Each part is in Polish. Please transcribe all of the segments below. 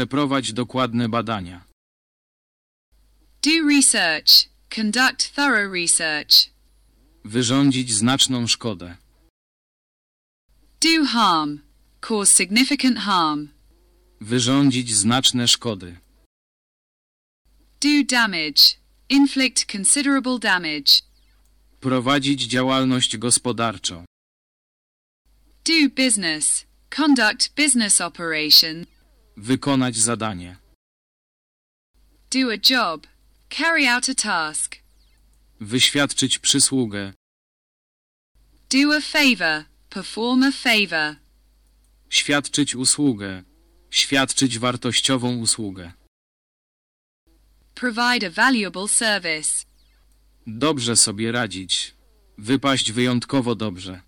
Przeprowadź dokładne badania. Do research. Conduct thorough research. Wyrządzić znaczną szkodę. Do harm. Cause significant harm. Wyrządzić znaczne szkody. Do damage. Inflict considerable damage. Prowadzić działalność gospodarczą. Do business. Conduct business operation. Wykonać zadanie. Do a job. Carry out a task. Wyświadczyć przysługę. Do a favor. Perform a favor. Świadczyć usługę. Świadczyć wartościową usługę. Provide a valuable service. Dobrze sobie radzić. Wypaść wyjątkowo dobrze.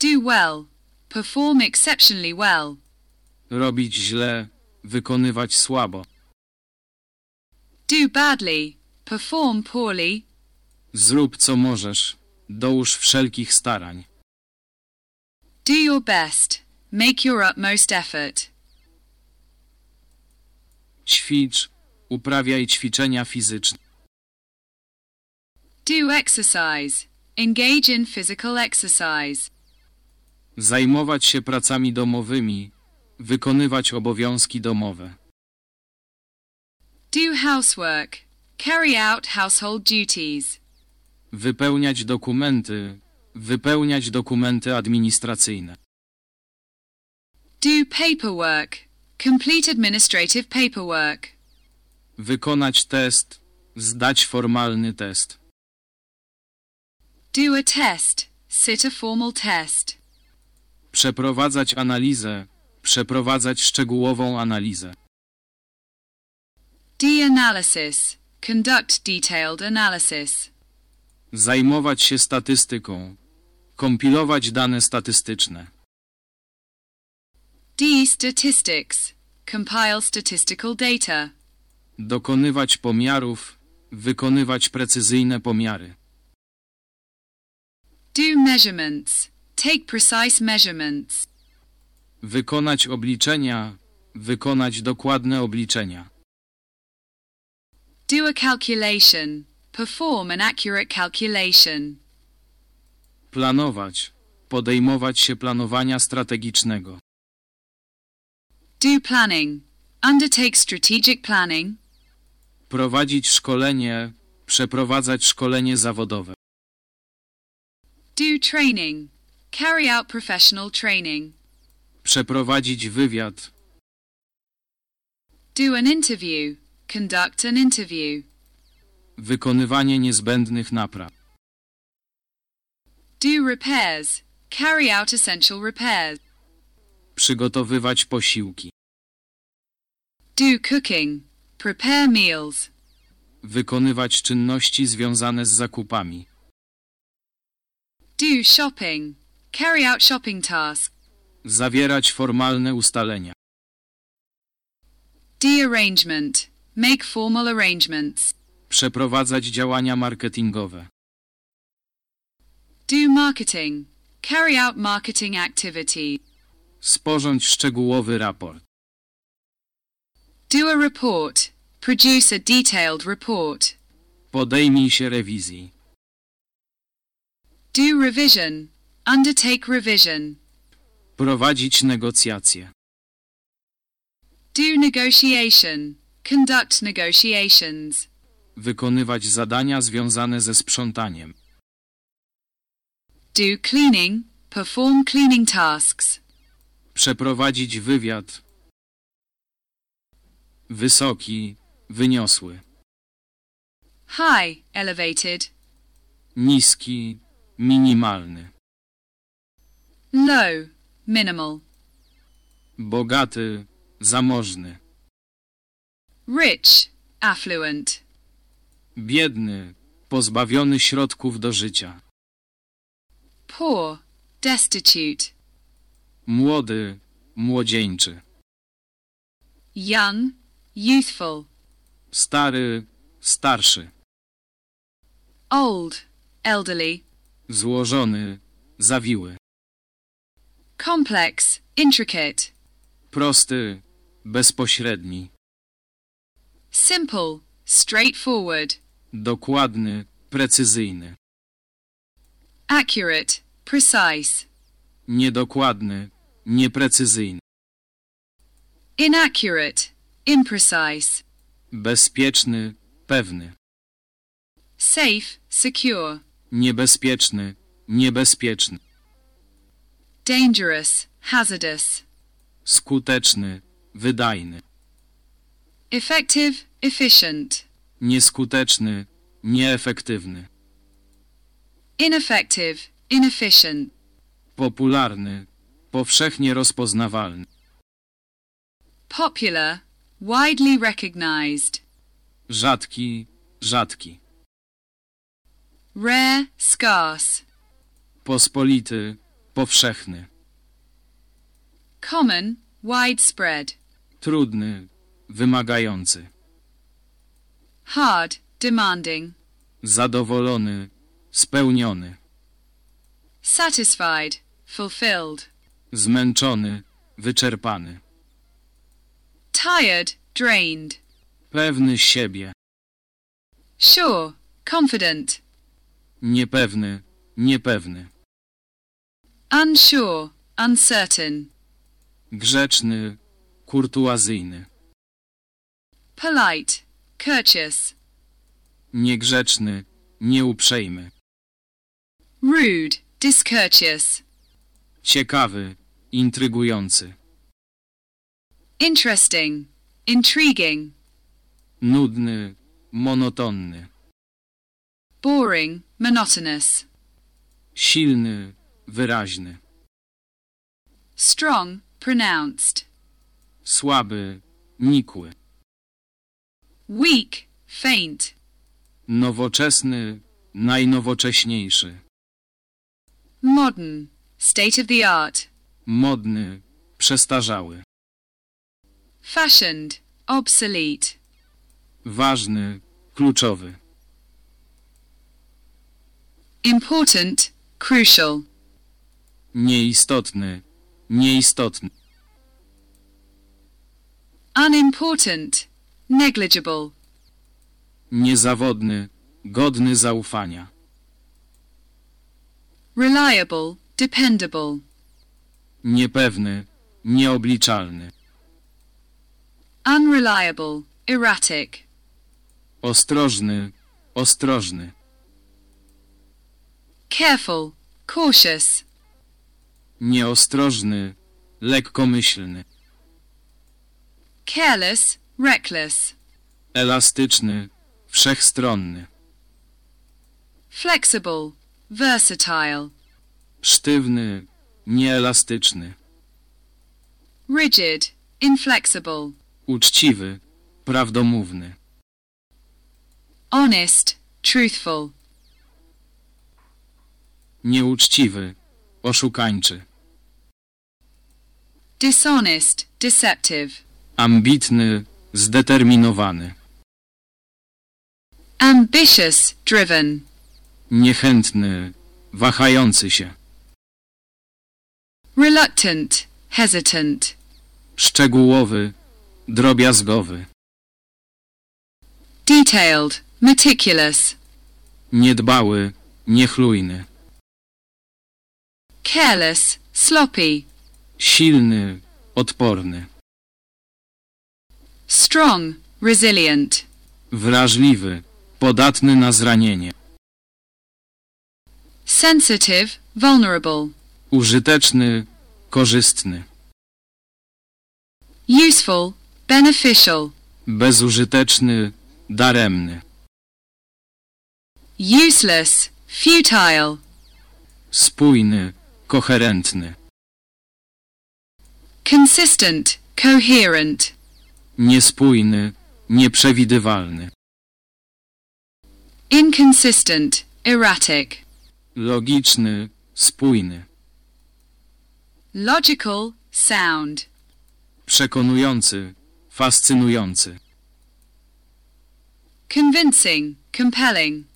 Do well. Perform exceptionally well. Robić źle. Wykonywać słabo. Do badly. Perform poorly. Zrób co możesz. Dołóż wszelkich starań. Do your best. Make your utmost effort. Ćwicz. Uprawiaj ćwiczenia fizyczne. Do exercise. Engage in physical exercise. Zajmować się pracami domowymi. Wykonywać obowiązki domowe. Do housework. Carry out household duties. Wypełniać dokumenty. Wypełniać dokumenty administracyjne. Do paperwork. Complete administrative paperwork. Wykonać test. Zdać formalny test. Do a test. Sit a formal test. Przeprowadzać analizę. Przeprowadzać szczegółową analizę. Do analysis. Conduct detailed analysis. Zajmować się statystyką. Kompilować dane statystyczne. D statistics. Compile statistical data. Dokonywać pomiarów. Wykonywać precyzyjne pomiary. Do measurements. Take precise measurements. Wykonać obliczenia. Wykonać dokładne obliczenia. Do a calculation. Perform an accurate calculation. Planować. Podejmować się planowania strategicznego. Do planning. Undertake strategic planning. Prowadzić szkolenie. Przeprowadzać szkolenie zawodowe. Do training. Carry out professional training. Przeprowadzić wywiad. Do an interview. Conduct an interview. Wykonywanie niezbędnych napraw. Do repairs. Carry out essential repairs. Przygotowywać posiłki. Do cooking. Prepare meals. Wykonywać czynności związane z zakupami. Do shopping. Carry out shopping tasks. Zawierać formalne ustalenia. Do arrangement. Make formal arrangements. Przeprowadzać działania marketingowe. Do marketing. Carry out marketing activities. Sporządź szczegółowy raport. Do a report. Produce a detailed report. Podejmij się rewizji. Do revision. Undertake revision. Prowadzić negocjacje. Do negotiation. Conduct negotiations. Wykonywać zadania związane ze sprzątaniem. Do cleaning. Perform cleaning tasks. Przeprowadzić wywiad. Wysoki, wyniosły. High. Elevated. Niski, minimalny. Low. Minimal. Bogaty, zamożny. Rich. Affluent. Biedny, pozbawiony środków do życia. Poor. Destitute. Młody, młodzieńczy. Young. Youthful. Stary, starszy. Old. Elderly. Złożony, zawiły. Complex. Intricate. Prosty, bezpośredni, Simple, straightforward. dokładny, precyzyjny, Accurate, precise. niedokładny, nieprecyzyjny, Inaccurate, imprecise. bezpieczny, pewny, Safe, secure. niebezpieczny, niebezpieczny, Dangerous, hazardous. skuteczny, wydajny, Effective, efficient. nieskuteczny, nieefektywny, Ineffective, inefficient. popularny, powszechnie rozpoznawalny, Popular, widely recognized. rzadki, rzadki, Rare, scarce. pospolity, powszechny, Common, widespread. trudny, wymagający, Hard, demanding. zadowolony, spełniony, Satisfied, fulfilled. zmęczony, wyczerpany, Tired, drained. pewny siebie, Sure, confident. niepewny, niepewny, Unsure, uncertain. grzeczny, kurtuazyjny, Polite, courteous. niegrzeczny, nieuprzejmy, Rude, discourteous. ciekawy, intrygujący, Interesting, intriguing. nudny, monotonny, Boring, monotonous. silny, wyraźny, Strong, pronounced. słaby, nikły, Weak, faint. nowoczesny, najnowocześniejszy, Modern, state of the art. modny, przestarzały, Fashioned, obsolete. ważny, kluczowy, Important, crucial. Nieistotny, nieistotny, Unimportant, negligible. niezawodny, godny zaufania, Reliable, dependable. niepewny, nieobliczalny, Unreliable, erratic. ostrożny, ostrożny, Careful, cautious. Nieostrożny, lekkomyślny, Careless, reckless. elastyczny, wszechstronny, Flexible, versatile. sztywny, nieelastyczny, Rigid, inflexible. uczciwy, prawdomówny, Honest, truthful. nieuczciwy, oszukańczy, Dishonest, deceptive. ambitny, zdeterminowany, Ambitious, driven. niechętny, wahający się, Reluctant, hesitant. szczegółowy, drobiazgowy, Detailed, meticulous. niedbały, niechlujny, Careless, sloppy. Silny, odporny, Strong, resilient. wrażliwy, podatny na zranienie, Sensitive, vulnerable. użyteczny, korzystny, Useful, beneficial. bezużyteczny, daremny, Useless, futile. spójny, koherentny, Consistent, coherent. niespójny, nieprzewidywalny, Inconsistent, erratic. logiczny, spójny, Logical, sound. przekonujący, fascynujący, Convincing, compelling.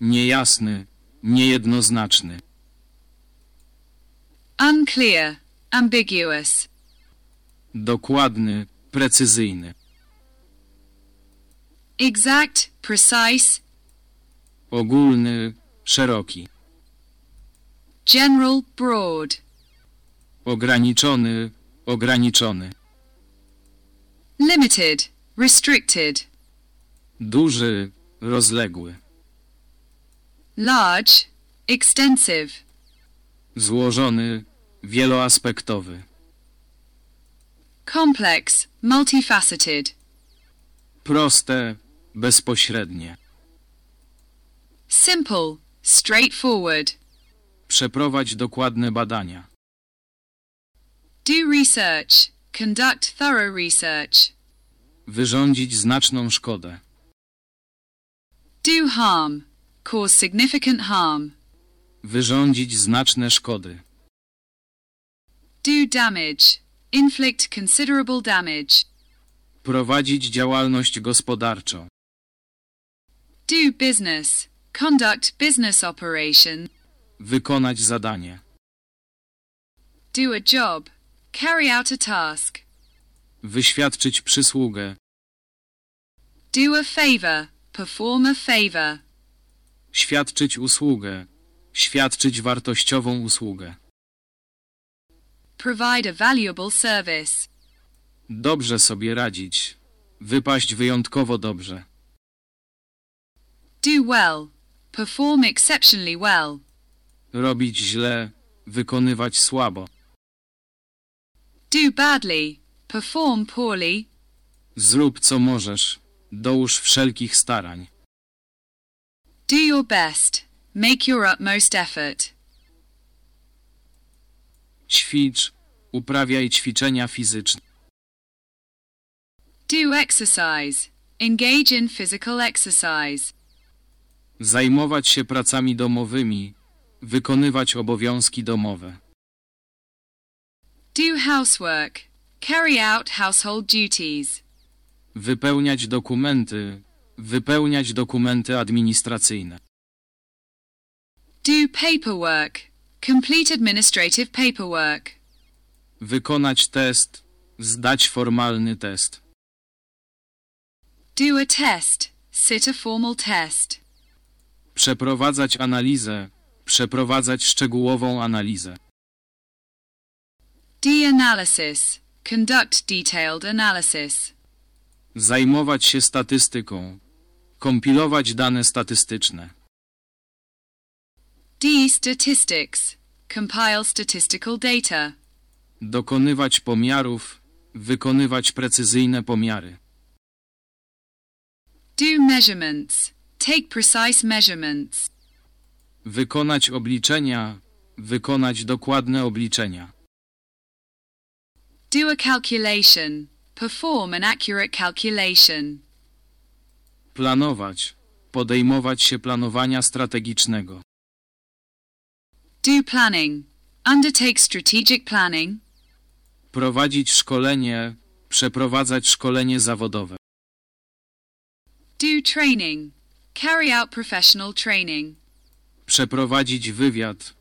niejasny, niejednoznaczny, Unclear, ambiguous. Dokładny, precyzyjny, exact, precise, ogólny, szeroki, general, broad, ograniczony, ograniczony, limited, restricted, duży, rozległy, large, extensive, złożony, wieloaspektowy, complex, multifaceted, proste, bezpośrednie. simple, straightforward. Przeprowadź dokładne badania. Do research, conduct thorough research. Wyrządzić znaczną szkodę. Do harm, cause significant harm. Wyrządzić znaczne szkody. Do damage, inflict considerable damage. Prowadzić działalność gospodarczą. Do business, conduct business operation. Wykonać zadanie. Do a job, carry out a task. Wyświadczyć przysługę. Do a favor, perform a favor. Świadczyć usługę. Świadczyć wartościową usługę. Provide a valuable service. Dobrze sobie radzić. Wypaść wyjątkowo dobrze. Do well, perform exceptionally well. Robić źle. Wykonywać słabo. Do badly, perform poorly. Zrób co możesz. Dołóż wszelkich starań. Do your best, make your utmost effort. Ćwicz. Uprawiaj ćwiczenia fizyczne. Do exercise, engage in physical exercise. Zajmować się pracami domowymi. Wykonywać obowiązki domowe. Do housework, carry out household duties. Wypełniać dokumenty. Wypełniać dokumenty administracyjne. Do paperwork, complete administrative paperwork. Wykonać test. Zdać formalny test. Do a test, sit a formal test. Przeprowadzać analizę. Przeprowadzać szczegółową analizę. Do analysis, conduct detailed analysis. Zajmować się statystyką. Kompilować dane statystyczne. D statistics, compile statistical data. Dokonywać pomiarów. Wykonywać precyzyjne pomiary. Do measurements, take precise measurements. Wykonać obliczenia. Wykonać dokładne obliczenia. Do a calculation, perform an accurate calculation. Planować. Podejmować się planowania strategicznego. Do planning, undertake strategic planning. Prowadzić szkolenie. Przeprowadzać szkolenie zawodowe. Do training, carry out professional training. Przeprowadzić wywiad.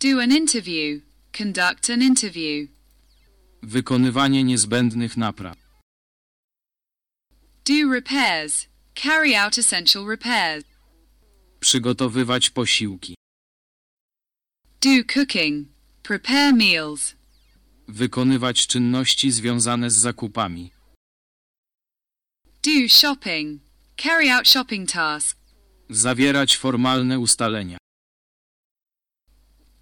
Do an interview, conduct an interview. Wykonywanie niezbędnych napraw. Do repairs, carry out essential repairs. Przygotowywać posiłki. Do cooking, prepare meals. Wykonywać czynności związane z zakupami. Do shopping, carry out shopping tasks. Zawierać formalne ustalenia.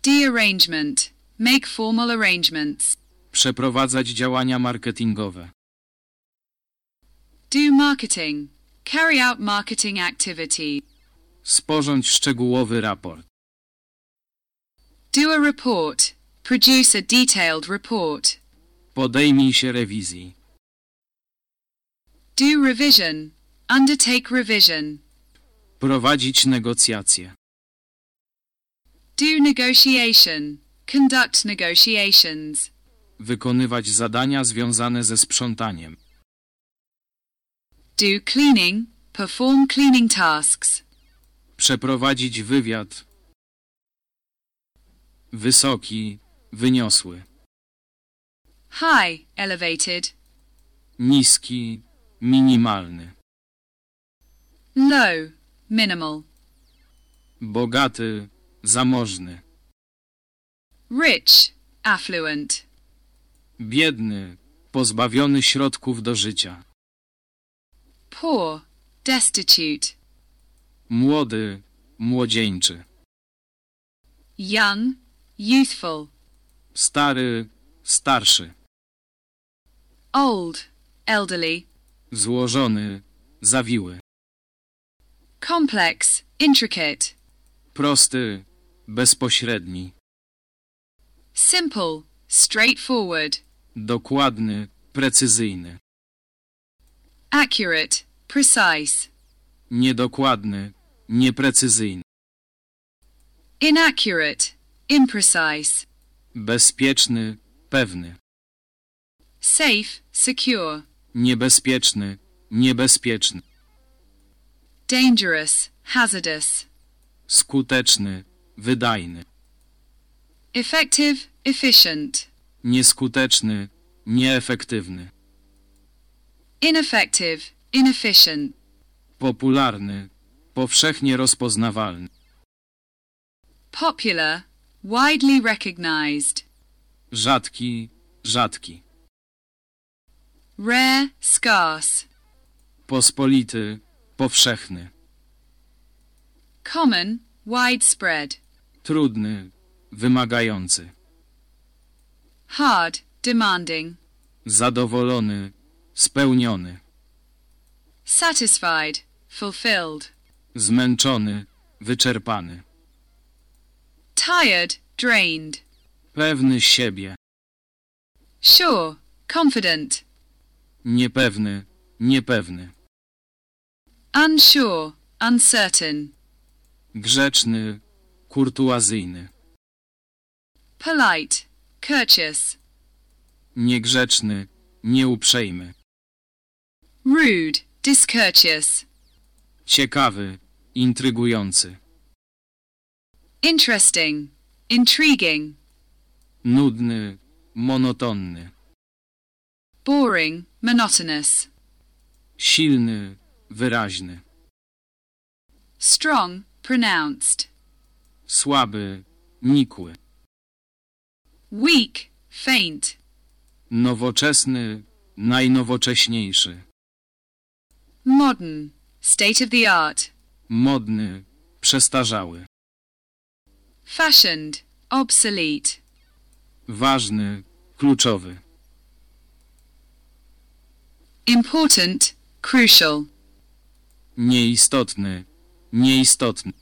Do arrangement, make formal arrangements. Przeprowadzać działania marketingowe. Do marketing, carry out marketing activities. Sporządź szczegółowy raport. Do a report, produce a detailed report. Podejmij się rewizji. Do revision, undertake revision. Prowadzić negocjacje. Do negotiation, conduct negotiations. Wykonywać zadania związane ze sprzątaniem. Do cleaning, perform cleaning tasks. Przeprowadzić wywiad. Wysoki, wyniosły. high, elevated, niski, minimalny, low, minimal, bogaty, zamożny, rich, affluent, biedny, pozbawiony środków do życia, poor, destitute, młody, młodzieńczy, young, youthful, stary, starszy, old, elderly, złożony, zawiły, complex, intricate, prosty, bezpośredni, simple, straightforward, dokładny, precyzyjny, accurate, precise, niedokładny, nieprecyzyjny, inaccurate, imprecise, bezpieczny, pewny, safe, secure, niebezpieczny, niebezpieczny, dangerous, hazardous, skuteczny, wydajny, effective, efficient, nieskuteczny, nieefektywny, ineffective, inefficient, popularny, powszechnie rozpoznawalny, popular, widely recognized, rzadki, rzadki, rare, scarce, pospolity, powszechny, common, widespread, trudny, wymagający, hard, demanding, zadowolony, spełniony, satisfied, fulfilled, zmęczony, wyczerpany, tired, drained, pewny siebie, sure, confident, niepewny, niepewny, unsure, uncertain, grzeczny, kurtuazyjny, polite, courteous, niegrzeczny, nieuprzejmy, rude, discourteous, ciekawy, intrygujący, interesting, intriguing, nudny, monotonny, boring, monotonous, silny, wyraźny, strong, pronounced, słaby, nikły, weak, faint, nowoczesny, najnowocześniejszy, modern, state of the art, modny, przestarzały, fashioned, obsolete, ważny, kluczowy, important, crucial, nieistotny, nieistotny,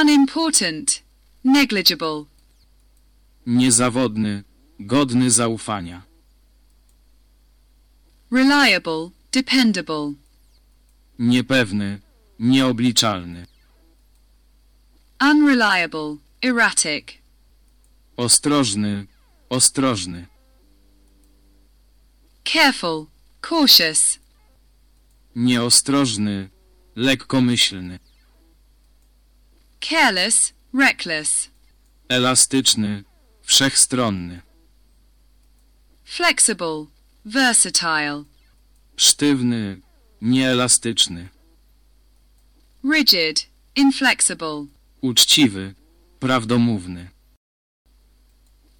unimportant, negligible, niezawodny, godny zaufania, reliable, dependable, niepewny, nieobliczalny, unreliable, erratic, ostrożny, ostrożny, careful, cautious, nieostrożny, lekkomyślny, careless, reckless, elastyczny, wszechstronny, flexible, versatile, sztywny, nieelastyczny, rigid, inflexible, uczciwy, prawdomówny,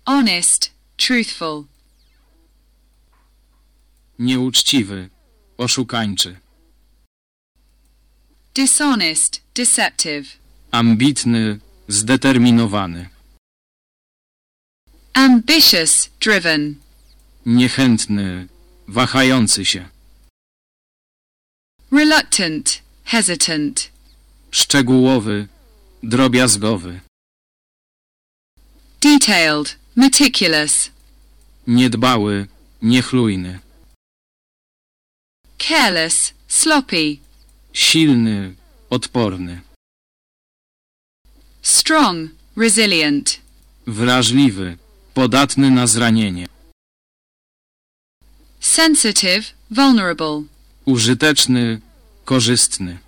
honest, truthful, nieuczciwy, oszukańczy, dishonest, deceptive, ambitny, zdeterminowany, ambitious, driven, niechętny, wahający się, reluctant, hesitant, szczegółowy, drobiazgowy, detailed, meticulous, niedbały, niechlujny, careless, sloppy, silny, odporny, strong, resilient, wrażliwy, podatny na zranienie, sensitive, vulnerable, użyteczny, korzystny,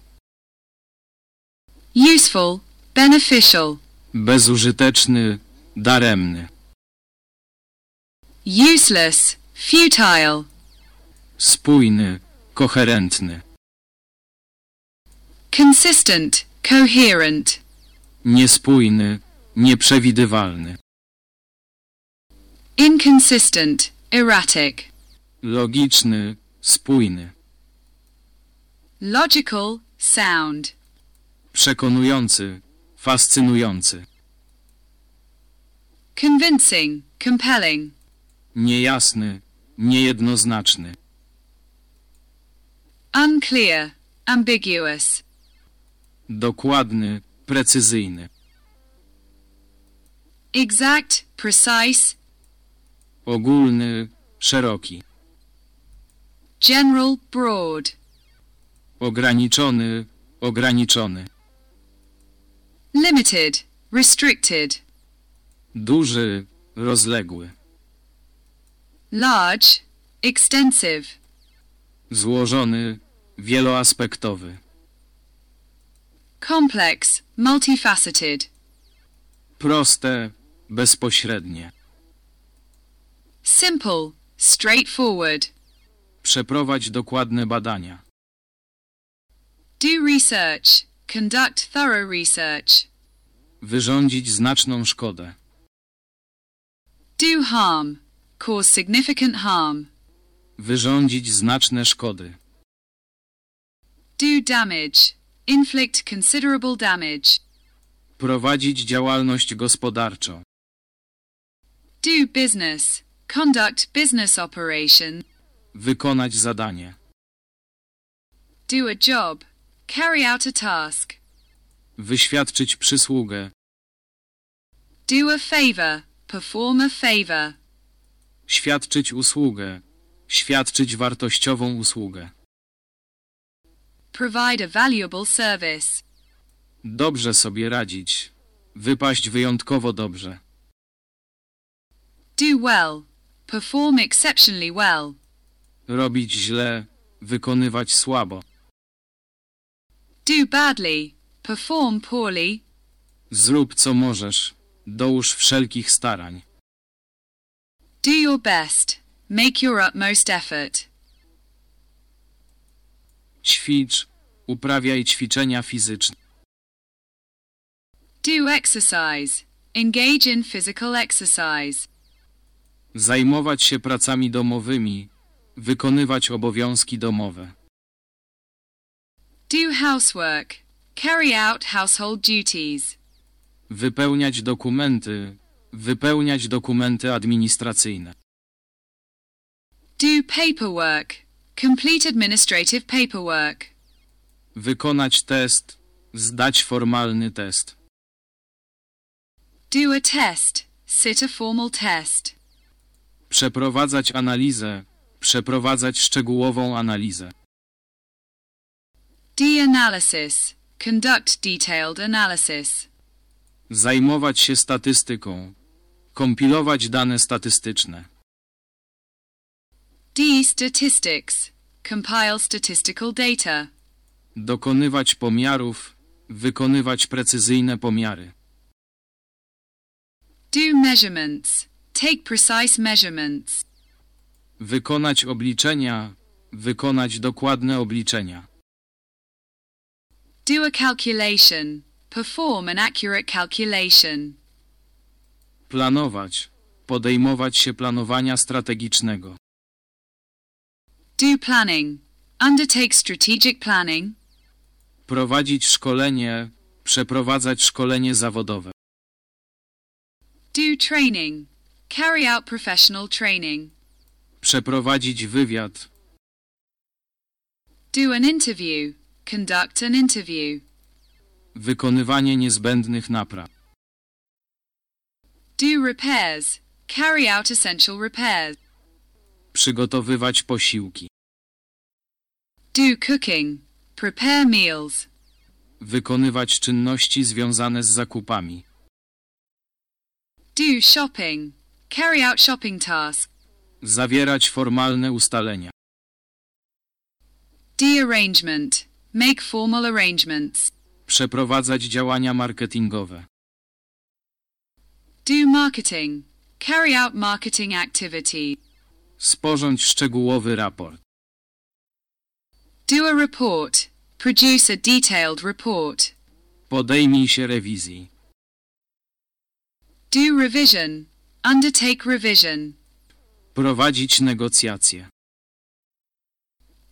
useful, beneficial, bezużyteczny, daremny, useless, futile, spójny, koherentny, consistent, coherent, niespójny, nieprzewidywalny, inconsistent, erratic, logiczny, spójny, logical, sound, przekonujący, fascynujący, convincing, compelling, niejasny, niejednoznaczny, unclear, ambiguous, dokładny, precyzyjny, exact, precise, ogólny, szeroki, general, broad, ograniczony, ograniczony, limited, restricted, duży, rozległy, large, extensive, złożony, wieloaspektowy, complex, multifaceted, proste, bezpośrednie. simple, straightforward, Przeprowadź dokładne badania. Do research, conduct thorough research, Wyrządzić znaczną szkodę. do harm, cause significant harm, Wyrządzić znaczne szkody. do damage, inflict considerable damage, Prowadzić działalność gospodarczą. do business, conduct business operation, Wykonać zadanie. do a job, carry out a task, Wyświadczyć przysługę. do a favor, perform a favor, Świadczyć usługę. Świadczyć wartościową usługę. provide a valuable service, Dobrze sobie radzić. Wypaść wyjątkowo dobrze. do well, perform exceptionally well, Robić źle. Wykonywać słabo. Do badly, perform poorly, Zrób co możesz. Dołóż wszelkich starań. do your best, make your utmost effort, Ćwicz. Uprawiaj ćwiczenia fizyczne. do exercise, engage in physical exercise, Zajmować się pracami domowymi. Wykonywać obowiązki domowe. Do housework, carry out household duties, Wypełniać dokumenty. Wypełniać dokumenty administracyjne. do paperwork, complete administrative paperwork, Wykonać test. Zdać formalny test. do a test, sit a formal test, Przeprowadzać analizę. Przeprowadzać szczegółową analizę. Do analysis, conduct detailed analysis, Zajmować się statystyką. Kompilować dane statystyczne. do statistics, compile statistical data, Dokonywać pomiarów. Wykonywać precyzyjne pomiary. do measurements, take precise measurements, Wykonać obliczenia. Wykonać dokładne obliczenia. Do a calculation, perform an accurate calculation, Planować. Podejmować się planowania strategicznego. do planning, undertake strategic planning, Prowadzić szkolenie. Przeprowadzać szkolenie zawodowe. do training, carry out professional training, Przeprowadzić wywiad. do an interview, conduct an interview, Wykonywanie niezbędnych napraw. do repairs, carry out essential repairs, Przygotowywać posiłki. do cooking, prepare meals, Wykonywać czynności związane z zakupami. do shopping, carry out shopping tasks, Zawierać formalne ustalenia. do arrangement, make formal arrangements, Przeprowadzać działania marketingowe. do marketing, Carry out marketing activity. Sporządź szczegółowy raport. Do a report. Produce a detailed report. Podejmij się rewizji. Do revision. Undertake revision. Prowadzić negocjacje.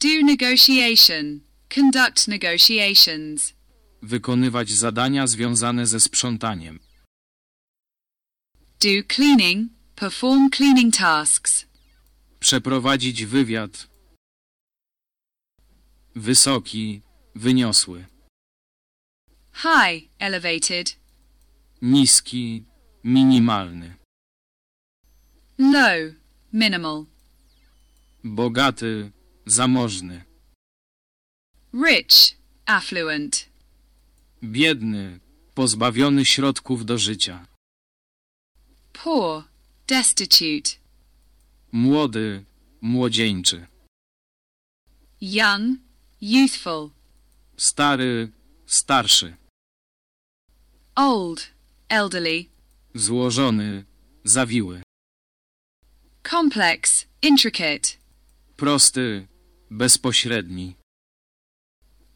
Do negotiation. Conduct negotiations. Wykonywać zadania związane ze sprzątaniem. Do cleaning. Perform cleaning tasks. Przeprowadzić wywiad. Wysoki, wyniosły. High, elevated. Niski, minimalny. Low, minimal. Bogaty, zamożny. Rich, affluent. Biedny, pozbawiony środków do życia. Poor, destitute. Młody, młodzieńczy. Young, youthful. Stary, starszy. Old, elderly. Złożony, zawiły. Complex, intricate. Prosty, bezpośredni.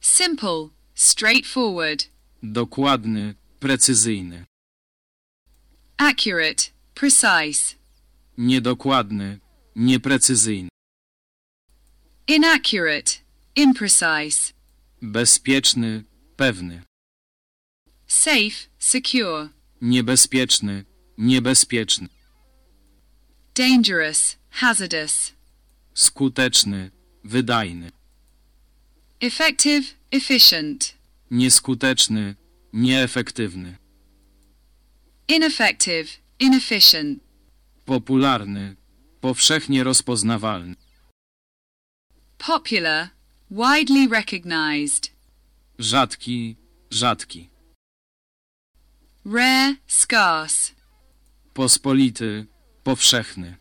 Simple, straightforward. Dokładny, precyzyjny. Accurate, precise. Niedokładny, nieprecyzyjny. Inaccurate, imprecise. Bezpieczny, pewny. Safe, secure. Niebezpieczny, niebezpieczny. Dangerous, hazardous. Skuteczny, wydajny. Effective, efficient. Nieskuteczny, nieefektywny. Ineffective, inefficient. Popularny, powszechnie rozpoznawalny. Popular, widely recognized. Rzadki, rzadki. Rare, scarce. Pospolity, powszechny.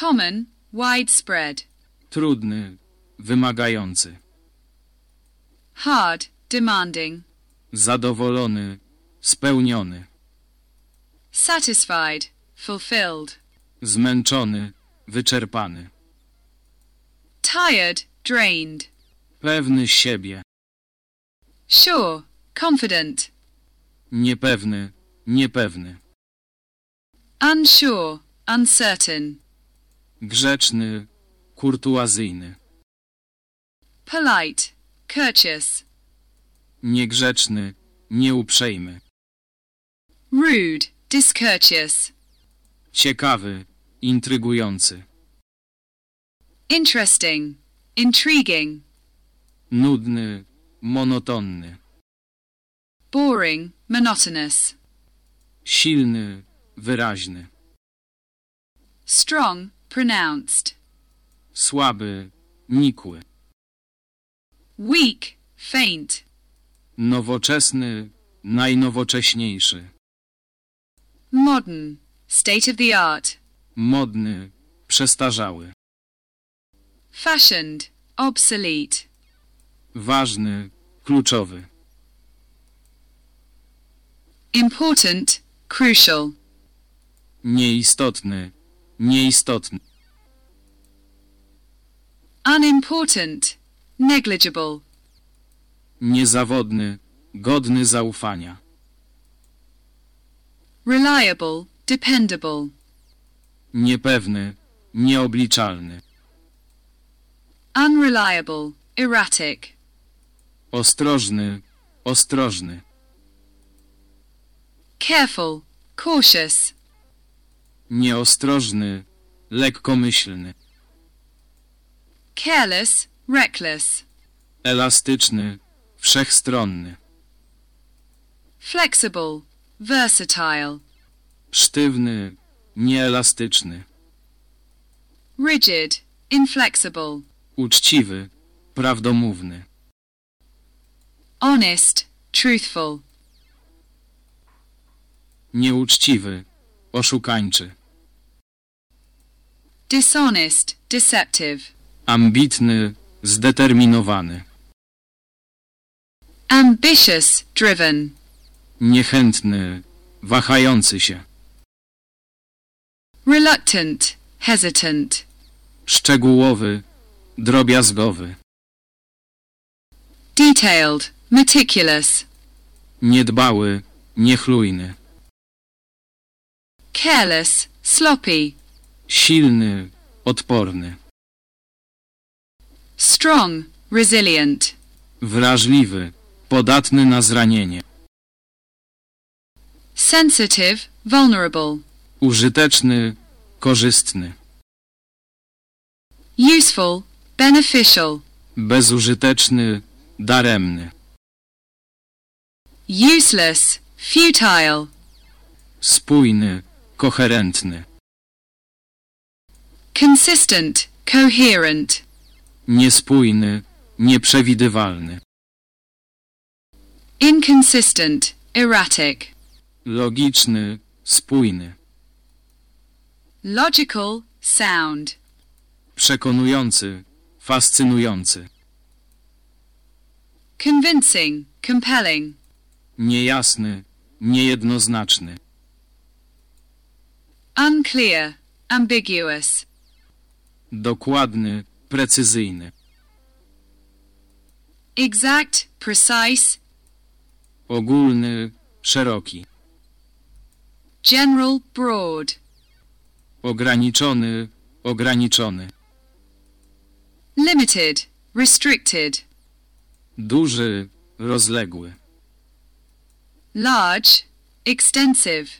Common, widespread. Trudny, wymagający. Hard, demanding. Zadowolony, spełniony. Satisfied, fulfilled. Zmęczony, wyczerpany. Tired, drained. Pewny siebie. Sure, confident. Niepewny, niepewny. Unsure, uncertain. Grzeczny, kurtuazyjny. Polite, courteous. Niegrzeczny, nieuprzejmy. Rude, discourteous. Ciekawy, intrygujący. Interesting, intriguing. Nudny, monotonny. Boring, monotonous. Silny, wyraźny. Strong, pronounced. Słaby, nikły. Weak, faint. Nowoczesny, najnowocześniejszy. Modern, state of the art. Modny, przestarzały. Fashioned, obsolete. Ważny, kluczowy. Important, crucial. Nieistotny, nieistotny. Unimportant, negligible. Niezawodny, godny zaufania. Reliable, dependable. Niepewny, nieobliczalny. Unreliable, erratic. Ostrożny, ostrożny. Careful, cautious. Nieostrożny, lekkomyślny. Careless, reckless. Elastyczny, wszechstronny. Flexible, versatile. Sztywny, nieelastyczny. Rigid, inflexible. Uczciwy, prawdomówny. Honest, truthful. Nieuczciwy, oszukańczy. Dishonest, deceptive. Ambitny, zdeterminowany. Ambitious, driven. Niechętny, wahający się. reluctant, hesitant. szczegółowy, drobiazgowy, Detailed, meticulous. niedbały, niechlujny, Careless, sloppy. silny, odporny, Strong, resilient. wrażliwy, podatny na zranienie, Sensitive, vulnerable. użyteczny, korzystny, Useful, beneficial. bezużyteczny, daremny, Useless, futile. spójny, koherentny, Consistent, coherent. Niespójny, nieprzewidywalny, Inconsistent, erratic. logiczny, spójny, Logical, sound. przekonujący, fascynujący, Convincing, compelling. niejasny, niejednoznaczny, Unclear, ambiguous. dokładny, precyzyjny, Exact, precise. ogólny, szeroki, General, broad. ograniczony, ograniczony, Limited, restricted. duży, rozległy, Large, extensive.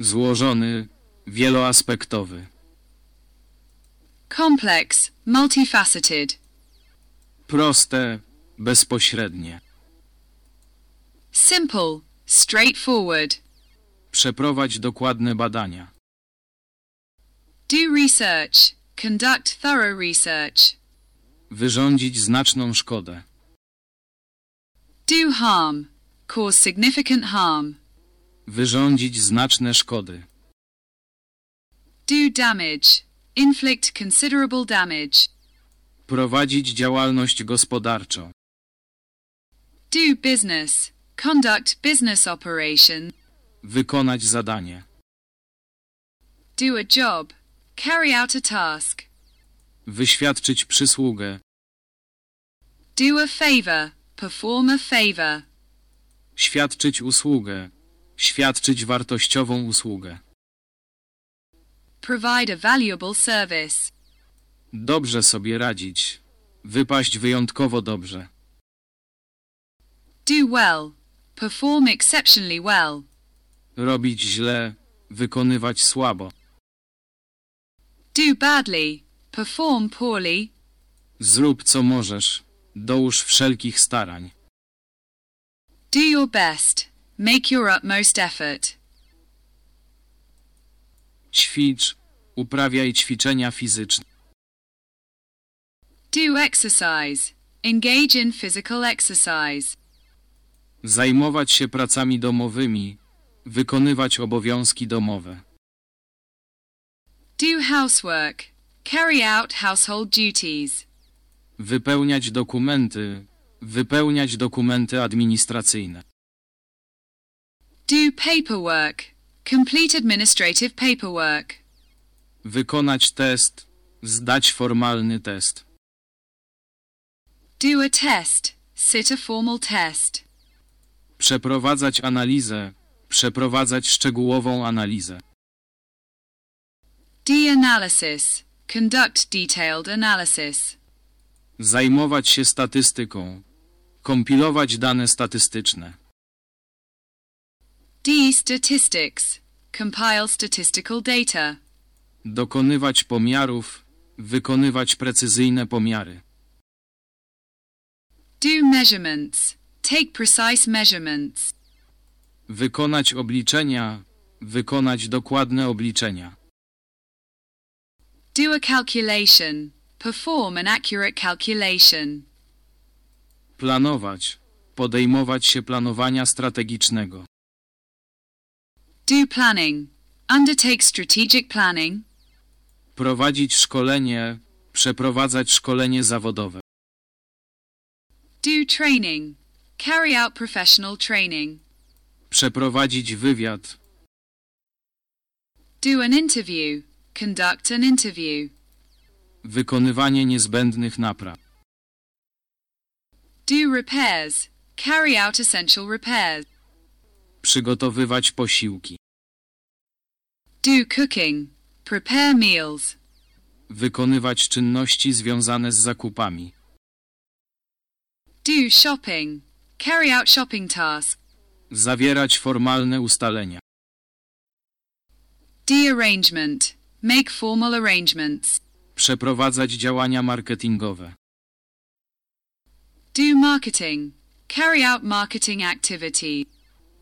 złożony, wieloaspektowy, Complex, multifaceted. proste, bezpośrednie, Simple, straightforward. przeprowadź dokładne badania, Do research. Conduct thorough research. wyrządzić znaczną szkodę, Do harm. Cause significant harm. wyrządzić znaczne szkody, Do damage. Inflict considerable damage. prowadzić działalność gospodarczą, Do business. Conduct business operation. wykonać zadanie, Do a job. Carry out a task. wyświadczyć przysługę, Do a favor. Perform a favor. świadczyć usługę, świadczyć wartościową usługę, Provide a valuable service. dobrze sobie radzić, wypaść wyjątkowo dobrze, Do well. Perform exceptionally well. robić źle, wykonywać słabo, Do badly. Perform poorly. zrób co możesz, dołóż wszelkich starań, Do your best. Make your utmost effort. Ćwicz, uprawiaj ćwiczenia fizyczne, Do exercise. Engage in physical exercise. zajmować się pracami domowymi, wykonywać obowiązki domowe, Do housework. Carry out household duties. wypełniać dokumenty, wypełniać dokumenty administracyjne, Do paperwork. Complete administrative paperwork. wykonać test, zdać formalny test, Do a test. Sit a formal test. przeprowadzać analizę, przeprowadzać szczegółową analizę, D analysis. Conduct detailed analysis. zajmować się statystyką, kompilować dane statystyczne, D statistics. Compile statistical data. dokonywać pomiarów, wykonywać precyzyjne pomiary, Do measurements. Take precise measurements. wykonać obliczenia, wykonać dokładne obliczenia, Do a calculation. Perform an accurate calculation. planować, podejmować się planowania strategicznego, Do planning. Undertake strategic planning. prowadzić szkolenie, przeprowadzać szkolenie zawodowe, Do training. Carry out professional training. przeprowadzić wywiad, Do an interview. Conduct an interview. Wykonywanie niezbędnych napraw. Do repairs. Carry out essential repairs. Przygotowywać posiłki. Do cooking. Prepare meals. Wykonywać czynności związane z zakupami. Do shopping. Carry out shopping tasks. Zawierać formalne ustalenia. De-arrangement. Make formal arrangements. Przeprowadzać działania marketingowe. Do marketing. Carry out marketing activities.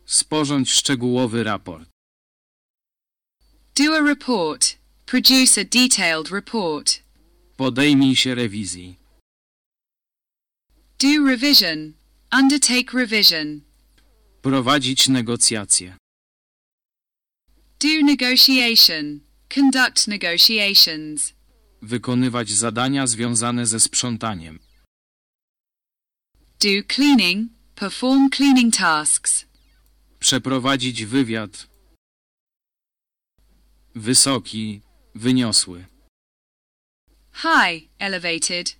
Sporządź szczegółowy raport. Do a report. Produce a detailed report. Podejmij się rewizji. Do revision. Undertake revision. Prowadzić negocjacje. Do negotiation. Conduct negotiations. Wykonywać zadania związane ze sprzątaniem. Do cleaning. Perform cleaning tasks. Przeprowadzić wywiad. Wysoki, wyniosły. High. Elevated.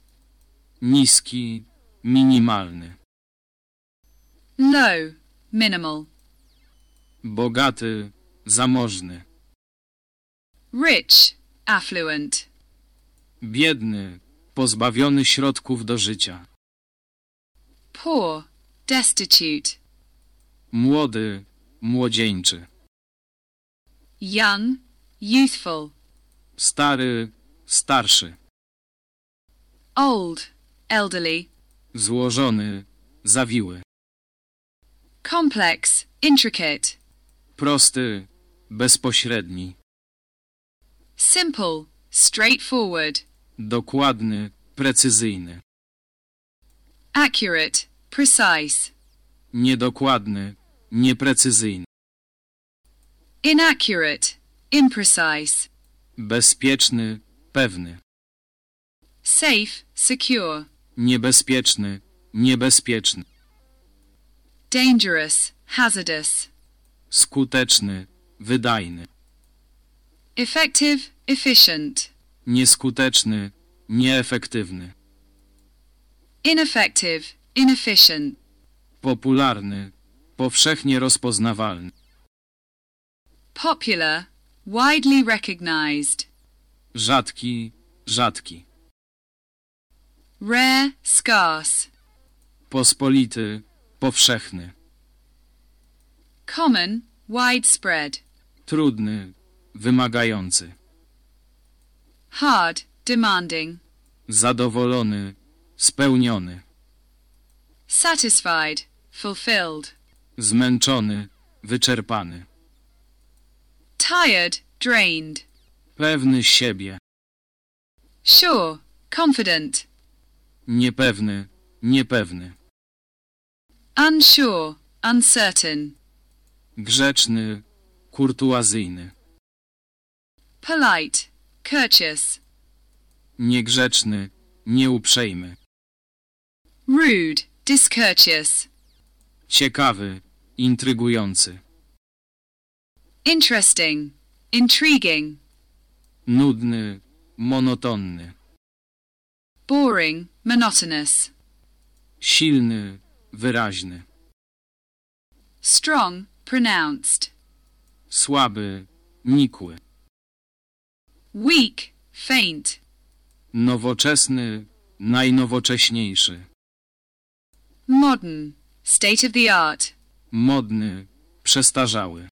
Niski, minimalny. Low. Minimal. Bogaty, zamożny. Rich. Affluent. Biedny, pozbawiony środków do życia. Poor. Destitute. Młody, młodzieńczy. Young. Youthful. Stary, starszy. Old. Elderly. Złożony, zawiły. Complex. Intricate. Prosty, bezpośredni. Simple. Straightforward. Dokładny, precyzyjny. Accurate. Precise. Niedokładny, nieprecyzyjny. Inaccurate. Imprecise. Bezpieczny, pewny. Safe. Secure. Niebezpieczny, niebezpieczny. Dangerous. Hazardous. Skuteczny, wydajny. Effective. Efficient. Nieskuteczny, nieefektywny. Ineffective. Inefficient. Popularny, powszechnie rozpoznawalny. Popular. Widely recognized. Rzadki, rzadki. Rare. Scarce. Pospolity, powszechny. Common. Widespread. Trudny, wymagający. Hard. Demanding. Zadowolony, spełniony. Satisfied. Fulfilled. Zmęczony, wyczerpany. Tired. Drained. Pewny siebie. Sure. Confident. Niepewny, niepewny. Unsure. Uncertain. Grzeczny, kurtuazyjny. Polite. Courteous. Niegrzeczny, nieuprzejmy. Rude. Discourteous. Ciekawy, intrygujący. Interesting. Intriguing. Nudny, monotonny. Boring. Monotonous. Silny, wyraźny. Strong. Pronounced. Słaby, nikły. Weak. Faint. Nowoczesny, najnowocześniejszy. Modern. State of the art. Modny, przestarzały.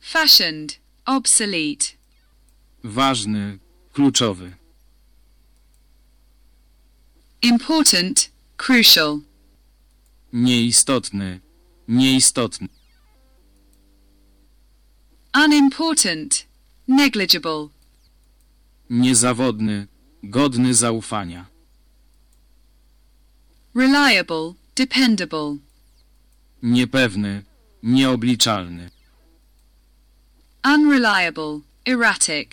Fashioned. Obsolete. Ważny, kluczowy. Important. Crucial. Nieistotny, nieistotny. Unimportant. Negligible. Niezawodny, godny zaufania. Reliable. Dependable. Niepewny, nieobliczalny. Unreliable. Erratic.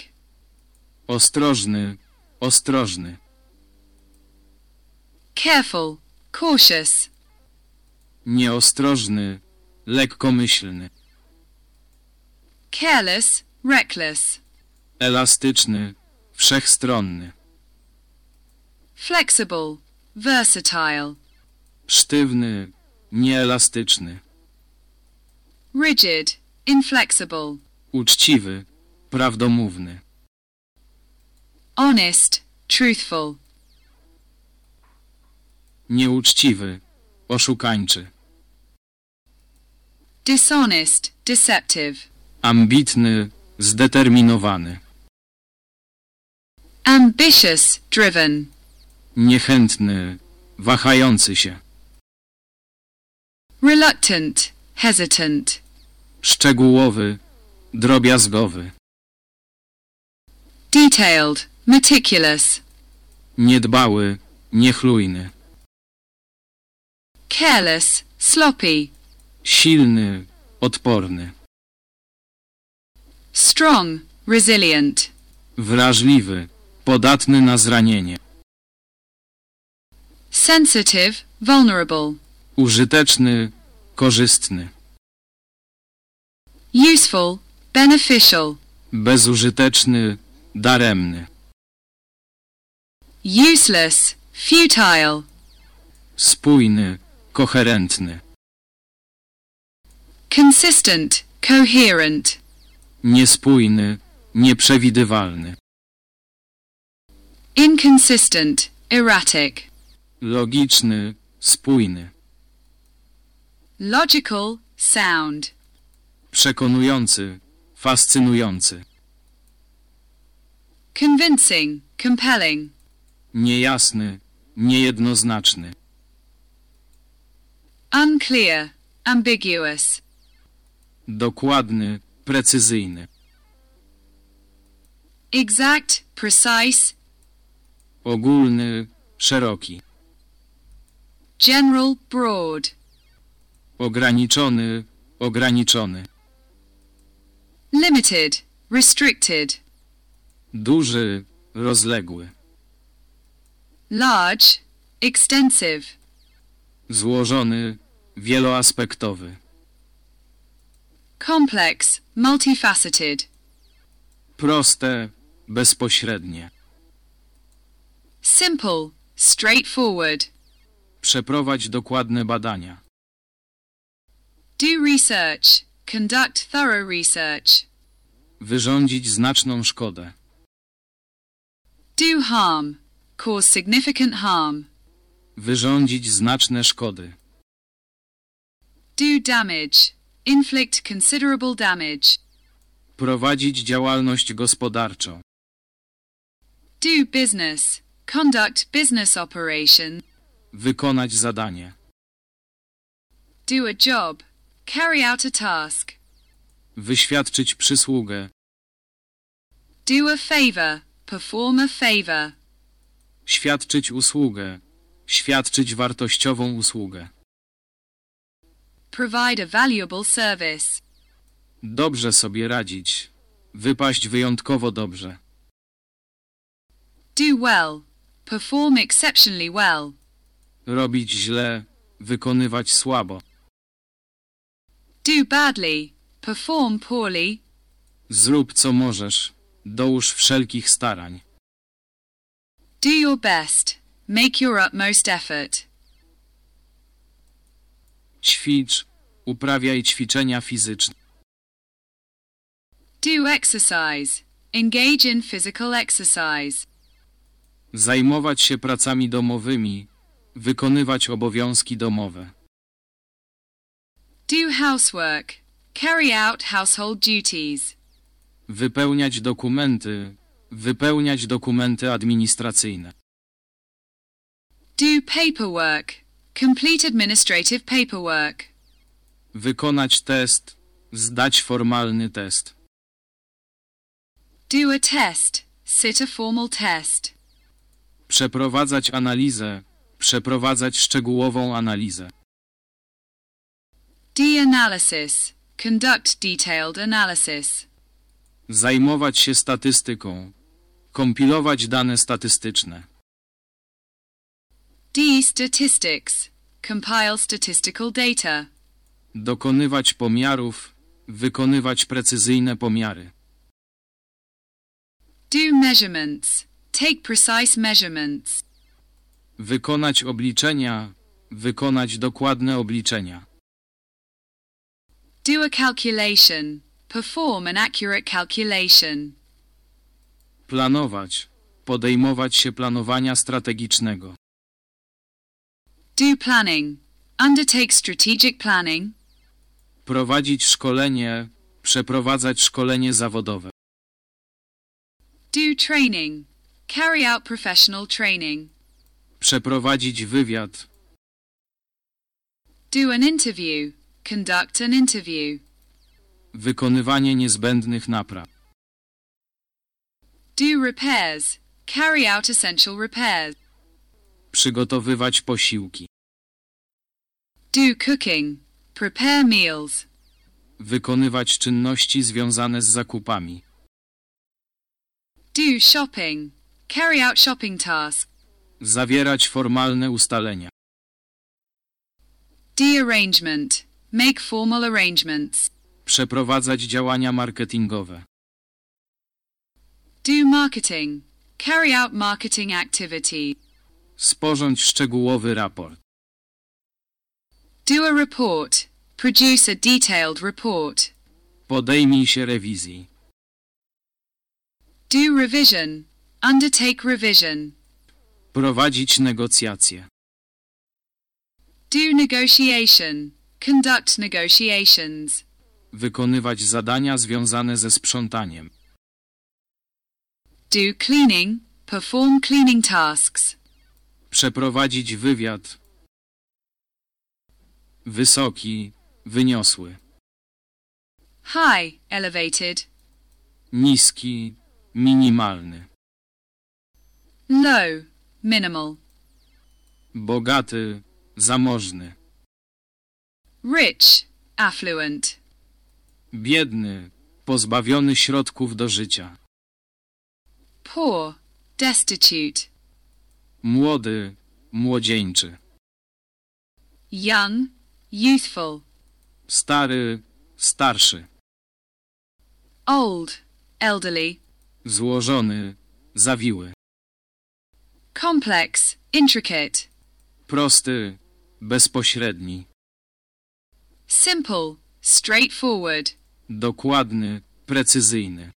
Ostrożny, ostrożny. Careful. Cautious. Nieostrożny, lekkomyślny. Careless. reckless. elastyczny, wszechstronny, Flexible, versatile. Sztywny, nieelastyczny, Rigid, inflexible. uczciwy, prawdomówny, Honest, truthful. nieuczciwy, oszukańczy, Dishonest, deceptive. ambitny, zdeterminowany, Ambitious, driven. niechętny, wahający się, Reluctant, hesitant. szczegółowy, drobiazgowy, Detailed, meticulous. niedbały, niechlujny, Careless, sloppy. silny, odporny, Strong, resilient. wrażliwy, podatny na zranienie, Sensitive, vulnerable. Użyteczny, korzystny, Useful, beneficial. bezużyteczny, daremny, Useless, futile. spójny, koherentny, Consistent, coherent. niespójny, nieprzewidywalny, Inconsistent, erratic. logiczny, spójny, Logical, sound. przekonujący, fascynujący, Convincing, compelling. niejasny, niejednoznaczny, Unclear, ambiguous. dokładny, precyzyjny, Exact, precise. ogólny, szeroki, General, broad. Ograniczony, ograniczony, Limited, restricted. duży, rozległy, Large, extensive. złożony, wieloaspektowy, Complex, multifaceted. proste, bezpośrednie, Simple, straightforward. przeprowadź dokładne badania, Do research. Conduct thorough research. wyrządzić znaczną szkodę, Do harm. Cause significant harm. wyrządzić znaczne szkody, Do damage. Inflict considerable damage. prowadzić działalność gospodarczą, Do business. Conduct business operation. wykonać zadanie, Do a job. Carry out a task. wyświadczyć przysługę, Do a favor. Perform a favor. świadczyć usługę, świadczyć wartościową usługę, Provide a valuable service. dobrze sobie radzić, wypaść wyjątkowo dobrze, Do well. Perform exceptionally well. robić źle, wykonywać słabo, Do badly. Perform poorly. zrób co możesz, dołóż wszelkich starań, Do your best. Make your utmost effort. ćwicz, uprawiaj ćwiczenia fizyczne, Do exercise. Engage in physical exercise. zajmować się pracami domowymi, wykonywać obowiązki domowe, Do housework. Carry out household duties. wypełniać dokumenty, wypełniać dokumenty administracyjne, Do paperwork. Complete administrative paperwork. wykonać test, zdać formalny test, Do a test. Sit a formal test. przeprowadzać analizę, przeprowadzać szczegółową analizę, D analysis. Conduct detailed analysis. zajmować się statystyką, kompilować dane statystyczne, D statistics. Compile statistical data. dokonywać pomiarów, wykonywać precyzyjne pomiary, Do measurements. Take precise measurements. Wykonać obliczenia. Wykonać dokładne obliczenia. Do a calculation. Perform an accurate calculation. Planować. Podejmować się planowania strategicznego. Do planning. Undertake strategic planning. Prowadzić szkolenie. Przeprowadzać szkolenie zawodowe. Do training. Carry out professional training. Przeprowadzić wywiad. Do an interview. Conduct an interview. Wykonywanie niezbędnych napraw. Do repairs. Carry out essential repairs. Przygotowywać posiłki. Do cooking. Prepare meals. Wykonywać czynności związane z zakupami. Do shopping. Carry out shopping tasks. Zawierać formalne ustalenia. Do arrangement. Make formal arrangements. Przeprowadzać działania marketingowe. Do marketing. Carry out marketing activities. Sporządź szczegółowy raport. Do a report. Produce a detailed report. Podejmij się rewizji. Do revision. Undertake revision. Prowadzić negocjacje. Do negotiation. Conduct negotiations. Wykonywać zadania związane ze sprzątaniem. Do cleaning. Perform cleaning tasks. Przeprowadzić wywiad. Wysoki, wyniosły. High. Elevated. Niski, minimalny. Low. Minimal. Bogaty, zamożny. Rich. Affluent. Biedny, pozbawiony środków do życia. Poor. Destitute. Młody, młodzieńczy. Young. Youthful. Stary, starszy. Old. Elderly. Złożony, zawiły. Complex. Intricate. Prosty, bezpośredni. Simple. Straightforward. Dokładny, precyzyjny.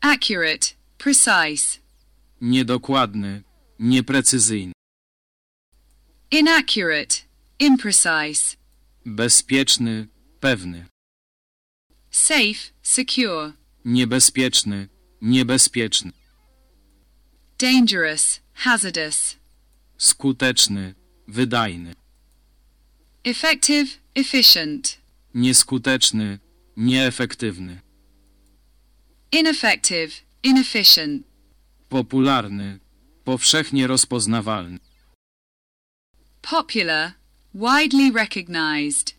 Accurate. Precise. Niedokładny, nieprecyzyjny. Inaccurate. Imprecise. Bezpieczny, pewny. Safe. Secure. Niebezpieczny, niebezpieczny. Dangerous. Hazardous. Skuteczny, wydajny. Effective. Efficient. Nieskuteczny, nieefektywny. Ineffective. Inefficient. Popularny, powszechnie rozpoznawalny. Popular. Widely recognized.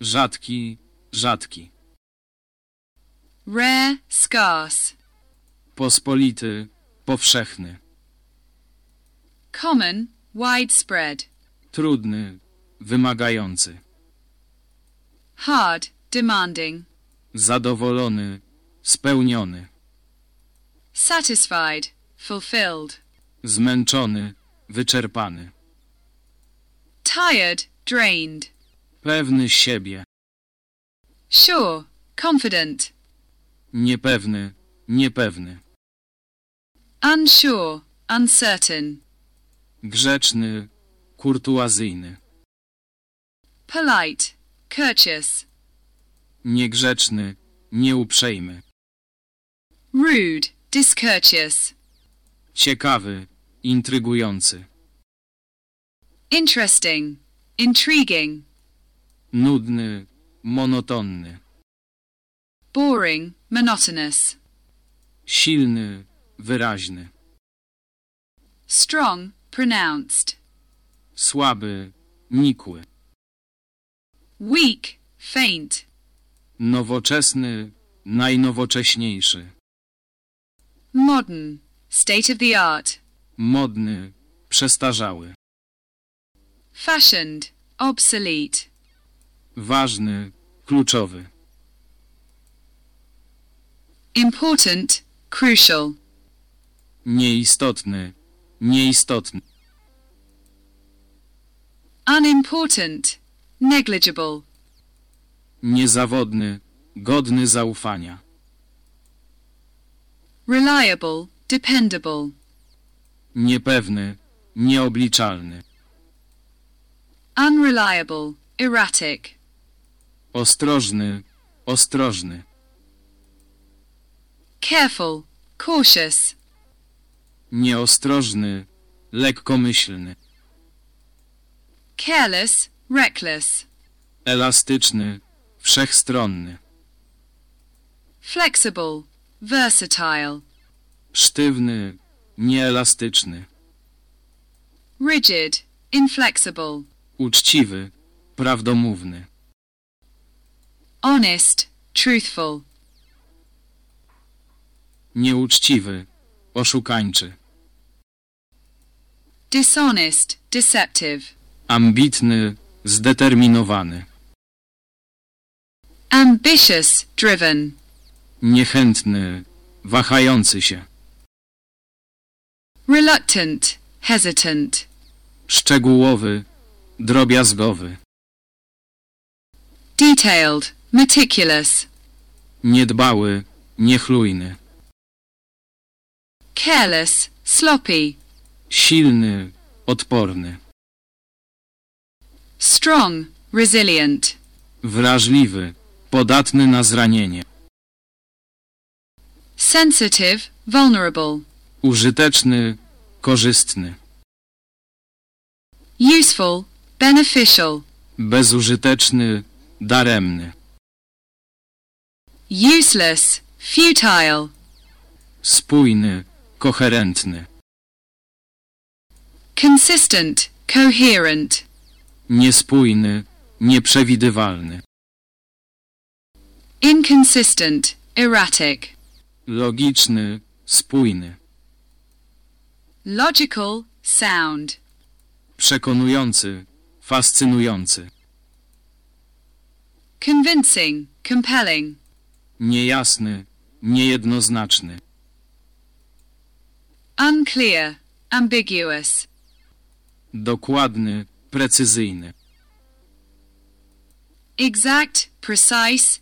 Rzadki, rzadki. Rare. Scarce. Pospolity, powszechny. Common. Widespread. Trudny, wymagający. Hard. Demanding. Zadowolony, spełniony. Satisfied. Fulfilled. Zmęczony, wyczerpany. Tired. Drained. Pewny siebie. Sure. Confident. Niepewny, niepewny. Unsure. Uncertain. Grzeczny, kurtuazyjny. Polite. Courteous. Niegrzeczny, nieuprzejmy. Rude. Discourteous. Ciekawy, intrygujący. Interesting. Intriguing. Nudny, monotonny. Boring. Monotonous. Silny, wyraźny. Strong. Pronounced. Słaby, nikły. Weak. Faint. Nowoczesny, najnowocześniejszy. Modern. State of the art. Modny, przestarzały. Fashioned. Obsolete. Ważny, kluczowy. Important. crucial. Nieistotny. Nieistotny. Unimportant, negligible. Niezawodny. Godny zaufania. Reliable, dependable. Niepewny. Nieobliczalny. Unreliable, erratic. Ostrożny. Ostrożny. Careful, cautious. Nieostrożny. Lekkomyślny. Careless, reckless. Elastyczny. Wszechstronny. Flexible, versatile. Sztywny. Nieelastyczny. Rigid, inflexible. Uczciwy. Prawdomówny. Honest, truthful. Nieuczciwy. Oszukańczy. Dishonest, deceptive. Ambitny. Zdeterminowany. Ambitious, driven. Niechętny. Wahający się. Reluctant, hesitant. Szczegółowy. Drobiazgowy. Detailed, meticulous. Niedbały. Niechlujny. Careless, sloppy. Silny. Odporny. Strong, resilient. Wrażliwy. Podatny na zranienie. Sensitive, vulnerable. Użyteczny. Korzystny. Useful, beneficial. Bezużyteczny. Daremny. Useless, futile. Spójny. Koherentny. Consistent, coherent. Niespójny. Nieprzewidywalny. Inconsistent, erratic. Logiczny. Spójny. Logical, sound. Przekonujący. Fascynujący. Convincing, compelling. Niejasny. Niejednoznaczny. Unclear, ambiguous. Dokładny. Precyzyjny. Exact, precise.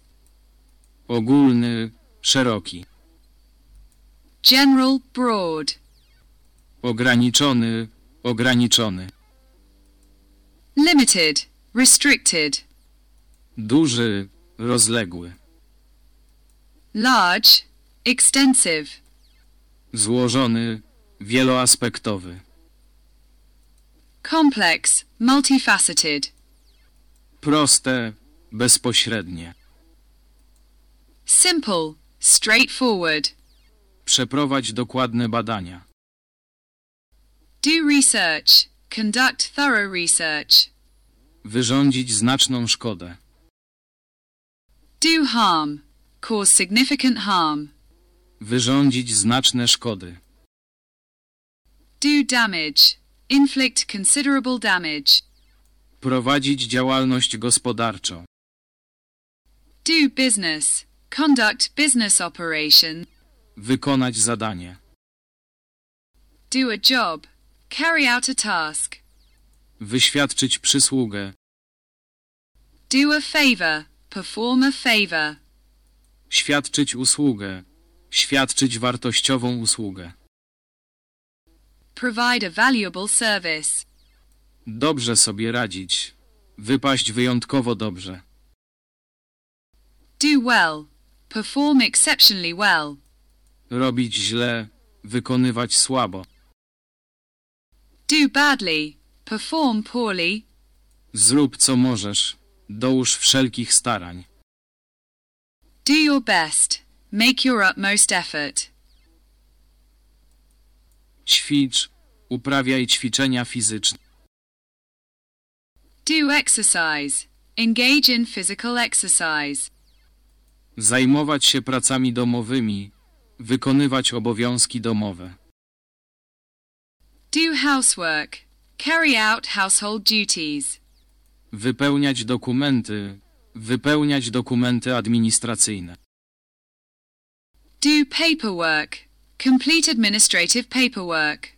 Ogólny. Szeroki. General, broad. Ograniczony. Ograniczony. Limited, restricted. Duży. Rozległy. Large, extensive. Złożony. Wieloaspektowy. Complex, multifaceted. Proste. Bezpośrednie. Simple, straightforward. Przeprowadź dokładne badania. Do research. Conduct thorough research. Wyrządzić znaczną szkodę. Do harm. Cause significant harm. Wyrządzić znaczne szkody. Do damage. Inflict considerable damage. Prowadzić działalność gospodarczą. Do business. Conduct business operation. Wykonać zadanie. Do a job. Carry out a task. Wyświadczyć przysługę. Do a favor. Perform a favor. Świadczyć usługę. Świadczyć wartościową usługę. Provide a valuable service. Dobrze sobie radzić. Wypaść wyjątkowo dobrze. Do well. Perform exceptionally well. Robić źle. Wykonywać słabo. Do badly. Perform poorly. Zrób co możesz. Dołóż wszelkich starań. Do your best. Make your utmost effort. Ćwicz. Uprawiaj ćwiczenia fizyczne. Do exercise. Engage in physical exercise. Zajmować się pracami domowymi. Wykonywać obowiązki domowe. Do housework. Carry out household duties. Wypełniać dokumenty. Wypełniać dokumenty administracyjne. Do paperwork. Complete administrative paperwork.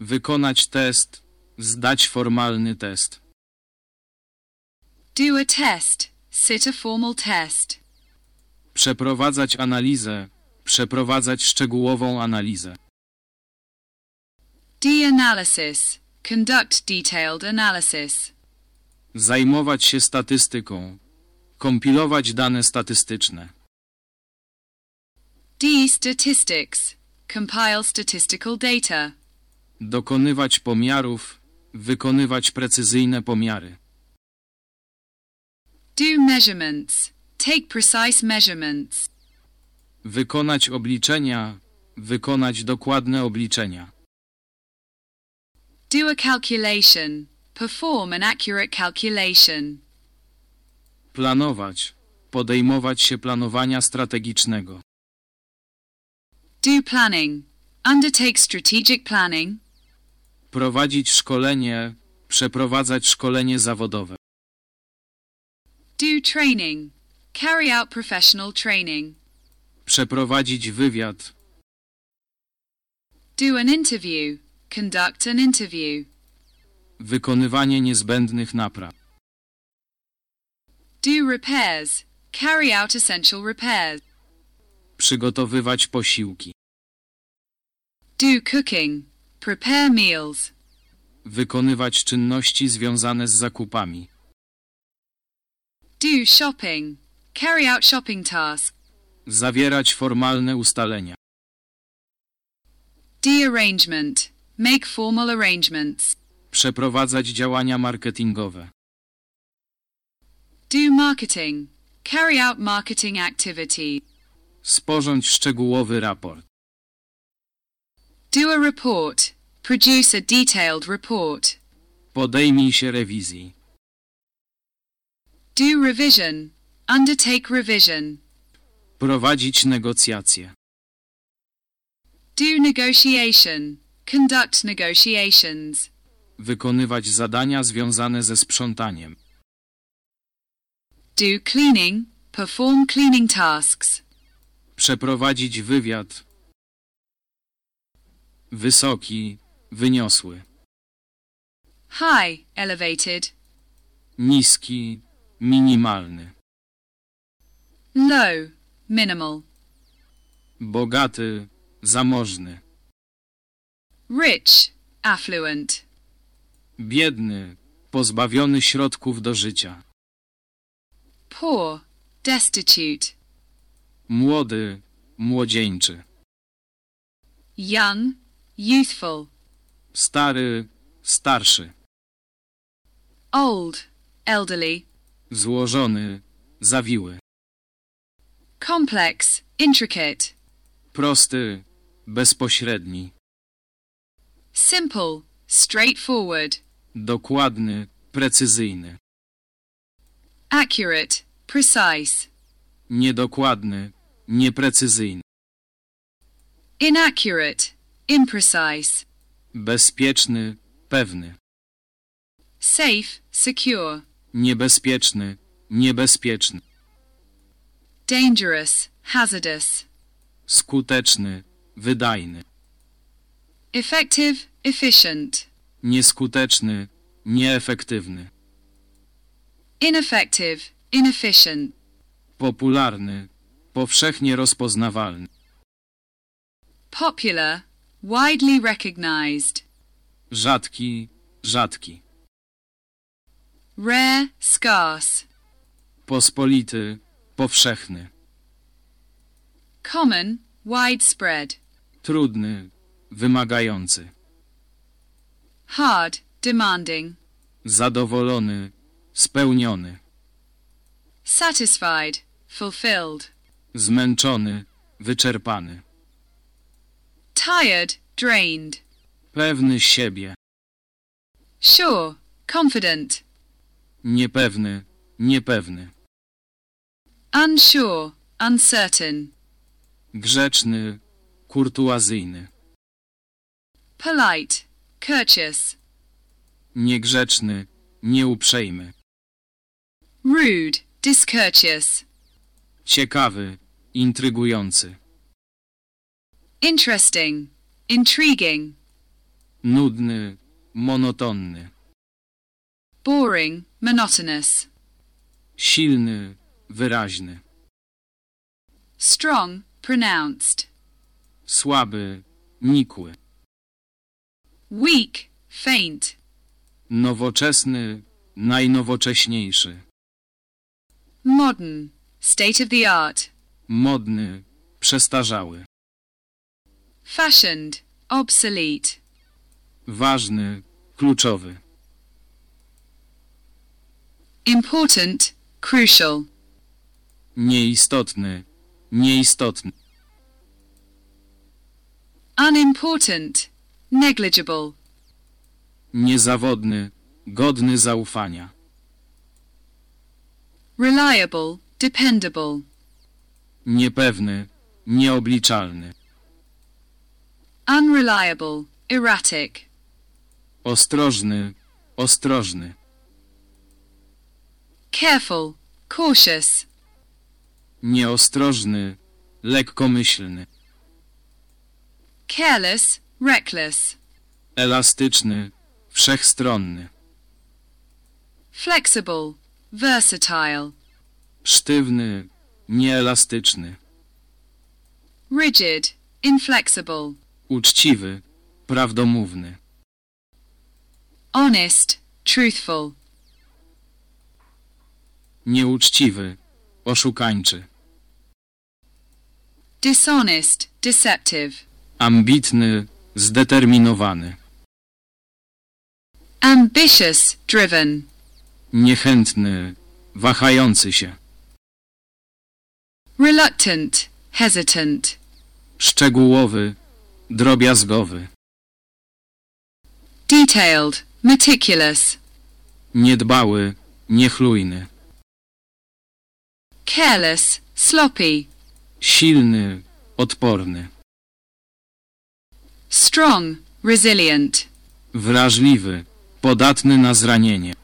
Wykonać test. Zdać formalny test. Do a test. Sit a formal test. Przeprowadzać analizę. Przeprowadzać szczegółową analizę. De-analysis. Conduct detailed analysis. Zajmować się statystyką. Kompilować dane statystyczne. De-statistics. Compile statistical data. Dokonywać pomiarów. Wykonywać precyzyjne pomiary. Do measurements. Take precise measurements. Wykonać obliczenia. Wykonać dokładne obliczenia. Do a calculation. Perform an accurate calculation. Planować. Podejmować się planowania strategicznego. Do planning. Undertake strategic planning. Prowadzić szkolenie. Przeprowadzać szkolenie zawodowe. Do training. Carry out professional training. Przeprowadzić wywiad. Do an interview. Conduct an interview. Wykonywanie niezbędnych napraw. Do repairs. Carry out essential repairs. Przygotowywać posiłki. Do cooking. Prepare meals. Wykonywać czynności związane z zakupami. Do shopping. Carry out shopping tasks. Zawierać formalne ustalenia. De-arrangement. Make formal arrangements. Przeprowadzać działania marketingowe. Do marketing. Carry out marketing activities. Sporządź szczegółowy raport. Do a report. Produce a detailed report. Podejmij się rewizji. Do revision. Undertake revision. Prowadzić negocjacje. Do negotiation. Conduct negotiations. Wykonywać zadania związane ze sprzątaniem. Do cleaning. Perform cleaning tasks. Przeprowadzić wywiad. Wysoki, wyniosły. High. Elevated. Niski, minimalny. Low. Minimal. Bogaty, zamożny. Rich. Affluent. Biedny, pozbawiony środków do życia. Poor. Destitute. Młody, młodzieńczy. Young. Youthful. Stary, starszy. Old. Elderly. Złożony, zawiły. Complex. Intricate. Prosty, bezpośredni. Simple. Straightforward. Dokładny, precyzyjny. Accurate. Precise. Niedokładny, nieprecyzyjny. Inaccurate. Imprecise. Bezpieczny, pewny. Safe. Secure. Niebezpieczny, niebezpieczny. Dangerous. Hazardous. Skuteczny, wydajny. Effective. Efficient. Nieskuteczny, nieefektywny. Ineffective. Inefficient. Popularny, powszechnie rozpoznawalny. Popular. Widely recognized. Rzadki, rzadki. Rare. Scarce. Pospolity, powszechny. Common. Widespread. Trudny, wymagający. Hard. Demanding. Zadowolony, spełniony. Satisfied. Fulfilled. Zmęczony, wyczerpany. Tired. Drained. Pewny siebie. Sure. Confident. Niepewny, niepewny. Unsure. Uncertain. Grzeczny, kurtuazyjny. Polite. Courteous. Niegrzeczny, nieuprzejmy. Rude. Discourteous. Ciekawy, intrygujący. interesting, intriguing, nudny, monotonny, boring, monotonous, silny, wyraźny, strong, pronounced, słaby, nikły, weak, faint, nowoczesny, najnowocześniejszy, modern, state of the art, modny, przestarzały, fashioned, obsolete, ważny, kluczowy, important, crucial, nieistotny, nieistotny, unimportant, negligible, niezawodny, godny zaufania, reliable, dependable, niepewny, nieobliczalny, unreliable, erratic, ostrożny, ostrożny, careful, cautious, nieostrożny, lekkomyślny, careless, reckless, elastyczny, wszechstronny, flexible, versatile, sztywny, nieelastyczny, rigid, inflexible, uczciwy, prawdomówny, honest, truthful, nieuczciwy, oszukańczy, dishonest, deceptive, ambitny, zdeterminowany, ambitious, driven, niechętny, wahający się, reluctant, hesitant, szczegółowy, drobiazgowy, detailed, meticulous, niedbały, niechlujny, careless, sloppy, silny, odporny, strong, resilient, wrażliwy, podatny na zranienie,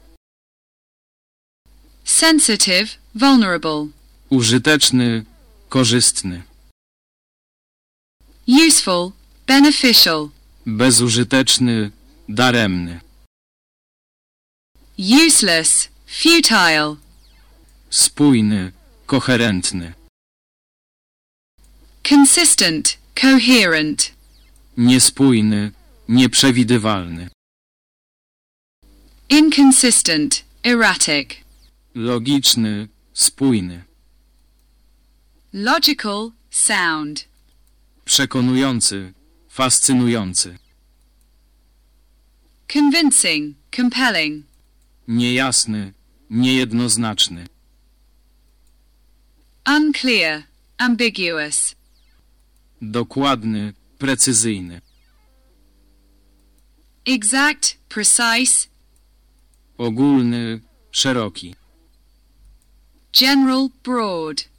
sensitive, vulnerable, użyteczny, korzystny, useful, beneficial, bezużyteczny, daremny, useless, futile, spójny, koherentny, consistent, coherent, niespójny, nieprzewidywalny, inconsistent, erratic, logiczny, spójny, logical, sound, przekonujący, fascynujący, convincing, compelling, niejasny, niejednoznaczny, unclear, ambiguous, dokładny, precyzyjny, exact, precise, ogólny, szeroki, general, broad,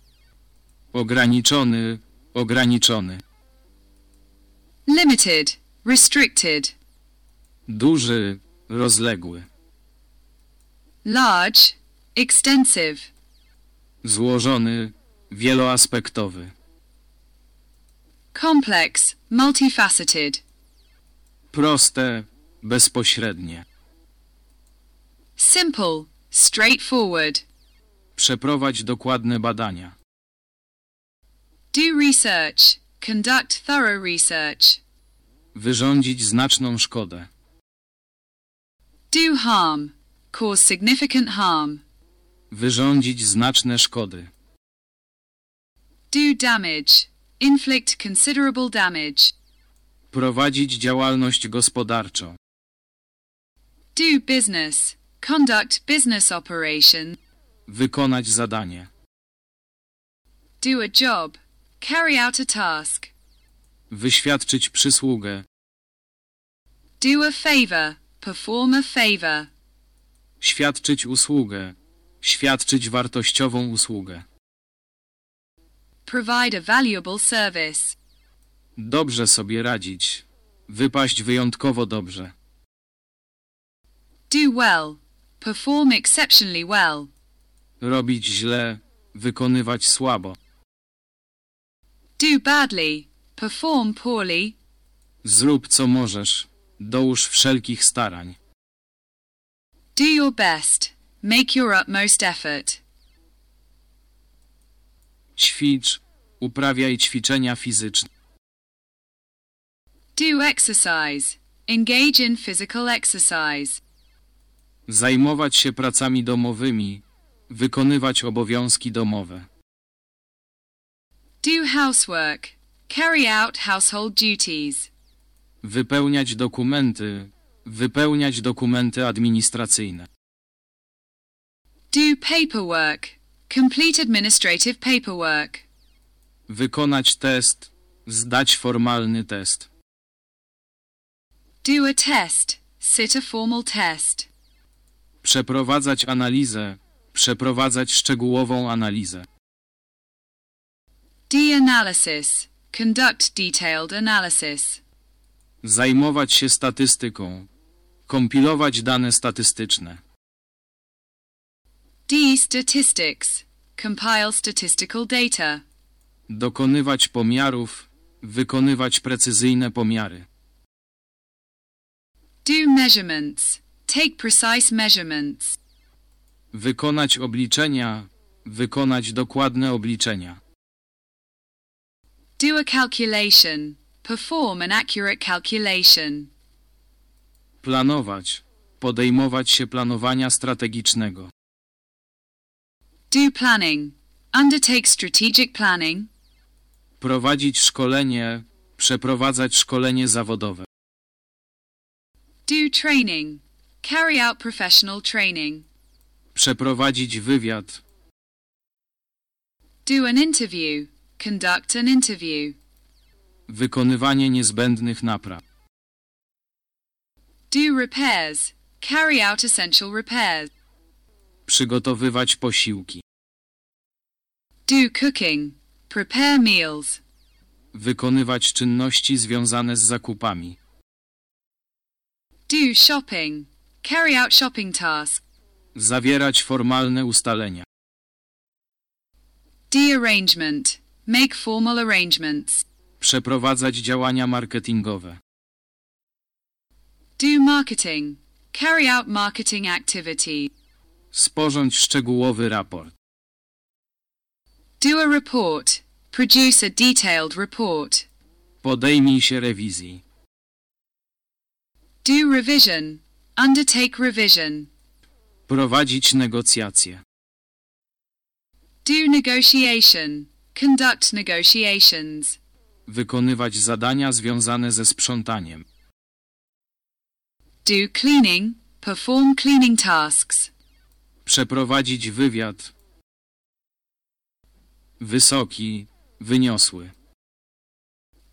ograniczony, ograniczony, limited, restricted, duży, rozległy, large, extensive, złożony, wieloaspektowy, complex, multifaceted, proste, bezpośrednie. simple, straightforward, Przeprowadź dokładne badania. Do research, conduct thorough research, Wyrządzić znaczną szkodę. do harm, cause significant harm, Wyrządzić znaczne szkody. do damage, inflict considerable damage, Prowadzić działalność gospodarczą. do business, conduct business operation, Wykonać zadanie. do a job, carry out a task, Wyświadczyć przysługę. do a favor, perform a favor, Świadczyć usługę. Świadczyć wartościową usługę. provide a valuable service, Dobrze sobie radzić. Wypaść wyjątkowo dobrze. do well, perform exceptionally well, Robić źle. Wykonywać słabo. Do badly, perform poorly, Zrób co możesz. Dołóż wszelkich starań. do your best, make your utmost effort. Ćwicz. Uprawiaj ćwiczenia fizyczne. Do exercise, engage in physical exercise. Zajmować się pracami domowymi. Wykonywać obowiązki domowe. Do housework, carry out household duties. Wypełniać dokumenty. Wypełniać dokumenty administracyjne. Do paperwork, complete administrative paperwork. Wykonać test. Zdać formalny test. Do a test, sit a formal test. Przeprowadzać analizę. Przeprowadzać szczegółową analizę. Do analysis, conduct detailed analysis. Zajmować się statystyką. Kompilować dane statystyczne. D statistics, compile statistical data. Dokonywać pomiarów. Wykonywać precyzyjne pomiary. Do measurements, take precise measurements. Wykonać obliczenia. Wykonać dokładne obliczenia. Do a calculation, perform an accurate calculation. Planować. Podejmować się planowania strategicznego. Do planning, undertake strategic planning. Prowadzić szkolenie. Przeprowadzać szkolenie zawodowe. Do training, carry out professional training. Przeprowadzić wywiad. Do an interview, conduct an interview. Wykonywanie niezbędnych napraw. Do repairs, carry out essential repairs. Przygotowywać posiłki. Do cooking, prepare meals. Wykonywać czynności związane z zakupami. Do shopping, carry out shopping tasks. Zawierać formalne ustalenia. Do arrangement, make formal arrangements. Przeprowadzać działania marketingowe. Do marketing, carry out marketing activity. Sporządź szczegółowy raport. Do a report, produce a detailed report. Podejmij się rewizji. Do revision, undertake revision. Prowadzić negocjacje. Do negotiation, conduct negotiations. Wykonywać zadania związane ze sprzątaniem. Do cleaning, perform cleaning tasks. Przeprowadzić wywiad. Wysoki, wyniosły.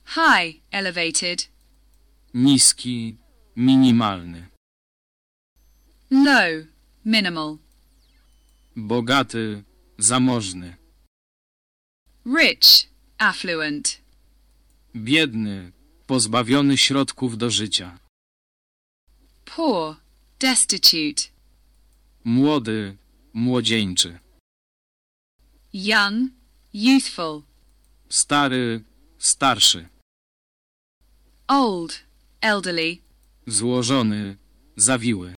High, elevated. Niski, minimalny. Low, minimal. Bogaty, zamożny. Rich, affluent. Biedny, pozbawiony środków do życia. Poor, destitute. Młody, młodzieńczy. Young, youthful. Stary, starszy. Old, elderly. Złożony, zawiły.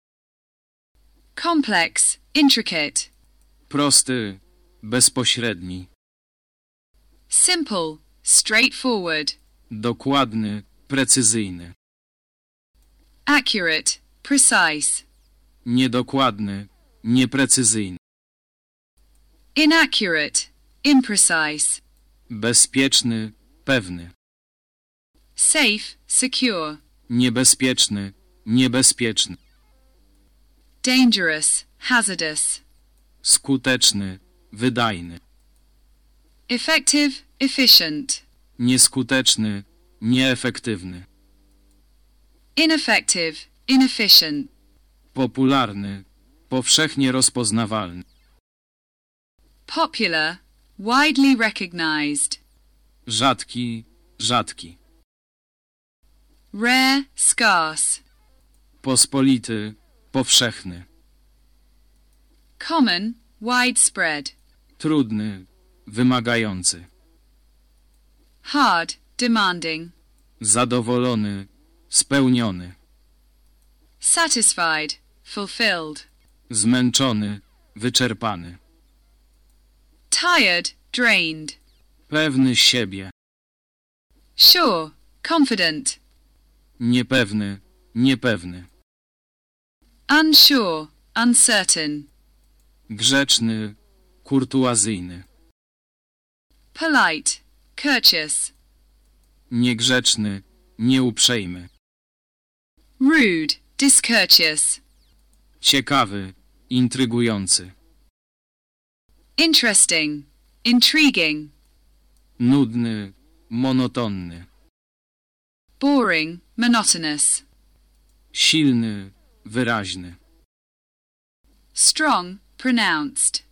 Complex, intricate. Prosty, bezpośredni. Simple, straightforward. Dokładny, precyzyjny. Accurate, precise. Niedokładny, nieprecyzyjny. Inaccurate, imprecise. Bezpieczny, pewny. Safe, secure. Niebezpieczny, niebezpieczny. Dangerous, hazardous. Skuteczny, wydajny. Effective, efficient. Nieskuteczny, nieefektywny. Ineffective, inefficient. Popularny, powszechnie rozpoznawalny. Popular, widely recognized. Rzadki, rzadki. Rare, scarce. Pospolity, powszechny. Common, widespread. Trudny, wymagający. Hard, demanding, zadowolony, spełniony, satisfied, fulfilled, zmęczony, wyczerpany, tired, drained, pewny siebie, sure, confident, niepewny, niepewny, unsure, uncertain, grzeczny, kurtuazyjny, polite, courteous, niegrzeczny, nieuprzejmy, rude, discourteous, ciekawy, intrygujący, interesting, intriguing, nudny, monotonny, boring, monotonous, silny, wyraźny, strong, pronounced,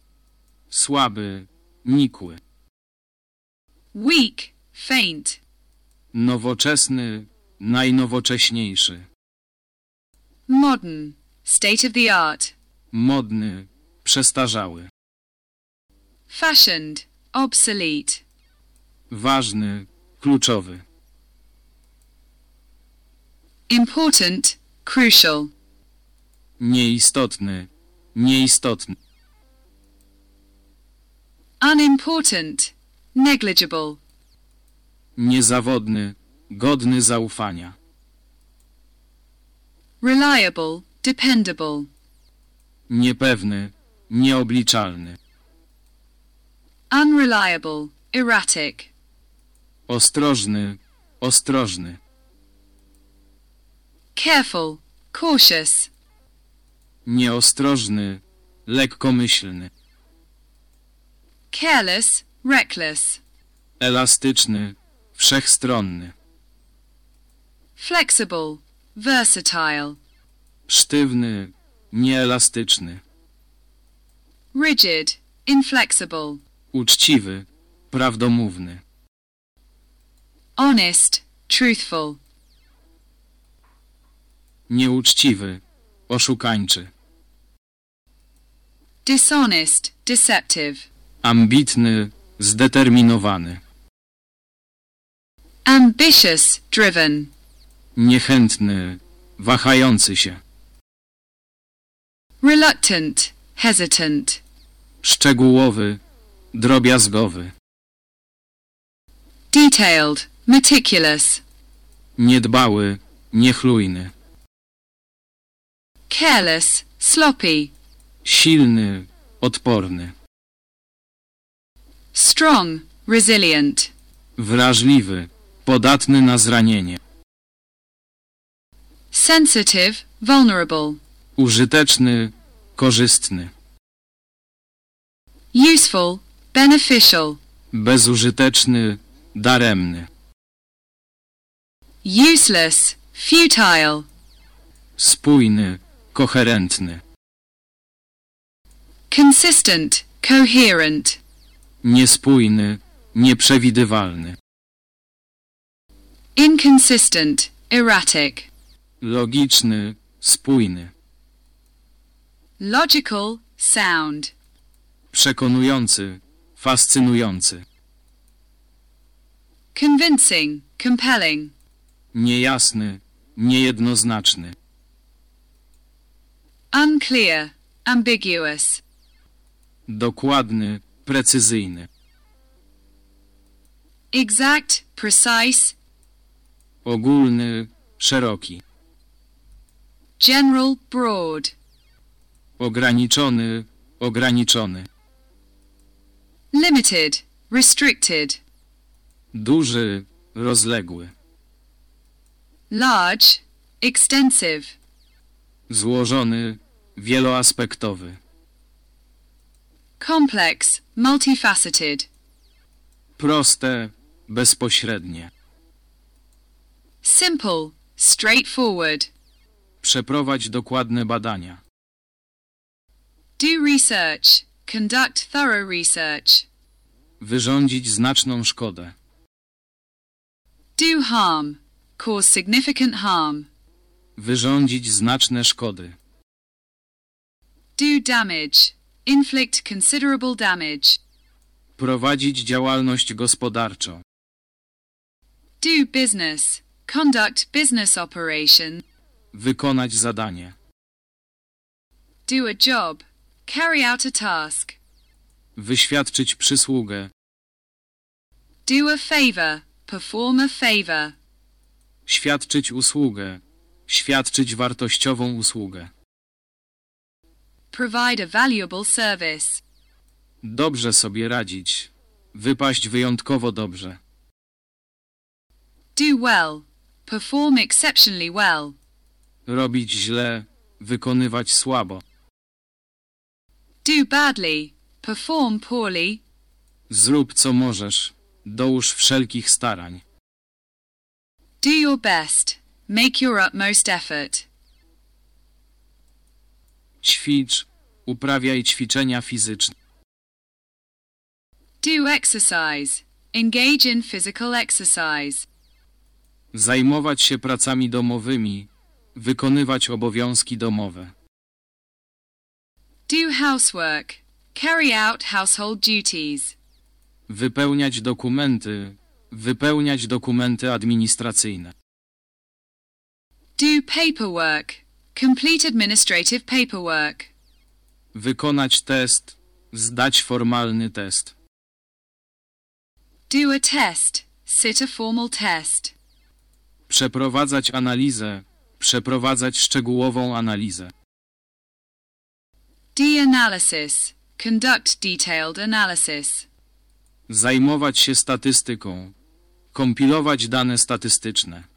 słaby, nikły, weak, faint, nowoczesny, najnowocześniejszy, modern, state of the art, modny, przestarzały, fashioned, obsolete, ważny, kluczowy, important, crucial, nieistotny, nieistotny, unimportant, negligible, niezawodny, godny zaufania, reliable, dependable, niepewny, nieobliczalny, unreliable, erratic, ostrożny, ostrożny, careful, cautious, nieostrożny, lekkomyślny, careless, reckless, elastyczny, wszechstronny, flexible, versatile, sztywny, nieelastyczny, rigid, inflexible, uczciwy, prawdomówny, honest, truthful, nieuczciwy, oszukańczy, dishonest, deceptive, ambitny, zdeterminowany, ambitious, driven, niechętny, wahający się, reluctant, hesitant, szczegółowy, drobiazgowy, detailed, meticulous, niedbały, niechlujny, careless, sloppy, silny, odporny, strong, resilient, wrażliwy, podatny na zranienie, sensitive, vulnerable, użyteczny, korzystny, useful, beneficial, bezużyteczny, daremny, useless, futile, spójny, koherentny, consistent, coherent, niespójny, nieprzewidywalny, inconsistent, erratic, logiczny, spójny, logical, sound, przekonujący, fascynujący, convincing, compelling, niejasny, niejednoznaczny, unclear, ambiguous, dokładny, precyzyjny, exact, precise, ogólny, szeroki, general, broad, ograniczony, ograniczony, limited, restricted, duży, rozległy, large, extensive, złożony, wieloaspektowy, complex, multifaceted, proste, bezpośrednie. simple, straightforward, Przeprowadź dokładne badania. do research, conduct thorough research, Wyrządzić znaczną szkodę. do harm, cause significant harm, Wyrządzić znaczne szkody. do damage, inflict considerable damage, Prowadzić działalność gospodarczą. Do business. Conduct business operation. Wykonać zadanie. Do a job. Carry out a task. Wyświadczyć przysługę. Do a favor. Perform a favor. Świadczyć usługę. Świadczyć wartościową usługę. Provide a valuable service. Dobrze sobie radzić. Wypaść wyjątkowo dobrze. Do well. Perform exceptionally well. Robić źle. Wykonywać słabo. Do badly. Perform poorly. Zrób co możesz. Dołóż wszelkich starań. Do your best. Make your utmost effort. Ćwicz. Uprawiaj ćwiczenia fizyczne. Do exercise. Engage in physical exercise. Zajmować się pracami domowymi. Wykonywać obowiązki domowe. Do housework. Carry out household duties. Wypełniać dokumenty. Wypełniać dokumenty administracyjne. Do paperwork. Complete administrative paperwork. Wykonać test. Zdać formalny test. Do a test. Sit a formal test. Przeprowadzać analizę. Przeprowadzać szczegółową analizę. Do analysis. Conduct detailed analysis. Zajmować się statystyką. Kompilować dane statystyczne.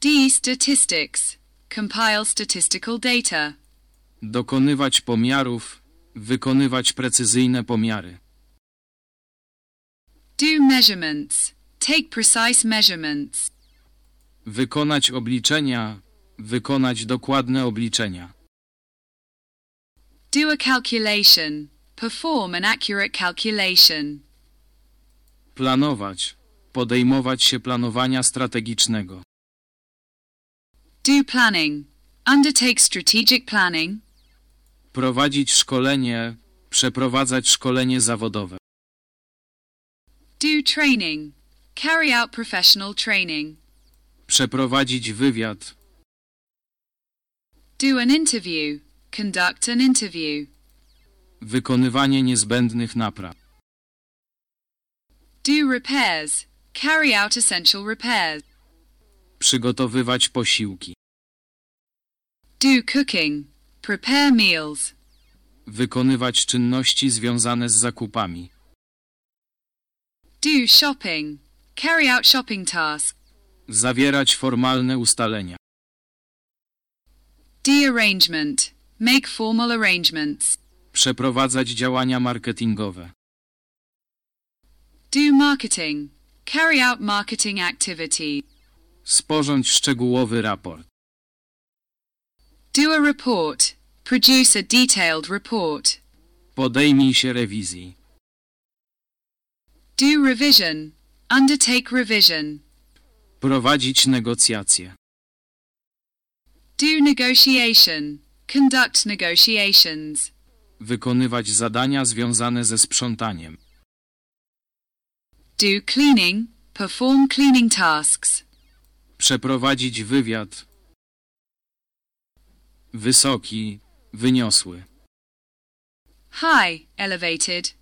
D statistics. Compile statistical data. Dokonywać pomiarów. Wykonywać precyzyjne pomiary. Do measurements. Take precise measurements. Wykonać obliczenia. Wykonać dokładne obliczenia. Do a calculation. Perform an accurate calculation. Planować. Podejmować się planowania strategicznego. Do planning. Undertake strategic planning. Prowadzić szkolenie. Przeprowadzać szkolenie zawodowe. Do training. Carry out professional training. Przeprowadzić wywiad. Do an interview. Conduct an interview. Wykonywanie niezbędnych napraw. Do repairs. Carry out essential repairs. Przygotowywać posiłki. Do cooking. Prepare meals. Wykonywać czynności związane z zakupami. Do shopping. Carry out shopping tasks. Zawierać formalne ustalenia. Do arrangement. Make formal arrangements. Przeprowadzać działania marketingowe. Do marketing. Carry out marketing activity. Sporządź szczegółowy raport. Do a report. Produce a detailed report. Podejmij się rewizji. Do revision. Undertake revision. Prowadzić negocjacje. Do negotiation. Conduct negotiations. Wykonywać zadania związane ze sprzątaniem. Do cleaning. Perform cleaning tasks. Przeprowadzić wywiad. Wysoki, wyniosły. High. Elevated.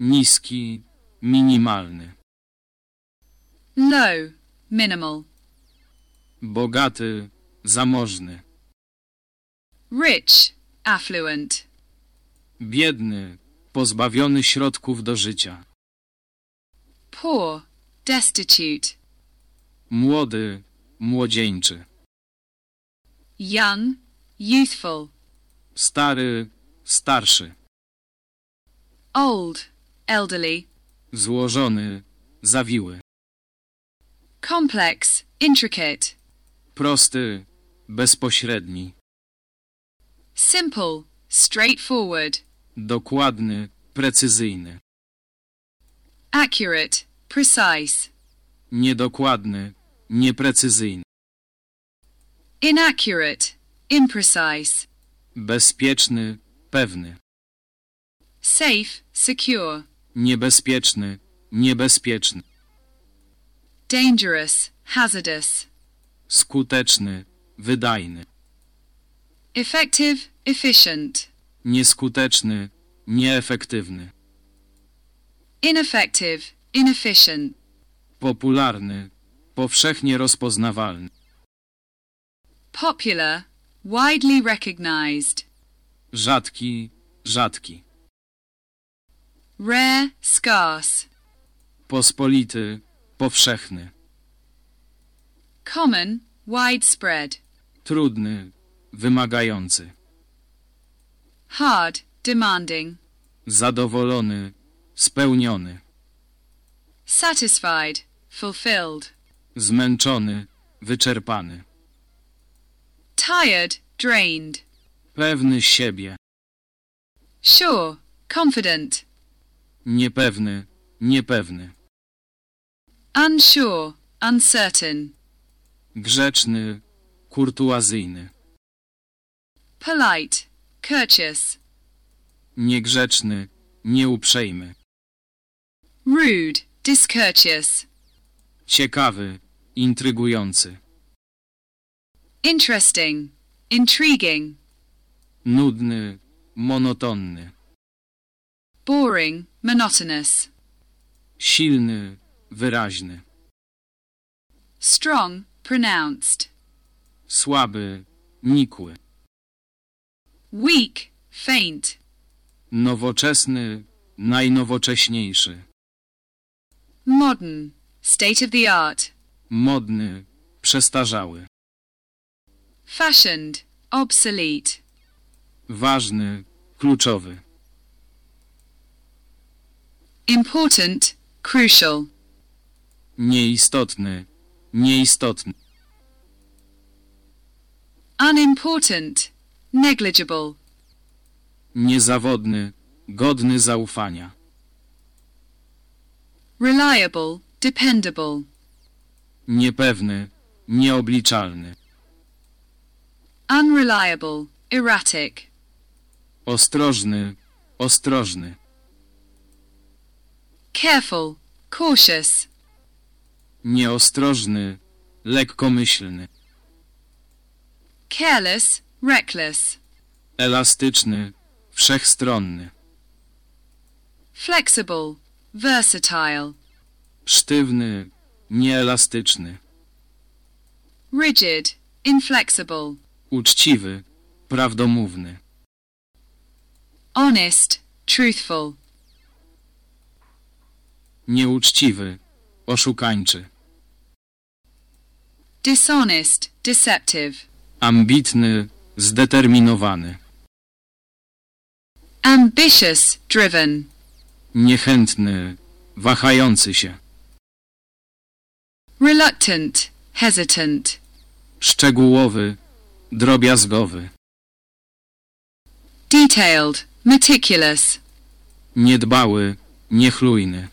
Niski, minimalny. Low. Minimal. Bogaty, zamożny. Rich. Affluent. Biedny, pozbawiony środków do życia. Poor. Destitute. Młody, młodzieńczy. Young. Youthful. Stary, starszy. Old. Elderly. Złożony, zawiły. Complex. Intricate. Prosty, bezpośredni. Simple. Straightforward. Dokładny, precyzyjny. Accurate. Precise. Niedokładny, nieprecyzyjny. Inaccurate. Imprecise. Bezpieczny, pewny. Safe. Secure. Niebezpieczny, niebezpieczny. dangerous, hazardous. skuteczny, wydajny, Effective, efficient. nieskuteczny, nieefektywny, Ineffective, inefficient. popularny, powszechnie rozpoznawalny, Popular, widely recognized. rzadki, rzadki, Rare, scarce. pospolity, powszechny, Common, widespread. trudny, wymagający, Hard, demanding. zadowolony, spełniony, Satisfied, fulfilled. zmęczony, wyczerpany, Tired, drained. pewny siebie, Sure, confident. niepewny, niepewny, Unsure, uncertain. grzeczny, kurtuazyjny, Polite, courteous. niegrzeczny, nieuprzejmy, Rude, discourteous. ciekawy, intrygujący, Interesting, intriguing. nudny, monotonny, Boring, monotonous. silny, wyraźny, Strong, pronounced. słaby, nikły, Weak, faint. nowoczesny, najnowocześniejszy, Modern, state of the art. modny, przestarzały, Fashioned, obsolete. ważny, kluczowy, Important, crucial. nieistotny, nieistotny, Unimportant, negligible. niezawodny, godny zaufania, Reliable, dependable. niepewny, nieobliczalny, Unreliable, erratic. ostrożny, ostrożny, Careful, cautious. nieostrożny, lekkomyślny, Careless, reckless. elastyczny, wszechstronny, Flexible, versatile. sztywny, nieelastyczny, Rigid, inflexible. Uczciwy, prawdomówny, Honest, truthful. nieuczciwy, oszukańczy, Dishonest, deceptive. ambitny, zdeterminowany, Ambitious, driven. niechętny, wahający się, Reluctant, hesitant. szczegółowy, drobiazgowy, Detailed, meticulous. niedbały, niechlujny,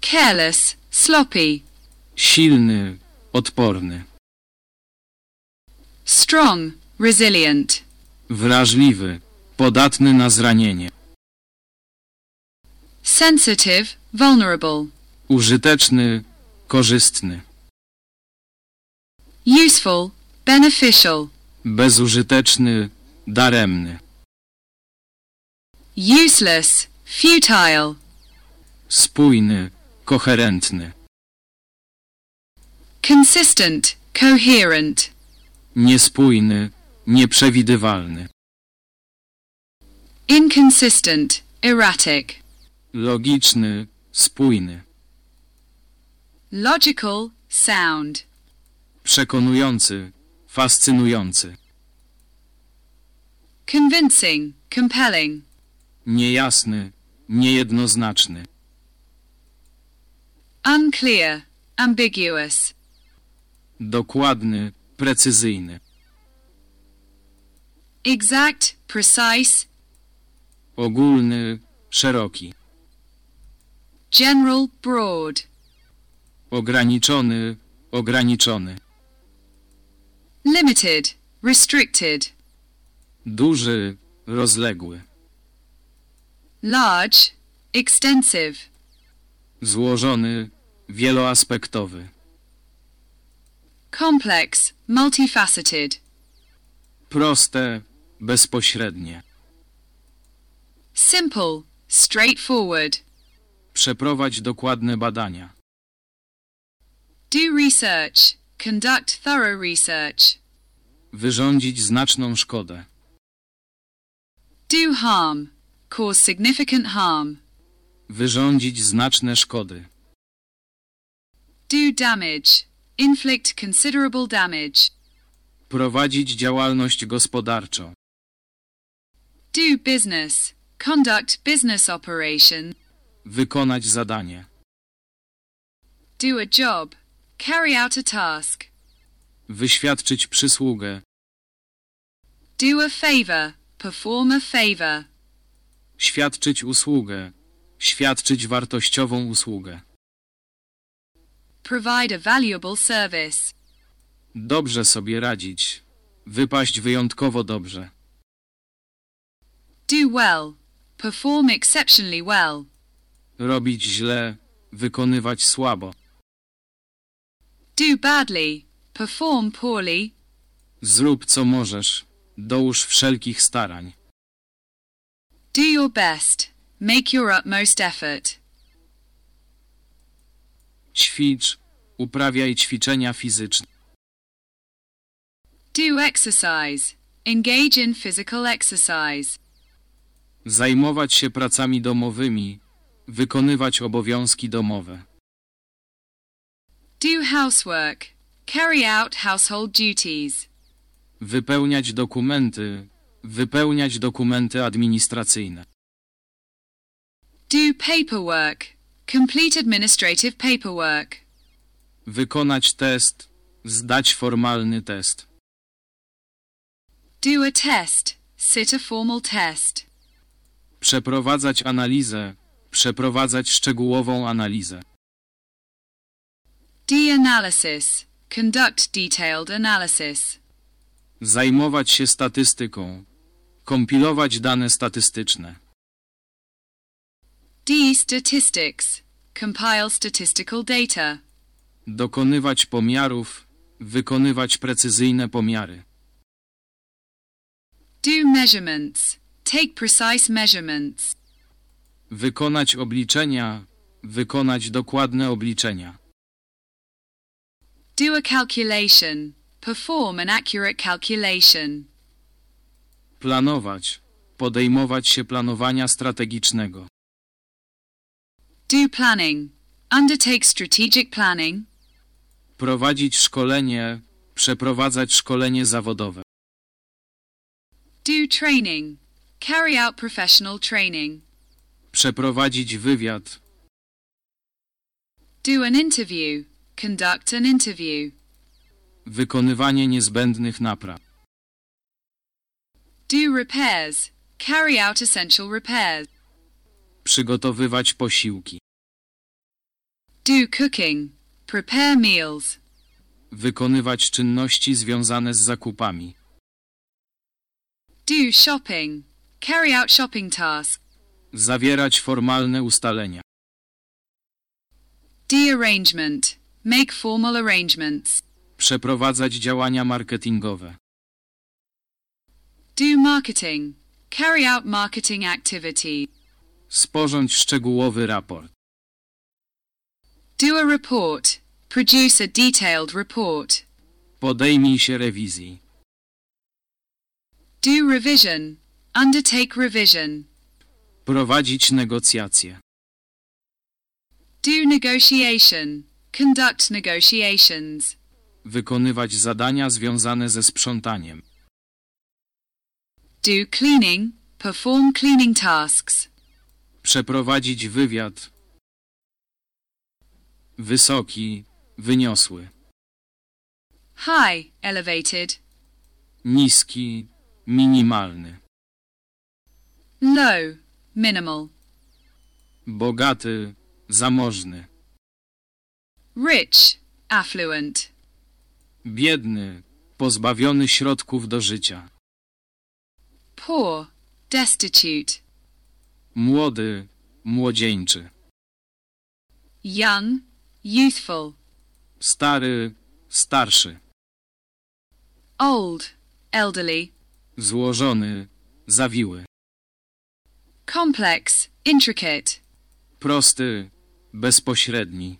Careless, sloppy. silny, odporny, Strong, resilient. wrażliwy, podatny na zranienie, Sensitive, vulnerable. użyteczny, korzystny, Useful, beneficial. bezużyteczny, daremny, Useless, futile. spójny, koherentny, Consistent, coherent. niespójny, nieprzewidywalny, Inconsistent, erratic. logiczny, spójny, Logical, sound. przekonujący, fascynujący, Convincing, compelling. niejasny, niejednoznaczny, Unclear, ambiguous. dokładny, precyzyjny, Exact, precise. ogólny, szeroki, General, broad. ograniczony, ograniczony, Limited, restricted. duży, rozległy, Large, extensive. złożony, Wieloaspektowy. Complex, multifaceted. Proste, bezpośrednie. Simple, straightforward. Przeprowadź dokładne badania. Do research. Conduct thorough research. Wyrządzić znaczną szkodę. Do harm. Cause significant harm. Wyrządzić znaczne szkody. Do damage. Inflict considerable damage. Prowadzić działalność gospodarczą. Do business. Conduct business operation. Wykonać zadanie. Do a job. Carry out a task. Wyświadczyć przysługę. Do a favor. Perform a favor. Świadczyć usługę. Świadczyć wartościową usługę. Provide a valuable service. Dobrze sobie radzić. Wypaść wyjątkowo dobrze. Do well. Perform exceptionally well. Robić źle. Wykonywać słabo. Do badly. Perform poorly. Zrób co możesz. Dołóż wszelkich starań. Do your best. Make your utmost effort. Ćwicz. Uprawiaj ćwiczenia fizyczne. Do exercise. Engage in physical exercise. Zajmować się pracami domowymi. Wykonywać obowiązki domowe. Do housework. Carry out household duties. Wypełniać dokumenty. Wypełniać dokumenty administracyjne. Do paperwork. Complete administrative paperwork. Wykonać test. Zdać formalny test. Do a test. Sit a formal test. Przeprowadzać analizę. Przeprowadzać szczegółową analizę. Do analysis. Conduct detailed analysis. Zajmować się statystyką. Kompilować dane statystyczne. D statistics. Compile statistical data. Dokonywać pomiarów. Wykonywać precyzyjne pomiary. Do measurements. Take precise measurements. Wykonać obliczenia. Wykonać dokładne obliczenia. Do a calculation. Perform an accurate calculation. Planować. Podejmować się planowania strategicznego. Do planning. Undertake strategic planning. Prowadzić szkolenie. Przeprowadzać szkolenie zawodowe. Do training. Carry out professional training. Przeprowadzić wywiad. Do an interview. Conduct an interview. Wykonywanie niezbędnych napraw. Do repairs. Carry out essential repairs. Przygotowywać posiłki. Do cooking. Prepare meals. Wykonywać czynności związane z zakupami. Do shopping. Carry out shopping tasks. Zawierać formalne ustalenia. Do arrangement. Make formal arrangements. Przeprowadzać działania marketingowe. Do marketing. Carry out marketing activity. Sporządź szczegółowy raport. Do a report. Produce a detailed report. Podejmij się rewizji. Do revision. Undertake revision. Prowadzić negocjacje. Do negotiation. Conduct negotiations. Wykonywać zadania związane ze sprzątaniem. Do cleaning. Perform cleaning tasks. Przeprowadzić wywiad. Wysoki, wyniosły. High. Elevated. Niski, minimalny. Low. Minimal. Bogaty, zamożny. Rich. Affluent. Biedny, pozbawiony środków do życia. Poor. Destitute. Młody, młodzieńczy. Young. youthful. stary, starszy, Old, elderly. złożony, zawiły, Complex, intricate. prosty, bezpośredni,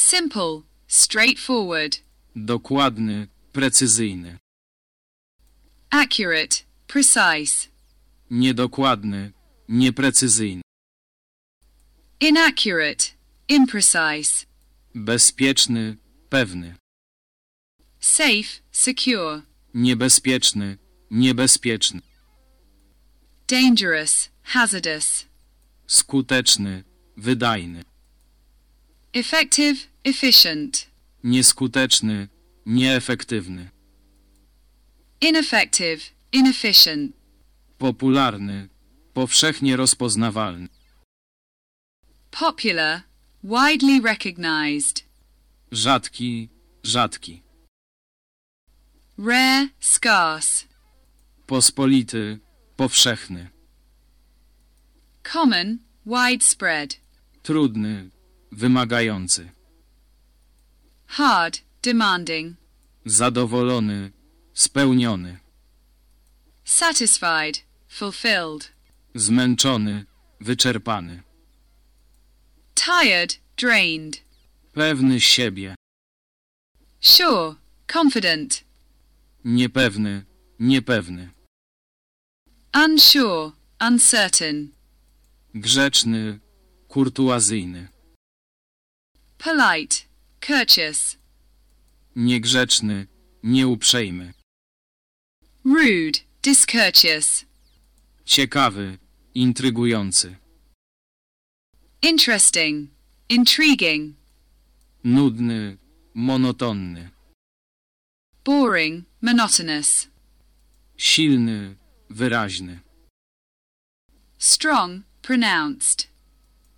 Simple, straightforward. dokładny, precyzyjny, Accurate, precise. niedokładny, nieprecyzyjny, Inaccurate, imprecise. bezpieczny, pewny, Safe, secure. niebezpieczny, niebezpieczny, Dangerous, hazardous. skuteczny, wydajny, Effective, efficient. nieskuteczny, nieefektywny, Ineffective, inefficient. popularny, powszechnie rozpoznawalny, Popular, widely recognized. rzadki, rzadki, Rare, scarce. pospolity, powszechny, Common, widespread. trudny, wymagający, Hard, demanding. zadowolony, spełniony, Satisfied, fulfilled. zmęczony, wyczerpany, Tired, drained. pewny siebie, Sure, confident. niepewny, niepewny, Unsure, uncertain. grzeczny, kurtuazyjny, Polite, courteous. niegrzeczny, nieuprzejmy, Rude, discourteous. ciekawy, intrygujący, Interesting, intriguing. nudny, monotonny, Boring, monotonous. silny, wyraźny, Strong, pronounced.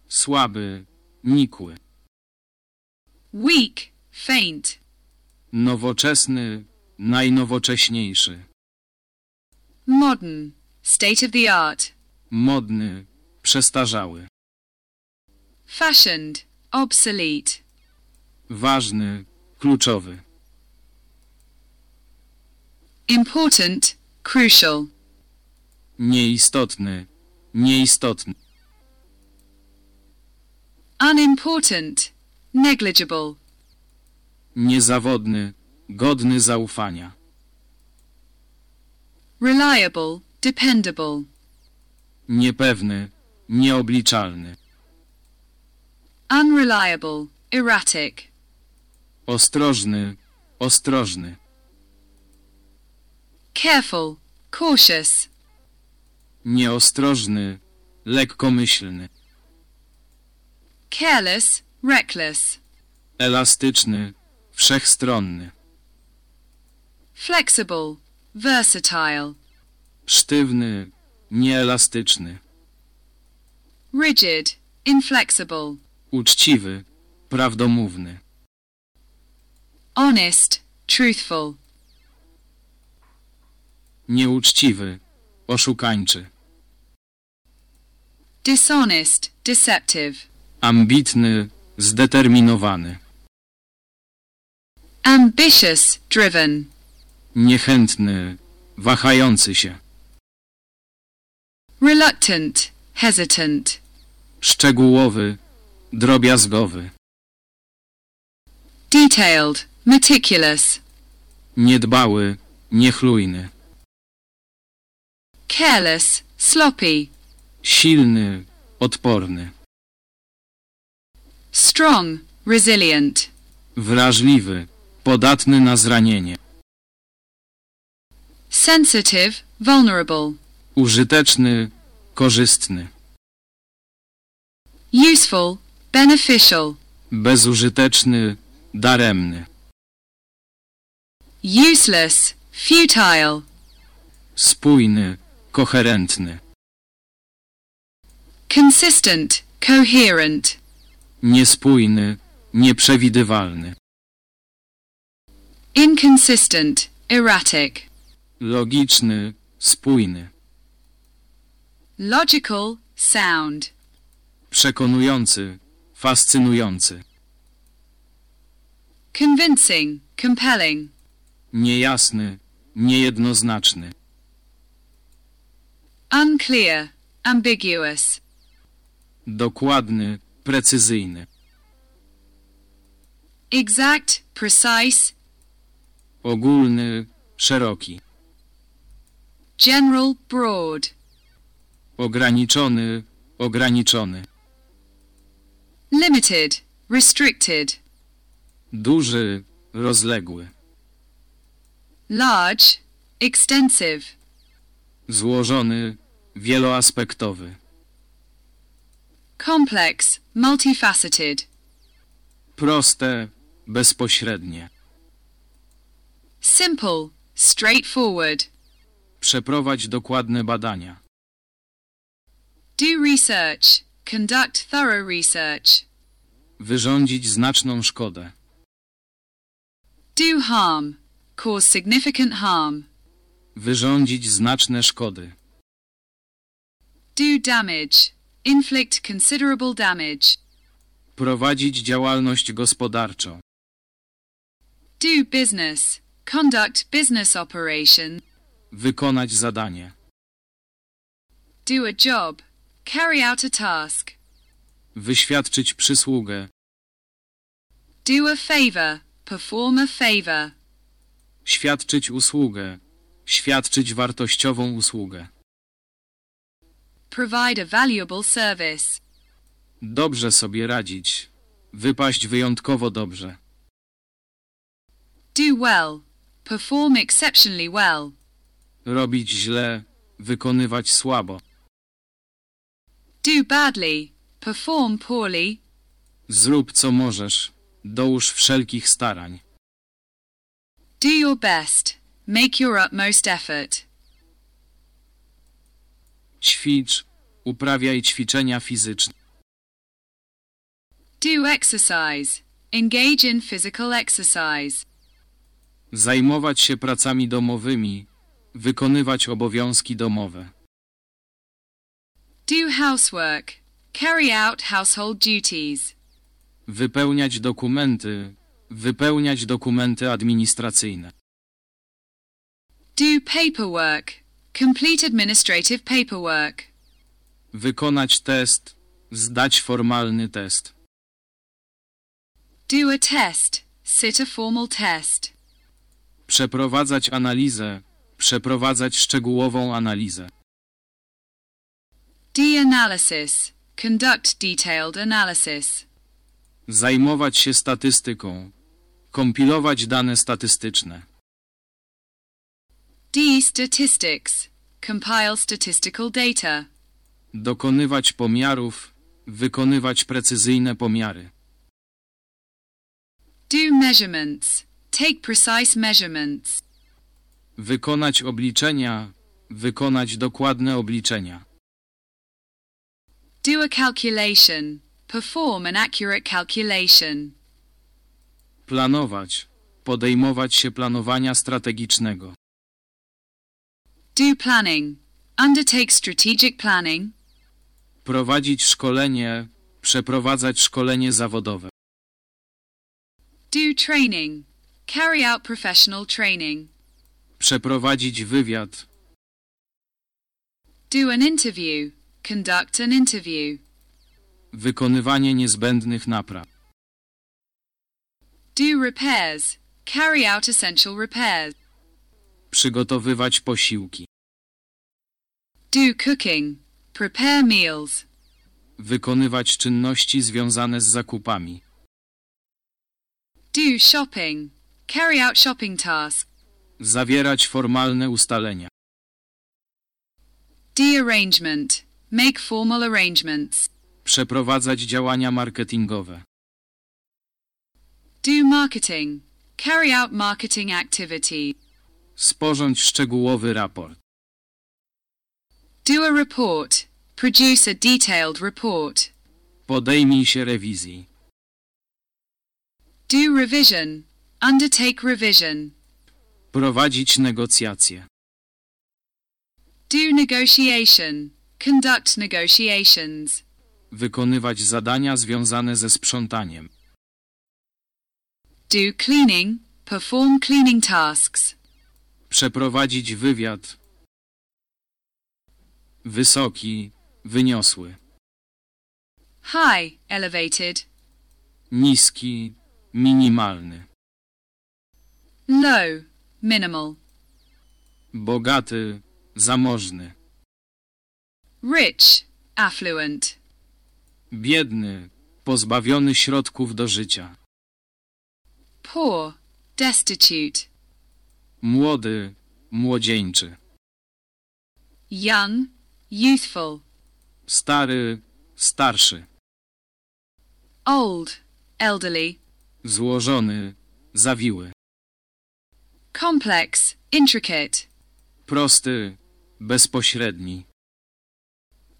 słaby, nikły, Weak, faint. nowoczesny, najnowocześniejszy, Modern, state of the art. modny, przestarzały, Fashioned, obsolete. ważny, kluczowy, Important, crucial. nieistotny, nieistotny, Unimportant, negligible. niezawodny, godny zaufania, Reliable, dependable. niepewny, nieobliczalny, Unreliable, erratic. ostrożny, ostrożny, Careful, cautious. nieostrożny, lekkomyślny, Careless, reckless. elastyczny, wszechstronny, Flexible, versatile. sztywny, nieelastyczny, Rigid, inflexible. uczciwy, prawdomówny, Honest, truthful. nieuczciwy, oszukańczy, Dishonest, deceptive. ambitny, zdeterminowany, Ambitious, driven. niechętny, wahający się, Reluctant, hesitant. szczegółowy, drobiazgowy, Detailed, meticulous. niedbały, niechlujny, Careless, sloppy. silny, odporny, Strong, resilient. wrażliwy, podatny na zranienie, Sensitive, vulnerable. użyteczny, korzystny, Useful, beneficial. bezużyteczny, daremny, Useless, futile. spójny, koherentny, Consistent, coherent. Niespójny, nieprzewidywalny, Inconsistent, erratic. logiczny, spójny, Logical, sound. przekonujący, fascynujący, convincing, compelling, niejasny, niejednoznaczny, unclear, ambiguous, dokładny, precyzyjny, exact, precise, ogólny, szeroki, general, broad, ograniczony, ograniczony, limited, restricted, duży, rozległy, large, extensive, złożony, wieloaspektowy, complex, multifaceted, proste, bezpośrednie. simple, straightforward. Przeprowadź dokładne badania. Do research, conduct thorough research. Wyrządzić znaczną szkodę. Do harm, cause significant harm. Wyrządzić znaczne szkody. Do damage, inflict considerable damage. Prowadzić działalność gospodarczą. Do business, conduct business operation. Wykonać zadanie. Do a job, carry out a task. Wyświadczyć przysługę. Do a favor, perform a favor. Świadczyć usługę. Świadczyć wartościową usługę. Provide a valuable service. Dobrze sobie radzić. Wypaść wyjątkowo dobrze. Do well, perform exceptionally well. Robić źle. Wykonywać słabo. Do badly, perform poorly. Zrób co możesz. Dołóż wszelkich starań. Do your best, make your utmost effort. Ćwicz. Uprawiaj ćwiczenia fizyczne. Do exercise, engage in physical exercise. Zajmować się pracami domowymi. Wykonywać obowiązki domowe. Do housework, carry out household duties. Wypełniać dokumenty. Wypełniać dokumenty administracyjne. Do paperwork, complete administrative paperwork. Wykonać test. Zdać formalny test. Do a test, sit a formal test. Przeprowadzać analizę. Przeprowadzać szczegółową analizę. Do analysis, conduct detailed analysis. Zajmować się statystyką. Kompilować dane statystyczne. D statistics, compile statistical data. Dokonywać pomiarów. Wykonywać precyzyjne pomiary. Do measurements, take precise measurements. Wykonać obliczenia. Wykonać dokładne obliczenia. Do a calculation, perform an accurate calculation. Planować. Podejmować się planowania strategicznego. Do planning, undertake strategic planning. Prowadzić szkolenie. Przeprowadzać szkolenie zawodowe. Do training, carry out professional training. Przeprowadzić wywiad. Do an interview, conduct an interview. Wykonywanie niezbędnych napraw. Do repairs, carry out essential repairs. Przygotowywać posiłki. Do cooking, prepare meals. Wykonywać czynności związane z zakupami. Do shopping, carry out shopping tasks. Zawierać formalne ustalenia. Do arrangement, make formal arrangements. Przeprowadzać działania marketingowe. Do marketing, carry out marketing activity. Sporządź szczegółowy raport. Do a report, produce a detailed report. Podejmij się rewizji. Do revision, undertake revision. Prowadzić negocjacje. Do negotiation, conduct negotiations. Wykonywać zadania związane ze sprzątaniem. Do cleaning. Perform cleaning tasks. Przeprowadzić wywiad. Wysoki, wyniosły. High. Elevated. Niski, minimalny. Low. Minimal. Bogaty, zamożny. Rich. Affluent. Biedny, pozbawiony środków do życia. Poor. Destitute. Młody, młodzieńczy. Young. Youthful. Stary, starszy. Old. Elderly. Złożony, zawiły. Complex. Intricate. Prosty, bezpośredni.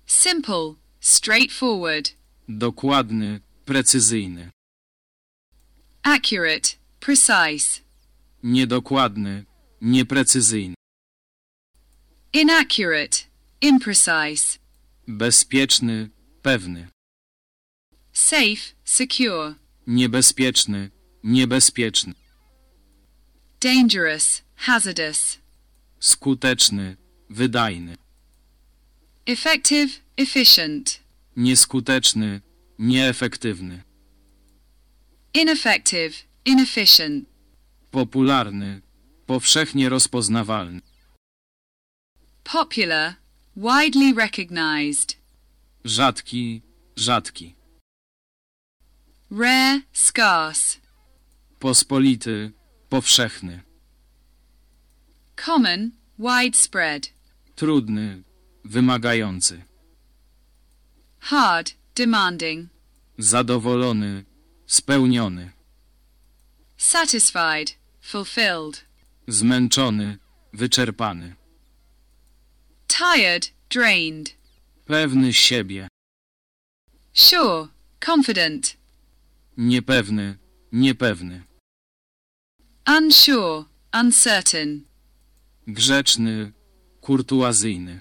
Simple. Straightforward. Dokładny, precyzyjny. Accurate. Precise. Niedokładny, nieprecyzyjny. Inaccurate. Imprecise. Bezpieczny, pewny. Safe. Secure. Niebezpieczny, niebezpieczny. Dangerous. Hazardous. Skuteczny, wydajny. Effective. Efficient. Nieskuteczny, nieefektywny. Ineffective. Inefficient. Popularny, powszechnie rozpoznawalny. Popular. Widely recognized. Rzadki, rzadki. Rare. Scarce. Pospolity, powszechny. Common. Widespread. Trudny, wymagający. Hard. Demanding. Zadowolony, spełniony. Satisfied. Fulfilled. Zmęczony, wyczerpany. Tired. Drained. Pewny siebie. Sure. Confident. Niepewny, niepewny. Unsure. Uncertain. Grzeczny, kurtuazyjny.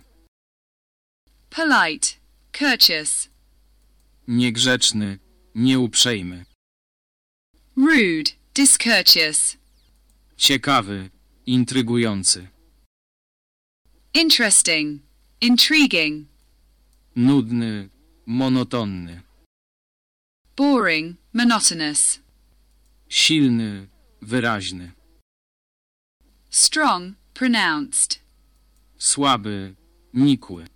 Polite. Courteous. Niegrzeczny, nieuprzejmy. Rude. Discourteous. Ciekawy, intrygujący. Interesting. Intriguing. Nudny, monotonny. Boring. Monotonous. Silny, wyraźny. Strong. Pronounced. Słaby, nikły.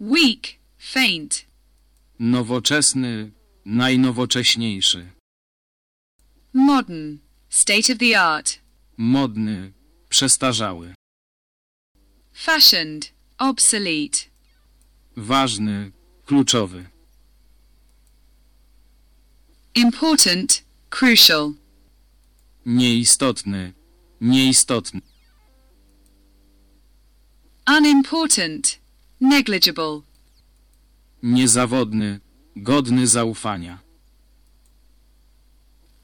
Weak. Faint. Nowoczesny, najnowocześniejszy. Modern. State of the art. Modny, przestarzały. Fashioned. Obsolete. Ważny, kluczowy. Important. Crucial. Nieistotny, nieistotny. Unimportant. Negligible. Niezawodny, godny zaufania.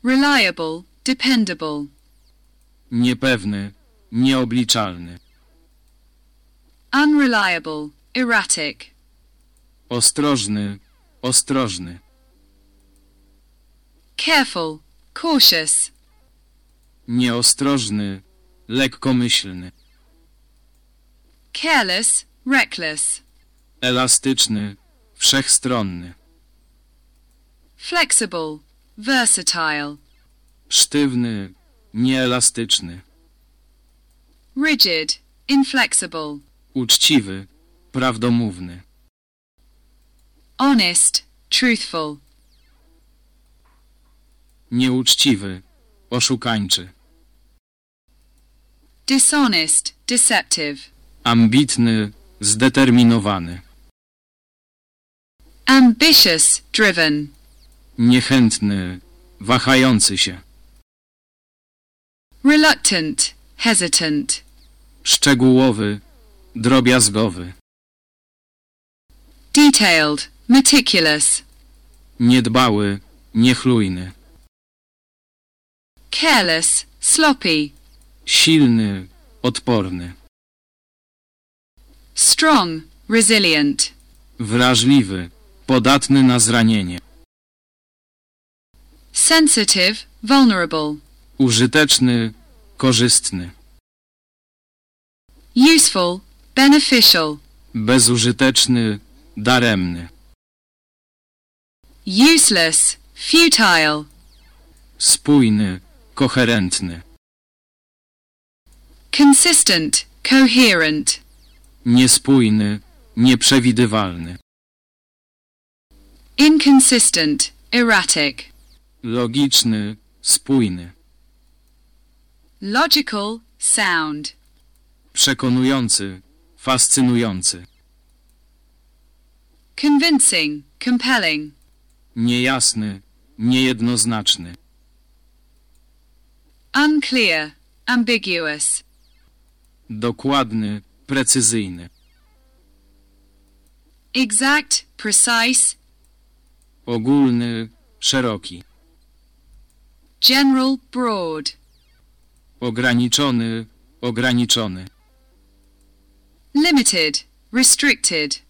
Reliable. Dependable. Niepewny, nieobliczalny. Unreliable. Erratic. Ostrożny, ostrożny. Careful. Cautious. Nieostrożny, lekkomyślny. Careless. Reckless. Elastyczny, wszechstronny. Flexible. Versatile. Sztywny, nieelastyczny. Rigid. Inflexible. Uczciwy, prawdomówny. Honest. Truthful. Nieuczciwy, oszukańczy. Dishonest. Deceptive. Ambitny, zdeterminowany. Ambitious. Driven. Niechętny, wahający się. Reluctant. Hesitant. Szczegółowy, drobiazgowy. Detailed. Meticulous. Niedbały, niechlujny. Careless. Sloppy. Silny, odporny. Strong. Resilient. Wrażliwy, podatny na zranienie. sensitive, vulnerable. użyteczny, korzystny, Useful, beneficial. bezużyteczny, daremny, Useless, futile. spójny, koherentny, Consistent, coherent. niespójny, nieprzewidywalny, Inconsistent, erratic. logiczny, spójny, Logical, sound. przekonujący, fascynujący, Convincing, compelling. niejasny, niejednoznaczny, Unclear, ambiguous. dokładny, precyzyjny, Exact, precise, ogólny, szeroki, general, broad. ograniczony, ograniczony, Limited, restricted.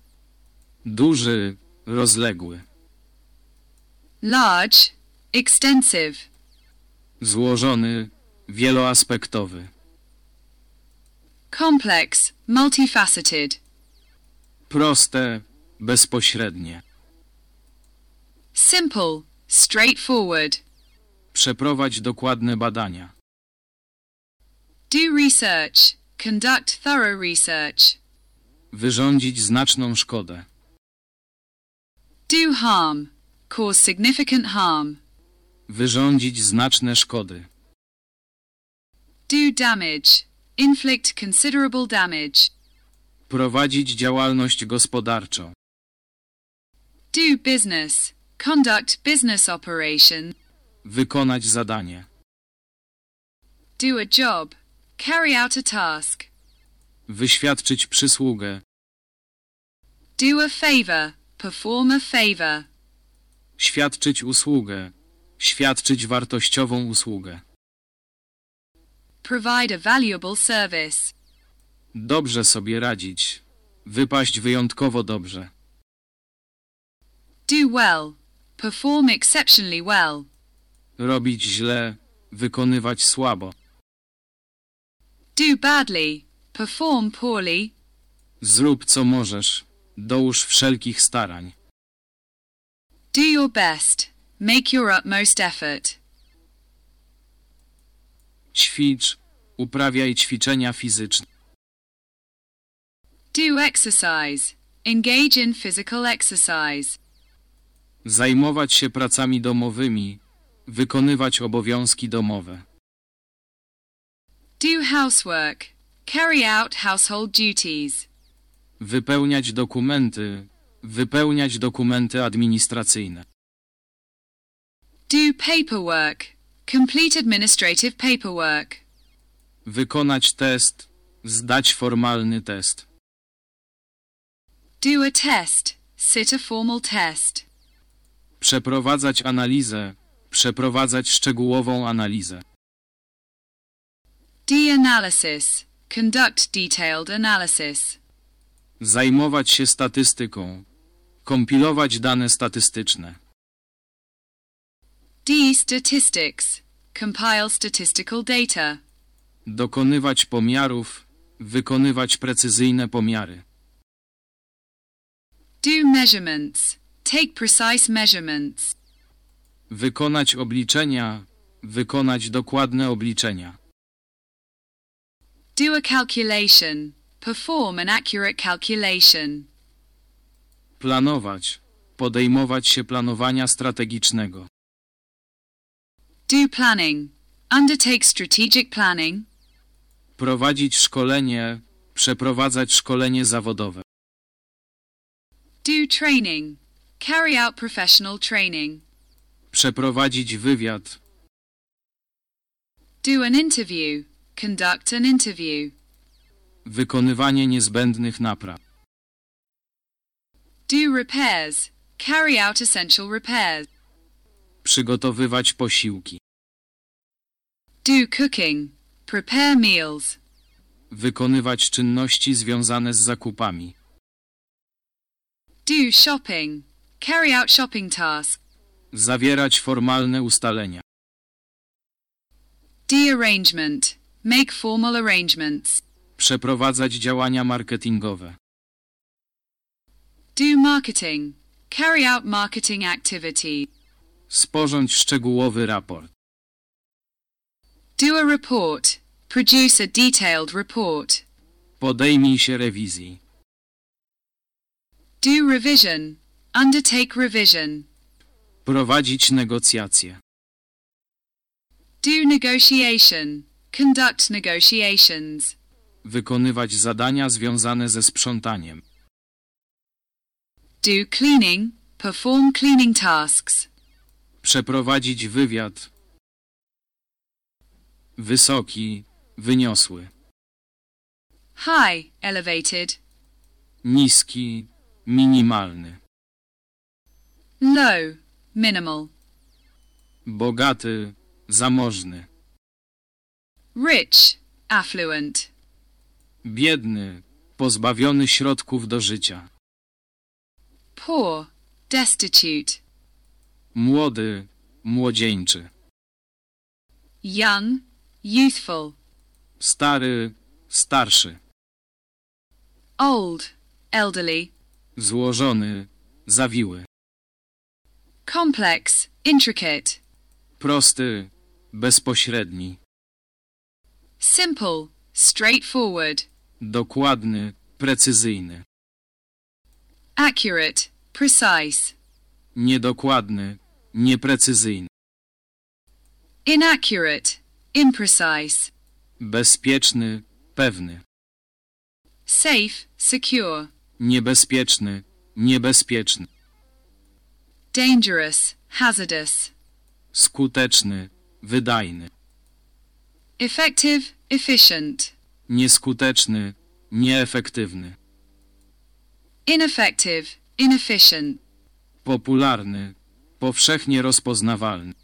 duży, rozległy, Large, extensive. złożony, wieloaspektowy, Complex, multifaceted. proste, bezpośrednie. Simple, straightforward. Przeprowadź dokładne badania. Do research. Conduct thorough research. Wyrządzić znaczną szkodę. Do harm. Cause significant harm. Wyrządzić znaczne szkody. Do damage. Inflict considerable damage. Prowadzić działalność gospodarczą. Do business. Conduct business operation. Wykonać zadanie. Do a job. Carry out a task. Wyświadczyć przysługę. Do a favor. Perform a favor. Świadczyć usługę. Świadczyć wartościową usługę. Provide a valuable service. Dobrze sobie radzić. Wypaść wyjątkowo dobrze. Do well. Perform exceptionally well. Robić źle. Wykonywać słabo. Do badly. Perform poorly. Zrób co możesz. Dołóż wszelkich starań. Do your best. Make your utmost effort. Ćwicz. Uprawiaj ćwiczenia fizyczne. Do exercise. Engage in physical exercise. Zajmować się pracami domowymi. Wykonywać obowiązki domowe. Do housework. Carry out household duties. Wypełniać dokumenty. Wypełniać dokumenty administracyjne. Do paperwork. Complete administrative paperwork. Wykonać test. Zdać formalny test. Do a test. Sit a formal test. Przeprowadzać analizę. Przeprowadzać szczegółową analizę. Do analysis. Conduct detailed analysis. Zajmować się statystyką. Kompilować dane statystyczne. D statistics. Compile statistical data. Dokonywać pomiarów. Wykonywać precyzyjne pomiary. Do measurements. Take precise measurements. Wykonać obliczenia. Wykonać dokładne obliczenia. Do a calculation. Perform an accurate calculation. Planować. Podejmować się planowania strategicznego. Do planning. Undertake strategic planning. Prowadzić szkolenie. Przeprowadzać szkolenie zawodowe. Do training. Carry out professional training. Przeprowadzić wywiad. Do an interview. Conduct an interview. Wykonywanie niezbędnych napraw. Do repairs. Carry out essential repairs. Przygotowywać posiłki. Do cooking. Prepare meals. Wykonywać czynności związane z zakupami. Do shopping. Carry out shopping tasks. Zawierać formalne ustalenia. Dearrangement. Make formal arrangements. Przeprowadzać działania marketingowe. Do marketing. Carry out marketing activity. Sporządź szczegółowy raport. Do a report. Produce a detailed report. Podejmij się rewizji. Do revision. Undertake revision. Prowadzić negocjacje. Do negotiation. Conduct negotiations. Wykonywać zadania związane ze sprzątaniem. Do cleaning. Perform cleaning tasks. Przeprowadzić wywiad. Wysoki, wyniosły. High. Elevated. Niski, minimalny. Low. Minimal. Bogaty, zamożny. Rich. Affluent. Biedny, pozbawiony środków do życia. Poor. Destitute. Młody, młodzieńczy. Young. Youthful. Stary, starszy. Old. Elderly. Złożony, zawiły. Complex. Intricate. Prosty, bezpośredni. Simple. Straightforward. Dokładny, precyzyjny. Accurate. Precise. Niedokładny, nieprecyzyjny. Inaccurate. Imprecise. Bezpieczny, pewny. Safe. Secure. Niebezpieczny, niebezpieczny. Dangerous. Hazardous. Skuteczny, wydajny. Effective. Efficient. Nieskuteczny, nieefektywny. Ineffective. Inefficient. Popularny, powszechnie rozpoznawalny.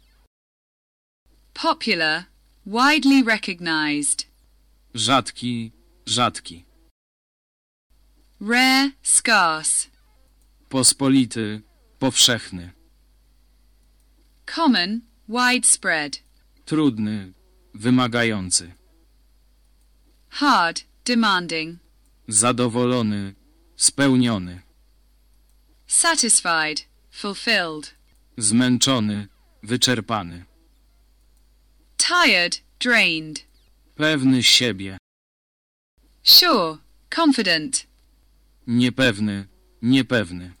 Popular. Widely recognized. Rzadki, rzadki. Rare. Scarce. Pospolity, powszechny. Common. Widespread. Trudny, wymagający. Hard. Demanding. Zadowolony, spełniony. Satisfied. Fulfilled. Zmęczony, wyczerpany. Tired. Drained. Pewny siebie. Sure. Confident. Niepewny, niepewny.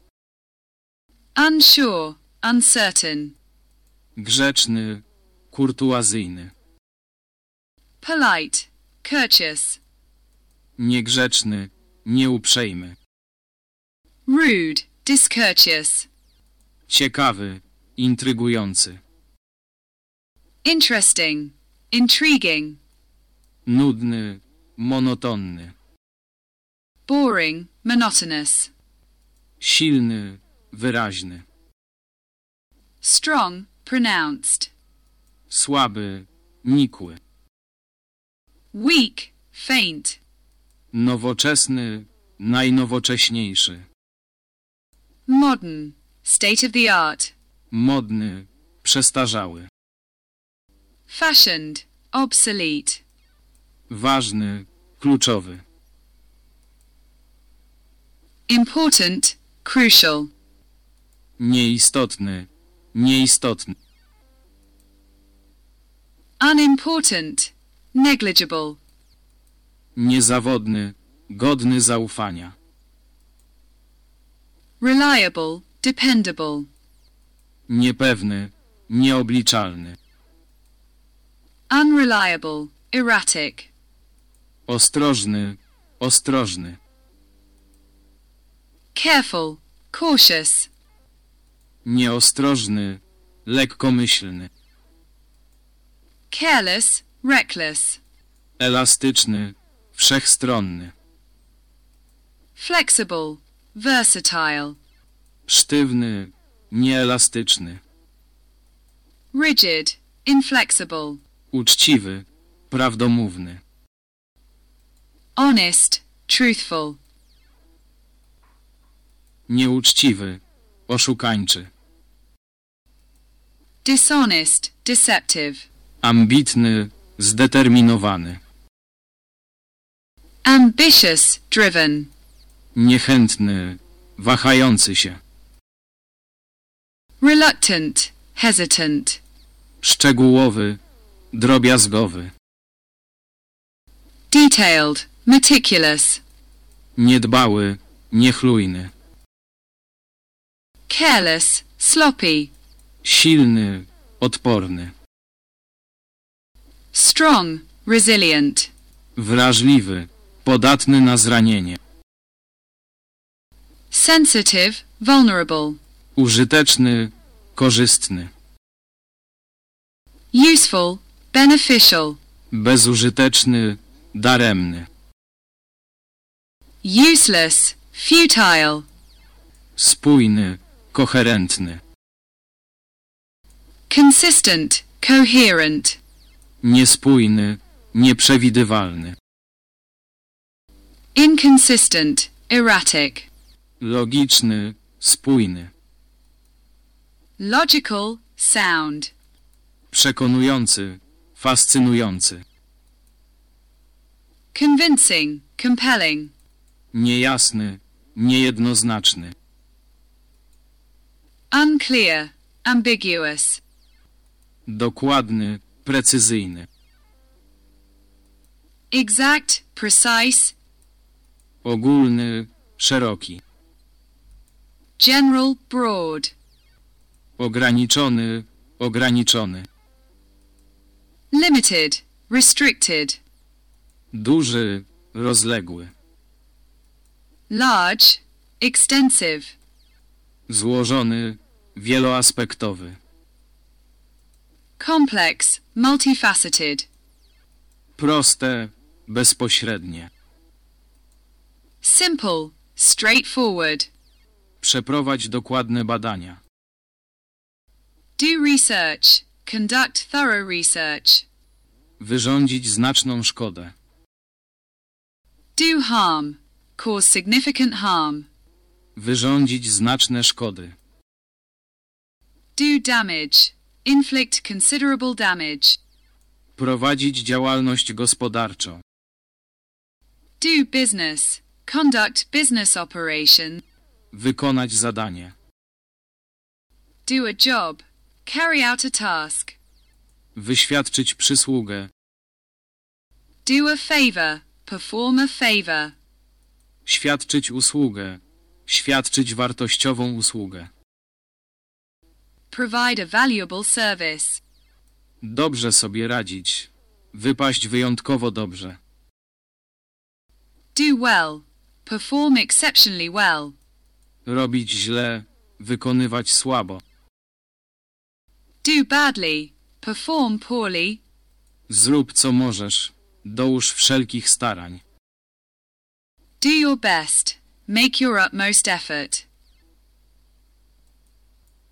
Unsure. Uncertain. Grzeczny, kurtuazyjny. Polite. Courteous. Niegrzeczny, nieuprzejmy. Rude. Discourteous. Ciekawy, intrygujący. Interesting. Intriguing. Nudny, monotonny. Boring. Monotonous. Silny, wyraźny. Strong. Pronounced. Słaby, nikły. Weak. Faint. Nowoczesny, najnowocześniejszy. Modern. State of the art. Modny, przestarzały. Fashioned. Obsolete. Ważny, kluczowy. Important. Crucial. Nieistotny, nieistotny. Unimportant. Negligible. Niezawodny, godny zaufania. Reliable. Dependable. Niepewny, nieobliczalny. Unreliable. Erratic. Ostrożny, ostrożny. Careful. Cautious. Nieostrożny, lekkomyślny. Careless. Reckless. Elastyczny, wszechstronny. Flexible. Versatile. Sztywny, nieelastyczny. Rigid. Inflexible. Uczciwy, prawdomówny. Honest. Truthful. Nieuczciwy, oszukańczy. dishonest, deceptive. ambitny, zdeterminowany, Ambitious, driven. niechętny, wahający się, Reluctant, hesitant. szczegółowy, drobiazgowy, Detailed, meticulous. niedbały, niechlujny, Careless, sloppy. silny, odporny, Strong, resilient. wrażliwy, podatny na zranienie, Sensitive, vulnerable. użyteczny, korzystny, Useful, beneficial. bezużyteczny, daremny, Useless, futile. spójny, koherentny, Consistent, coherent. Niespójny, nieprzewidywalny, Inconsistent, erratic. logiczny, spójny, Logical, sound. przekonujący, fascynujący, Convincing, compelling. niejasny, niejednoznaczny, Unclear, ambiguous. dokładny, precyzyjny, Exact, precise. ogólny, szeroki, General, broad. ograniczony, ograniczony, Limited, restricted. duży, rozległy, Large, extensive. złożony, wieloaspektowy, Complex, multifaceted. proste, bezpośrednie, Simple, straightforward. przeprowadź dokładne badania, Do research. Conduct thorough research. wyrządzić znaczną szkodę, Do harm. Cause significant harm. wyrządzić znaczne szkody, Do damage. Inflict considerable damage. prowadzić działalność gospodarczą, Do business. Conduct business operation. wykonać zadanie, Do a job. Carry out a task. wyświadczyć przysługę, Do a favor. Perform a favor. świadczyć usługę, świadczyć wartościową usługę, Provide a valuable service. dobrze sobie radzić, wypaść wyjątkowo dobrze, Do well. Perform exceptionally well. robić źle, wykonywać słabo, Do badly. Perform poorly. zrób co możesz, dołóż wszelkich starań, Do your best. Make your utmost effort.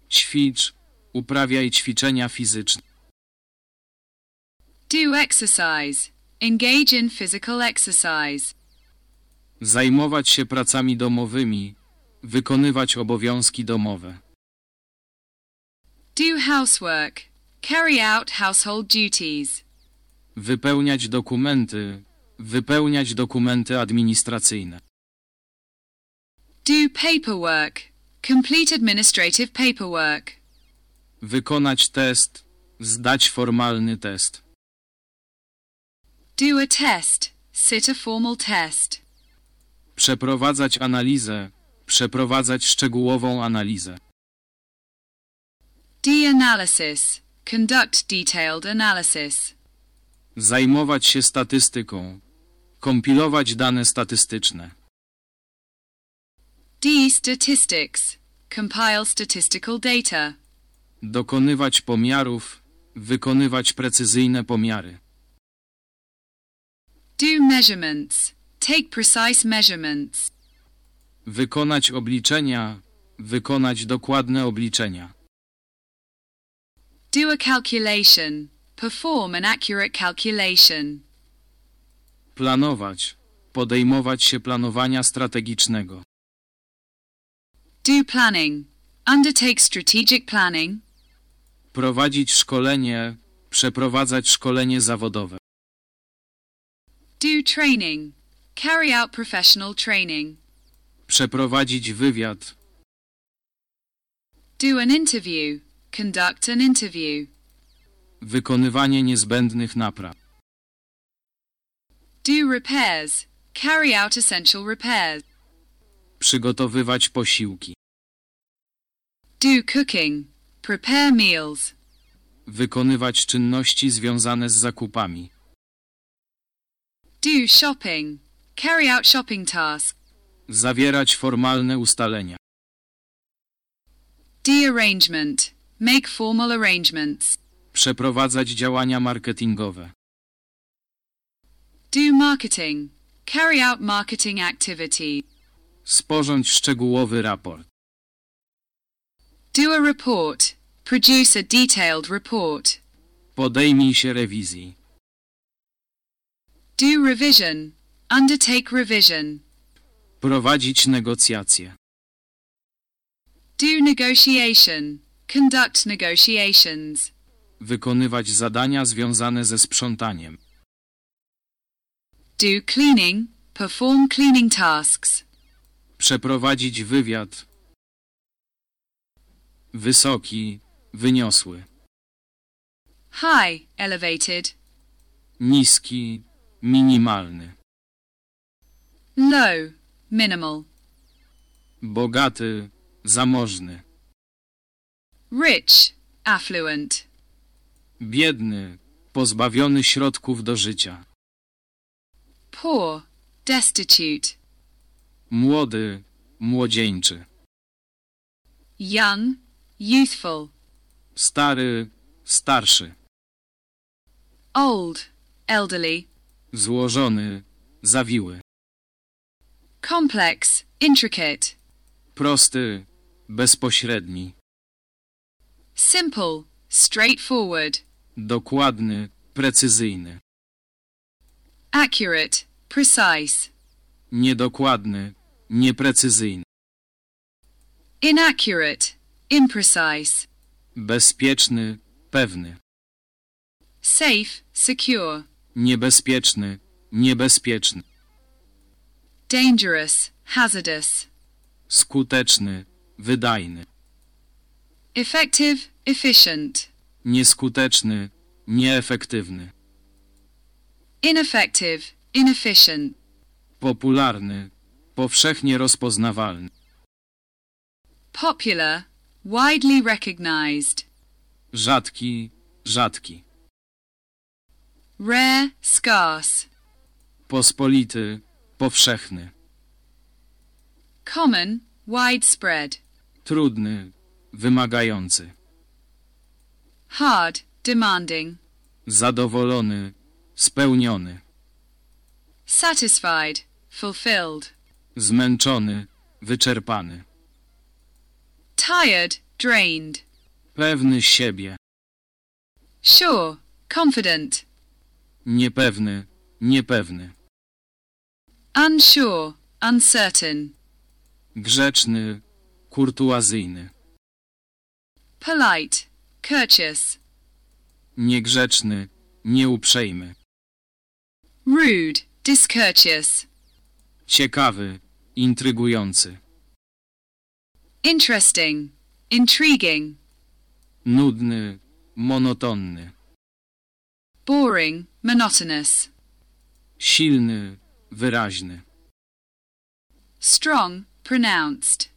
ćwicz, uprawiaj ćwiczenia fizyczne, Do exercise. Engage in physical exercise. zajmować się pracami domowymi, wykonywać obowiązki domowe, Do housework. Carry out household duties. wypełniać dokumenty, wypełniać dokumenty administracyjne, Do paperwork. Complete administrative paperwork. Wykonać test, zdać formalny test, Do a test. Sit a formal test. przeprowadzać analizę, przeprowadzać szczegółową analizę, D analysis. Conduct detailed analysis. zajmować się statystyką, kompilować dane statystyczne, D statistics. Compile statistical data. Dokonywać pomiarów, wykonywać precyzyjne pomiary, Do measurements. Take precise measurements. wykonać obliczenia, wykonać dokładne obliczenia, Do a calculation. Perform an accurate calculation. planować, podejmować się planowania strategicznego, Do planning. Undertake strategic planning. Prowadzić szkolenie, przeprowadzać szkolenie zawodowe. Do training. Carry out professional training. Przeprowadzić wywiad. Do an interview. Conduct an interview. Wykonywanie niezbędnych napraw. Do repairs. Carry out essential repairs. Przygotowywać posiłki. Do cooking. Prepare meals. Wykonywać czynności związane z zakupami. Do shopping. Carry out shopping tasks. Zawierać formalne ustalenia. Do arrangement. Make formal arrangements. Przeprowadzać działania marketingowe. Do marketing. Carry out marketing activities. Sporządź szczegółowy raport. Do a report. Produce a detailed report. Podejmij się rewizji. Do revision. Undertake revision. Prowadzić negocjacje. Do negotiation. Conduct negotiations. Wykonywać zadania związane ze sprzątaniem. Do cleaning. Perform cleaning tasks. Przeprowadzić wywiad. Wysoki, wyniosły. High. Elevated. Niski, minimalny. Low. Minimal. Bogaty, zamożny. Rich. Affluent. Biedny, pozbawiony środków do życia. Poor. Destitute. Młody, młodzieńczy. Young. Youthful. Stary, starszy. Old. Elderly. Złożony, zawiły. Complex. Intricate. Prosty, bezpośredni. Simple. Straightforward. Dokładny, precyzyjny. Accurate. Precise. Niedokładny, nieprecyzyjny. Inaccurate. Imprecise. Bezpieczny, pewny. Safe. Secure. Niebezpieczny, niebezpieczny. Dangerous. Hazardous. Skuteczny, wydajny. Effective. Efficient. Nieskuteczny, nieefektywny. Ineffective. Inefficient. Popularny, powszechnie rozpoznawalny. Popular. Widely recognized. Rzadki, rzadki. Rare. Scarce. Pospolity, powszechny. Common. Widespread. Trudny, wymagający. Hard. Demanding. Zadowolony, spełniony. Satisfied. Fulfilled. Zmęczony, wyczerpany. Tired. Drained. Pewny siebie. Sure. Confident. Niepewny, niepewny. Unsure. Uncertain. Grzeczny, kurtuazyjny. Polite. Courteous. Niegrzeczny, nieuprzejmy. Rude. Discourteous. Ciekawy, intrygujący. Interesting. Intriguing. Nudny, monotonny. Boring. Monotonous. Silny, wyraźny. Strong. Pronounced.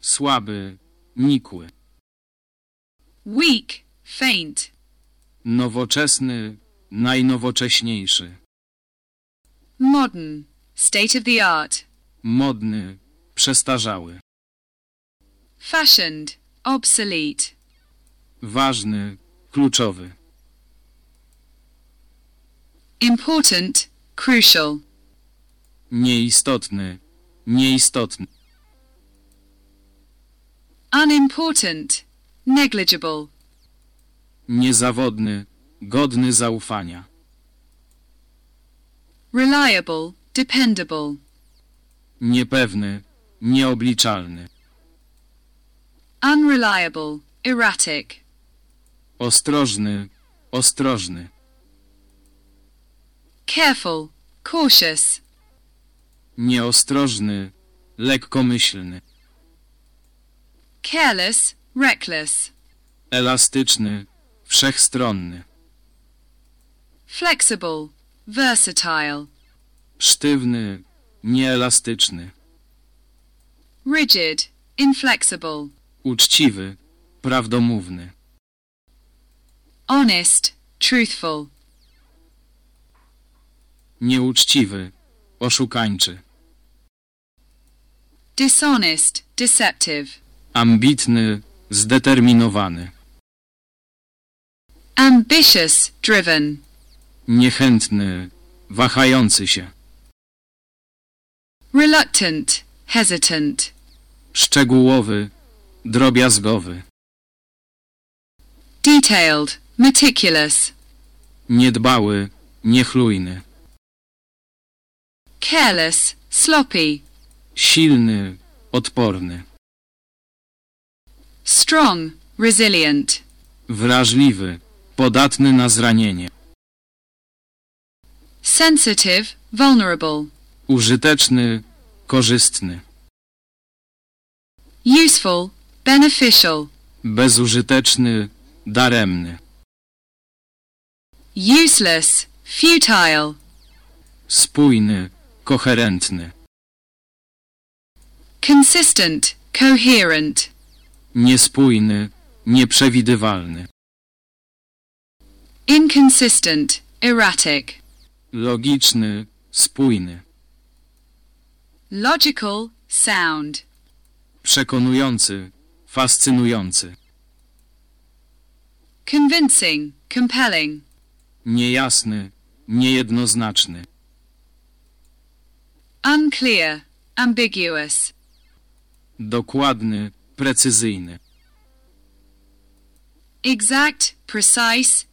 Słaby, nikły. Weak. Faint. Nowoczesny, najnowocześniejszy. Modern. State of the art. Modny, przestarzały. Fashioned. Obsolete. Ważny, kluczowy. Important. Crucial. Nieistotny, nieistotny. Unimportant. Negligible. Niezawodny, godny zaufania. Reliable. Dependable. Niepewny, nieobliczalny. Unreliable. Erratic. Ostrożny, ostrożny. Careful, cautious. Nieostrożny, lekkomyślny. Careless, reckless. Elastyczny, wszechstronny. Flexible, versatile. Sztywny, nieelastyczny. Rigid, inflexible. Uczciwy, prawdomówny. Honest, truthful. Nieuczciwy, oszukańczy. Dishonest, deceptive. Ambitny, zdeterminowany. Ambitious, driven. Niechętny, wahający się. Reluctant, hesitant. Szczegółowy, drobiazgowy. Detailed, meticulous. Niedbały, niechlujny. Careless, sloppy. Silny, odporny. Strong, resilient. Wrażliwy, podatny na zranienie. Sensitive, vulnerable. Użyteczny, korzystny. Useful, beneficial. Bezużyteczny, daremny. Useless, futile. Spójny, koherentny. Consistent, coherent. Niespójny, nieprzewidywalny. Inconsistent, erratic. Logiczny, spójny. Logical, sound. Przekonujący, fascynujący. Convincing, compelling. Niejasny, niejednoznaczny. Unclear, ambiguous. Dokładny, precyzyjny. Exact, precise.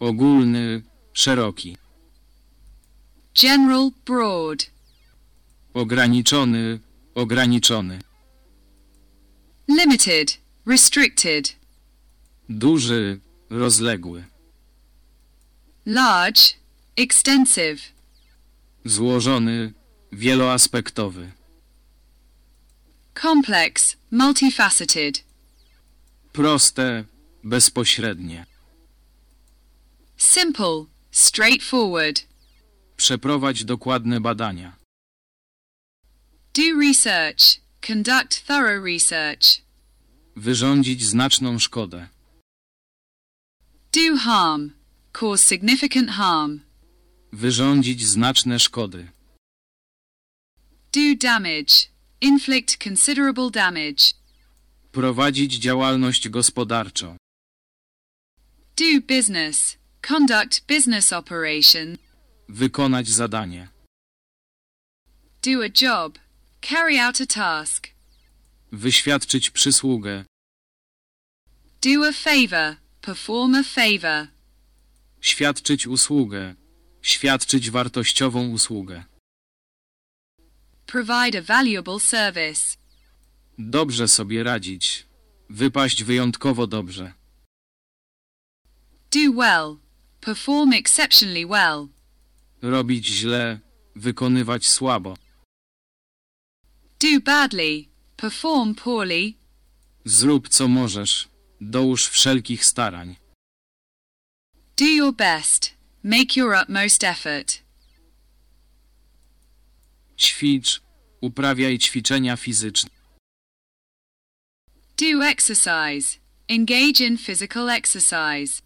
Ogólny, szeroki. General, broad. Ograniczony, ograniczony. Limited, restricted. Duży, rozległy. Large, extensive. Złożony, wieloaspektowy. Complex, multifaceted. Proste, bezpośrednie. Simple, straightforward. Przeprowadź dokładne badania. Do research. Conduct thorough research. Wyrządzić znaczną szkodę. Do harm. Cause significant harm. Wyrządzić znaczne szkody. Do damage. Inflict considerable damage. Prowadzić działalność gospodarczą. Do business. Conduct business operation. Wykonać zadanie. Do a job. Carry out a task. Wyświadczyć przysługę. Do a favor. Perform a favor. Świadczyć usługę. Świadczyć wartościową usługę. Provide a valuable service. Dobrze sobie radzić. Wypaść wyjątkowo dobrze. Do well. Perform exceptionally well. Robić źle. Wykonywać słabo. Do badly. Perform poorly. Zrób co możesz. Dołóż wszelkich starań. Do your best. Make your utmost effort. Ćwicz. Uprawiaj ćwiczenia fizyczne. Do exercise. Engage in physical exercise.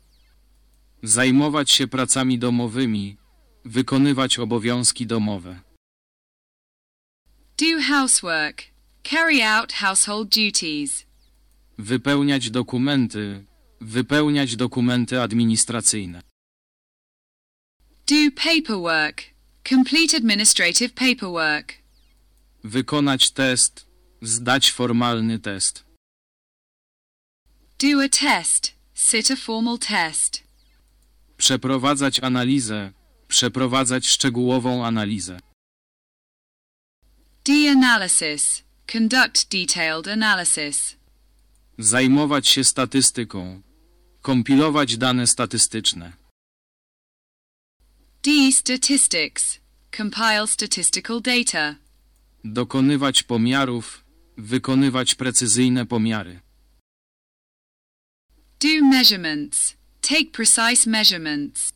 Zajmować się pracami domowymi. Wykonywać obowiązki domowe. Do housework. Carry out household duties. Wypełniać dokumenty. Wypełniać dokumenty administracyjne. Do paperwork. Complete administrative paperwork. Wykonać test. Zdać formalny test. Do a test. Sit a formal test. Przeprowadzać analizę. Przeprowadzać szczegółową analizę. Do analysis. Conduct detailed analysis. Zajmować się statystyką. Kompilować dane statystyczne. D. Statistics. Compile statistical data. Dokonywać pomiarów. Wykonywać precyzyjne pomiary. Do measurements. Take precise measurements.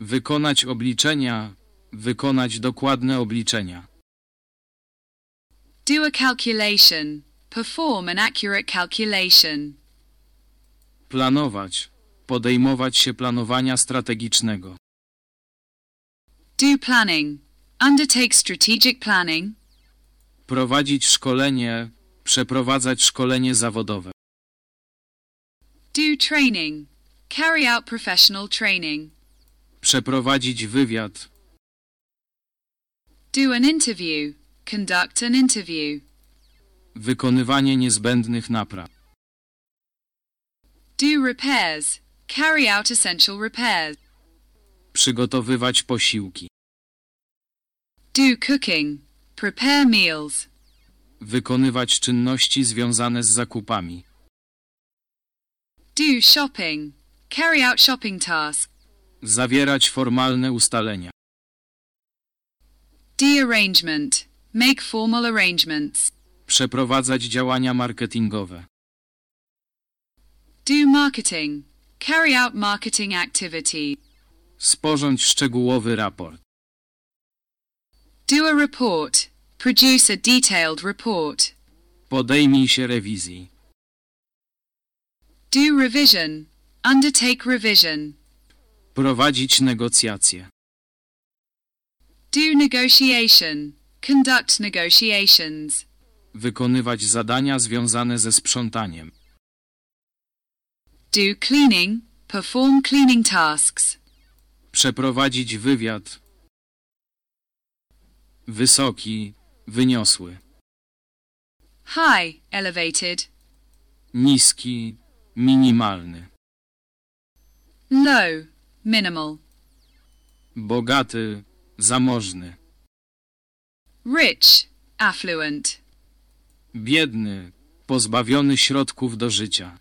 Wykonać obliczenia. Wykonać dokładne obliczenia. Do a calculation. Perform an accurate calculation. Planować. Podejmować się planowania strategicznego. Do planning. Undertake strategic planning. Prowadzić szkolenie. Przeprowadzać szkolenie zawodowe. Do training. Carry out professional training. Przeprowadzić wywiad. Do an interview. Conduct an interview. Wykonywanie niezbędnych napraw. Do repairs. Carry out essential repairs. Przygotowywać posiłki. Do cooking. Prepare meals. Wykonywać czynności związane z zakupami. Do shopping. Carry out shopping tasks. Zawierać formalne ustalenia. Do arrangement. Make formal arrangements. Przeprowadzać działania marketingowe. Do marketing. Carry out marketing activities. Sporządź szczegółowy raport. Do a report. Produce a detailed report. Podejmij się rewizji. Do revision. Undertake revision. Prowadzić negocjacje. Do negotiation. Conduct negotiations. Wykonywać zadania związane ze sprzątaniem. Do cleaning. Perform cleaning tasks. Przeprowadzić wywiad. Wysoki, wyniosły. High. Elevated. Niski, minimalny. Low. Minimal. Bogaty, zamożny. Rich. Affluent. Biedny, pozbawiony środków do życia.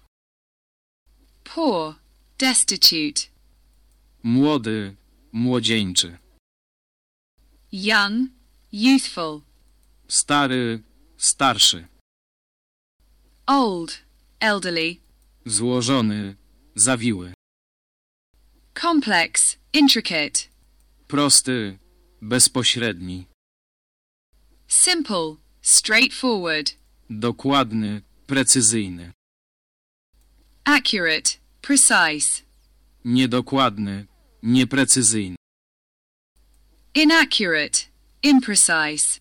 Poor. Destitute. Młody, młodzieńczy. Young. Youthful. Stary, starszy. Old. Elderly. Złożony, zawiły. Complex. Intricate. Prosty, bezpośredni. Simple. Straightforward. Dokładny, precyzyjny. Accurate. Precise. Niedokładny, nieprecyzyjny. Inaccurate. Imprecise.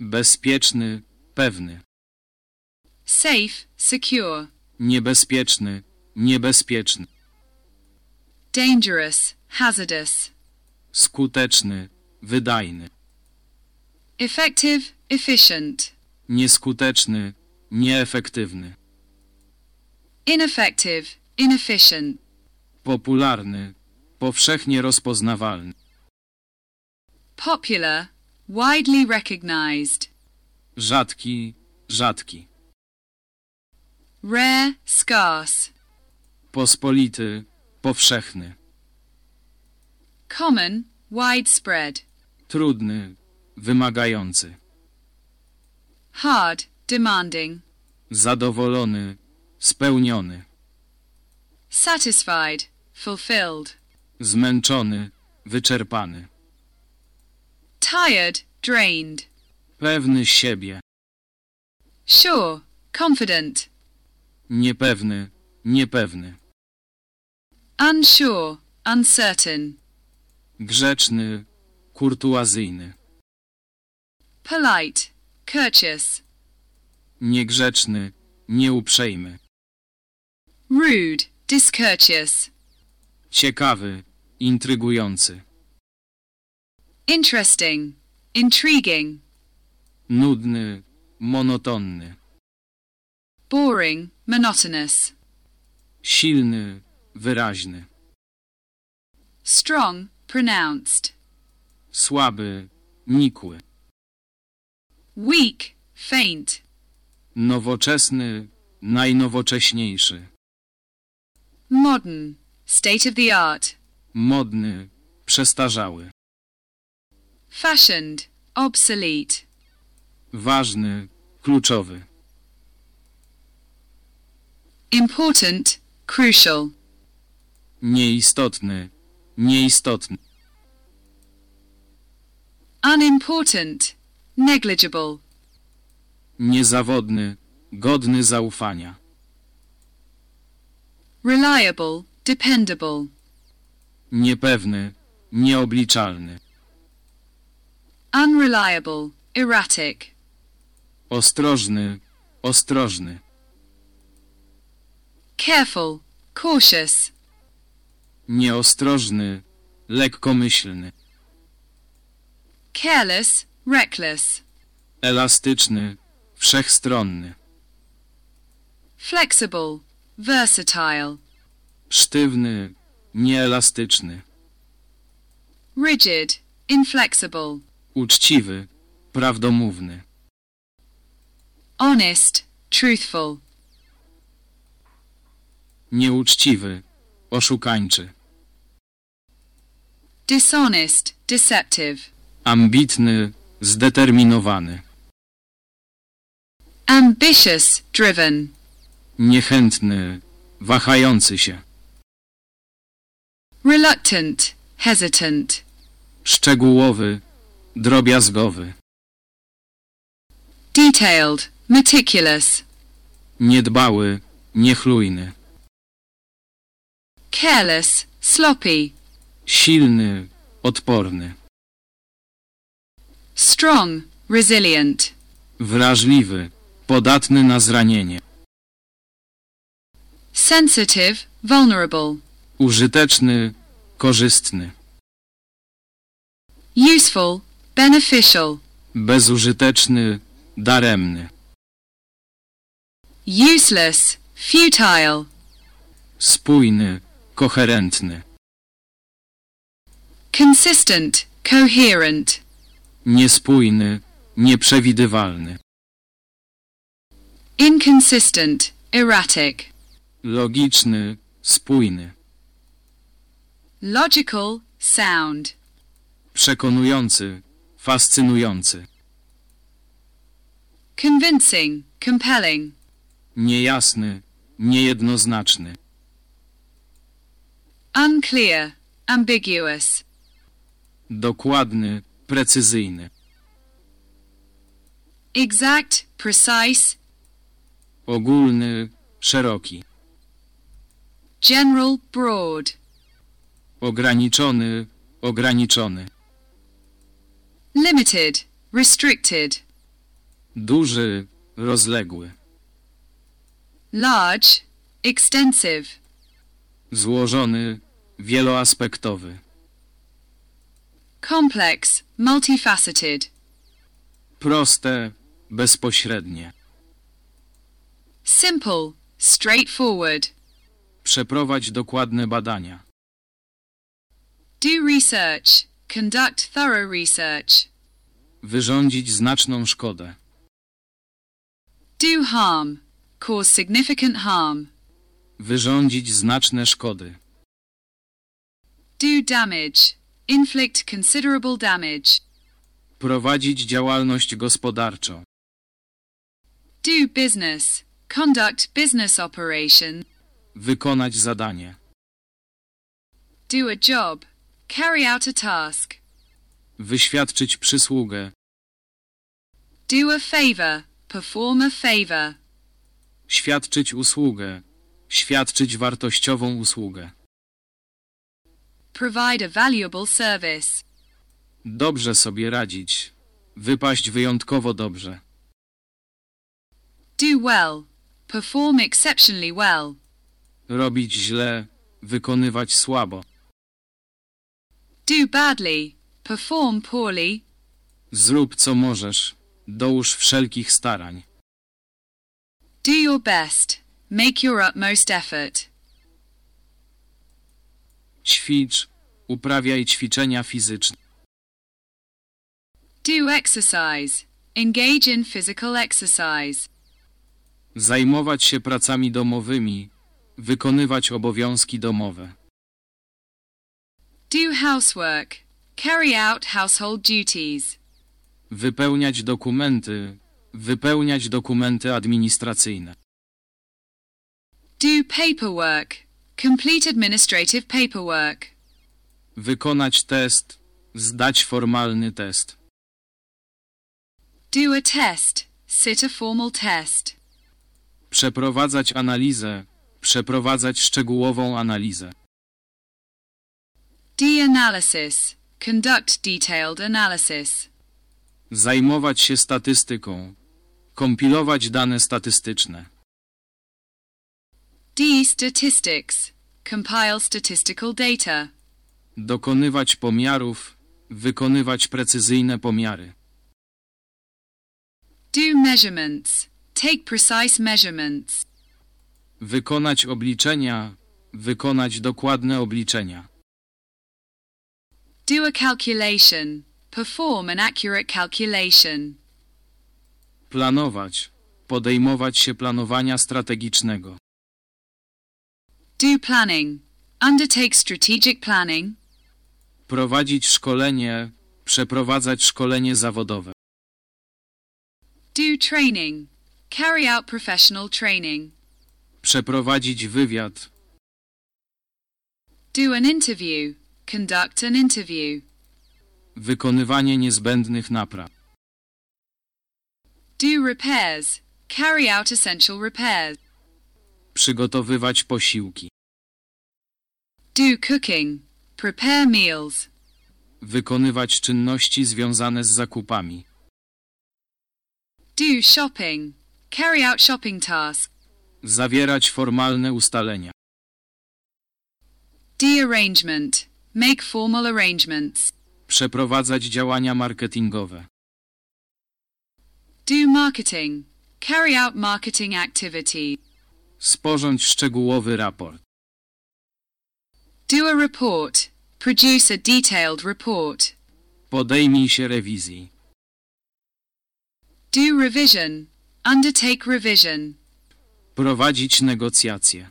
Bezpieczny, pewny. Safe. Secure. Niebezpieczny, niebezpieczny. Dangerous. Hazardous. Skuteczny, wydajny. Effective. Efficient. Nieskuteczny, nieefektywny. Ineffective. Inefficient. Popularny, powszechnie rozpoznawalny. Popular. Widely recognized. Rzadki, rzadki. Rare. Scarce. Pospolity, powszechny. Common. Widespread. Trudny, wymagający. Hard. Demanding. Zadowolony, spełniony. Satisfied. Fulfilled. Zmęczony, wyczerpany. Tired. Drained. Pewny siebie. Sure. Confident. Niepewny, niepewny. Unsure. Uncertain. Grzeczny, kurtuazyjny. Polite. Courteous. Niegrzeczny, nieuprzejmy. Rude. Discourteous. Ciekawy, intrygujący. Interesting. Intriguing. Nudny, monotonny. Boring. Monotonous. Silny, wyraźny. Strong. Pronounced. Słaby, nikły. Weak. Faint. Nowoczesny, najnowocześniejszy. modern, state of the art. modny, przestarzały, Fashioned, obsolete. ważny, kluczowy, Important, crucial. nieistotny, nieistotny, Unimportant, negligible. niezawodny, godny zaufania, Reliable, dependable. niepewny, nieobliczalny, Unreliable, erratic. ostrożny, ostrożny, Careful, cautious. nieostrożny, lekkomyślny, Careless, reckless. elastyczny, wszechstronny, Flexible, versatile. sztywny, nieelastyczny, Rigid, inflexible. uczciwy, prawdomówny, Honest, truthful. nieuczciwy, oszukańczy, Dishonest, deceptive. ambitny, zdeterminowany, Ambitious, driven. niechętny, wahający się, Reluctant, hesitant. szczegółowy, drobiazgowy, Detailed, meticulous. niedbały, niechlujny, Careless, sloppy. silny, odporny, Strong, resilient. wrażliwy, podatny na zranienie, Sensitive, vulnerable. użyteczny, korzystny, Useful, beneficial. bezużyteczny, daremny, Useless, futile. spójny, koherentny, Consistent, coherent. Niespójny, nieprzewidywalny, Inconsistent, erratic. logiczny, spójny, Logical, sound. przekonujący, fascynujący, Convincing, compelling. niejasny, niejednoznaczny, Unclear, ambiguous. dokładny, precyzyjny, Exact, precise. ogólny, szeroki, General, broad. ograniczony, ograniczony, Limited, restricted. duży, rozległy, Large, extensive. złożony, wieloaspektowy, Complex, multifaceted. proste, bezpośrednie. Simple, straightforward. Przeprowadź dokładne badania. Do research. Conduct thorough research. Wyrządzić znaczną szkodę. Do harm. Cause significant harm. Wyrządzić znaczne szkody. Do damage. Inflict considerable damage. Prowadzić działalność gospodarczą. Do business. Conduct business operation. Wykonać zadanie. Do a job. Carry out a task. Wyświadczyć przysługę. Do a favor. Perform a favor. Świadczyć usługę. Świadczyć wartościową usługę. Provide a valuable service. Dobrze sobie radzić. Wypaść wyjątkowo dobrze. Do well. Perform exceptionally well. Robić źle. Wykonywać słabo. Do badly. Perform poorly. Zrób co możesz. Dołóż wszelkich starań. Do your best. Make your utmost effort. Ćwicz. Uprawiaj ćwiczenia fizyczne. Do exercise. Engage in physical exercise. Zajmować się pracami domowymi. Wykonywać obowiązki domowe. Do housework. Carry out household duties. Wypełniać dokumenty. Wypełniać dokumenty administracyjne. Do paperwork. Complete administrative paperwork. Wykonać test. Zdać formalny test. Do a test. Sit a formal test. Przeprowadzać analizę. Przeprowadzać szczegółową analizę. D-analysis. Conduct detailed analysis. Zajmować się statystyką. Kompilować dane statystyczne. D-statistics. Compile statistical data. Dokonywać pomiarów. Wykonywać precyzyjne pomiary. Do measurements. Take precise measurements. Wykonać obliczenia. Wykonać dokładne obliczenia. Do a calculation. Perform an accurate calculation. Planować. Podejmować się planowania strategicznego. Do planning. Undertake strategic planning. Prowadzić szkolenie. Przeprowadzać szkolenie zawodowe. Do training. Carry out professional training. Przeprowadzić wywiad. Do an interview. Conduct an interview. Wykonywanie niezbędnych napraw. Do repairs. Carry out essential repairs. Przygotowywać posiłki. Do cooking. Prepare meals. Wykonywać czynności związane z zakupami. Do shopping. Carry out shopping tasks. Zawierać formalne ustalenia. D arrangement. Make formal arrangements. Przeprowadzać działania marketingowe. Do marketing. Carry out marketing activities. Sporządź szczegółowy raport. Do a report. Produce a detailed report. Podejmij się rewizji. Do revision. Undertake revision. Prowadzić negocjacje.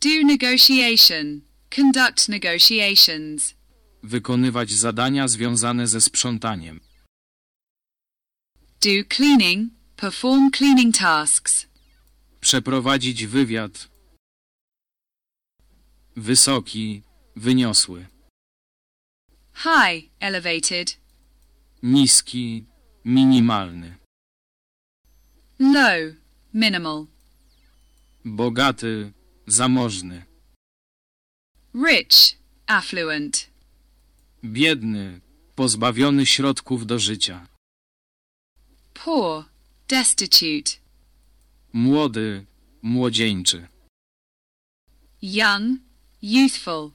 Do negotiation. Conduct negotiations. Wykonywać zadania związane ze sprzątaniem. Do cleaning. Perform cleaning tasks. Przeprowadzić wywiad. Wysoki, wyniosły. High. Elevated. Niski, minimalny. Low. Minimal. Bogaty, zamożny. Rich. Affluent. Biedny, pozbawiony środków do życia. Poor. Destitute. Młody, młodzieńczy. Young. Youthful.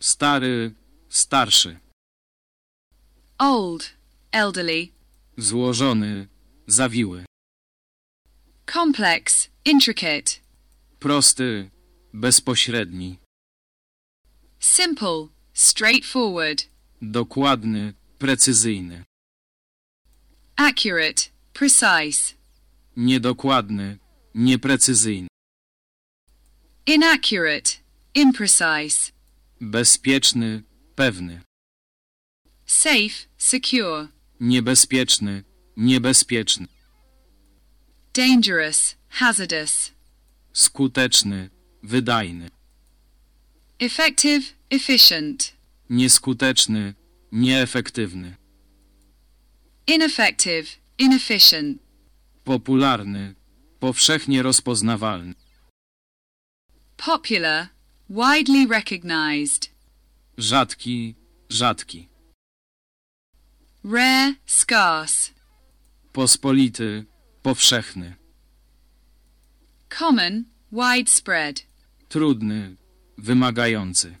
Stary, starszy. Old. Elderly. Złożony, zawiły. Complex. Intricate. Prosty, bezpośredni. Simple. Straightforward. Dokładny, precyzyjny. Accurate. Precise. Niedokładny, nieprecyzyjny. Inaccurate. Imprecise. Bezpieczny, pewny. Safe. Secure. Niebezpieczny, niebezpieczny. Dangerous. Hazardous. Skuteczny, wydajny. Effective. Efficient. Nieskuteczny, nieefektywny. Ineffective. Inefficient. Popularny, powszechnie rozpoznawalny. Popular. Widely recognized. Rzadki, rzadki. Rare. Scarce. Pospolity, powszechny. Common. Widespread. Trudny, wymagający.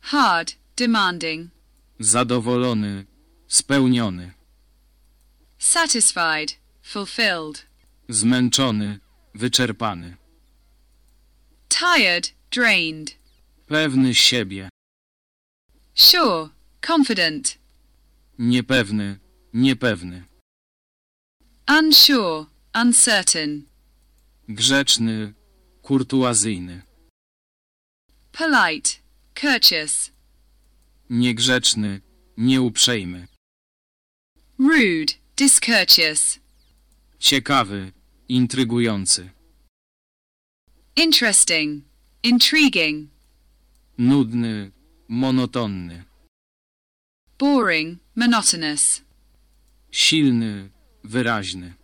Hard. Demanding. Zadowolony, spełniony. Satisfied. Fulfilled. Zmęczony, wyczerpany. Tired. Drained. Pewny siebie. Sure. Confident. Niepewny, niepewny. Unsure. Uncertain. Grzeczny, kurtuazyjny. polite, courteous, Niegrzeczny, nieuprzejmy. rude, discourteous, Ciekawy, intrygujący. interesting, intriguing, Nudny, monotonny. boring, monotonous, Silny, wyraźny.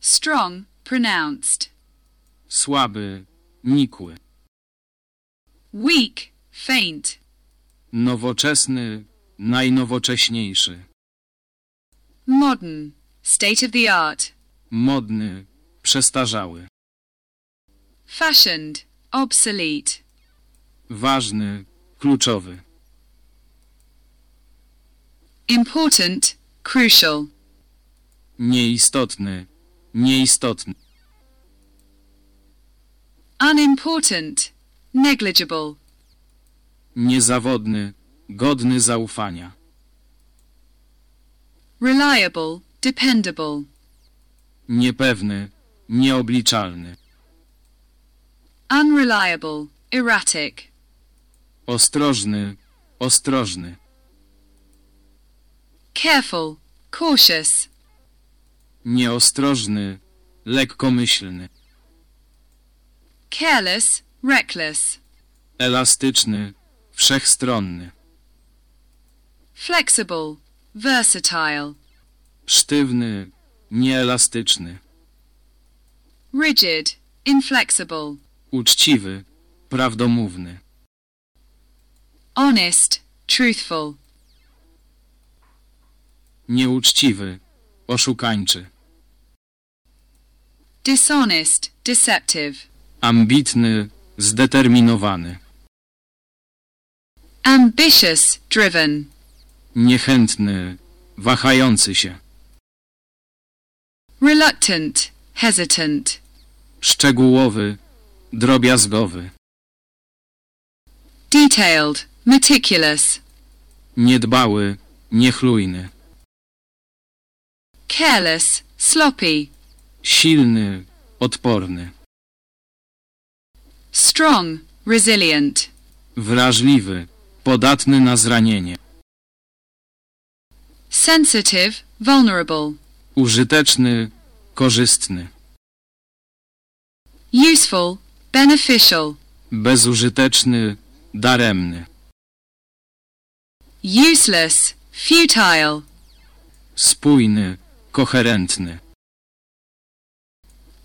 strong, pronounced, Słaby, nikły. weak, faint, Nowoczesny, najnowocześniejszy. modern, state of the art, Modny, przestarzały. fashioned, obsolete, Ważny, kluczowy. important, crucial, Nieistotny, nieistotny. unimportant, negligible, Niezawodny, godny zaufania. reliable, dependable, Niepewny, nieobliczalny. unreliable, erratic, Ostrożny, ostrożny. careful, cautious, Nieostrożny, lekkomyślny. careless, reckless, Elastyczny, wszechstronny. flexible, versatile, Sztywny, nieelastyczny. rigid, inflexible, Uczciwy, prawdomówny. honest, truthful, Nieuczciwy, oszukańczy. dishonest, deceptive, Ambitny, zdeterminowany. ambitious, driven, Niechętny, wahający się. Reluctant, hesitant, Szczegółowy, drobiazgowy. detailed, meticulous, Niedbały, niechlujny. careless, sloppy, Silny, odporny. strong, resilient, Wrażliwy, podatny na zranienie. sensitive, vulnerable, Użyteczny, korzystny. useful, beneficial, Bezużyteczny, daremny. useless, futile, Spójny, koherentny.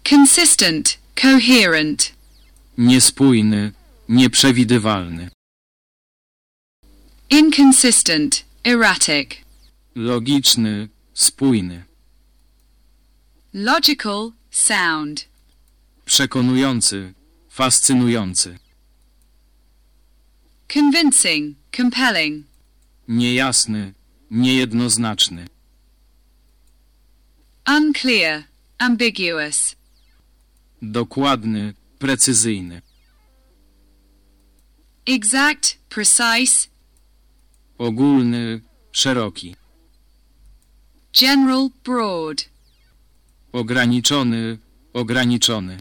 consistent, coherent, Niespójny, nieprzewidywalny. inconsistent, erratic, Logiczny, spójny. Logical, sound, Przekonujący, fascynujący. convincing, compelling, Niejasny, niejednoznaczny. unclear, ambiguous, Dokładny, precyzyjny. exact, precise, Ogólny, szeroki. general, broad, Ograniczony, ograniczony.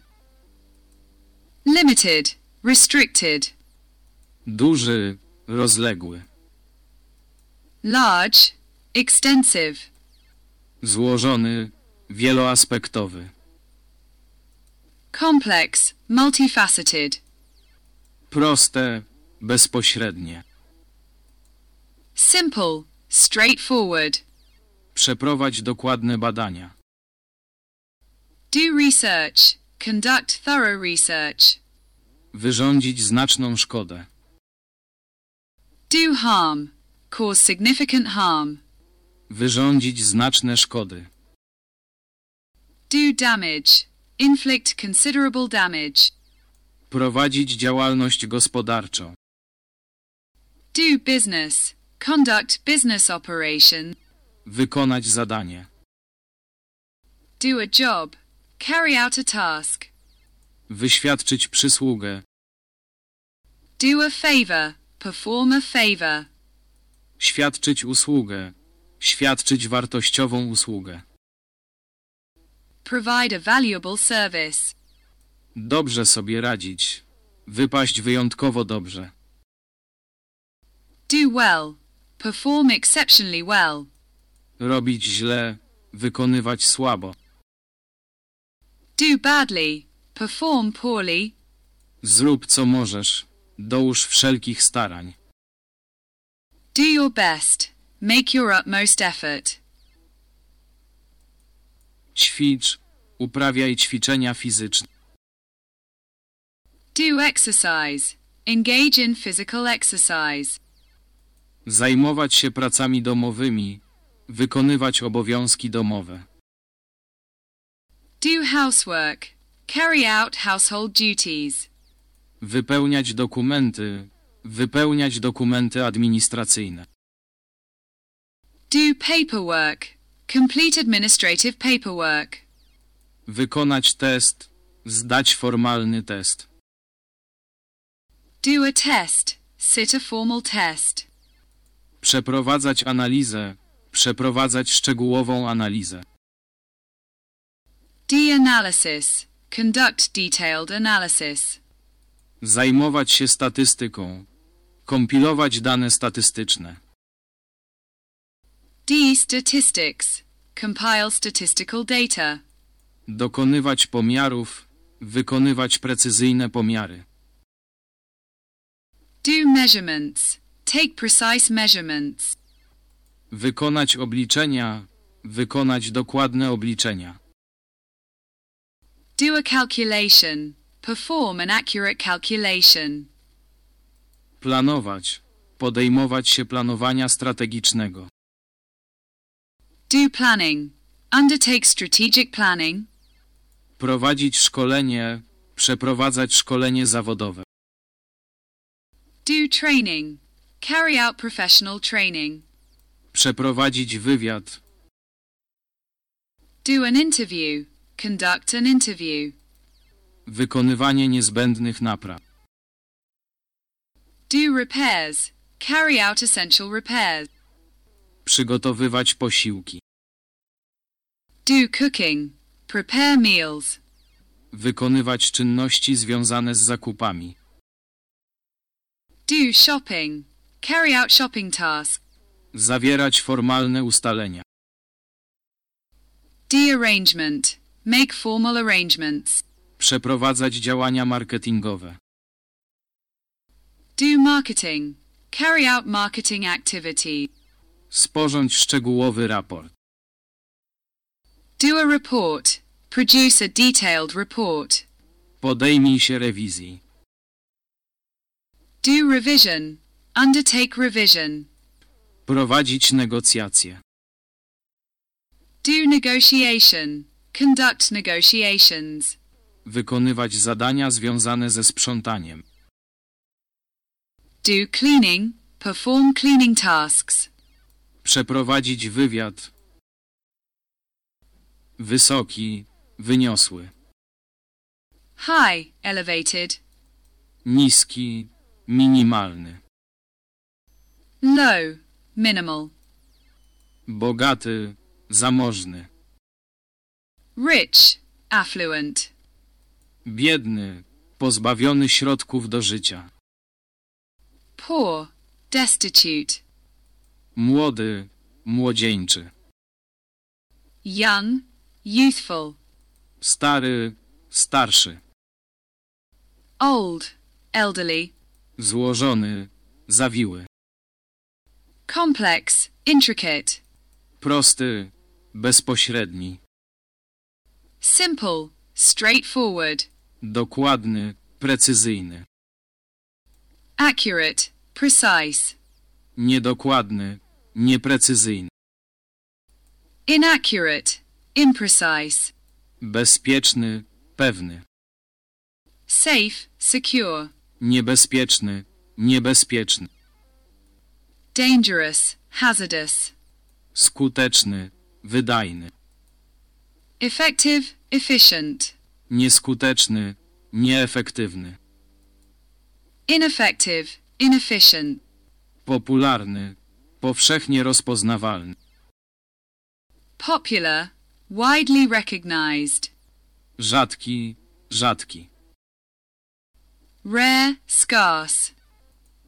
limited, restricted, Duży, rozległy. large, extensive, Złożony, wieloaspektowy. complex, multifaceted, Proste, bezpośrednie. simple, straightforward, Przeprowadź dokładne badania. Do research, conduct thorough research, Wyrządzić znaczną szkodę. do harm, cause significant harm, Wyrządzić znaczne szkody. do damage, inflict considerable damage, Prowadzić działalność gospodarczą. do business, conduct business operation, Wykonać zadanie. do a job, carry out a task, Wyświadczyć przysługę. do a favor, perform a favor, Świadczyć usługę. Świadczyć wartościową usługę. provide a valuable service. Dobrze sobie radzić. Wypaść wyjątkowo dobrze. Do well. Perform exceptionally well. Robić źle. Wykonywać słabo. Do badly. Perform poorly. Zrób co możesz. Dołóż wszelkich starań. Do your best. Make your utmost effort. Ćwicz. Uprawiaj ćwiczenia fizyczne. Do exercise. Engage in physical exercise. Zajmować się pracami domowymi. Wykonywać obowiązki domowe. Do housework. Carry out household duties. Wypełniać dokumenty. Wypełniać dokumenty administracyjne. Do paperwork. Complete administrative paperwork. Wykonać test. Zdać formalny test. Do a test. Sit a formal test. Przeprowadzać analizę. Przeprowadzać szczegółową analizę. Do analysis. Conduct detailed analysis. Zajmować się statystyką. Kompilować dane statystyczne. D statistics. Compile statistical data. Dokonywać pomiarów. Wykonywać precyzyjne pomiary. Do measurements. Take precise measurements. Wykonać obliczenia. Wykonać dokładne obliczenia. Do a calculation. Perform an accurate calculation. Planować. Podejmować się planowania strategicznego. Do planning. Undertake strategic planning. Prowadzić szkolenie. Przeprowadzać szkolenie zawodowe. Do training. Carry out professional training. Przeprowadzić wywiad. Do an interview. Conduct an interview. Wykonywanie niezbędnych napraw. Do repairs. Carry out essential repairs. Przygotowywać posiłki. Do cooking. Prepare meals. Wykonywać czynności związane z zakupami. Do shopping. Carry out shopping tasks. Zawierać formalne ustalenia. Do arrangement. Make formal arrangements. Przeprowadzać działania marketingowe. Do marketing. Carry out marketing activities. Sporządź szczegółowy raport. Do a report. Produce a detailed report. Podejmij się rewizji. Do revision. Undertake revision. Prowadzić negocjacje. Do negotiation. Conduct negotiations. Wykonywać zadania związane ze sprzątaniem. Do cleaning. Perform cleaning tasks. Przeprowadzić wywiad. Wysoki, wyniosły. High. Elevated. Niski, minimalny. Low. Minimal. Bogaty, zamożny. Rich. Affluent. Biedny, pozbawiony środków do życia. Poor. Destitute. Młody, młodzieńczy. Young. Youthful. Stary, starszy. Old. Elderly. Złożony, zawiły. Complex. Intricate. Prosty, bezpośredni. Simple. Straightforward. Dokładny, precyzyjny. Accurate. Precise. Niedokładny, nieprecyzyjny. Inaccurate. Imprecise. Bezpieczny, pewny. Safe. Secure. Niebezpieczny, niebezpieczny. Dangerous. Hazardous. Skuteczny, wydajny. Effective. Efficient. Nieskuteczny, nieefektywny. Ineffective. Inefficient. Popularny, powszechnie rozpoznawalny. Popular. widely recognized. rzadki, rzadki, Rare, scarce.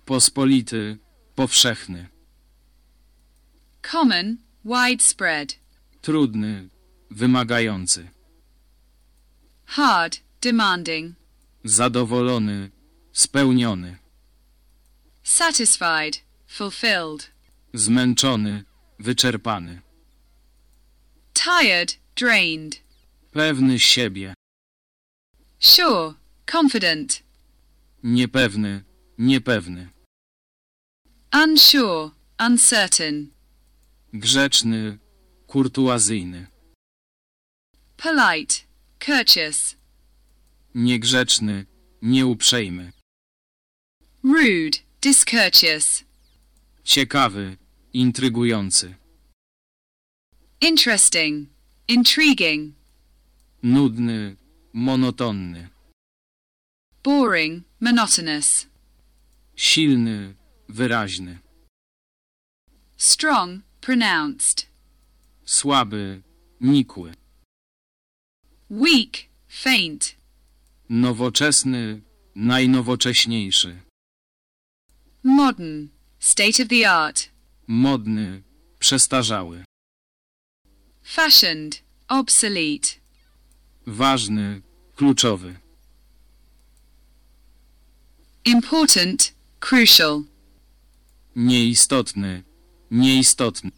pospolity, powszechny, Common, widespread. trudny, wymagający, Hard, demanding. zadowolony, spełniony, Satisfied, fulfilled. zmęczony, wyczerpany, Tired, drained. pewny siebie, Sure, confident. niepewny, niepewny, Unsure, uncertain. grzeczny, kurtuazyjny, Polite, courteous. niegrzeczny, nieuprzejmy, Rude, discourteous. ciekawy, intrygujący, Interesting, intriguing. nudny, monotonny, Boring, monotonous. silny, wyraźny, Strong, pronounced. słaby, nikły, Weak, faint. nowoczesny, najnowocześniejszy, Modern, state of the art. modny, przestarzały, Fashioned, obsolete. ważny, kluczowy, Important, crucial. nieistotny, nieistotny,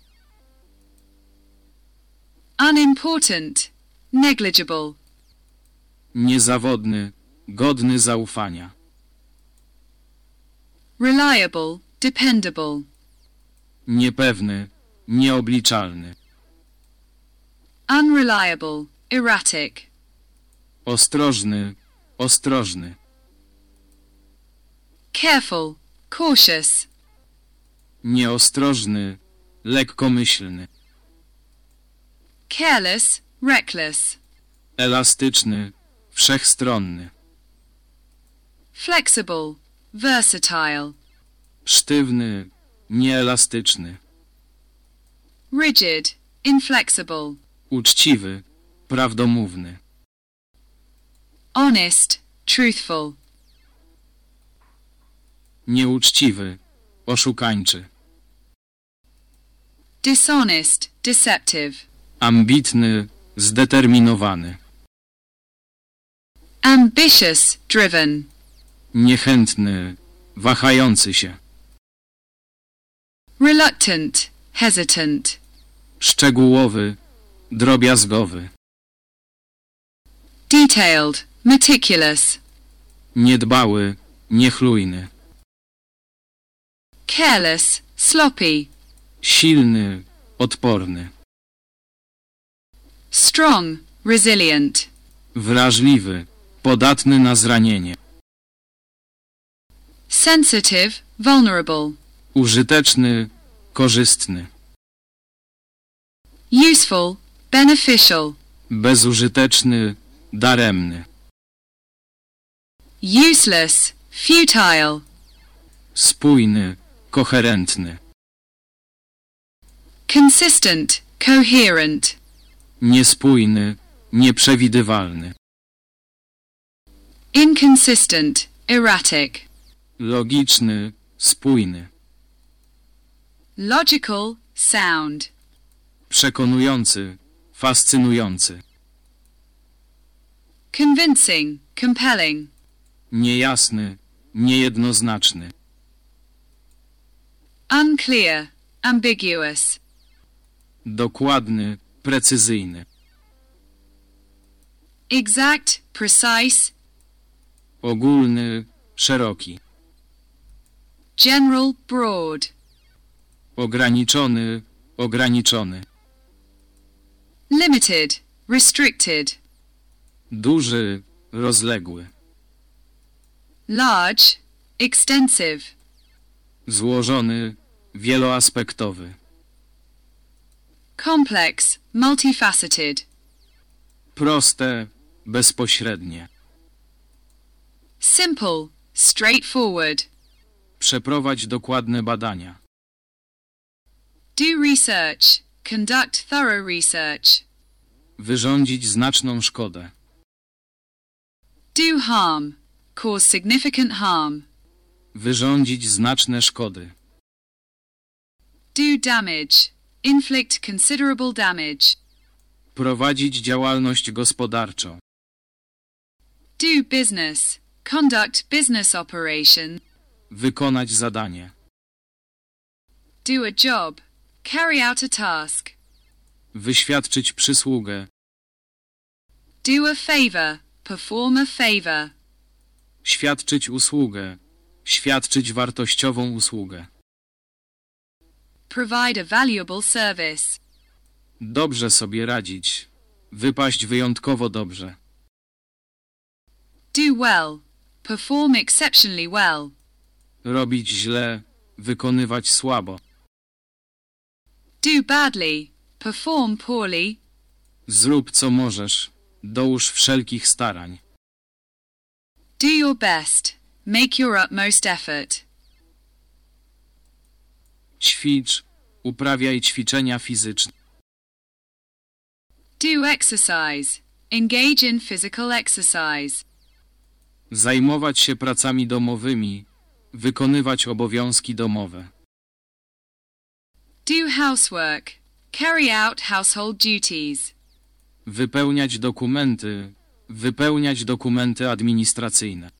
Unimportant, negligible. niezawodny, godny zaufania, Reliable, dependable. niepewny, nieobliczalny, Unreliable, erratic. ostrożny, ostrożny, Careful, cautious. nieostrożny, lekkomyślny, Careless, reckless. elastyczny, wszechstronny, Flexible, versatile. sztywny, nieelastyczny, Rigid, inflexible. uczciwy, prawdomówny, Honest, truthful. nieuczciwy, oszukańczy, Dishonest, deceptive. ambitny, zdeterminowany, Ambitious, driven. niechętny, wahający się, Reluctant, hesitant. szczegółowy, drobiazgowy, Detailed, meticulous. niedbały, niechlujny, Careless, sloppy. silny, odporny, Strong, resilient. wrażliwy, podatny na zranienie, Sensitive, vulnerable. użyteczny, korzystny, Useful, beneficial. bezużyteczny, daremny, Useless, futile. spójny, koherentny, Consistent, coherent. Niespójny, nieprzewidywalny, Inconsistent, erratic. logiczny, spójny, Logical, sound. przekonujący, fascynujący, Convincing, compelling. niejasny, niejednoznaczny, Unclear, ambiguous. dokładny, precyzyjny, Exact, precise. ogólny, szeroki, General, broad. ograniczony, ograniczony, Limited, restricted. duży, rozległy, Large, extensive. złożony, wieloaspektowy, Complex, multifaceted. proste, bezpośrednie. Simple, straightforward. Przeprowadź dokładne badania. Do research. Conduct thorough research. Wyrządzić znaczną szkodę. Do harm. Cause significant harm. Wyrządzić znaczne szkody. Do damage. Inflict considerable damage. Prowadzić działalność gospodarczą. Do business. Conduct business operation. Wykonać zadanie. Do a job. Carry out a task. Wyświadczyć przysługę. Do a favor. Perform a favor. Świadczyć usługę. Świadczyć wartościową usługę. Provide a valuable service. Dobrze sobie radzić. Wypaść wyjątkowo dobrze. Do well. Perform exceptionally well. Robić źle. Wykonywać słabo. Do badly. Perform poorly. Zrób co możesz. Dołóż wszelkich starań. Do your best. Make your utmost effort. Ćwicz. Uprawiaj ćwiczenia fizyczne. Do exercise. Engage in physical exercise. Zajmować się pracami domowymi. Wykonywać obowiązki domowe. Do housework. Carry out household duties. Wypełniać dokumenty. Wypełniać dokumenty administracyjne.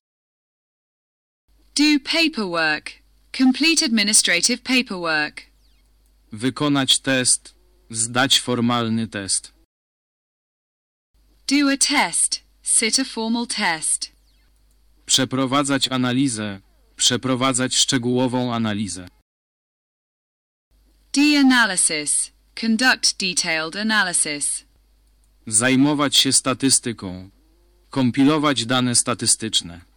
Do paperwork. Complete administrative paperwork. Wykonać test. Zdać formalny test. Do a test. Sit a formal test. Przeprowadzać analizę. Przeprowadzać szczegółową analizę. Do analysis. Conduct detailed analysis. Zajmować się statystyką. Kompilować dane statystyczne.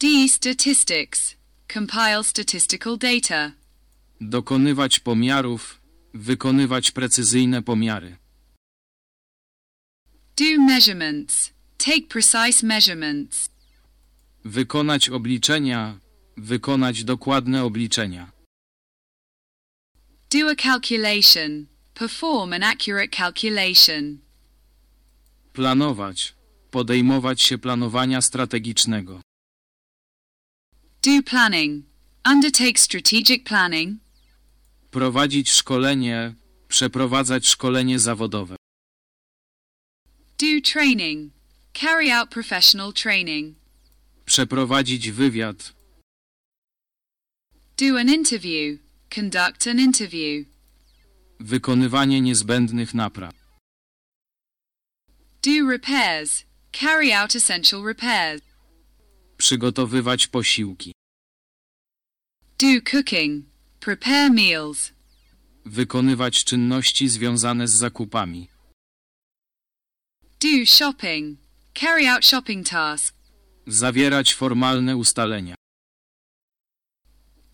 D statistics. Compile statistical data. Dokonywać pomiarów. Wykonywać precyzyjne pomiary. Do measurements. Take precise measurements. Wykonać obliczenia. Wykonać dokładne obliczenia. Do a calculation. Perform an accurate calculation. Planować. Podejmować się planowania strategicznego. Do planning. Undertake strategic planning. Prowadzić szkolenie. Przeprowadzać szkolenie zawodowe. Do training. Carry out professional training. Przeprowadzić wywiad. Do an interview. Conduct an interview. Wykonywanie niezbędnych napraw. Do repairs. Carry out essential repairs. Przygotowywać posiłki. Do cooking. Prepare meals. Wykonywać czynności związane z zakupami. Do shopping. Carry out shopping tasks. Zawierać formalne ustalenia.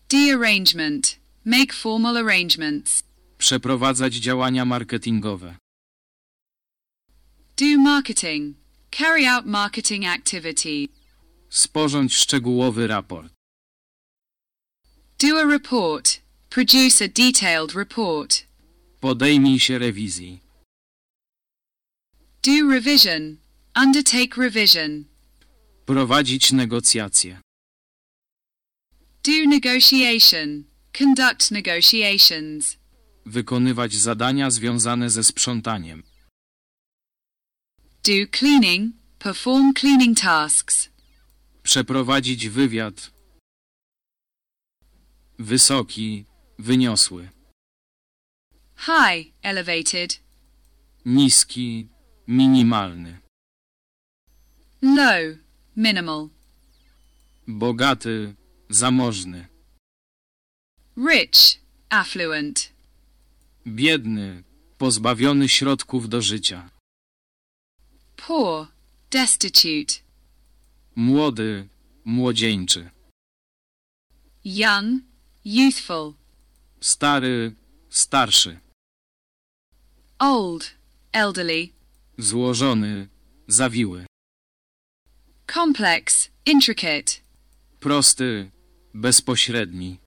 Do arrangement. Make formal arrangements. Przeprowadzać działania marketingowe. Do marketing. Carry out marketing activities. Sporządź szczegółowy raport. Do a report. Produce a detailed report. Podejmij się rewizji. Do revision. Undertake revision. Prowadzić negocjacje. Do negotiation. Conduct negotiations. Wykonywać zadania związane ze sprzątaniem. Do cleaning. Perform cleaning tasks. Przeprowadzić wywiad. Wysoki, wyniosły. High. Elevated. Niski, minimalny. Low. Minimal. Bogaty, zamożny. Rich. Affluent. Biedny, pozbawiony środków do życia. Poor. Destitute. Młody, młodzieńczy. Young. Youthful. Stary, starszy. Old. Elderly. Złożony, zawiły. Complex. Intricate. Prosty, bezpośredni.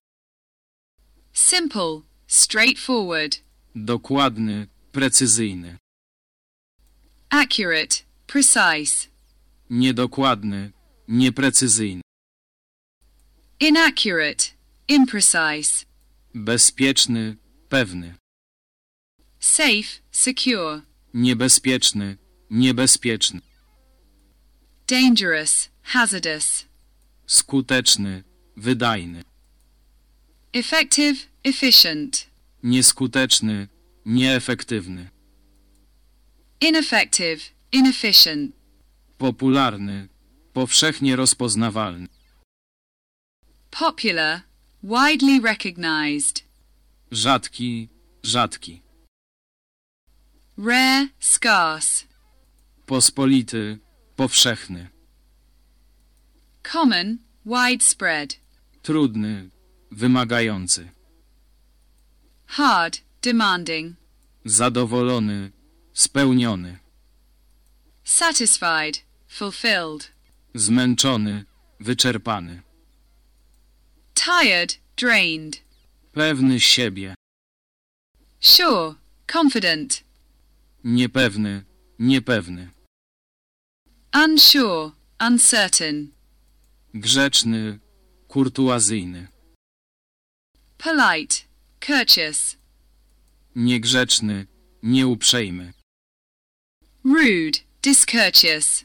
Simple. Straightforward. Dokładny, precyzyjny. accurate, precise, Niedokładny, nieprecyzyjny. inaccurate, imprecise, Bezpieczny, pewny. safe, secure, Niebezpieczny, niebezpieczny. dangerous, hazardous, Skuteczny, wydajny. effective, efficient, Nieskuteczny, nieefektywny. ineffective, inefficient, Popularny, powszechnie rozpoznawalny. popular, widely recognized, Rzadki, rzadki. rare, scarce, Pospolity, powszechny. common, widespread, Trudny, wymagający. hard, demanding, Zadowolony, spełniony. satisfied, fulfilled, Zmęczony, wyczerpany. tired, drained, Pewny siebie. sure, confident, Niepewny, niepewny. unsure, uncertain, Grzeczny, kurtuazyjny. polite, courteous, Niegrzeczny, nieuprzejmy. rude, discourteous,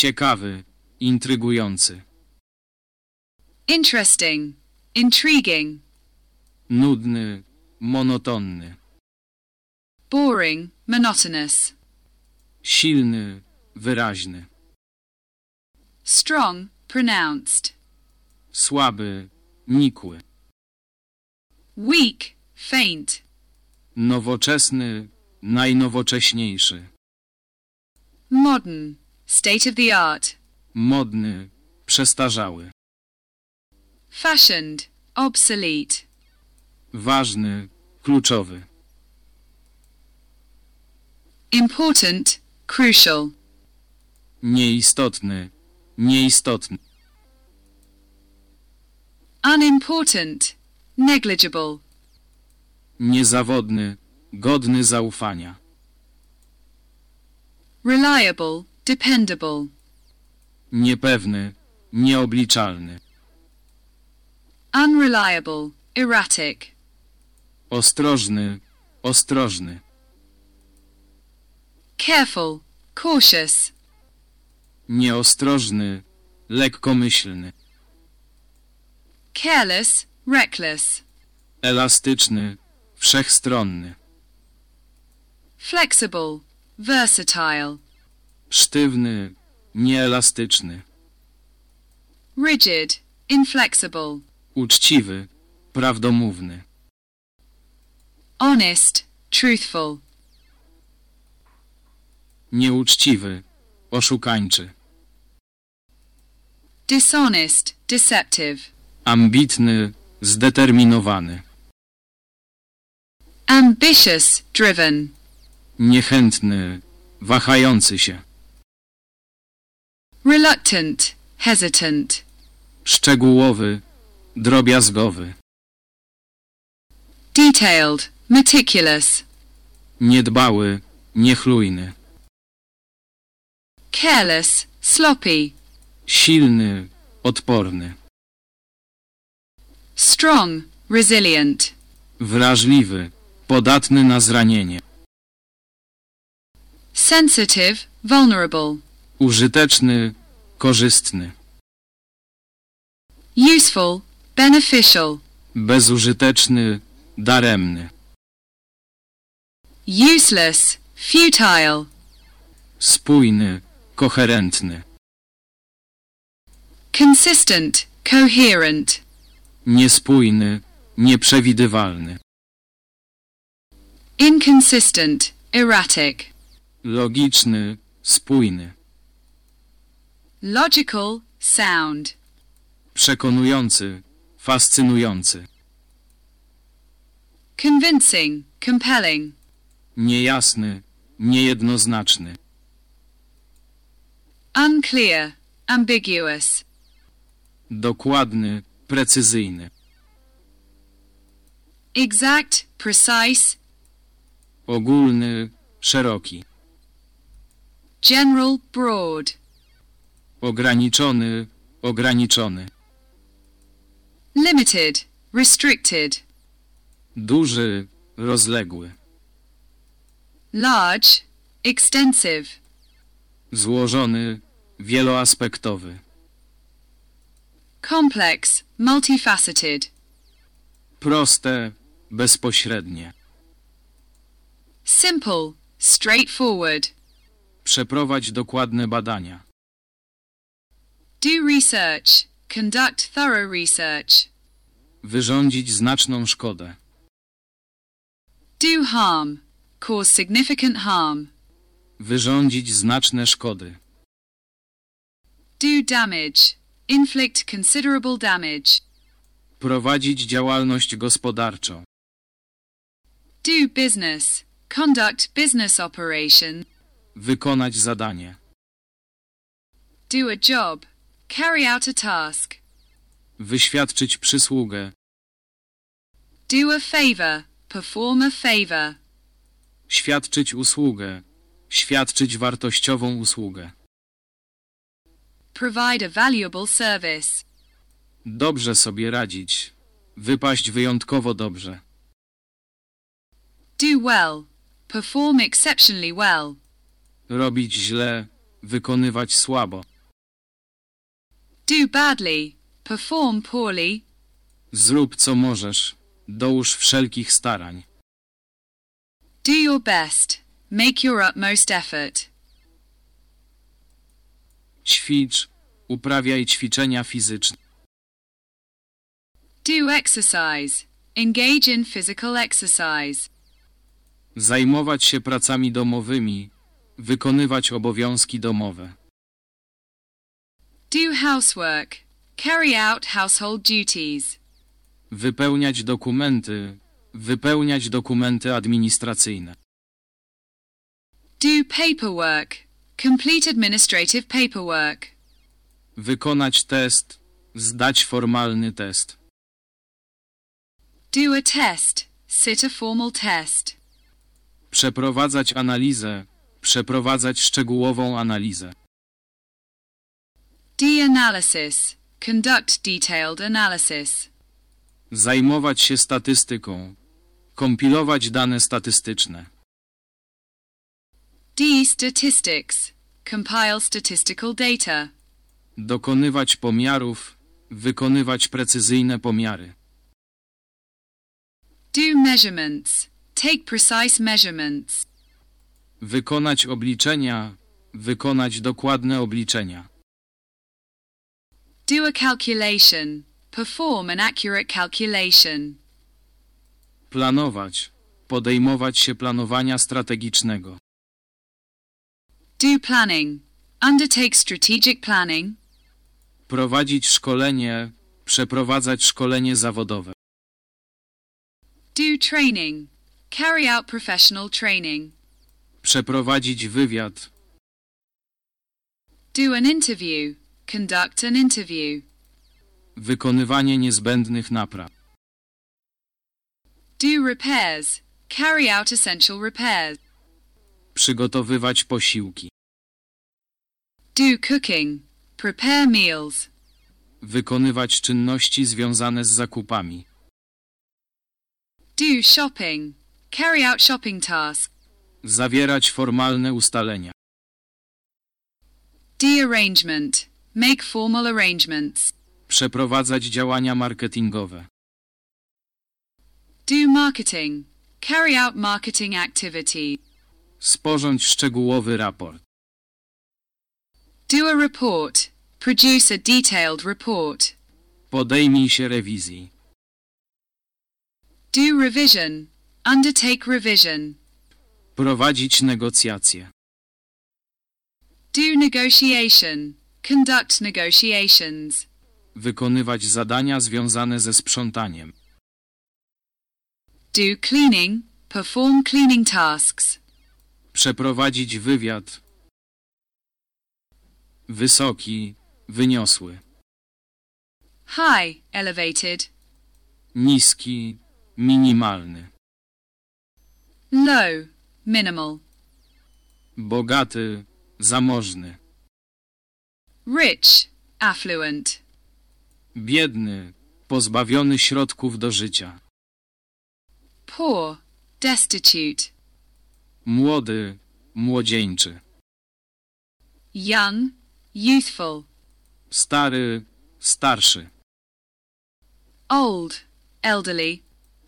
Ciekawy, intrygujący. interesting, intriguing, Nudny, monotonny. boring, monotonous, Silny, wyraźny. strong, pronounced, Słaby, nikły. weak, faint, Nowoczesny, najnowocześniejszy. modern, state of the art, Modny, przestarzały. fashioned, obsolete, Ważny, kluczowy. important, crucial, Nieistotny, nieistotny. unimportant, negligible, Niezawodny, godny zaufania. reliable, dependable, Niepewny, nieobliczalny. unreliable, erratic, Ostrożny, ostrożny. careful, cautious, Nieostrożny, lekkomyślny. careless, reckless, Elastyczny, wszechstronny. flexible, versatile, Sztywny, nieelastyczny. rigid, inflexible, Uczciwy, prawdomówny. honest, truthful, Nieuczciwy, oszukańczy. dishonest, deceptive, Ambitny, zdeterminowany. ambitious, driven, Niechętny, wahający się. Reluctant, hesitant, Szczegółowy, drobiazgowy. detailed, meticulous, Niedbały, niechlujny. careless, sloppy, Silny, odporny. strong, resilient, Wrażliwy, podatny na zranienie. sensitive, vulnerable, Użyteczny, korzystny. useful, beneficial, Bezużyteczny, daremny. useless, futile, Spójny, koherentny. consistent, coherent, Niespójny, nieprzewidywalny. inconsistent, erratic, Logiczny, spójny. Logical, sound, Przekonujący, fascynujący. convincing, compelling, Niejasny, niejednoznaczny. unclear, ambiguous, Dokładny, precyzyjny. exact, precise, Ogólny, szeroki. General, broad. Ograniczony, ograniczony. Limited, restricted. Duży, rozległy. Large, extensive. Złożony, wieloaspektowy. Complex, multifaceted. Proste, bezpośrednie. Simple, straightforward. Przeprowadź dokładne badania. Do research. Conduct thorough research. Wyrządzić znaczną szkodę. Do harm. Cause significant harm. Wyrządzić znaczne szkody. Do damage. Inflict considerable damage. Prowadzić działalność gospodarczą. Do business. Conduct business operation. Wykonać zadanie. Do a job. Carry out a task. Wyświadczyć przysługę. Do a favor. Perform a favor. Świadczyć usługę. Świadczyć wartościową usługę. Provide a valuable service. Dobrze sobie radzić. Wypaść wyjątkowo dobrze. Do well. Perform exceptionally well. Robić źle. Wykonywać słabo. Do badly. Perform poorly. Zrób co możesz. Dołóż wszelkich starań. Do your best. Make your utmost effort. Ćwicz. Uprawiaj ćwiczenia fizyczne. Do exercise. Engage in physical exercise. Zajmować się pracami domowymi. Wykonywać obowiązki domowe. Do housework. Carry out household duties. Wypełniać dokumenty. Wypełniać dokumenty administracyjne. Do paperwork. Complete administrative paperwork. Wykonać test. Zdać formalny test. Do a test. Sit a formal test. Przeprowadzać analizę. Przeprowadzać szczegółową analizę. Do analysis. Conduct detailed analysis. Zajmować się statystyką. Kompilować dane statystyczne. D statistics. Compile statistical data. Dokonywać pomiarów. Wykonywać precyzyjne pomiary. Do measurements. Take precise measurements. Wykonać obliczenia. Wykonać dokładne obliczenia. Do a calculation. Perform an accurate calculation. Planować. Podejmować się planowania strategicznego. Do planning. Undertake strategic planning. Prowadzić szkolenie. Przeprowadzać szkolenie zawodowe. Do training. Carry out professional training. Przeprowadzić wywiad. Do an interview. Conduct an interview. Wykonywanie niezbędnych napraw. Do repairs. Carry out essential repairs. Przygotowywać posiłki. Do cooking. Prepare meals. Wykonywać czynności związane z zakupami. Do shopping. Carry out shopping tasks. Zawierać formalne ustalenia. Do arrangement. Make formal arrangements. Przeprowadzać działania marketingowe. Do marketing. Carry out marketing activities. Sporządź szczegółowy raport. Do a report. Produce a detailed report. Podejmij się rewizji. Do revision. Undertake revision. Prowadzić negocjacje. Do negotiation. Conduct negotiations. Wykonywać zadania związane ze sprzątaniem. Do cleaning. Perform cleaning tasks. Przeprowadzić wywiad. Wysoki, wyniosły. High. Elevated. Niski, minimalny. Low. minimal. bogaty, zamożny, Rich, affluent. biedny, pozbawiony środków do życia, Poor, destitute. młody, młodzieńczy, Young, youthful. stary, starszy, Old, elderly.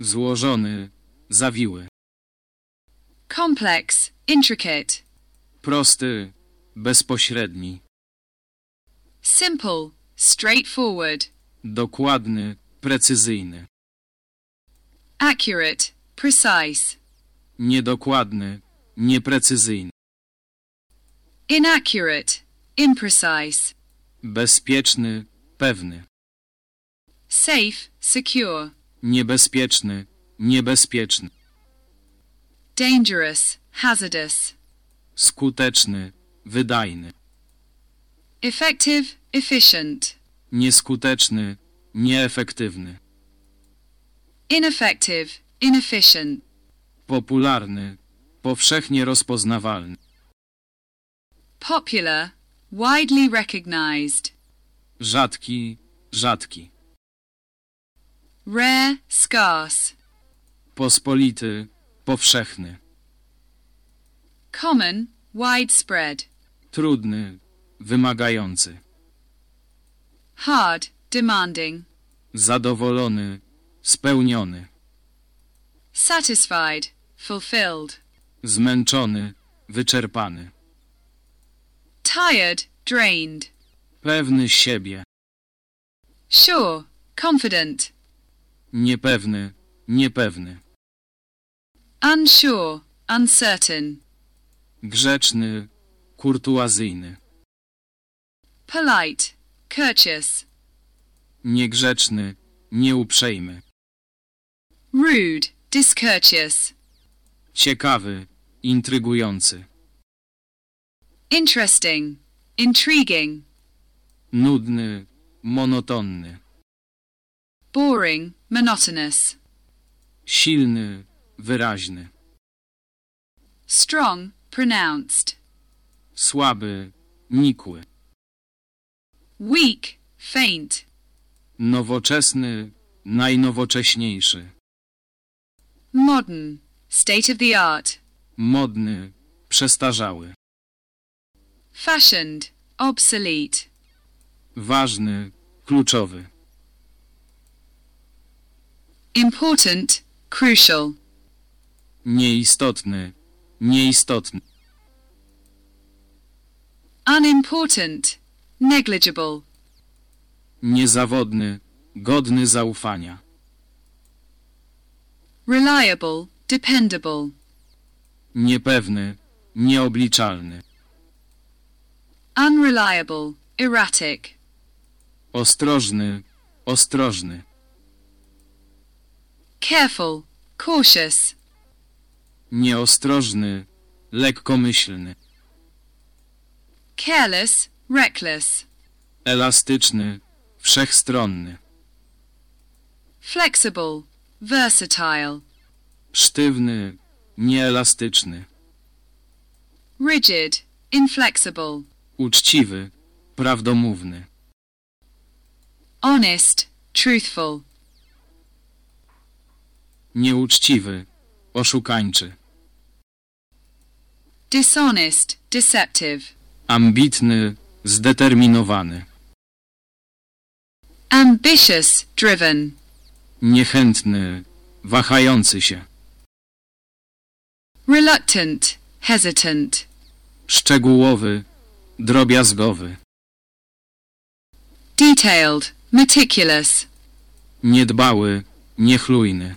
złożony, zawiły, Complex, intricate. prosty, bezpośredni, Simple, straightforward. dokładny, precyzyjny, Accurate, precise. niedokładny, nieprecyzyjny, Inaccurate, imprecise. bezpieczny, pewny, Safe, secure. niebezpieczny, niebezpieczny, Dangerous, hazardous. skuteczny, wydajny, Effective, efficient. nieskuteczny, nieefektywny, Ineffective, inefficient. popularny, powszechnie rozpoznawalny, Popular, widely recognized. rzadki, rzadki, Rare, scarce. pospolity, powszechny, Common, widespread. trudny, wymagający, Hard, demanding. zadowolony, spełniony, Satisfied, fulfilled. zmęczony, wyczerpany, Tired, drained. pewny siebie, Sure, confident. niepewny, niepewny, Unsure, uncertain. grzeczny, kurtuazyjny, Polite, courteous. niegrzeczny, nieuprzejmy, Rude, discourteous. ciekawy, intrygujący, Interesting, intriguing. nudny, monotonny, Boring, monotonous. silny, wyraźny, Strong, pronounced. słaby, nikły, Weak, faint. nowoczesny, najnowocześniejszy, Modern, state of the art. modny, przestarzały, Fashioned, obsolete. ważny, kluczowy, Important, crucial. nieistotny, nieistotny, Unimportant, negligible. niezawodny, godny zaufania, Reliable, dependable. niepewny, nieobliczalny, Unreliable, erratic. ostrożny, ostrożny, Careful, cautious. nieostrożny, lekkomyślny, Careless, reckless. elastyczny, wszechstronny, Flexible, versatile. sztywny, nieelastyczny, Rigid, inflexible. uczciwy, prawdomówny, Honest, truthful. nieuczciwy, oszukańczy, Dishonest, deceptive. ambitny, zdeterminowany, Ambitious, driven. niechętny, wahający się, Reluctant, hesitant. szczegółowy, drobiazgowy, Detailed, meticulous. niedbały, niechlujny,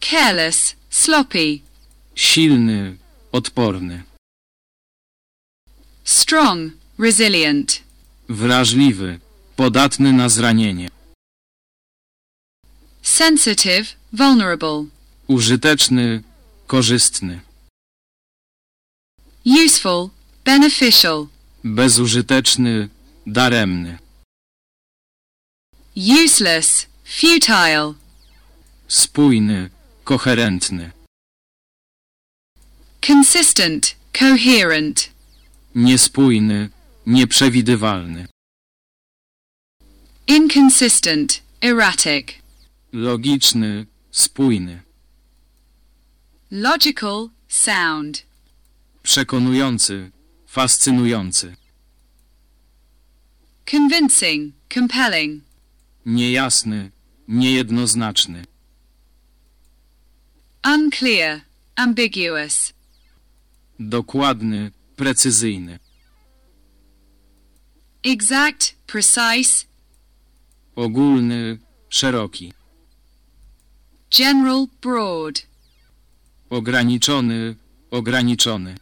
Careless, sloppy. silny, odporny, Strong, resilient. wrażliwy, podatny na zranienie, Sensitive, vulnerable. użyteczny, korzystny, Useful, beneficial. bezużyteczny, daremny, Useless, futile. spójny, koherentny, Consistent, coherent. Niespójny, nieprzewidywalny. Inconsistent, erratic. Logiczny, spójny. Logical, sound. Przekonujący, fascynujący. Convincing, compelling. Niejasny, niejednoznaczny. Unclear, ambiguous. Dokładny, precyzyjny. Exact, precise, Ogólny, szeroki. general, broad. Ograniczony, ograniczony.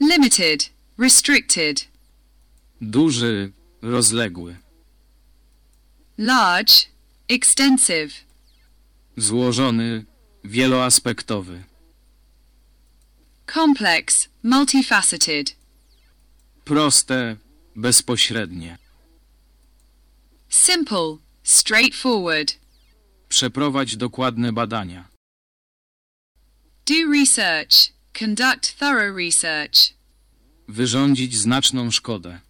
Limited, restricted. Duży, rozległy. Large, extensive. Złożony, wieloaspektowy. Complex, multifaceted. Proste, bezpośrednie. Simple, straightforward. Przeprowadź dokładne badania. Do research. Conduct thorough research. Wyrządzić znaczną szkodę.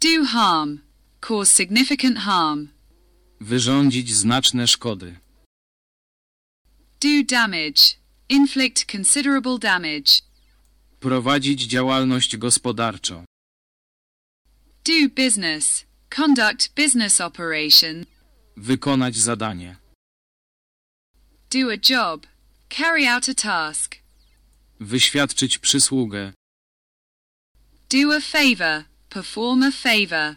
Do harm. Cause significant harm. Wyrządzić znaczne szkody. Do damage. Inflict considerable damage. Prowadzić działalność gospodarczą. Do business. Conduct business operation. Wykonać zadanie. Do a job. Carry out a task. Wyświadczyć przysługę. Do a favor. Perform a favor.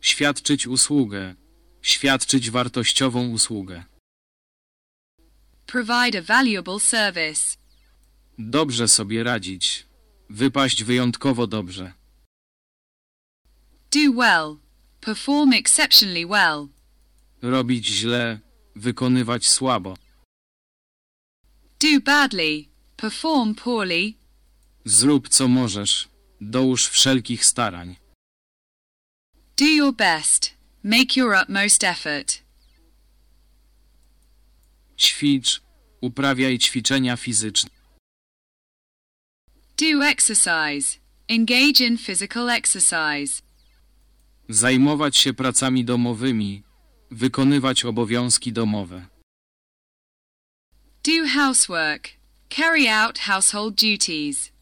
Świadczyć usługę. Świadczyć wartościową usługę. Provide a valuable service. Dobrze sobie radzić. Wypaść wyjątkowo dobrze. Do well. Perform exceptionally well. Robić źle. Wykonywać słabo. Do badly. Perform poorly. Zrób co możesz. Dołóż wszelkich starań. Do your best. Make your utmost effort. Ćwicz. Uprawiaj ćwiczenia fizyczne. Do exercise. Engage in physical exercise. Zajmować się pracami domowymi. Wykonywać obowiązki domowe. Do housework. Carry out household duties.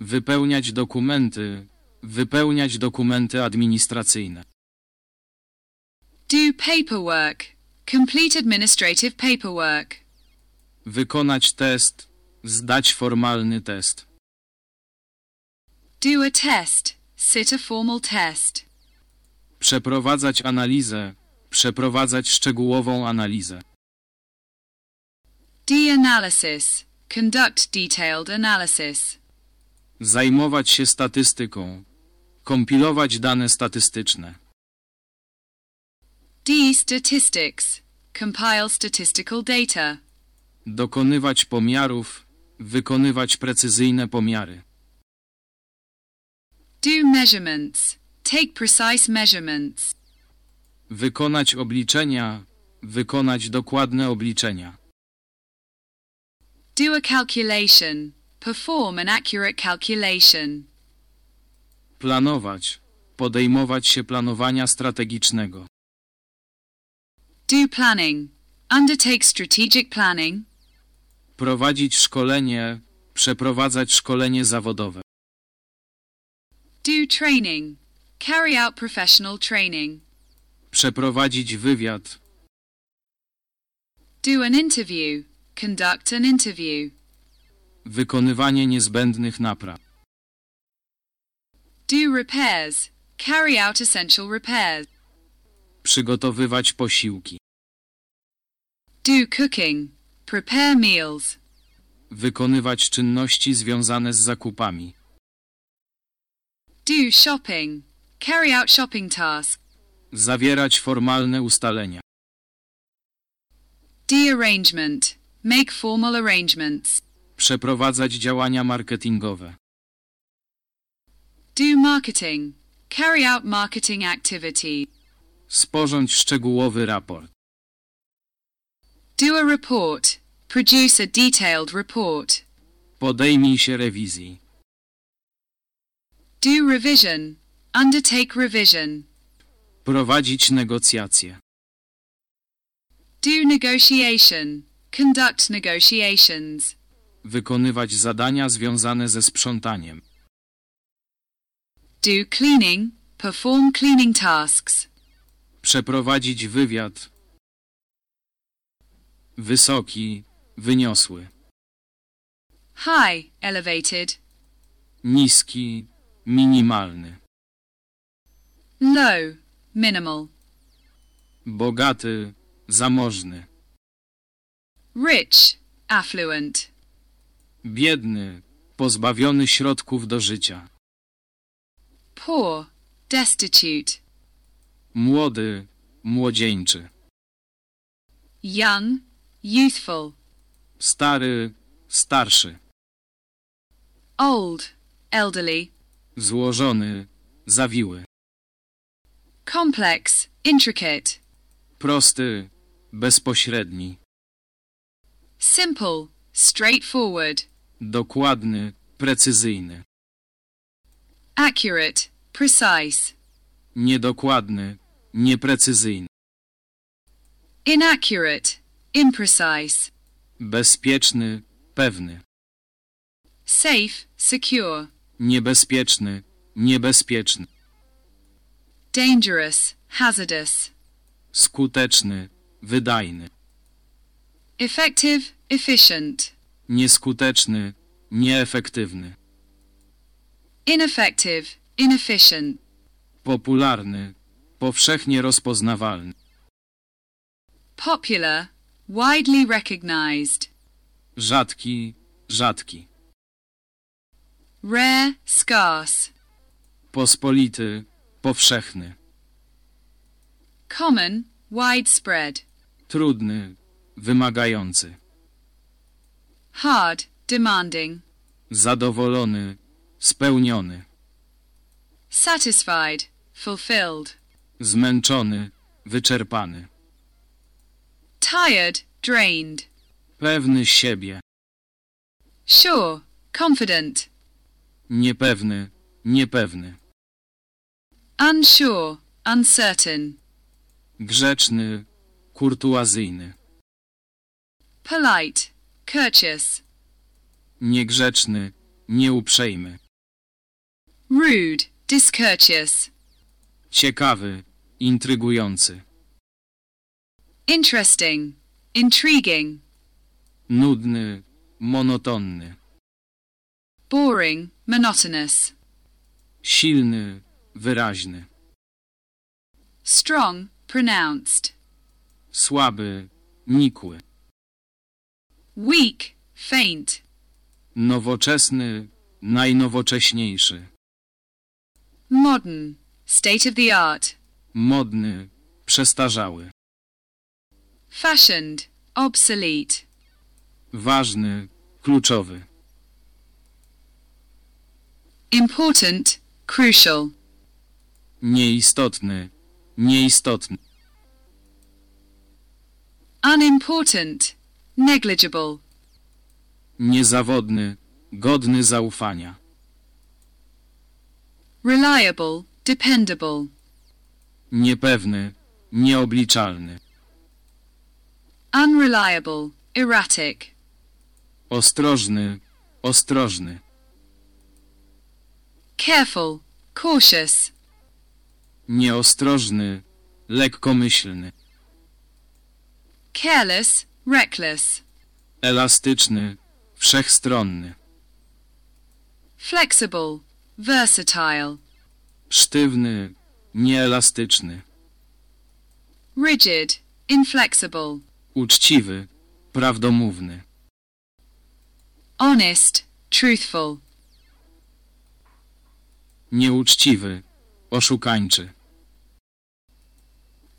Wypełniać dokumenty. Wypełniać dokumenty administracyjne. Do paperwork. Complete administrative paperwork. Wykonać test. Zdać formalny test. Do a test. Sit a formal test. Przeprowadzać analizę. Przeprowadzać szczegółową analizę. Do analysis. Conduct detailed analysis. Zajmować się statystyką. Kompilować dane statystyczne. D statistics. Compile statistical data. Dokonywać pomiarów. Wykonywać precyzyjne pomiary. Do measurements. Take precise measurements. Wykonać obliczenia. Wykonać dokładne obliczenia. Do a calculation. Perform an accurate calculation. Planować. Podejmować się planowania strategicznego. Do planning. Undertake strategic planning. Prowadzić szkolenie. Przeprowadzać szkolenie zawodowe. Do training. Carry out professional training. Przeprowadzić wywiad. Do an interview. Conduct an interview. Wykonywanie niezbędnych napraw. Do repairs. Carry out essential repairs. Przygotowywać posiłki. Do cooking. Prepare meals. Wykonywać czynności związane z zakupami. Do shopping. Carry out shopping tasks. Zawierać formalne ustalenia. Do arrangement. Make formal arrangements. Przeprowadzać działania marketingowe. Do marketing. Carry out marketing activities. Sporządź szczegółowy raport. Do a report. Produce a detailed report. Podejmij się rewizji. Do revision. Undertake revision. Prowadzić negocjacje. Do negotiation. Conduct negotiations. Wykonywać zadania związane ze sprzątaniem. Do cleaning. Perform cleaning tasks. Przeprowadzić wywiad. Wysoki, wyniosły. High, elevated. Niski, minimalny. Low, minimal. Bogaty, zamożny. Rich, affluent. Biedny, pozbawiony środków do życia. Poor, destitute. Młody, młodzieńczy. Young, youthful. Stary, starszy. Old, elderly. Złożony, zawiły. Complex, intricate. Prosty, bezpośredni. Simple, straightforward. Dokładny, precyzyjny. Accurate, precise. Niedokładny, nieprecyzyjny. Inaccurate, imprecise. Bezpieczny, pewny. Safe, secure. Niebezpieczny, niebezpieczny. Dangerous, hazardous. Skuteczny, wydajny. Effective, efficient. Nieskuteczny, nieefektywny. Ineffective, inefficient. Popularny, powszechnie rozpoznawalny. Popular, widely recognized. Rzadki, rzadki. Rare, scarce. Pospolity, powszechny. Common, widespread. Trudny, wymagający. Hard, demanding. Zadowolony, spełniony. Satisfied, fulfilled. Zmęczony, wyczerpany. Tired, drained. Pewny siebie. Sure, confident. Niepewny, niepewny. Unsure, uncertain. Grzeczny, kurtuazyjny. Polite, courteous. Niegrzeczny, nieuprzejmy. Rude, discourteous. Ciekawy, intrygujący. Interesting, intriguing. Nudny, monotonny. Boring, monotonous. Silny, wyraźny. Strong, pronounced. Słaby, nikły. Weak, faint. Nowoczesny, najnowocześniejszy. Modern, state of the art. Modny, przestarzały. Fashioned, obsolete. Ważny, kluczowy. Important, crucial. Nieistotny, nieistotny. Unimportant, negligible. Niezawodny, godny zaufania. Reliable, dependable. Niepewny, nieobliczalny. Unreliable, erratic. Ostrożny, ostrożny. Careful, cautious. Nieostrożny, lekkomyślny. Careless, reckless. Elastyczny, wszechstronny. Flexible, versatile. Sztywny, nieelastyczny. Rigid, inflexible. Uczciwy, prawdomówny. Honest, truthful. Nieuczciwy, oszukańczy.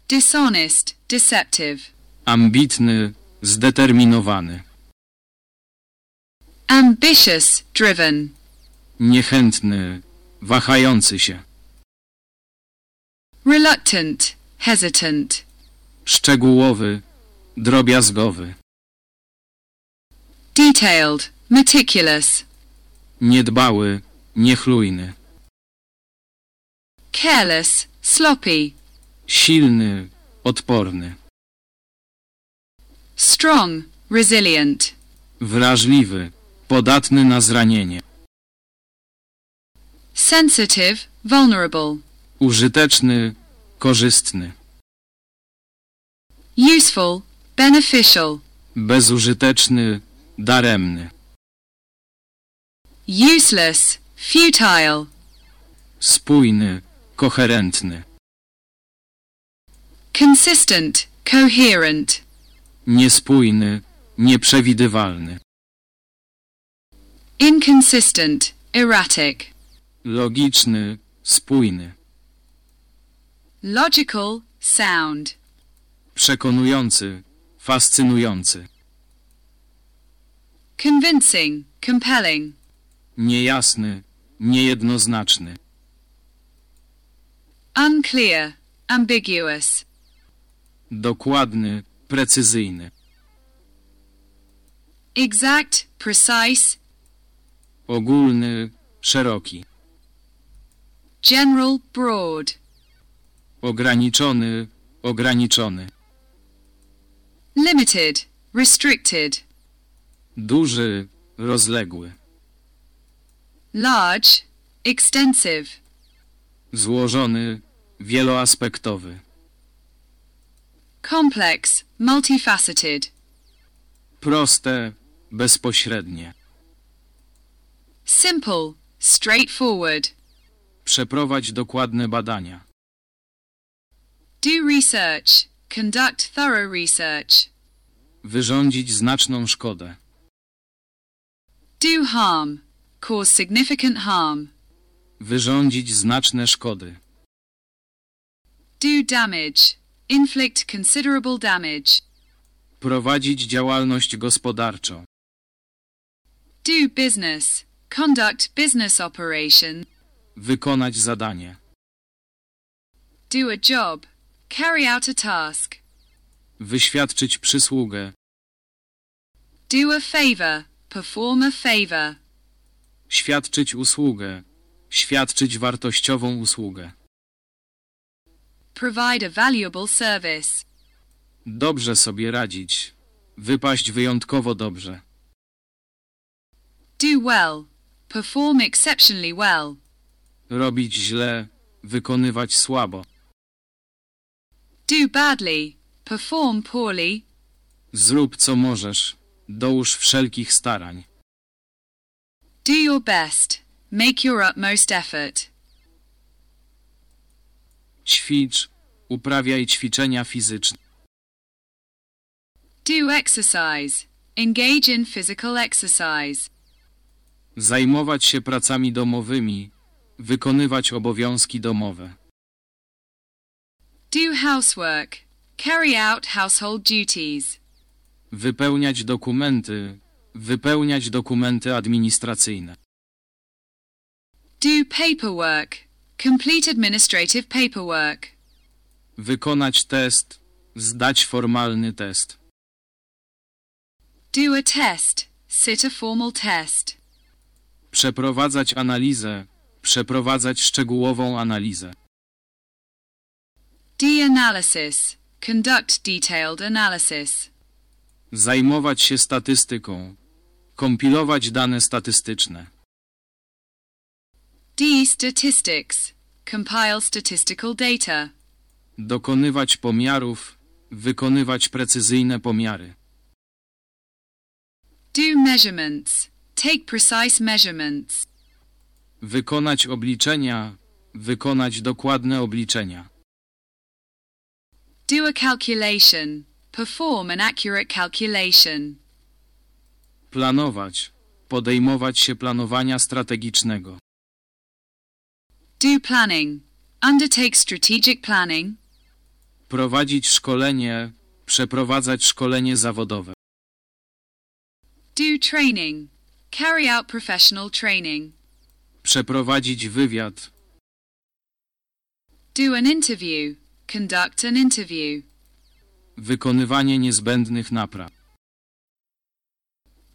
Dishonest, deceptive. Ambitny, zdeterminowany. Ambitious, driven. Niechętny, wahający się. Reluctant, hesitant. Szczegółowy, drobiazgowy. detailed, meticulous, niedbały, niechlujny, careless, sloppy, silny, odporny, strong, resilient, wrażliwy, podatny na zranienie, sensitive, vulnerable, użyteczny, korzystny, useful, beneficial, bezużyteczny, daremny, useless, futile, spójny, koherentny, consistent, coherent, niespójny, nieprzewidywalny, inconsistent, erratic, logiczny, spójny, logical, sound, przekonujący, fascynujący, convincing, compelling, niejasny, niejednoznaczny, unclear, ambiguous, dokładny, precyzyjny, exact, precise, ogólny, szeroki, general, broad, ograniczony, ograniczony, limited, restricted, duży, rozległy, large, extensive, złożony, wieloaspektowy, complex, multifaceted, proste, bezpośrednie, simple, straightforward, przeprowadź dokładne badania, do research, conduct thorough research, wyrządzić znaczną szkodę, do harm, cause significant harm, wyrządzić znaczne szkody, do damage, inflict considerable damage, prowadzić działalność gospodarczą, do business, conduct business operation, wykonać zadanie, do a job, carry out a task, wyświadczyć przysługę, do a favor, perform a favor, świadczyć usługę, świadczyć wartościową usługę, provide a valuable service, dobrze sobie radzić, wypaść wyjątkowo dobrze, do well, perform exceptionally well, robić źle, wykonywać słabo, do badly, perform poorly, zrób co możesz, dołóż wszelkich starań, do your best, make your utmost effort, ćwicz, uprawiaj ćwiczenia fizyczne, do exercise, engage in physical exercise, zajmować się pracami domowymi, wykonywać obowiązki domowe, do housework, carry out household duties, wypełniać dokumenty, wypełniać dokumenty administracyjne, do paperwork, complete administrative paperwork, wykonać test, zdać formalny test, do a test, sit a formal test, przeprowadzać analizę, przeprowadzać szczegółową analizę, do analysis, conduct detailed analysis, zajmować się statystyką, kompilować dane statystyczne, do statistics, compile statistical data, dokonywać pomiarów, wykonywać precyzyjne pomiary, do measurements, take precise measurements, wykonać obliczenia, wykonać dokładne obliczenia, do a calculation, perform an accurate calculation, planować, podejmować się planowania strategicznego, do planning, undertake strategic planning, prowadzić szkolenie, przeprowadzać szkolenie zawodowe, do training, carry out professional training, przeprowadzić wywiad, do an interview, conduct an interview, wykonywanie niezbędnych napraw,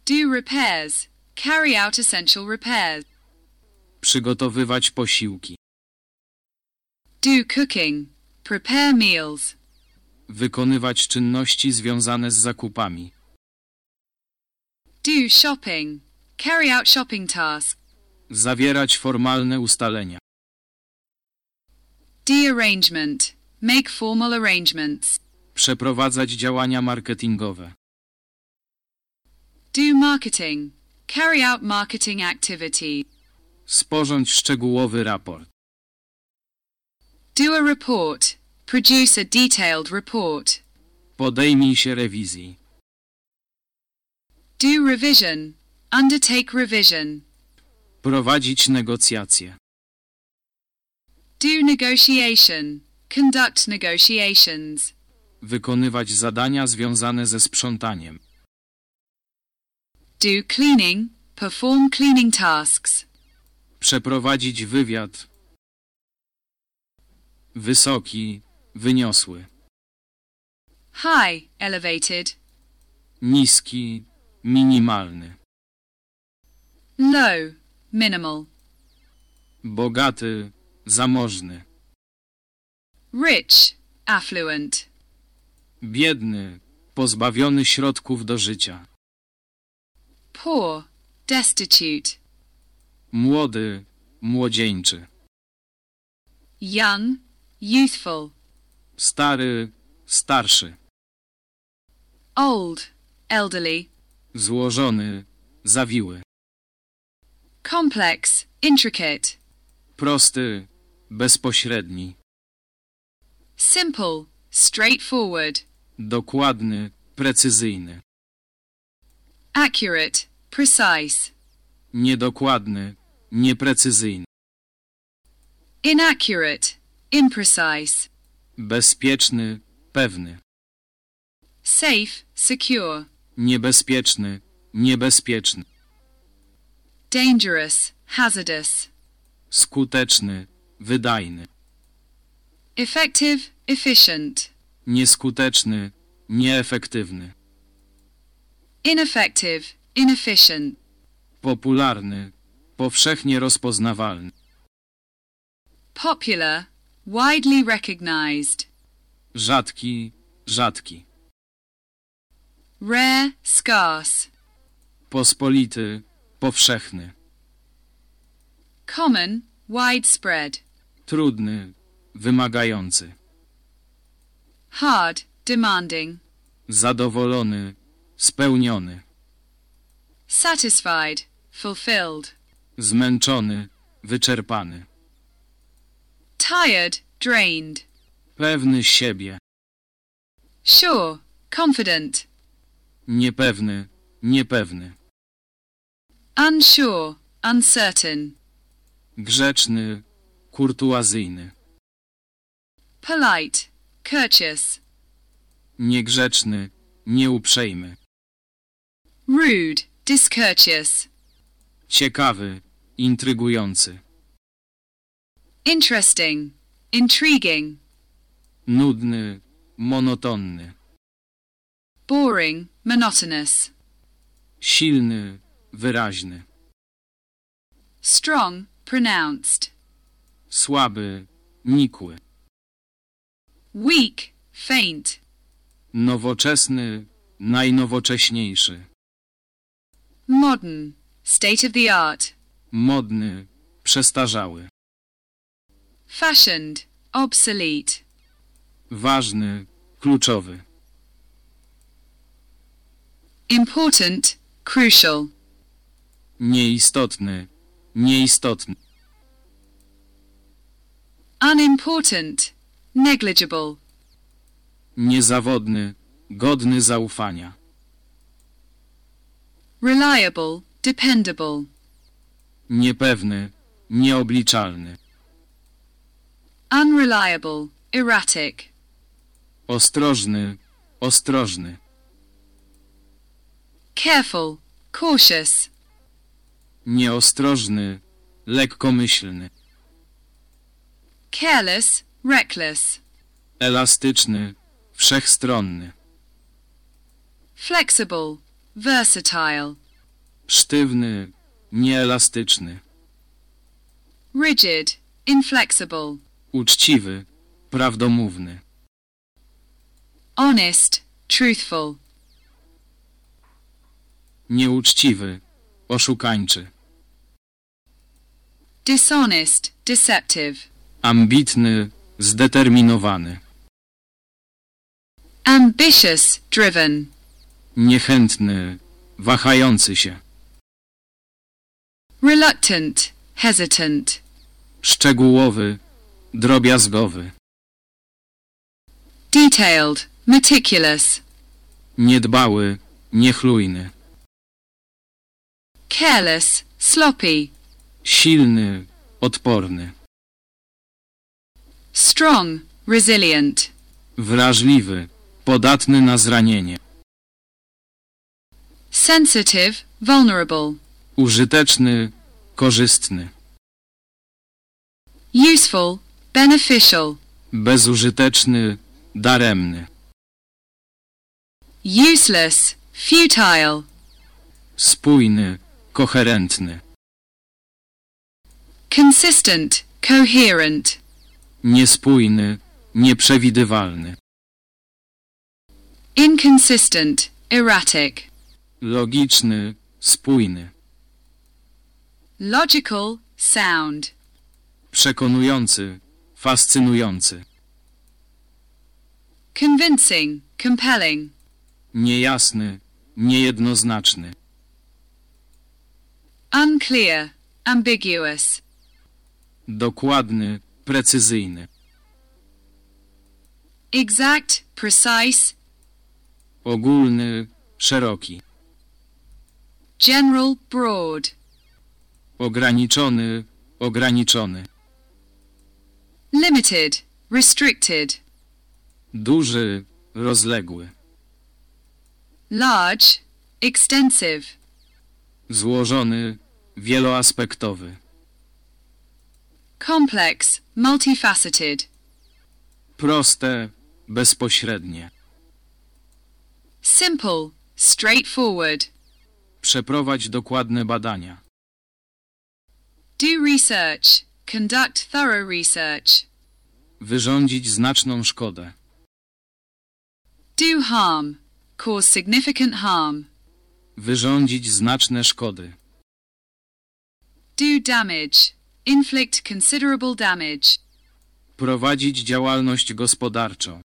Do repairs. Carry out essential repairs. Przygotowywać posiłki. Do cooking. Prepare meals. Wykonywać czynności związane z zakupami. Do shopping. Carry out shopping tasks. Zawierać formalne ustalenia. De-arrangement. Make formal arrangements. Przeprowadzać działania marketingowe. Do marketing. Carry out marketing activity. Sporządź szczegółowy raport. Do a report. Produce a detailed report. Podejmij się rewizji. Do revision. Undertake revision. Prowadzić negocjacje. Do negotiation. Conduct negotiations. Wykonywać zadania związane ze sprzątaniem. Do cleaning. Perform cleaning tasks. Przeprowadzić wywiad. Wysoki, wyniosły. High. Elevated. Niski, minimalny. Low. Minimal. Bogaty, zamożny. Rich. Affluent. Biedny, pozbawiony środków do życia. Poor. Destitute. Młody, młodzieńczy. Young. Youthful. Stary, starszy. Old. Elderly. Złożony, zawiły. Complex. Intricate. Prosty, bezpośredni. Simple. Straightforward. Dokładny, precyzyjny. Accurate. Precise. Niedokładny, nieprecyzyjny. Inaccurate. Imprecise. Bezpieczny, pewny. Safe. Secure. Niebezpieczny, niebezpieczny. Dangerous. Hazardous. Skuteczny, wydajny. Effective. Efficient. Nieskuteczny, nieefektywny. Ineffective. Inefficient. Popularny, powszechnie rozpoznawalny. Popular. Widely recognized. Rzadki, rzadki. Rare. Scarce. Pospolity, powszechny. Common. Widespread. Trudny, wymagający. Hard. Demanding. Zadowolony, spełniony. Satisfied. Fulfilled. Zmęczony, wyczerpany. Tired. Drained. Pewny siebie. Sure. Confident. Niepewny, niepewny. Unsure. Uncertain. Grzeczny, kurtuazyjny. Polite. Courteous. Niegrzeczny, nieuprzejmy. Rude. Discourteous. Ciekawy, intrygujący. Interesting. Intriguing. Nudny, monotonny. Boring. Monotonous. Silny, wyraźny. Strong. Pronounced. Słaby, nikły. Weak. Faint. Nowoczesny, najnowocześniejszy. Modern. State of the art. Modny, przestarzały. Fashioned. Obsolete. Ważny, kluczowy. Important. Crucial. Nieistotny, nieistotny. Unimportant. Negligible. Niezawodny, godny zaufania. Reliable. Dependable. Niepewny, nieobliczalny. Unreliable. Erratic. Ostrożny, ostrożny. Careful. Cautious. Nieostrożny, lekkomyślny. Careless. Reckless. Elastyczny, wszechstronny. Flexible. Versatile. Sztywny, nieelastyczny. rigid, inflexible, Uczciwy, prawdomówny. honest, truthful, Nieuczciwy, oszukańczy. dishonest, deceptive, Ambitny, zdeterminowany. ambitious, driven, Niechętny, wahający się. reluctant, hesitant, Szczegółowy, drobiazgowy. detailed, meticulous, Niedbały, niechlujny. careless, sloppy, Silny, odporny. Strong, resilient, Wrażliwy, podatny na zranienie. sensitive, vulnerable, Użyteczny, korzystny. useful, beneficial, Bezużyteczny, daremny. useless, futile, Spójny, koherentny. consistent, coherent, Niespójny, nieprzewidywalny. inconsistent, erratic, Logiczny, spójny. logical, sound, Przekonujący, fascynujący. convincing, compelling, Niejasny, niejednoznaczny. unclear, ambiguous, Dokładny, precyzyjny. exact, precise, Ogólny, szeroki. general, broad, Ograniczony, ograniczony. limited, restricted, Duży, rozległy. large, extensive, Złożony, wieloaspektowy. Complex, multifaceted, Proste, bezpośrednie. simple, straightforward, Przeprowadź dokładne badania. do research, conduct thorough research, Wyrządzić znaczną szkodę. do harm, cause significant harm, Wyrządzić znaczne szkody. do damage, inflict considerable damage, Prowadzić działalność gospodarczą.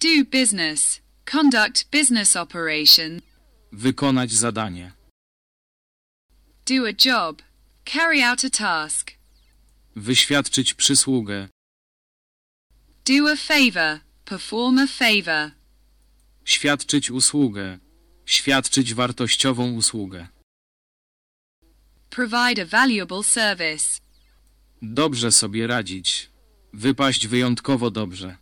do business, conduct business operation, Wykonać zadanie. do a job, carry out a task, Wyświadczyć przysługę. do a favor, perform a favor, Świadczyć usługę. Świadczyć wartościową usługę. Provide a valuable service, Dobrze sobie radzić. Wypaść wyjątkowo dobrze.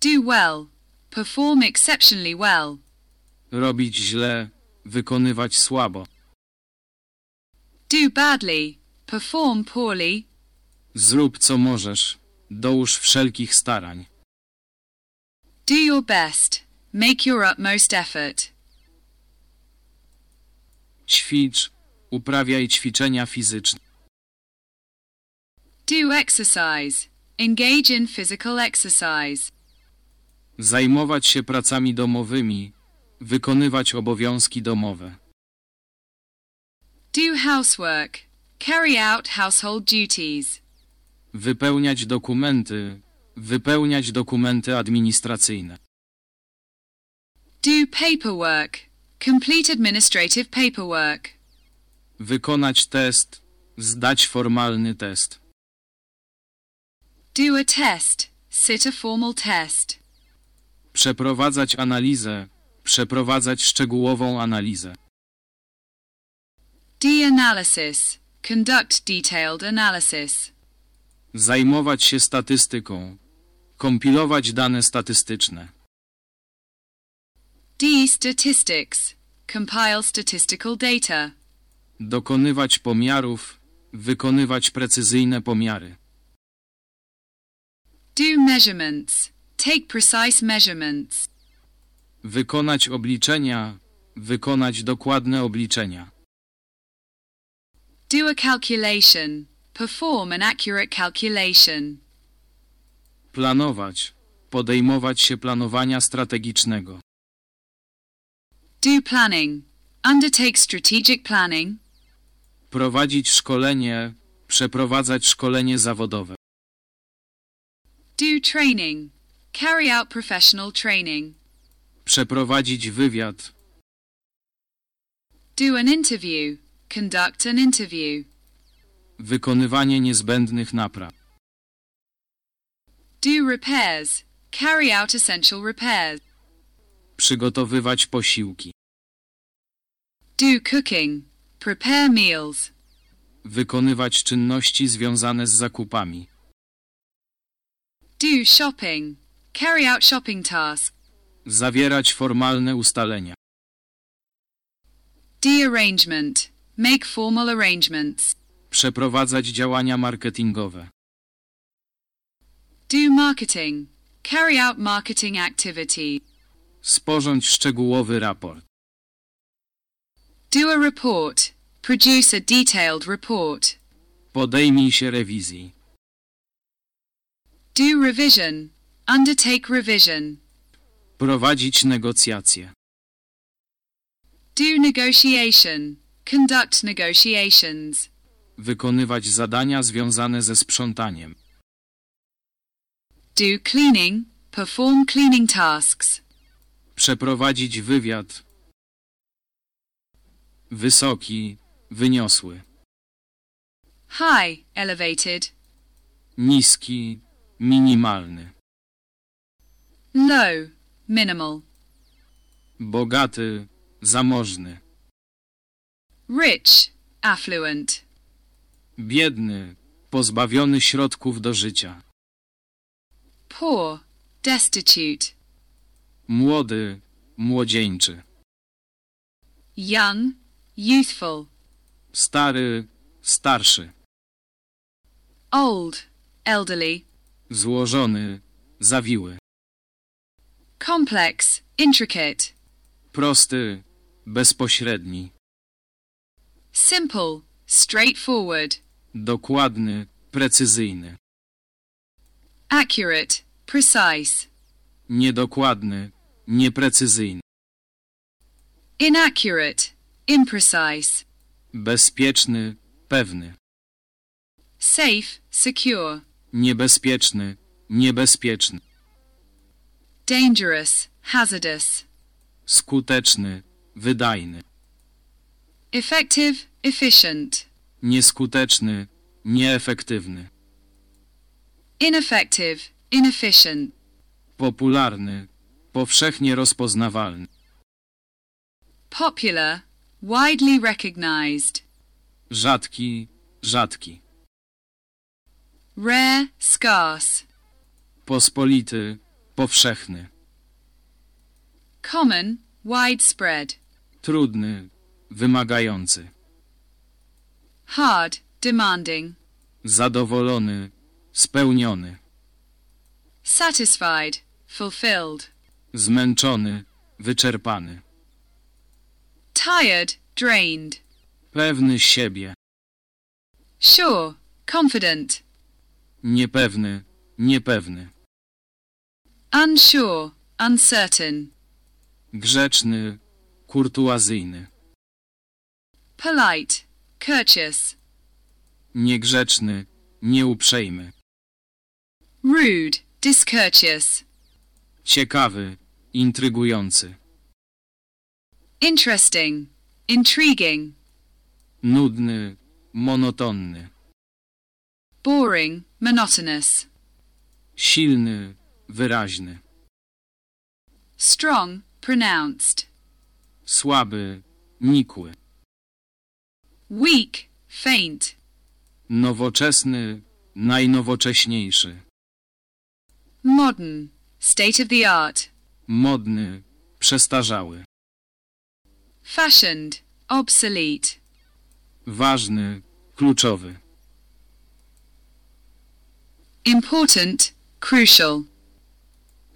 do well, perform exceptionally well, Robić źle. Wykonywać słabo. do badly, perform poorly, Zrób co możesz. Dołóż wszelkich starań. do your best, make your utmost effort, Ćwicz. Uprawiaj ćwiczenia fizyczne. do exercise, engage in physical exercise, Zajmować się pracami domowymi. Wykonywać obowiązki domowe. do housework, carry out household duties, Wypełniać dokumenty. Wypełniać dokumenty administracyjne. do paperwork, complete administrative paperwork, Wykonać test. Zdać formalny test. do a test, sit a formal test, Przeprowadzać analizę. Przeprowadzać szczegółową analizę. do analysis, conduct detailed analysis, Zajmować się statystyką. Kompilować dane statystyczne. Do statistics, compile statistical data, Dokonywać pomiarów. Wykonywać precyzyjne pomiary. do measurements, take precise measurements, Wykonać obliczenia. Wykonać dokładne obliczenia. Do a calculation. Perform an accurate calculation. Planować. Podejmować się planowania strategicznego. Do planning. Undertake strategic planning. Prowadzić szkolenie. Przeprowadzać szkolenie zawodowe. Do training. Carry out professional training. Przeprowadzić wywiad. Do an interview. Conduct an interview. Wykonywanie niezbędnych napraw. Do repairs. Carry out essential repairs. Przygotowywać posiłki. Do cooking. Prepare meals. Wykonywać czynności związane z zakupami. Do shopping. Carry out shopping tasks. Zawierać formalne ustalenia. De-arrangement. Make formal arrangements. Przeprowadzać działania marketingowe. Do marketing. Carry out marketing activity. Sporządź szczegółowy raport. Do a report. Produce a detailed report. Podejmij się rewizji. Do revision. Undertake revision. Prowadzić negocjacje. Do negotiation. Conduct negotiations. Wykonywać zadania związane ze sprzątaniem. Do cleaning. Perform cleaning tasks. Przeprowadzić wywiad. Wysoki, wyniosły. High. Elevated. Niski, minimalny. Low. Minimal. Bogaty, zamożny. Rich. Affluent. Biedny, pozbawiony środków do życia. Poor. Destitute. Młody, młodzieńczy. Young. Youthful. Stary, starszy. Old. Elderly. Złożony, zawiły. Complex. Intricate. Prosty, bezpośredni. Simple. Straightforward. Dokładny, precyzyjny. Accurate. Precise. Niedokładny, nieprecyzyjny. Inaccurate. Imprecise. Bezpieczny, pewny. Safe. Secure. Niebezpieczny, niebezpieczny. Dangerous. Hazardous. Skuteczny, wydajny. Effective. Efficient. Nieskuteczny, nieefektywny. Ineffective. Inefficient. Popularny, powszechnie rozpoznawalny. Popular. Widely recognized. Rzadki, rzadki. Rare. Scarce. Pospolity, powszechny. Common. Widespread. Trudny, wymagający. Hard. Demanding. Zadowolony, spełniony. Satisfied. Fulfilled. Zmęczony, wyczerpany. Tired. Drained. Pewny siebie. Sure. Confident. Niepewny, niepewny. Unsure. Uncertain. Grzeczny, kurtuazyjny. Polite. Courteous. Niegrzeczny, nieuprzejmy. Rude. Discourteous. Ciekawy, intrygujący. Interesting. Intriguing. Nudny, monotonny. Boring. Monotonous. Silny, wyraźny. Strong. Pronounced. Słaby, nikły. Weak. Faint. Nowoczesny, najnowocześniejszy. Modern. State of the art. Modny, przestarzały. Fashioned. Obsolete. Ważny, kluczowy. Important. Crucial.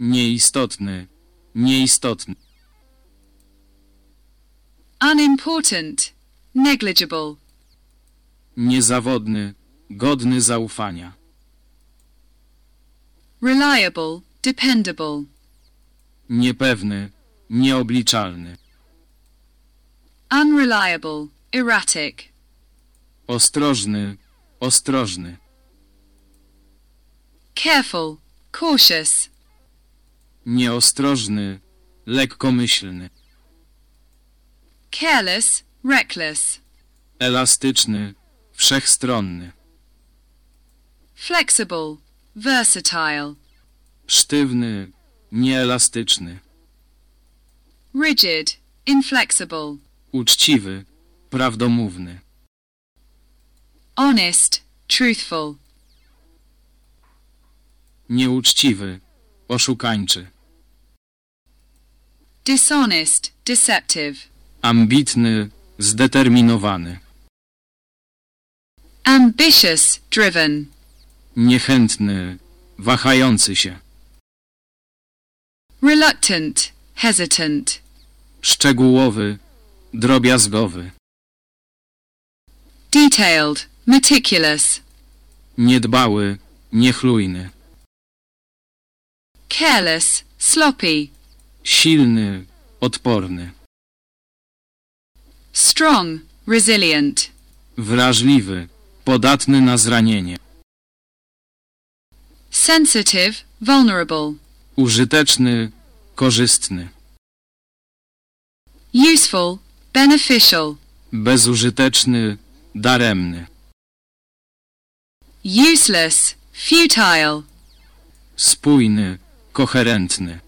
Nieistotny, nieistotny. unimportant, negligible, Niezawodny, godny zaufania. reliable, dependable, Niepewny, nieobliczalny. unreliable, erratic, Ostrożny, ostrożny. careful, cautious, Nieostrożny, lekkomyślny. careless, reckless, Elastyczny, wszechstronny. flexible, versatile, Sztywny, nieelastyczny. rigid, inflexible, Uczciwy, prawdomówny. honest, truthful, Nieuczciwy, oszukańczy. dishonest, deceptive, Ambitny, zdeterminowany. ambitious, driven, Niechętny, wahający się. Reluctant, hesitant, Szczegółowy, drobiazgowy. detailed, meticulous, Niedbały, niechlujny. careless, sloppy, Silny, odporny. strong, resilient, Wrażliwy, podatny na zranienie. sensitive, vulnerable, Użyteczny, korzystny. useful, beneficial, Bezużyteczny, daremny. useless, futile, Spójny, koherentny.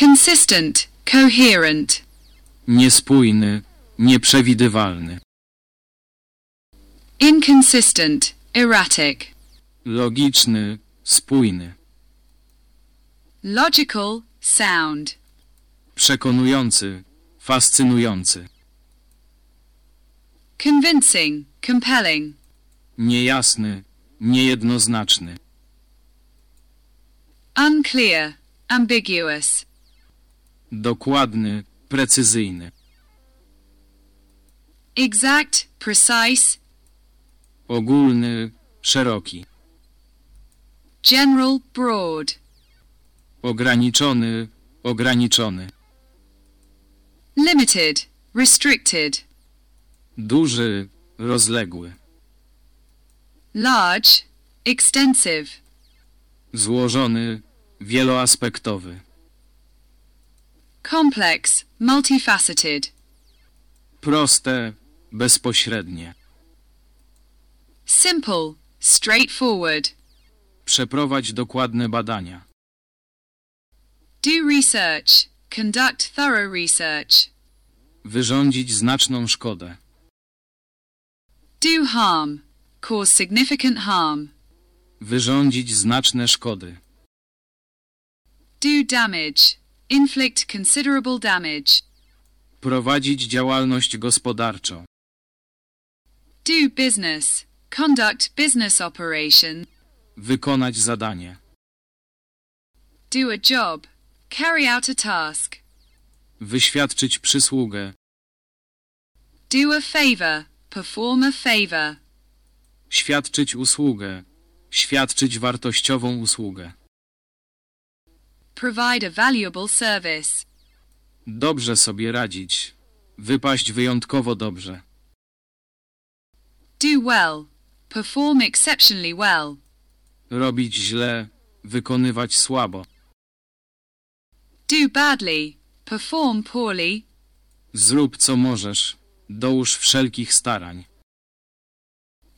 consistent, coherent, Niespójny, nieprzewidywalny. inconsistent, erratic, Logiczny, spójny. Logical, sound, Przekonujący, fascynujący. convincing, compelling, Niejasny, niejednoznaczny. unclear, ambiguous, Dokładny, precyzyjny. exact, precise, Ogólny, szeroki. general, broad, Ograniczony, ograniczony. limited, restricted, Duży, rozległy. large, extensive, Złożony, wieloaspektowy. complex, multifaceted, Proste, bezpośrednie. simple, straightforward. Przeprowadź dokładne badania. Do research, conduct thorough research. Wyrządzić znaczną szkodę. Do harm, cause significant harm. Wyrządzić znaczne szkody. Do damage, inflict considerable damage. Prowadzić działalność gospodarczą. Do business, conduct business operation. Wykonać zadanie. Do a job, carry out a task. Wyświadczyć przysługę. Do a favor, perform a favor. Świadczyć usługę. Świadczyć wartościową usługę. Provide a valuable service. Dobrze sobie radzić. Wypaść wyjątkowo dobrze. Do well, perform exceptionally well. Robić źle. Wykonywać słabo. Do badly, perform poorly. Zrób co możesz. Dołóż wszelkich starań.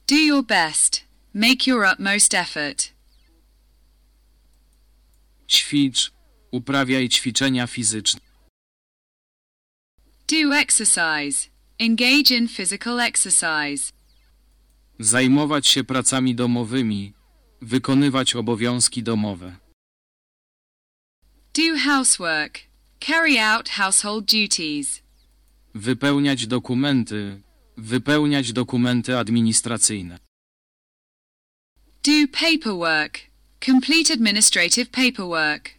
Do your best, make your utmost effort. Ćwicz. Uprawiaj ćwiczenia fizyczne. Do exercise, engage in physical exercise. Zajmować się pracami domowymi. Wykonywać obowiązki domowe. Do housework, carry out household duties. Wypełniać dokumenty. Wypełniać dokumenty administracyjne. Do paperwork, complete administrative paperwork.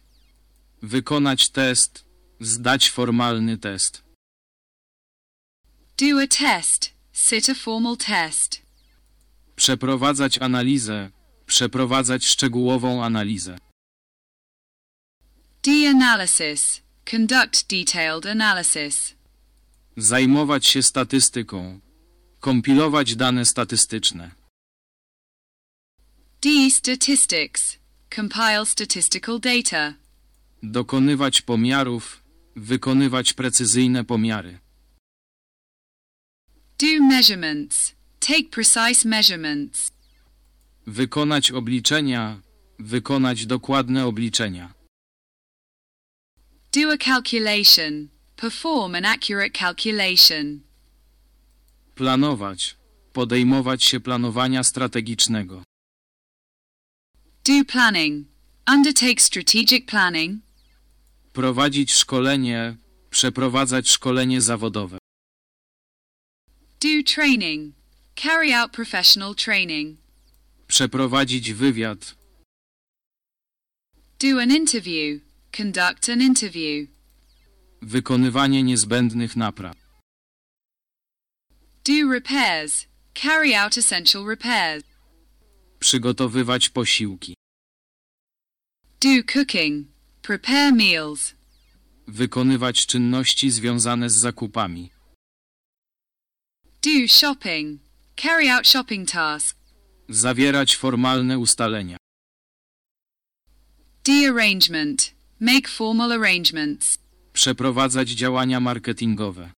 Wykonać test. Zdać formalny test. Do a test. Sit a formal test. Przeprowadzać analizę. Przeprowadzać szczegółową analizę. De-analysis. Conduct detailed analysis. Zajmować się statystyką. Kompilować dane statystyczne. De-statistics. Compile statistical data. Dokonywać pomiarów. Wykonywać precyzyjne pomiary. Do measurements. Take precise measurements. Wykonać obliczenia. Wykonać dokładne obliczenia. Do a calculation. Perform an accurate calculation. Planować. Podejmować się planowania strategicznego. Do planning. Undertake strategic planning. Prowadzić szkolenie. Przeprowadzać szkolenie zawodowe. Do training. Carry out professional training. Przeprowadzić wywiad. Do an interview. Conduct an interview. Wykonywanie niezbędnych napraw. Do repairs. Carry out essential repairs. Przygotowywać posiłki. Do cooking. Prepare meals. Wykonywać czynności związane z zakupami. Do shopping. Carry out shopping tasks. Zawierać formalne ustalenia. De-arrangement. Make formal arrangements. Przeprowadzać działania marketingowe.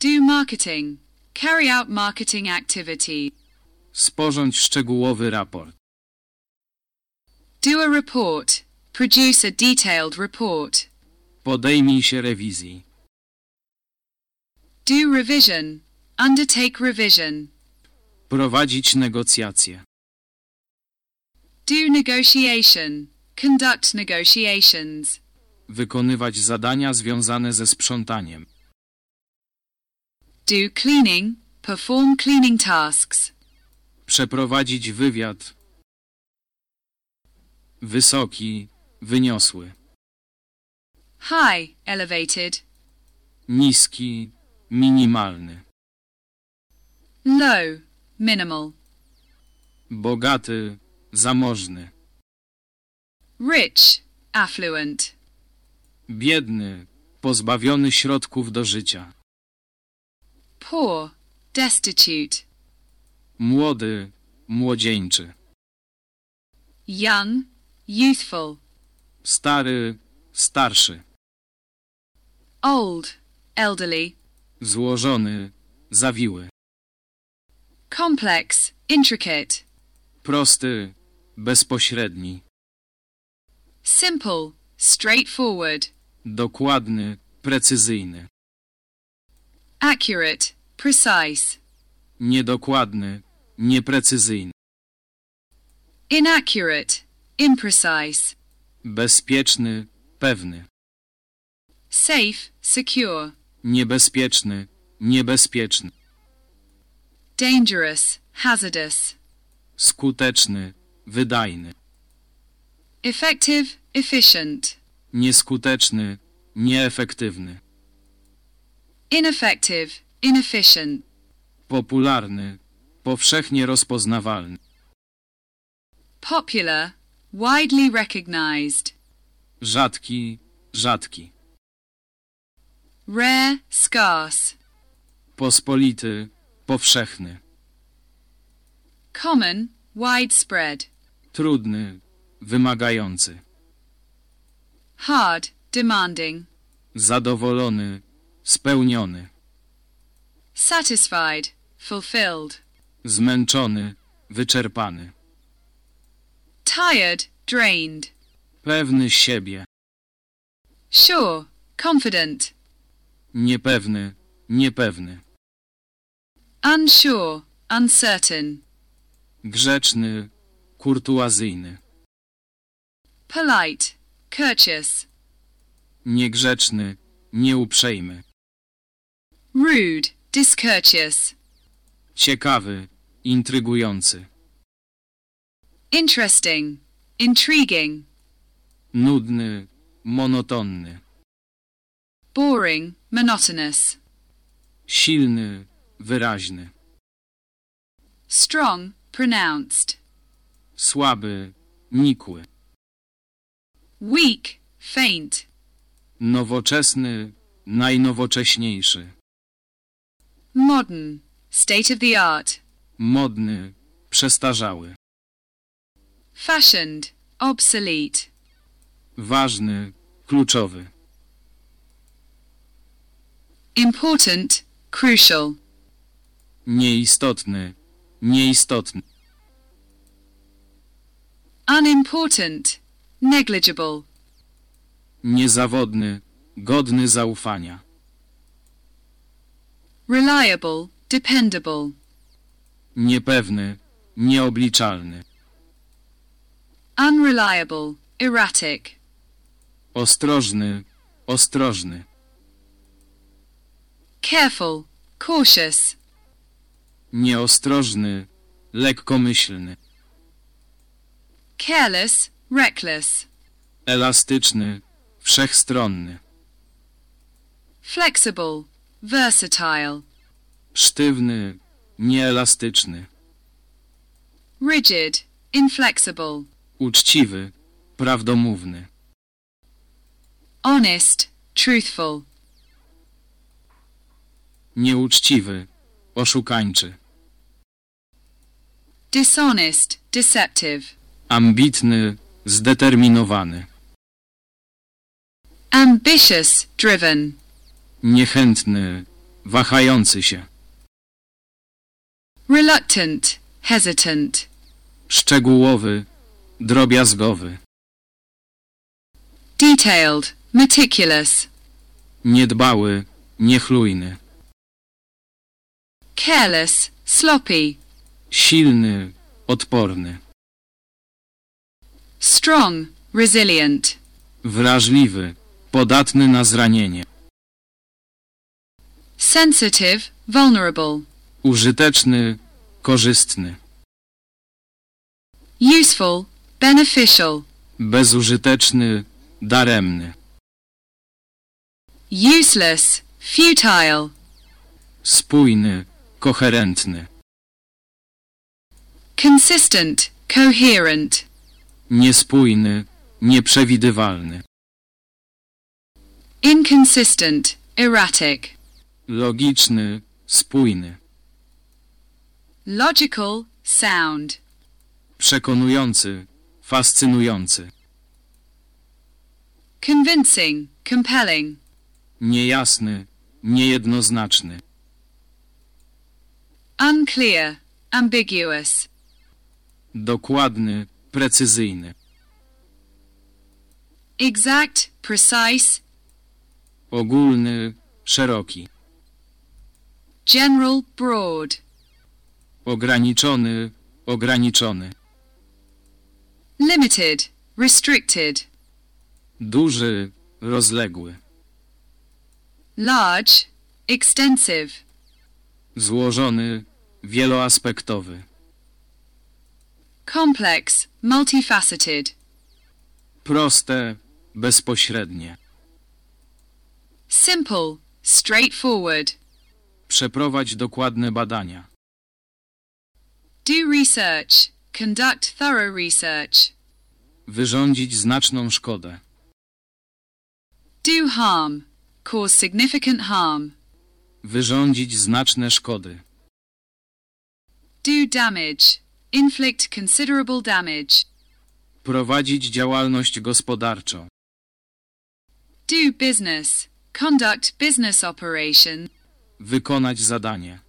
Do marketing. Carry out marketing activity. Sporządź szczegółowy raport. Do a report. Produce a detailed report. Podejmij się rewizji. Do revision. Undertake revision. Prowadzić negocjacje. Do negotiation. Conduct negotiations. Wykonywać zadania związane ze sprzątaniem. Do cleaning. Perform cleaning tasks. Przeprowadzić wywiad. Wysoki, wyniosły. High. Elevated. Niski, minimalny. Low. Minimal. Bogaty, zamożny. Rich. Affluent. Biedny, pozbawiony środków do życia. Poor. Destitute. Młody, młodzieńczy. Young. Youthful. Stary, starszy. Old. Elderly. Złożony, zawiły. Complex. Intricate. Prosty, bezpośredni. Simple. Straightforward. Dokładny, precyzyjny. Accurate. Precise. Niedokładny, nieprecyzyjny. Inaccurate. Imprecise. Bezpieczny, pewny. Safe. Secure. Niebezpieczny, niebezpieczny. Dangerous. Hazardous. Skuteczny, wydajny. Effective. Efficient. Nieskuteczny, nieefektywny. Ineffective. Inefficient. Popularny, powszechnie rozpoznawalny. Popular. Widely recognized. Rzadki, rzadki. Rare. Scarce. Pospolity, powszechny. Common. Widespread. Trudny, wymagający. Hard. Demanding. Zadowolony, spełniony. Satisfied. Fulfilled. Zmęczony, wyczerpany. Tired. Drained. Pewny siebie. Sure. Confident. Niepewny, niepewny. Unsure. Uncertain. Grzeczny, kurtuazyjny. Polite. Courteous. Niegrzeczny, nieuprzejmy. Rude. Discourteous. Ciekawy, intrygujący. Interesting. Intriguing. Nudny, monotonny. Boring. Monotonous. Silny, wyraźny. strong, pronounced, Słaby, nikły. Weak, faint, Nowoczesny, najnowocześniejszy. modern, state of the art, Modny, przestarzały. fashioned, obsolete, Ważny, kluczowy. important, crucial, Nieistotny, nieistotny. unimportant, negligible, Niezawodny, godny zaufania. reliable, dependable, Niepewny, nieobliczalny. unreliable, erratic, Ostrożny, ostrożny. careful, cautious, Nieostrożny, lekkomyślny. careless, reckless, Elastyczny, wszechstronny. flexible, versatile, Sztywny, nieelastyczny. rigid, inflexible, Uczciwy, prawdomówny. honest, truthful, Nieuczciwy, oszukańczy. dishonest, deceptive, Ambitny, zdeterminowany. ambitious, driven, Niechętny, wahający się. reluctant, hesitant, Szczegółowy, drobiazgowy. detailed, meticulous, Niedbały, niechlujny. careless, sloppy, Silny, odporny. Strong, resilient, Wrażliwy, podatny na zranienie. sensitive, vulnerable, Użyteczny, korzystny. useful, beneficial, Bezużyteczny, daremny. useless, futile, Spójny, koherentny. consistent, coherent, Niespójny, nieprzewidywalny. inconsistent, erratic, Logiczny, spójny. logical, sound, Przekonujący, fascynujący. convincing, compelling, Niejasny, niejednoznaczny. unclear, ambiguous, Dokładny, precyzyjny. exact, precise, Ogólny, szeroki. general, broad, Ograniczony, ograniczony. limited, restricted, Duży, rozległy. large, extensive, Złożony, wieloaspektowy. Complex, multifaceted, Proste, bezpośrednie. simple, straightforward. Przeprowadź dokładne badania. Do research, conduct thorough research. Wyrządzić znaczną szkodę. Do harm, cause significant harm. Wyrządzić znaczne szkody. Do damage, inflict considerable damage. Prowadzić działalność gospodarczą. Do business, conduct business operation. Wykonać zadanie.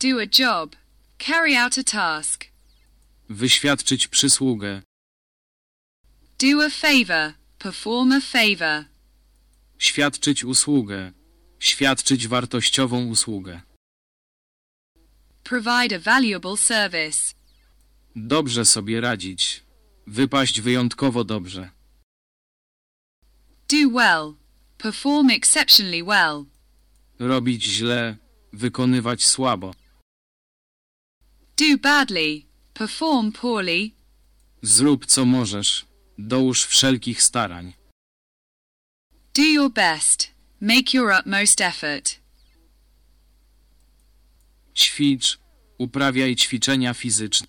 Do a job, carry out a task. Wyświadczyć przysługę. Do a favor, perform a favor. Świadczyć usługę. Świadczyć wartościową usługę. Provide a valuable service. Dobrze sobie radzić. Wypaść wyjątkowo dobrze. Do well, perform exceptionally well. Robić źle. Wykonywać słabo. Do badly, perform poorly. Zrób co możesz. Dołóż wszelkich starań. Do your best, make your utmost effort. Ćwicz, uprawiaj ćwiczenia fizyczne.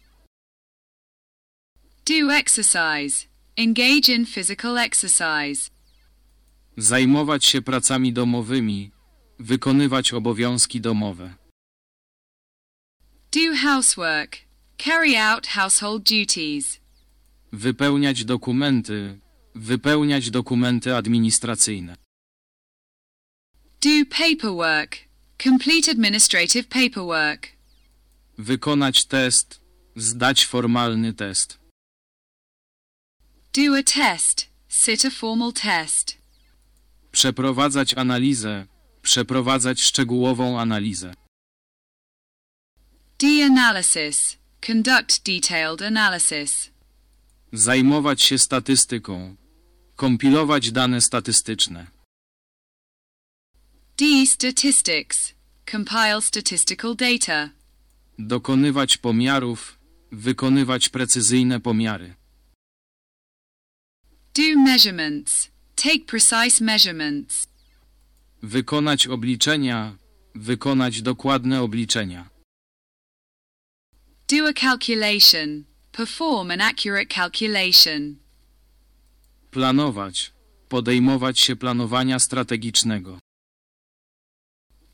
Do exercise. Engage in physical exercise. Zajmować się pracami domowymi, wykonywać obowiązki domowe. Do housework. Carry out household duties. Wypełniać dokumenty, wypełniać dokumenty administracyjne. Do paperwork. Complete administrative paperwork. Wykonać test, zdać formalny test. Do a test. Sit a formal test. Przeprowadzać analizę, przeprowadzać szczegółową analizę. D-analysis. Conduct detailed analysis. Zajmować się statystyką. Kompilować dane statystyczne. D-statistics. Compile statistical data. Dokonywać pomiarów. Wykonywać precyzyjne pomiary. Do measurements. Take precise measurements. Wykonać obliczenia. Wykonać dokładne obliczenia. Do a calculation. Perform an accurate calculation. Planować. Podejmować się planowania strategicznego.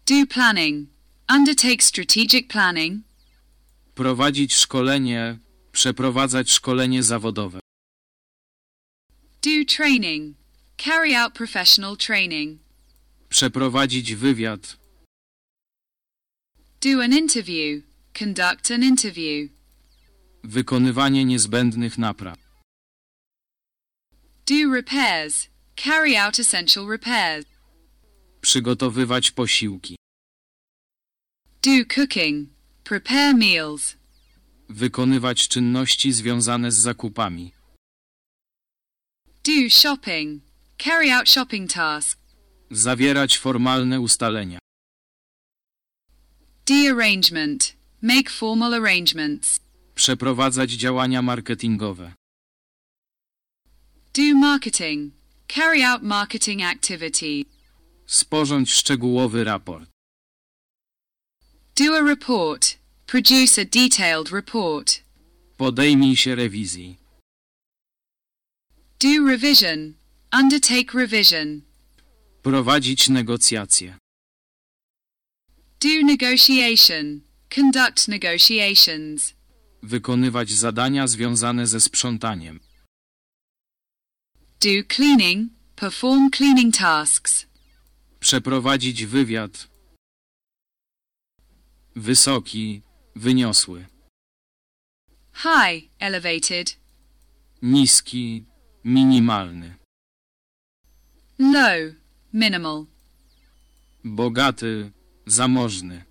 Do planning. Undertake strategic planning. Prowadzić szkolenie. Przeprowadzać szkolenie zawodowe. Do training. Carry out professional training. Przeprowadzić wywiad. Do an interview. Conduct an interview. Wykonywanie niezbędnych napraw. Do repairs. Carry out essential repairs. Przygotowywać posiłki. Do cooking. Prepare meals. Wykonywać czynności związane z zakupami. Do shopping. Carry out shopping tasks. Zawierać formalne ustalenia. De-arrangement. Make formal arrangements. Przeprowadzać działania marketingowe. Do marketing. Carry out marketing activity. Sporządź szczegółowy raport. Do a report. Produce a detailed report. Podejmij się rewizji. Do revision. Undertake revision. Prowadzić negocjacje. Do negotiation. Conduct negotiations. Wykonywać zadania związane ze sprzątaniem. Do cleaning. Perform cleaning tasks. Przeprowadzić wywiad. Wysoki, wyniosły. High. Elevated. Niski, minimalny. Low. Minimal. Bogaty, zamożny.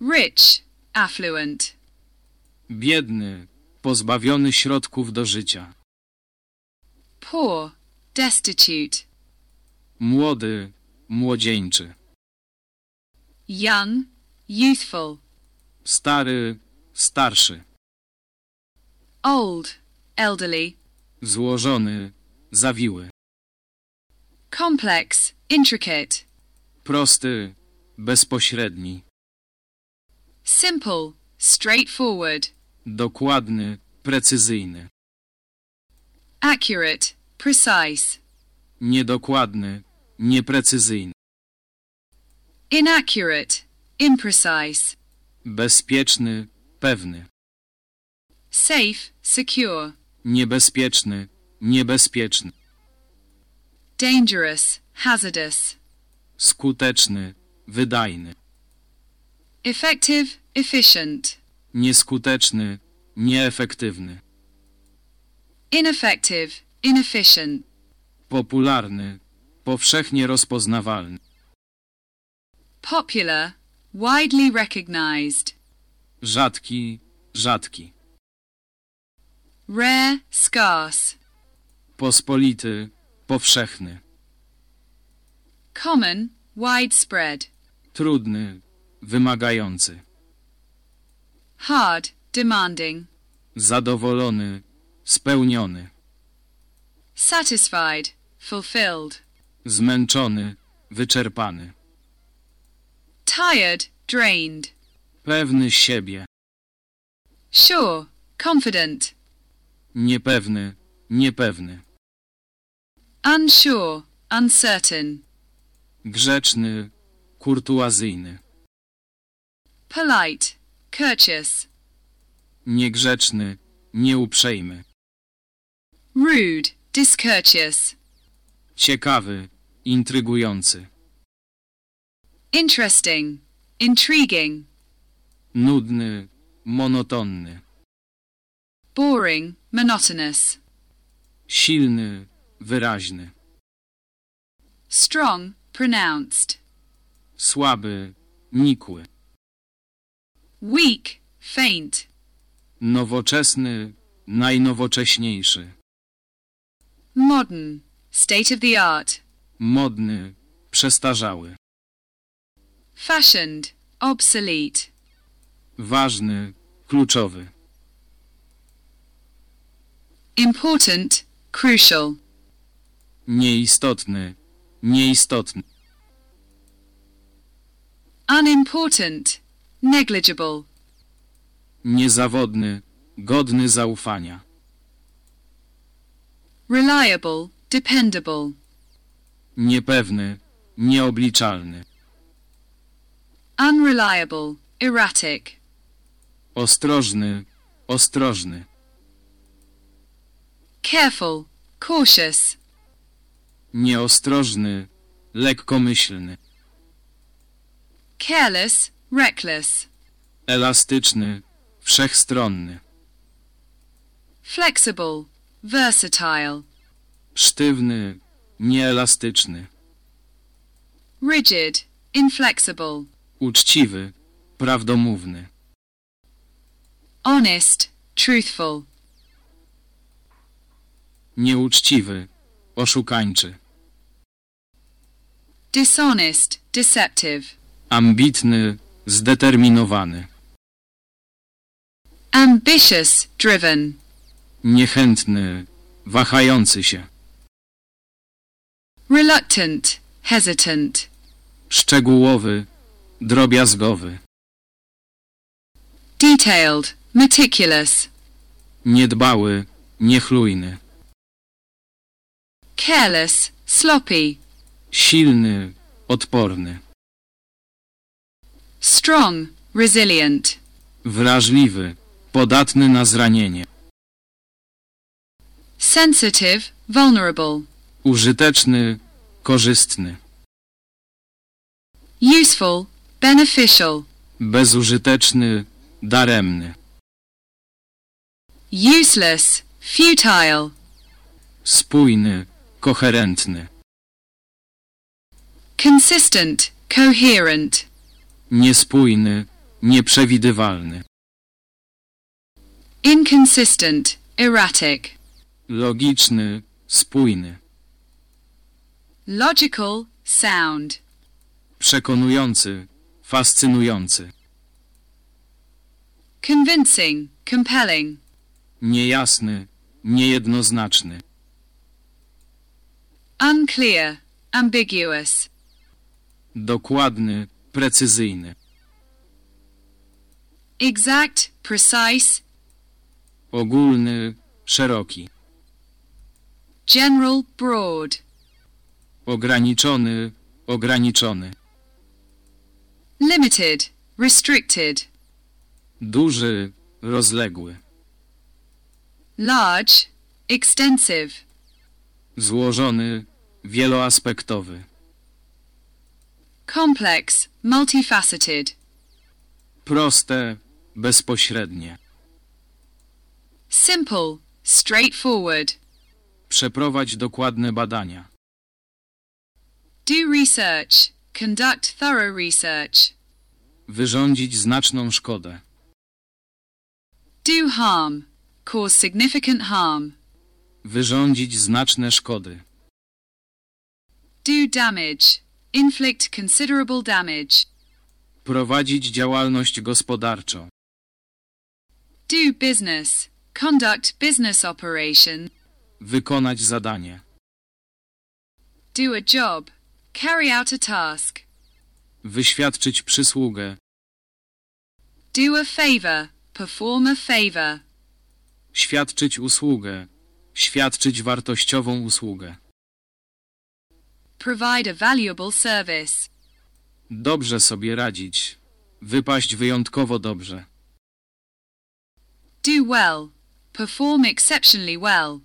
Rich. Affluent. Biedny, pozbawiony środków do życia. Poor. Destitute. Młody, młodzieńczy. Young. Youthful. Stary, starszy. Old. Elderly. Złożony, zawiły. Complex. Intricate. Prosty, bezpośredni. Simple. Straightforward. Dokładny, precyzyjny. Accurate. Precise. Niedokładny, nieprecyzyjny. Inaccurate. Imprecise. Bezpieczny, pewny. Safe. Secure. Niebezpieczny, niebezpieczny. Dangerous. Hazardous. Skuteczny, wydajny. Effective. Efficient. Nieskuteczny, nieefektywny. Ineffective. Inefficient. Popularny, powszechnie rozpoznawalny. Popular. Widely recognized. Rzadki, rzadki. Rare. Scarce. Pospolity, powszechny. Common. Widespread. Trudny, wymagający. Hard. Demanding. Zadowolony, spełniony. Satisfied. Fulfilled. Zmęczony, wyczerpany. Tired. drained. Pewny siebie. Sure, confident. Niepewny, niepewny. Unsure, uncertain. Grzeczny, kurtuazyjny. Polite, courteous. Niegrzeczny, nieuprzejmy. Rude, discourteous. Ciekawy, intrygujący. Interesting, intriguing. Nudny, monotonny. Boring, monotonous. Silny, wyraźny. Strong, pronounced. Słaby, nikły. Weak, faint. Nowoczesny, najnowocześniejszy. Modern, state of the art. Modny, przestarzały. Fashioned, obsolete. Ważny, kluczowy. Important, crucial. Nieistotny, nieistotny. Unimportant, negligible. Niezawodny, godny zaufania. Reliable, dependable. Niepewny, nieobliczalny. Unreliable, erratic. Ostrożny, ostrożny. Careful, cautious. Nieostrożny, lekkomyślny. Careless, reckless. Elastyczny, wszechstronny. Flexible, versatile. Sztywny, nieelastyczny. Rigid, inflexible. Uczciwy, prawdomówny. Honest, truthful. Nieuczciwy, oszukańczy. Dishonest, deceptive. Ambitny, zdeterminowany. Ambitious, driven. Niechętny, wahający się. Reluctant, hesitant. Szczegółowy, drobiazgowy. Detailed, meticulous. Niedbały, niechlujny. Careless, sloppy. Silny, odporny. Strong, resilient. Wrażliwy, podatny na zranienie. Sensitive, vulnerable. Użyteczny, korzystny. Useful, beneficial. Bezużyteczny, daremny. Useless, futile. Spójny, koherentny. Consistent, coherent. Niespójny, nieprzewidywalny. Inconsistent, erratic. Logiczny, spójny. Logical, sound. Przekonujący, fascynujący. Convincing, compelling. Niejasny, niejednoznaczny. Unclear, ambiguous. Dokładny, precyzyjny. Exact, precise. Ogólny, szeroki. General, broad. Ograniczony, ograniczony. Limited, restricted. Duży, rozległy. Large, extensive. Złożony, wieloaspektowy. Complex, multifaceted. Proste, bezpośrednie. Simple, straightforward. Przeprowadź dokładne badania. Do research. Conduct thorough research. Wyrządzić znaczną szkodę. Do harm. Cause significant harm. Wyrządzić znaczne szkody. Do damage. Inflict considerable damage. Prowadzić działalność gospodarczą. Do business. Conduct business operation. Wykonać zadanie. Do a job. Carry out a task. Wyświadczyć przysługę. Do a favor. Perform a favor. Świadczyć usługę. Świadczyć wartościową usługę. Provide a valuable service. Dobrze sobie radzić. Wypaść wyjątkowo dobrze. Do well. Perform exceptionally well.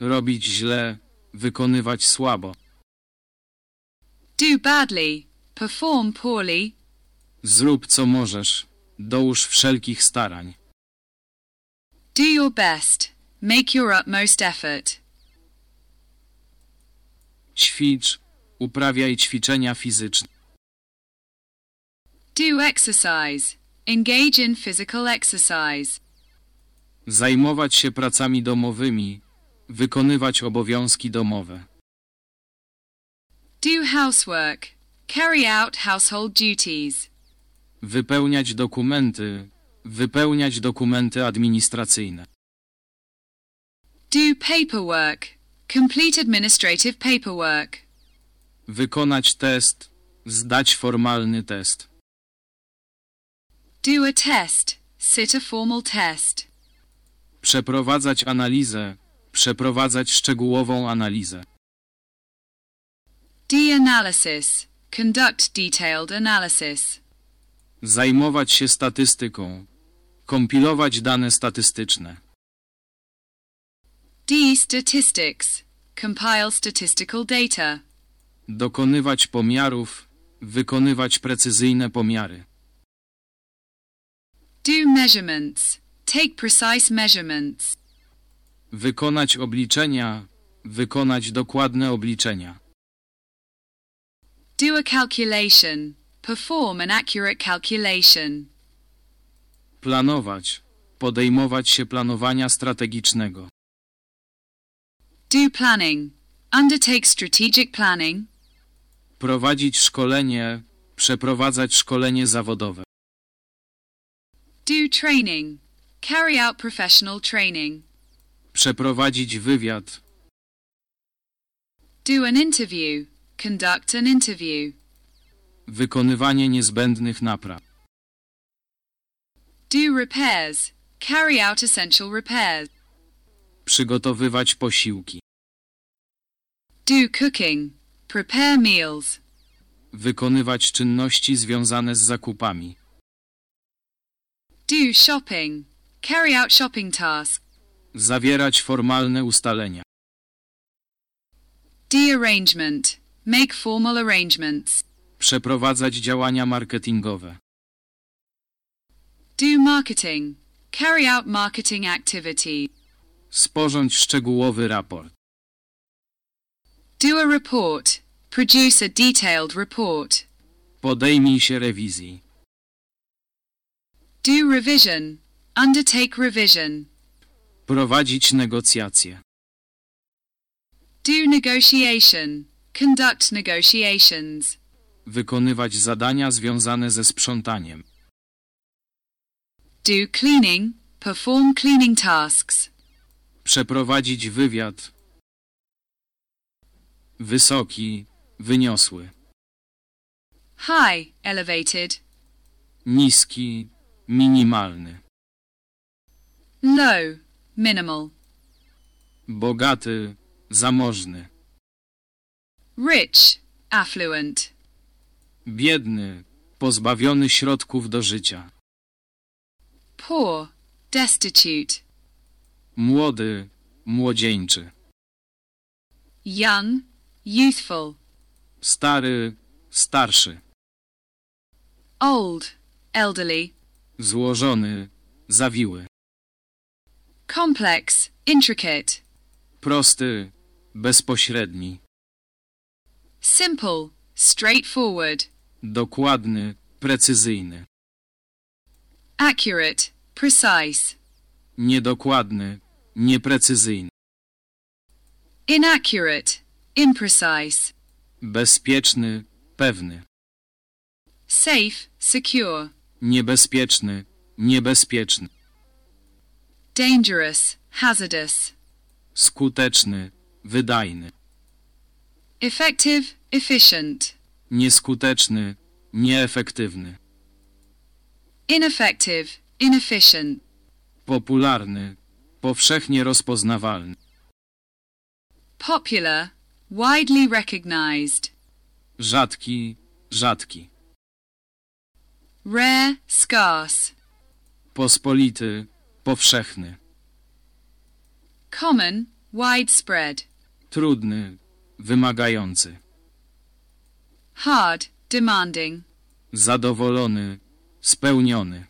Robić źle. Wykonywać słabo. Do badly. Perform poorly. Zrób co możesz. Dołóż wszelkich starań. Do your best. Make your utmost effort. Ćwicz. Uprawiaj ćwiczenia fizyczne. Do exercise. Engage in physical exercise. Zajmować się pracami domowymi. Wykonywać obowiązki domowe. Do housework. Carry out household duties. Wypełniać dokumenty. Wypełniać dokumenty administracyjne. Do paperwork. Complete administrative paperwork. Wykonać test. Zdać formalny test. Do a test. Sit a formal test. Przeprowadzać analizę. Przeprowadzać szczegółową analizę. D analysis. Conduct detailed analysis. Zajmować się statystyką. Kompilować dane statystyczne. D statistics. Compile statistical data. Dokonywać pomiarów. Wykonywać precyzyjne pomiary. Do measurements. Take precise measurements. Wykonać obliczenia. Wykonać dokładne obliczenia. Do a calculation. Perform an accurate calculation. Planować. Podejmować się planowania strategicznego. Do planning. Undertake strategic planning. Prowadzić szkolenie. Przeprowadzać szkolenie zawodowe. Do training. Carry out professional training. Przeprowadzić wywiad. Do an interview. Conduct an interview. Wykonywanie niezbędnych napraw. Do repairs. Carry out essential repairs. Przygotowywać posiłki. Do cooking. Prepare meals. Wykonywać czynności związane z zakupami. Do shopping. Carry out shopping tasks. Zawierać formalne ustalenia. Do arrangement. Make formal arrangements. Przeprowadzać działania marketingowe. Do marketing. Carry out marketing activity. Sporządź szczegółowy raport. Do a report. Produce a detailed report. Podejmij się rewizji. Do revision. Undertake revision. Prowadzić negocjacje. Do negotiation. Conduct negotiations. Wykonywać zadania związane ze sprzątaniem. Do cleaning. Perform cleaning tasks. Przeprowadzić wywiad. Wysoki, wyniosły. High. Elevated. Niski, minimalny. Low. Minimal. Bogaty, zamożny. Rich. Affluent. Biedny, pozbawiony środków do życia. Poor. Destitute. Młody, młodzieńczy. Young. Youthful. Stary, starszy. Old. Elderly. Złożony, zawiły. Complex. Intricate. Prosty, bezpośredni. Simple. Straightforward. Dokładny, precyzyjny. Accurate. Precise. Niedokładny, nieprecyzyjny. Inaccurate. Imprecise. Bezpieczny, pewny. Safe. Secure. Niebezpieczny, niebezpieczny. Dangerous. Hazardous. Skuteczny, wydajny. Effective. Efficient. Nieskuteczny, nieefektywny. ineffective, inefficient, popularny, powszechnie rozpoznawalny, popular, widely recognized, rzadki, rzadki, rare, scarce, pospolity, powszechny, common, widespread, trudny, wymagający, hard, demanding, zadowolony, spełniony,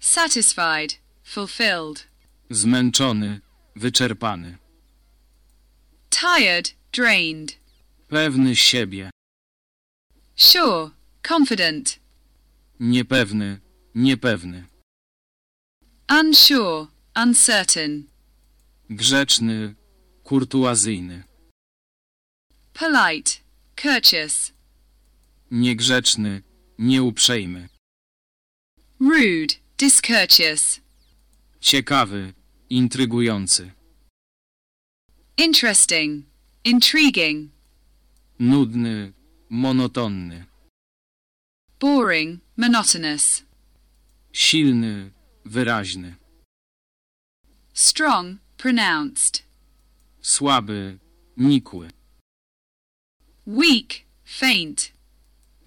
satisfied, fulfilled, zmęczony, wyczerpany, tired, drained, pewny siebie, sure, confident, niepewny, niepewny, unsure, uncertain, grzeczny, kurtuazyjny, polite, courteous, niegrzeczny, nieuprzejmy, rude, discourteous, ciekawy, intrygujący, interesting, intriguing, nudny, monotonny, boring, monotonous, silny, wyraźny, strong, pronounced, słaby, nikły, weak, faint,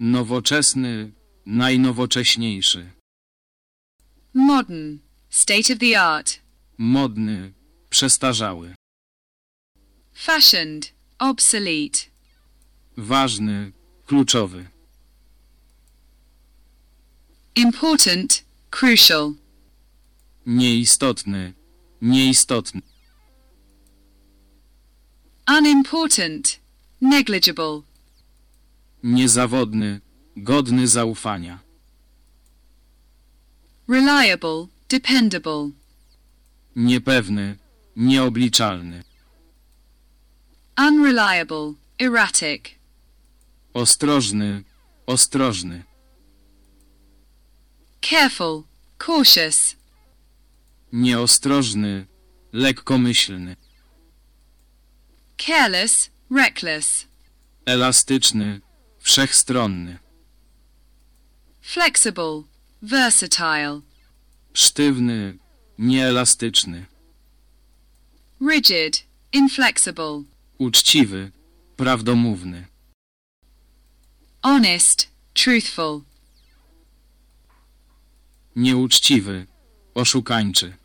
nowoczesny, najnowocześniejszy, modern, state of the art, modny, przestarzały, fashioned, obsolete, ważny, kluczowy, important, crucial, nieistotny, nieistotny, unimportant, negligible, niezawodny, godny zaufania, reliable, dependable, niepewny, nieobliczalny, unreliable, erratic, ostrożny, ostrożny, careful, cautious, nieostrożny, lekkomyślny, careless, reckless, elastyczny, wszechstronny, flexible, versatile, sztywny, nieelastyczny, rigid, inflexible, uczciwy, prawdomówny, honest, truthful, nieuczciwy, oszukańczy,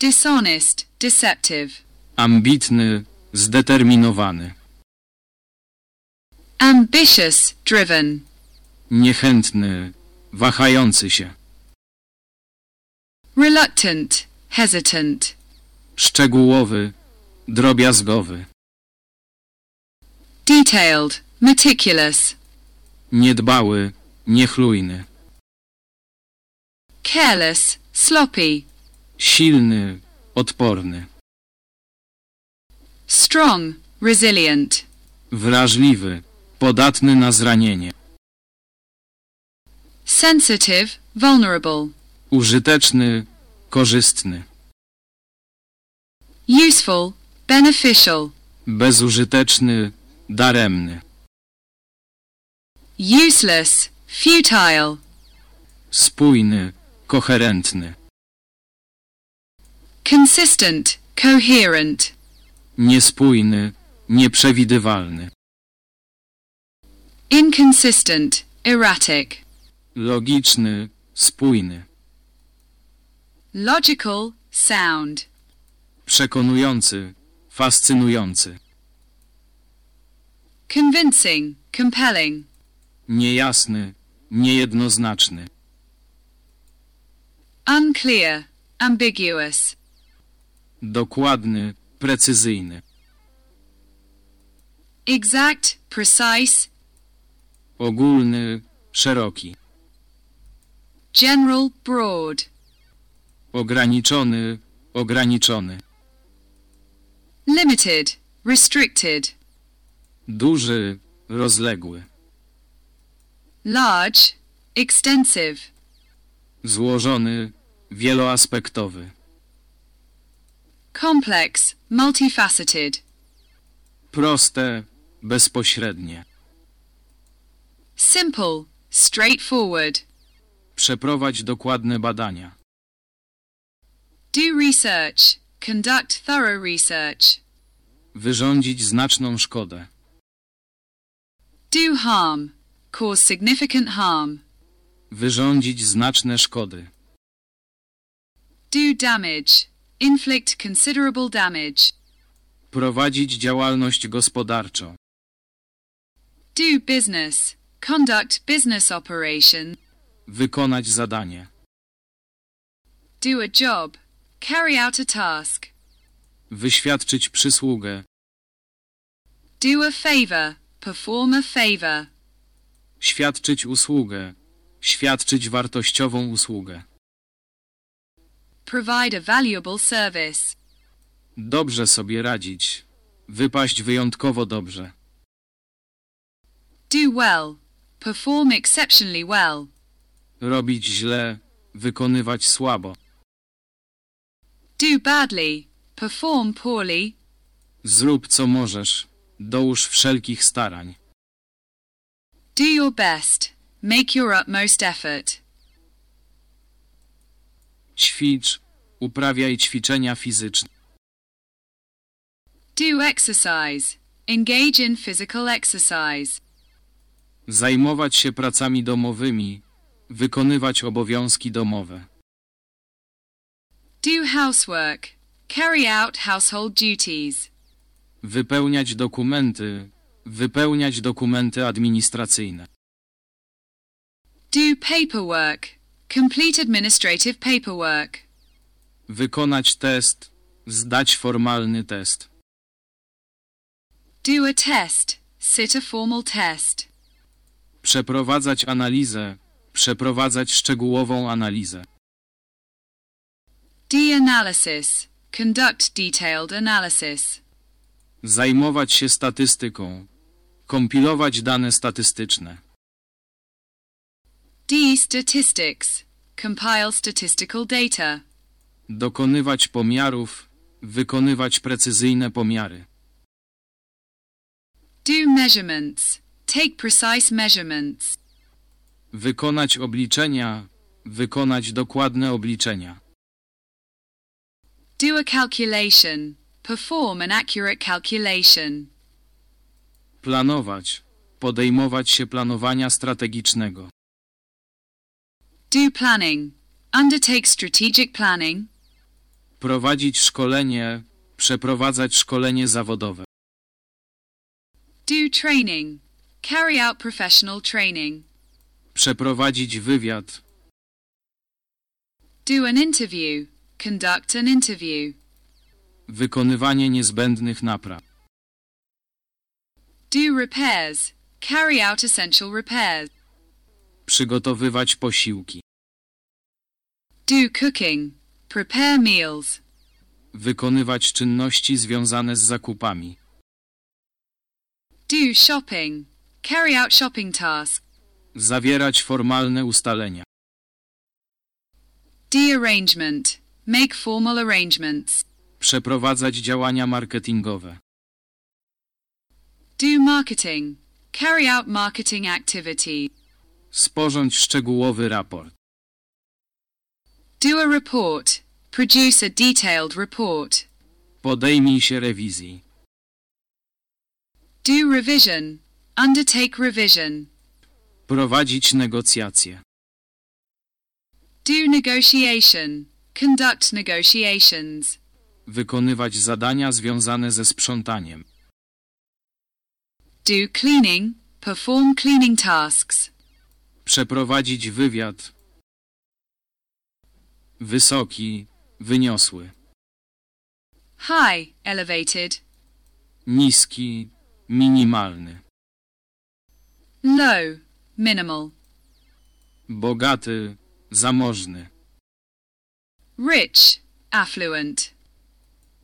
dishonest, deceptive, ambitny, zdeterminowany, ambitious, driven, niechętny, wahający się, reluctant, hesitant, szczegółowy, drobiazgowy, detailed, meticulous, niedbały, niechlujny, careless, sloppy, silny, odporny, strong, resilient, wrażliwy, podatny na zranienie, sensitive, vulnerable, użyteczny, korzystny, useful, beneficial, bezużyteczny, daremny, useless, futile, spójny, koherentny, consistent, coherent, niespójny, nieprzewidywalny, inconsistent, erratic, logiczny, spójny, logical, sound, przekonujący, fascynujący, convincing, compelling, niejasny, niejednoznaczny, unclear, ambiguous, dokładny, precyzyjny, exact, precise, ogólny, szeroki, general, broad, ograniczony, ograniczony, limited, restricted, duży, rozległy, large, extensive, złożony, wieloaspektowy, complex, multifaceted, proste, bezpośrednie, simple, straightforward. Przeprowadź dokładne badania. Do research, conduct thorough research. Wyrządzić znaczną szkodę. Do harm, cause significant harm. Wyrządzić znaczne szkody. Do damage, inflict considerable damage. Prowadzić działalność gospodarczą. Do business, conduct business operation. Wykonać zadanie. Do a job, carry out a task. Wyświadczyć przysługę. Do a favor, perform a favor. Świadczyć usługę. Świadczyć wartościową usługę. Provide a valuable service. Dobrze sobie radzić. Wypaść wyjątkowo dobrze. Do well, perform exceptionally well. Robić źle. Wykonywać słabo. Do badly, perform poorly. Zrób co możesz. Dołóż wszelkich starań. Do your best, make your utmost effort. Ćwicz. Uprawiaj ćwiczenia fizyczne. Do exercise, engage in physical exercise. Zajmować się pracami domowymi. Wykonywać obowiązki domowe. Do housework, carry out household duties. Wypełniać dokumenty. Wypełniać dokumenty administracyjne. Do paperwork, complete administrative paperwork. Wykonać test. Zdać formalny test. Do a test, sit a formal test. Przeprowadzać analizę. Przeprowadzać szczegółową analizę. Do analysis, conduct detailed analysis. Zajmować się statystyką. Kompilować dane statystyczne. D statistics, compile statistical data. Dokonywać pomiarów. Wykonywać precyzyjne pomiary. Do measurements, take precise measurements. Wykonać obliczenia. Wykonać dokładne obliczenia. Do a calculation, perform an accurate calculation. Planować. Podejmować się planowania strategicznego. Do planning, undertake strategic planning. Prowadzić szkolenie. Przeprowadzać szkolenie zawodowe. Do training, carry out professional training. Przeprowadzić wywiad. Do an interview, conduct an interview. Wykonywanie niezbędnych napraw. Do repairs, carry out essential repairs. Przygotowywać posiłki. Do cooking, prepare meals. Wykonywać czynności związane z zakupami. Do shopping, carry out shopping tasks. Zawierać formalne ustalenia. Do arrangement, make formal arrangements. Przeprowadzać działania marketingowe. Do marketing, carry out marketing activities. Sporządź szczegółowy raport. Do a report, produce a detailed report. Podejmij się rewizji. Do revision, undertake revision. Prowadzić negocjacje. Do negotiation, conduct negotiations. Wykonywać zadania związane ze sprzątaniem. Do cleaning, perform cleaning tasks. Przeprowadzić wywiad. Wysoki, wyniosły. High, elevated. Niski, minimalny. Low, minimal. Bogaty, zamożny. Rich, affluent.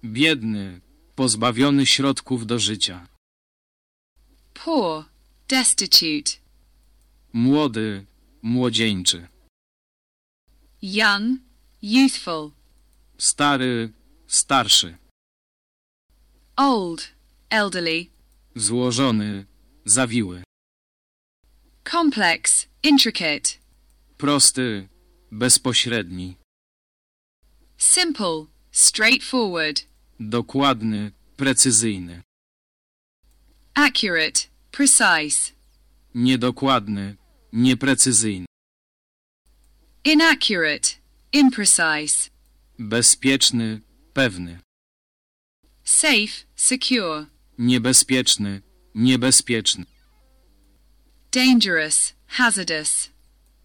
Biedny, pozbawiony środków do życia. Poor, destitute. Młody, młodzieńczy. Young, youthful. Stary, starszy. Old, elderly. Złożony, zawiły. complex, intricate. prosty, bezpośredni, Simple, straightforward. dokładny, precyzyjny, Accurate, precise. niedokładny, nieprecyzyjny, Inaccurate, imprecise. bezpieczny, pewny, Safe, secure. niebezpieczny, niebezpieczny, Dangerous, hazardous.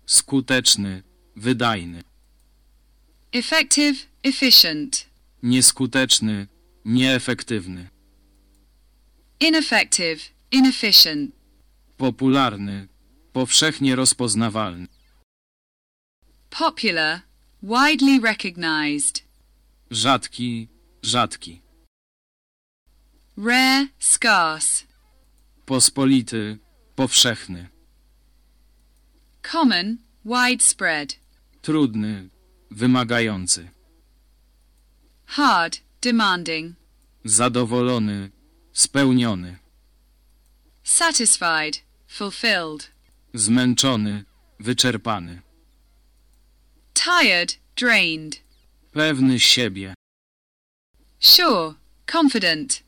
skuteczny, wydajny, Effective, efficient. nieskuteczny, nieefektywny, Ineffective, inefficient. popularny, powszechnie rozpoznawalny, Popular, widely recognized. rzadki, rzadki, Rare, scarce. pospolity, powszechny, Common, widespread. trudny, wymagający, Hard, demanding. zadowolony, spełniony, Satisfied, fulfilled. zmęczony, wyczerpany, Tired, drained. pewny siebie, Sure, confident.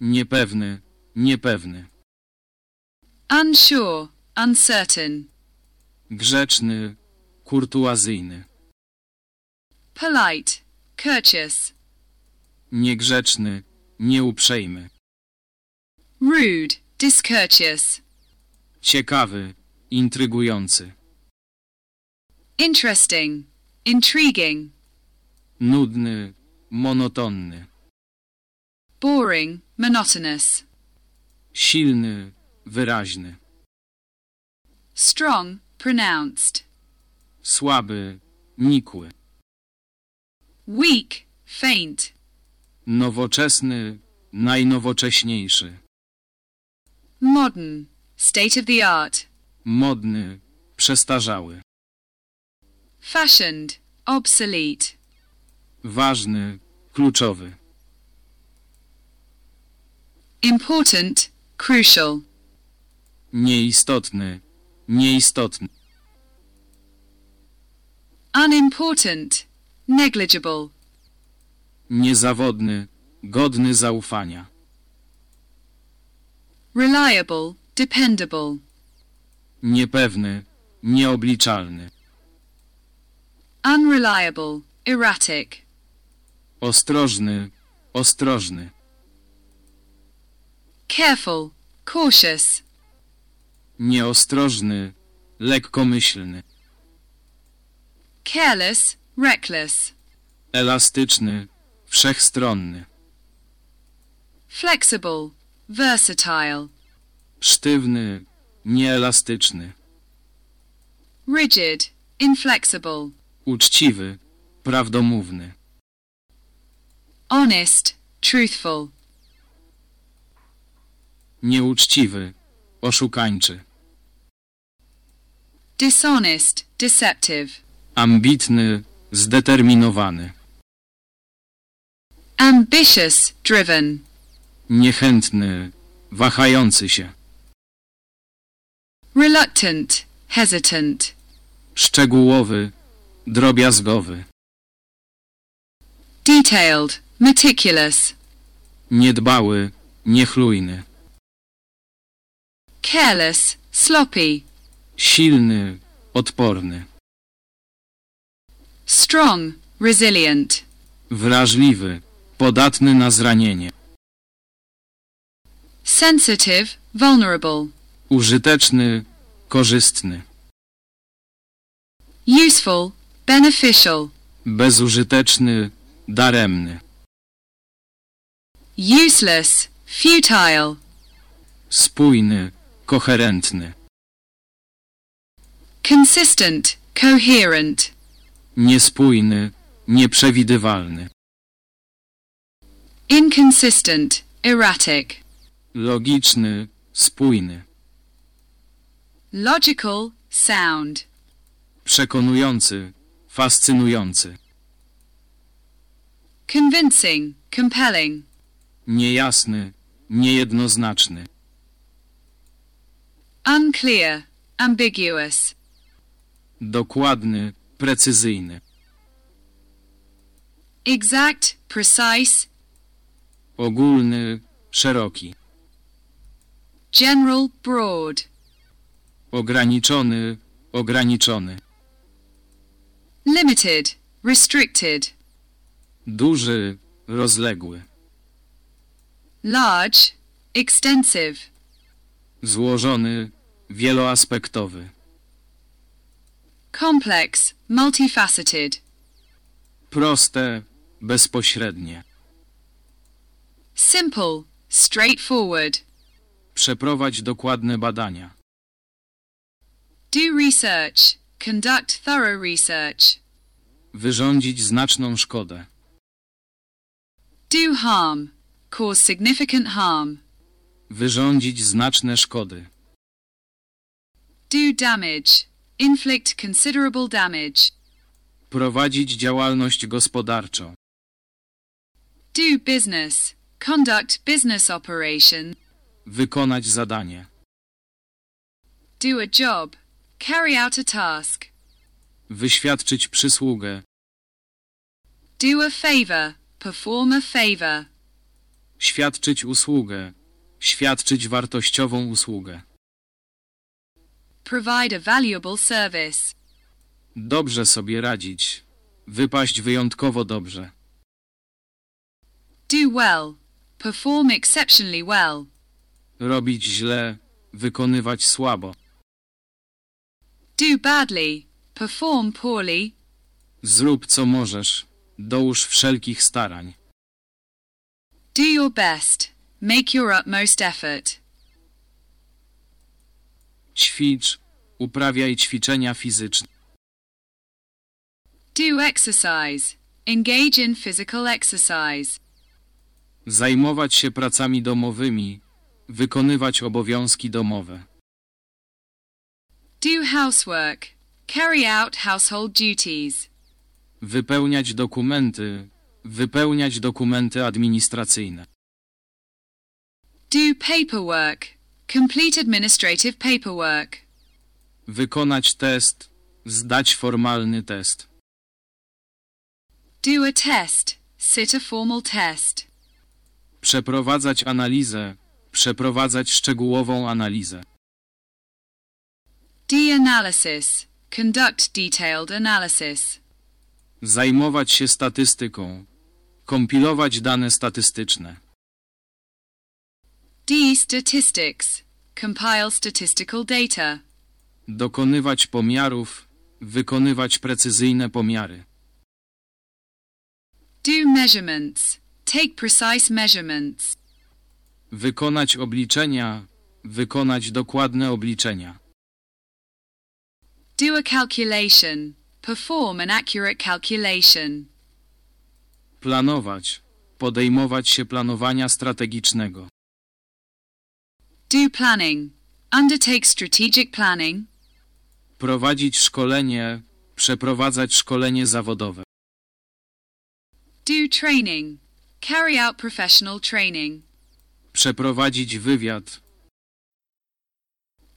niepewny, niepewny, Unsure, uncertain. grzeczny, kurtuazyjny, Polite, courteous. niegrzeczny, nieuprzejmy, Rude, discourteous. ciekawy, intrygujący, Interesting, intriguing. nudny, monotonny, Boring, monotonous. silny, wyraźny, Strong, pronounced. słaby, nikły, Weak, faint. nowoczesny, najnowocześniejszy, Modern, state of the art. modny, przestarzały, Fashioned, obsolete. ważny, kluczowy, Important, crucial. nieistotny, nieistotny, Unimportant, negligible. niezawodny, godny zaufania, Reliable, dependable. niepewny, nieobliczalny, Unreliable, erratic. ostrożny, ostrożny, Careful, cautious. nieostrożny, lekkomyślny, Careless, reckless. elastyczny, wszechstronny, Flexible, versatile. sztywny, nieelastyczny, Rigid, inflexible. Uczciwy, prawdomówny, Honest, truthful. nieuczciwy, oszukańczy, Dishonest, deceptive. ambitny, zdeterminowany, Ambitious, driven. niechętny, wahający się, Reluctant, hesitant. szczegółowy, drobiazgowy, Detailed, meticulous. niedbały, niechlujny, Careless, sloppy. silny, odporny, Strong, resilient. wrażliwy, podatny na zranienie, Sensitive, vulnerable. użyteczny, korzystny, Useful, beneficial. bezużyteczny, daremny, Useless, futile. spójny, koherentny, Consistent, coherent. niespójny, nieprzewidywalny, Inconsistent, erratic. logiczny, spójny, Logical, sound. przekonujący, fascynujący, Convincing, compelling. niejasny, niejednoznaczny, Unclear, ambiguous. Dokładny, precyzyjny. Exact, precise, Ogólny, szeroki. general, broad. Ograniczony, ograniczony. Limited, restricted. Duży, rozległy. Large, extensive. Złożony, wieloaspektowy. Complex, multifaceted. Proste, bezpośrednie. Simple, straightforward. Przeprowadź dokładne badania. Do research. Conduct thorough research. Wyrządzić znaczną szkodę. Do harm. Cause significant harm. Wyrządzić znaczne szkody. Do damage. Inflict considerable damage. Prowadzić działalność gospodarczą. Do business. Conduct business operation. Wykonać zadanie. Do a job. Carry out a task. Wyświadczyć przysługę. Do a favor. Perform a favor. Świadczyć usługę. Świadczyć wartościową usługę. Provide a valuable service. Dobrze sobie radzić. Wypaść wyjątkowo dobrze. Do well. Perform exceptionally well. Robić źle. Wykonywać słabo. Do badly. Perform poorly. Zrób co możesz. Dołóż wszelkich starań. Do your best. Make your utmost effort. Ćwicz. Uprawiaj ćwiczenia fizyczne. Do exercise. Engage in physical exercise. Zajmować się pracami domowymi. Wykonywać obowiązki domowe. Do housework. Carry out household duties. Wypełniać dokumenty. Wypełniać dokumenty administracyjne. Do paperwork. Complete administrative paperwork. Wykonać test. Zdać formalny test. Do a test. Sit a formal test. Przeprowadzać analizę. Przeprowadzać szczegółową analizę. Do analysis. Conduct detailed analysis. Zajmować się statystyką. Kompilować dane statystyczne. D statistics. Compile statistical data. Dokonywać pomiarów. Wykonywać precyzyjne pomiary. Do measurements. Take precise measurements. Wykonać obliczenia. Wykonać dokładne obliczenia. Do a calculation. Perform an accurate calculation. Planować. Podejmować się planowania strategicznego. Do planning. Undertake strategic planning. Prowadzić szkolenie. Przeprowadzać szkolenie zawodowe. Do training. Carry out professional training. Przeprowadzić wywiad.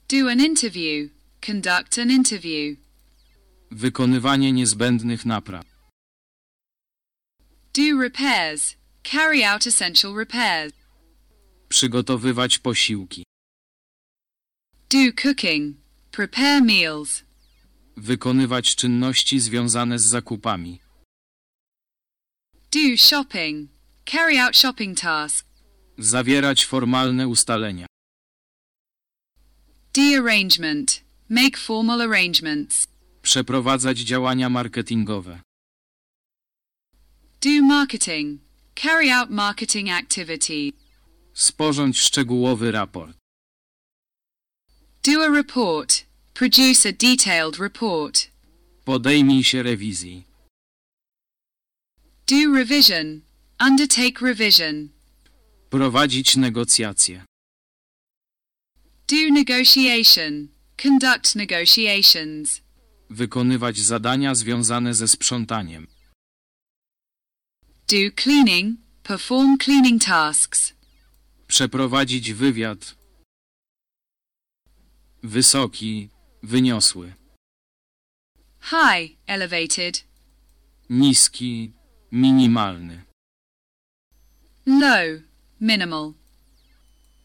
Do an interview. Conduct an interview. Wykonywanie niezbędnych napraw. Do repairs. Carry out essential repairs. Przygotowywać posiłki. Do cooking. Prepare meals. Wykonywać czynności związane z zakupami. Do shopping. Carry out shopping tasks. Zawierać formalne ustalenia. Do arrangement. Make formal arrangements. Przeprowadzać działania marketingowe. Do marketing. Carry out marketing activities. Sporządź szczegółowy raport. Do a report. Produce a detailed report. Podejmij się rewizji. Do revision. Undertake revision. Prowadzić negocjacje. Do negotiation. Conduct negotiations. Wykonywać zadania związane ze sprzątaniem. Do cleaning. Perform cleaning tasks. Przeprowadzić wywiad. Wysoki. wyniosły. high, elevated, Niski, minimalny. low, minimal,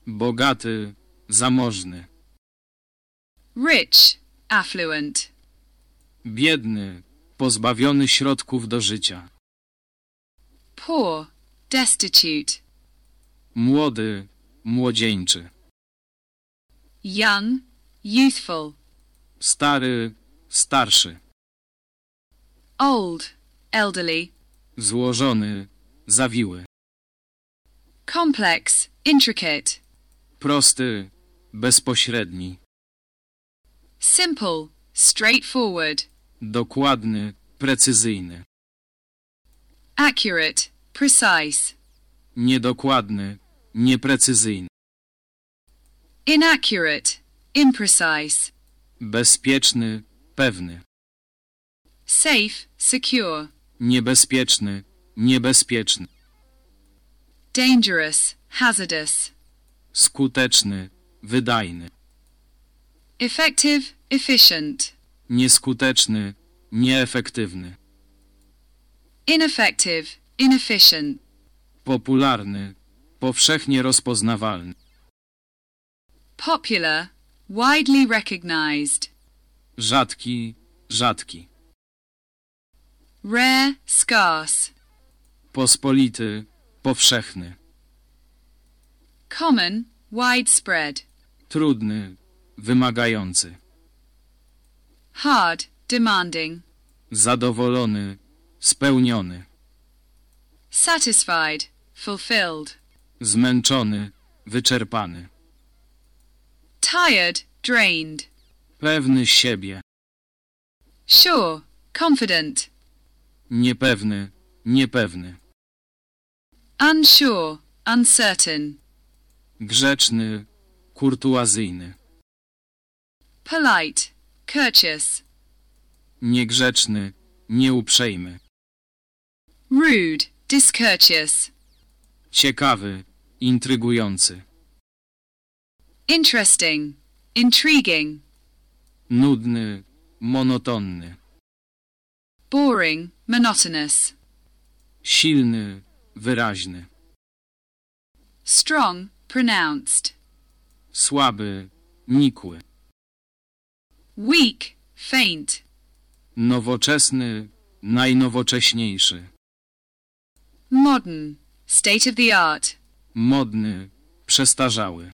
Bogaty, zamożny. Rich, affluent, Biedny, pozbawiony środków do życia. poor, destitute, Młody, młodzieńczy. young, youthful, Stary, starszy. old, elderly, Złożony, zawiły. complex, intricate, Prosty, bezpośredni. Simple, straightforward, Dokładny, precyzyjny. accurate, precise, Niedokładny, nieprecyzyjny. inaccurate, imprecise, Bezpieczny, pewny. safe, secure, Niebezpieczny, niebezpieczny. dangerous, hazardous, Skuteczny, wydajny. Effective, efficient, Nieskuteczny, nieefektywny. ineffective, inefficient, Popularny, powszechnie rozpoznawalny. popular, widely recognized, Rzadki, rzadki. rare, scarce, Pospolity, powszechny. common, widespread, Trudny, wymagający. hard, demanding, Zadowolony, spełniony. satisfied, fulfilled, Zmęczony, wyczerpany. tired, drained, Pewny siebie. sure, confident, Niepewny, niepewny. unsure, uncertain, Grzeczny, kurtuazyjny. Polite, courteous, Niegrzeczny, nieuprzejmy. rude, discourteous, Ciekawy, intrygujący. interesting, intriguing, Nudny, monotonny. boring, monotonous, Silny, wyraźny. strong, pronounced, Słaby, nikły. Weak, faint, Nowoczesny, najnowocześniejszy. modern, state of the art, Modny, przestarzały.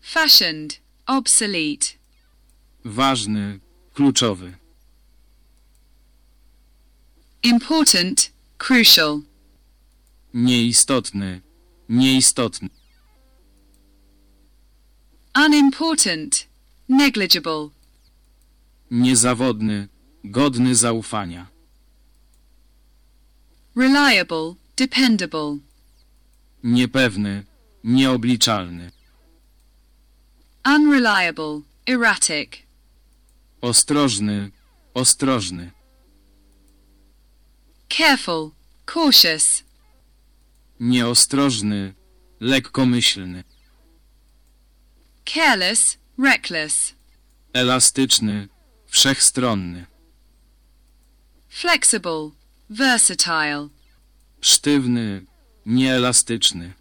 fashioned, obsolete, Ważny, kluczowy. important, crucial, Nieistotny, nieistotny. unimportant, negligible, Niezawodny, godny zaufania. reliable, dependable, Niepewny, nieobliczalny. unreliable, erratic, Ostrożny, ostrożny. careful, cautious, Nieostrożny, lekkomyślny. careless, reckless, Elastyczny, wszechstronny. flexible, versatile, Sztywny, nieelastyczny.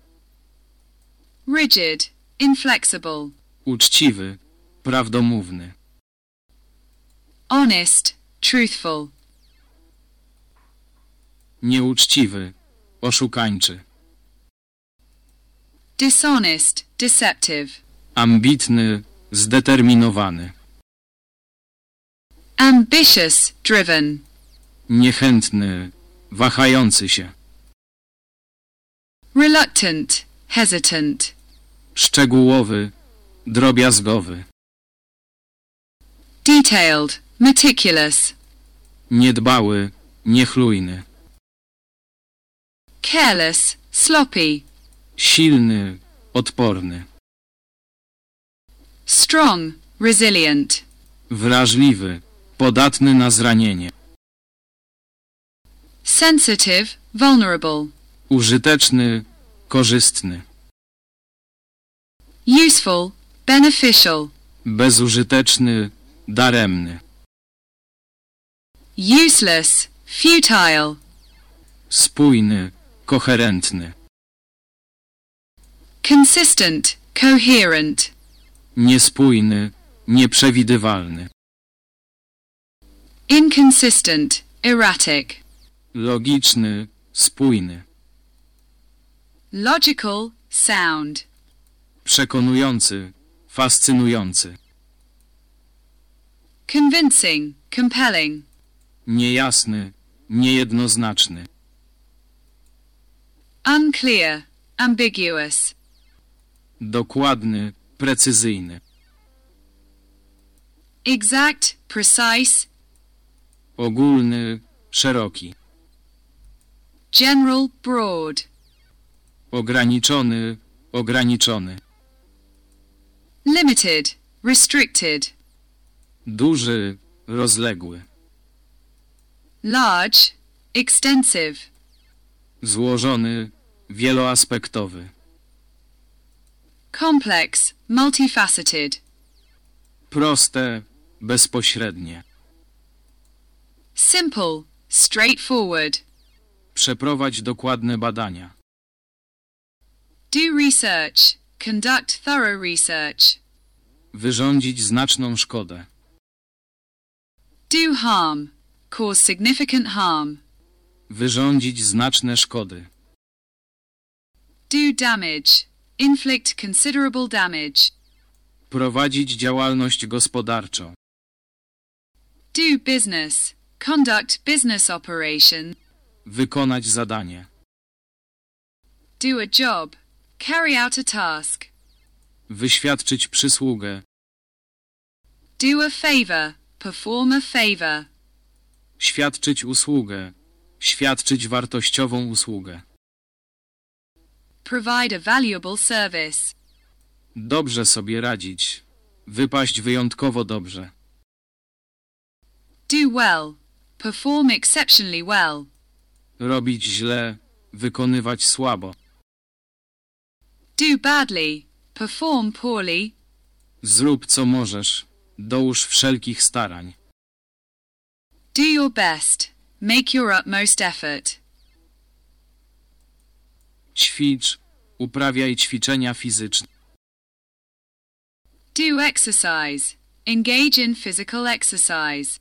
rigid, inflexible, Uczciwy, prawdomówny. honest, truthful, Nieuczciwy, oszukańczy. dishonest, deceptive, Ambitny, zdeterminowany. ambitious, driven, Niechętny, wahający się. reluctant, hesitant, Szczegółowy, drobiazgowy. detailed, meticulous, Niedbały, niechlujny. careless, sloppy, Silny, odporny. Strong, resilient, Wrażliwy, podatny na zranienie. sensitive, vulnerable, Użyteczny, korzystny. useful, beneficial, bezużyteczny, daremny, useless, futile, spójny, koherentny, consistent, coherent, niespójny, nieprzewidywalny, inconsistent, erratic, logiczny, spójny, logical, sound, przekonujący, fascynujący, convincing, compelling, niejasny, niejednoznaczny, unclear, ambiguous, dokładny, precyzyjny, exact, precise, ogólny, szeroki, general, broad, ograniczony, ograniczony, limited, restricted, duży, rozległy, large, extensive, złożony, wieloaspektowy, complex, multifaceted, proste, bezpośrednie. simple, straightforward. Przeprowadź dokładne badania. Do research, conduct thorough research. Wyrządzić znaczną szkodę. Do harm, cause significant harm. Wyrządzić znaczne szkody. Do damage, inflict considerable damage. Prowadzić działalność gospodarczą. Do business, conduct business operation. Wykonać zadanie. Do a job, carry out a task. Wyświadczyć przysługę. Do a favor, perform a favor. Świadczyć usługę. Świadczyć wartościową usługę. Provide a valuable service. Dobrze sobie radzić. Wypaść wyjątkowo dobrze. Do well, perform exceptionally well. Robić źle. Wykonywać słabo. Do badly, perform poorly. Zrób co możesz. Dołóż wszelkich starań. Do your best, make your utmost effort. Ćwicz. Uprawiaj ćwiczenia fizyczne. Do exercise, engage in physical exercise.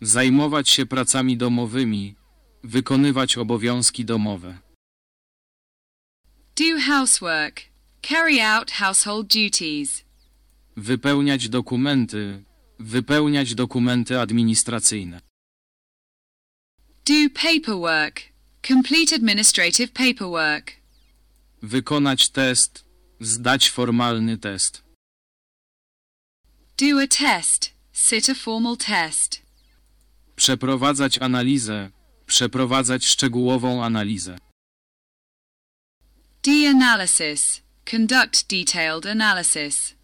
Zajmować się pracami domowymi. Wykonywać obowiązki domowe. Do housework, carry out household duties. Wypełniać dokumenty. Wypełniać dokumenty administracyjne. Do paperwork, complete administrative paperwork. Wykonać test. Zdać formalny test. Do a test, sit a formal test. Przeprowadzać analizę. Przeprowadzać szczegółową analizę. Do analysis, conduct detailed analysis.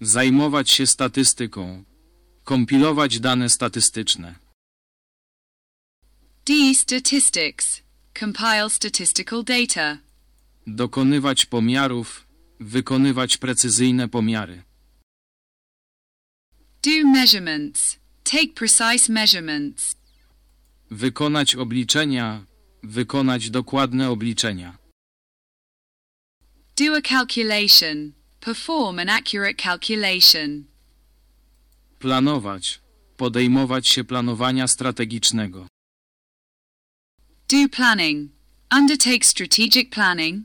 Zajmować się statystyką. Kompilować dane statystyczne. D statistics, compile statistical data. Dokonywać pomiarów. Wykonywać precyzyjne pomiary. Do measurements, take precise measurements. Wykonać obliczenia. Wykonać dokładne obliczenia. Do a calculation, perform an accurate calculation. Planować. Podejmować się planowania strategicznego. Do planning, undertake strategic planning.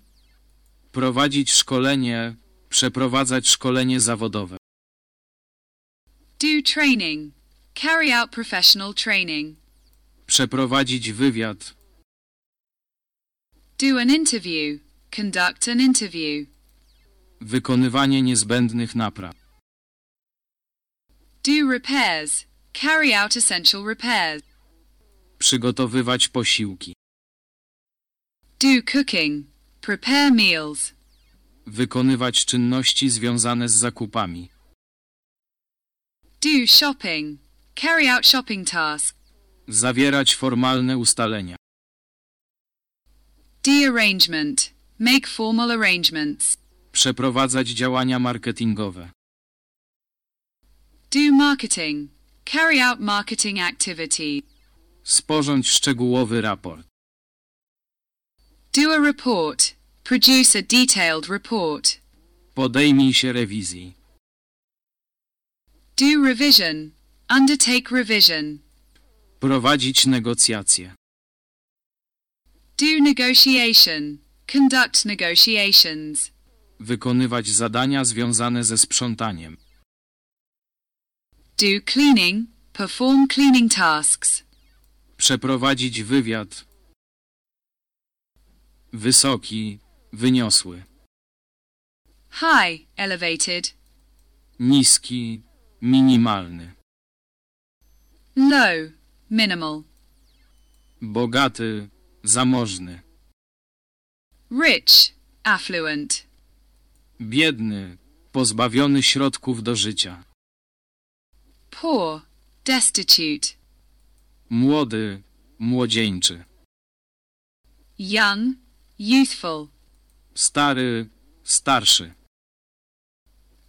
Prowadzić szkolenie. Przeprowadzać szkolenie zawodowe. Do training, carry out professional training. Przeprowadzić wywiad. Do an interview, conduct an interview. Wykonywanie niezbędnych napraw. Do repairs, carry out essential repairs. Przygotowywać posiłki. Do cooking, prepare meals. Wykonywać czynności związane z zakupami. Do shopping, carry out shopping tasks. Zawierać formalne ustalenia. Do arrangement, make formal arrangements. Przeprowadzać działania marketingowe. Do marketing. Carry out marketing activity. Sporządź szczegółowy raport. Do a report. Produce a detailed report. Podejmij się rewizji. Do revision. Undertake revision. Prowadzić negocjacje. Do negotiation. Conduct negotiations. Wykonywać zadania związane ze sprzątaniem. Do cleaning. Perform cleaning tasks. Przeprowadzić wywiad. Wysoki, wyniosły. High, elevated. Niski, minimalny. Low, minimal. Bogaty, zamożny. Rich, affluent. Biedny, pozbawiony środków do życia. Poor, destitute. Młody, młodzieńczy. Young, youthful. Stary, starszy.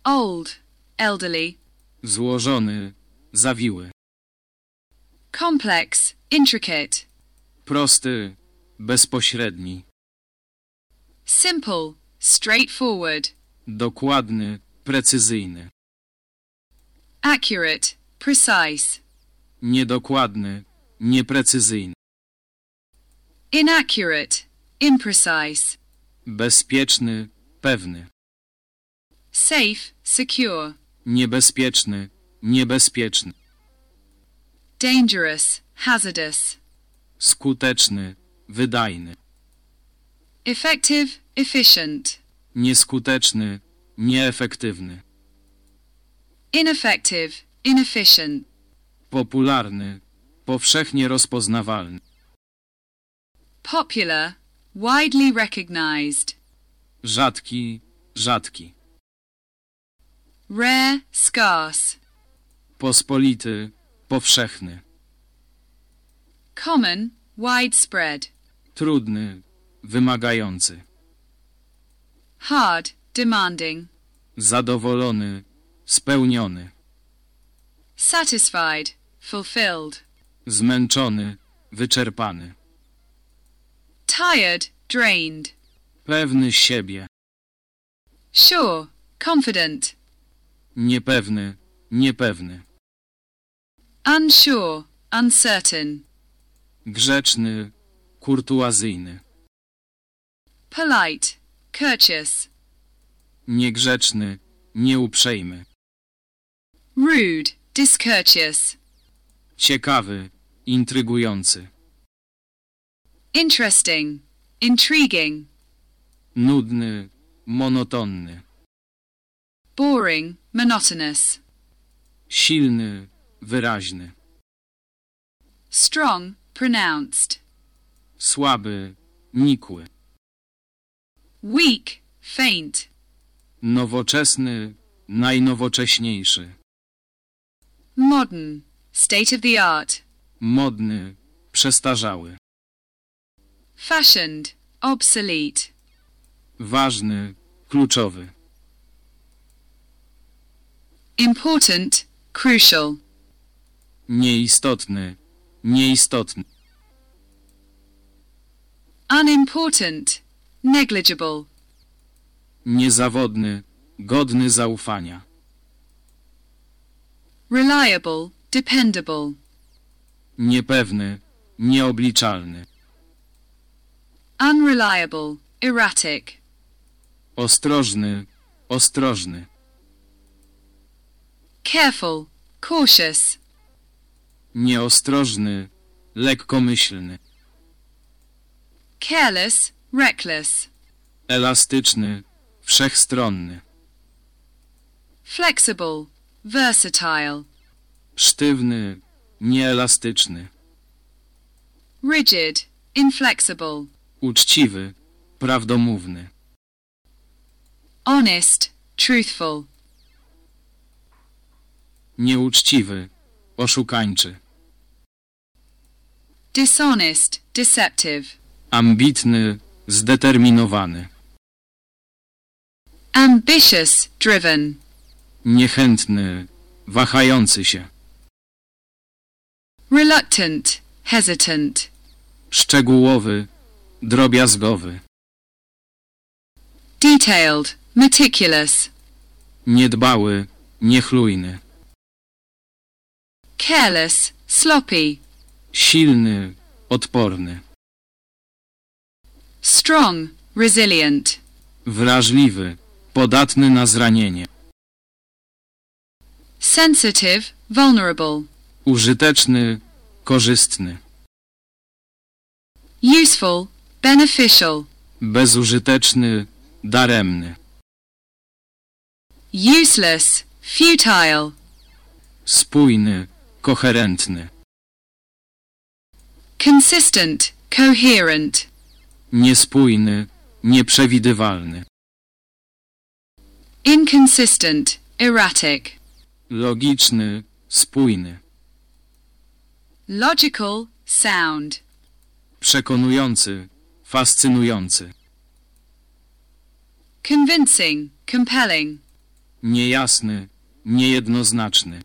Old, elderly. Złożony, zawiły. Complex, intricate. Prosty, bezpośredni. Simple, straightforward. Dokładny, precyzyjny. Accurate, precise. Niedokładny, nieprecyzyjny. Inaccurate, imprecise. Bezpieczny, pewny. Safe, secure. Niebezpieczny, niebezpieczny. Dangerous, hazardous. Skuteczny, wydajny. Effective, efficient. Nieskuteczny, nieefektywny. Ineffective, inefficient. Popularny, powszechnie rozpoznawalny. Popular, widely recognized. Rzadki, rzadki. Rare, scarce. Pospolity, powszechny. Common, widespread. Trudny, wymagający. Hard, demanding. Zadowolony, spełniony. Satisfied, fulfilled. Zmęczony, wyczerpany. Tired, drained. Pewny siebie. Sure, confident. Niepewny, niepewny. Unsure, uncertain. Grzeczny, kurtuazyjny. Polite, courteous. Niegrzeczny, nieuprzejmy. Rude, discourteous. Ciekawy, intrygujący. Interesting, intriguing. Nudny, monotonny. Boring, monotonous. Silny, wyraźny. Strong, pronounced. Słaby, nikły. Weak, faint. Nowoczesny, najnowocześniejszy. Modern, state of the art. Modny, przestarzały. Fashioned, obsolete. Ważny, kluczowy. Important, crucial. Nieistotny, nieistotny. Unimportant, negligible. Niezawodny, godny zaufania. Reliable, dependable. Niepewny, nieobliczalny. Unreliable, erratic. Ostrożny, ostrożny. Careful, cautious. Nieostrożny, lekkomyślny. Careless, reckless. Elastyczny, wszechstronny. Flexible, versatile. Sztywny, nieelastyczny. Rigid, inflexible. Uczciwy, prawdomówny. Honest, truthful. Nieuczciwy, oszukańczy. Dishonest, deceptive. Ambitny, zdeterminowany. Ambitious, driven. Niechętny, wahający się. Reluctant, hesitant, Szczegółowy, drobiazgowy. detailed, meticulous, Niedbały, niechlujny. careless, sloppy, Silny, odporny. strong, resilient, Wrażliwy, podatny na zranienie. sensitive, vulnerable, Użyteczny, korzystny. useful, beneficial, Bezużyteczny, daremny. useless, futile, Spójny, koherentny. consistent, coherent, Niespójny, nieprzewidywalny. inconsistent, erratic, Logiczny, spójny. Logical, sound, Przekonujący, fascynujący. convincing, compelling, Niejasny, niejednoznaczny.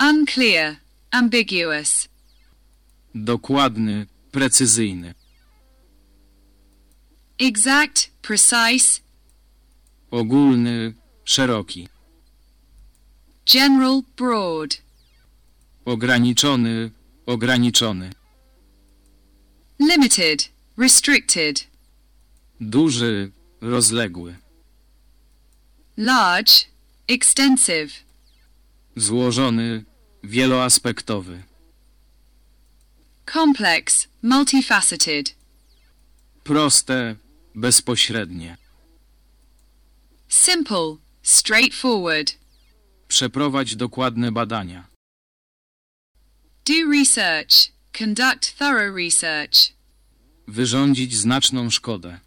unclear, ambiguous, Dokładny, precyzyjny. exact, precise, Ogólny, szeroki. general, broad, Ograniczony, ograniczony. limited, restricted, Duży, rozległy. large, extensive, Złożony, wieloaspektowy. complex, multifaceted, Proste, bezpośrednie. simple, straightforward. Przeprowadź dokładne badania. Do research, conduct thorough research. Wyrządzić znaczną szkodę.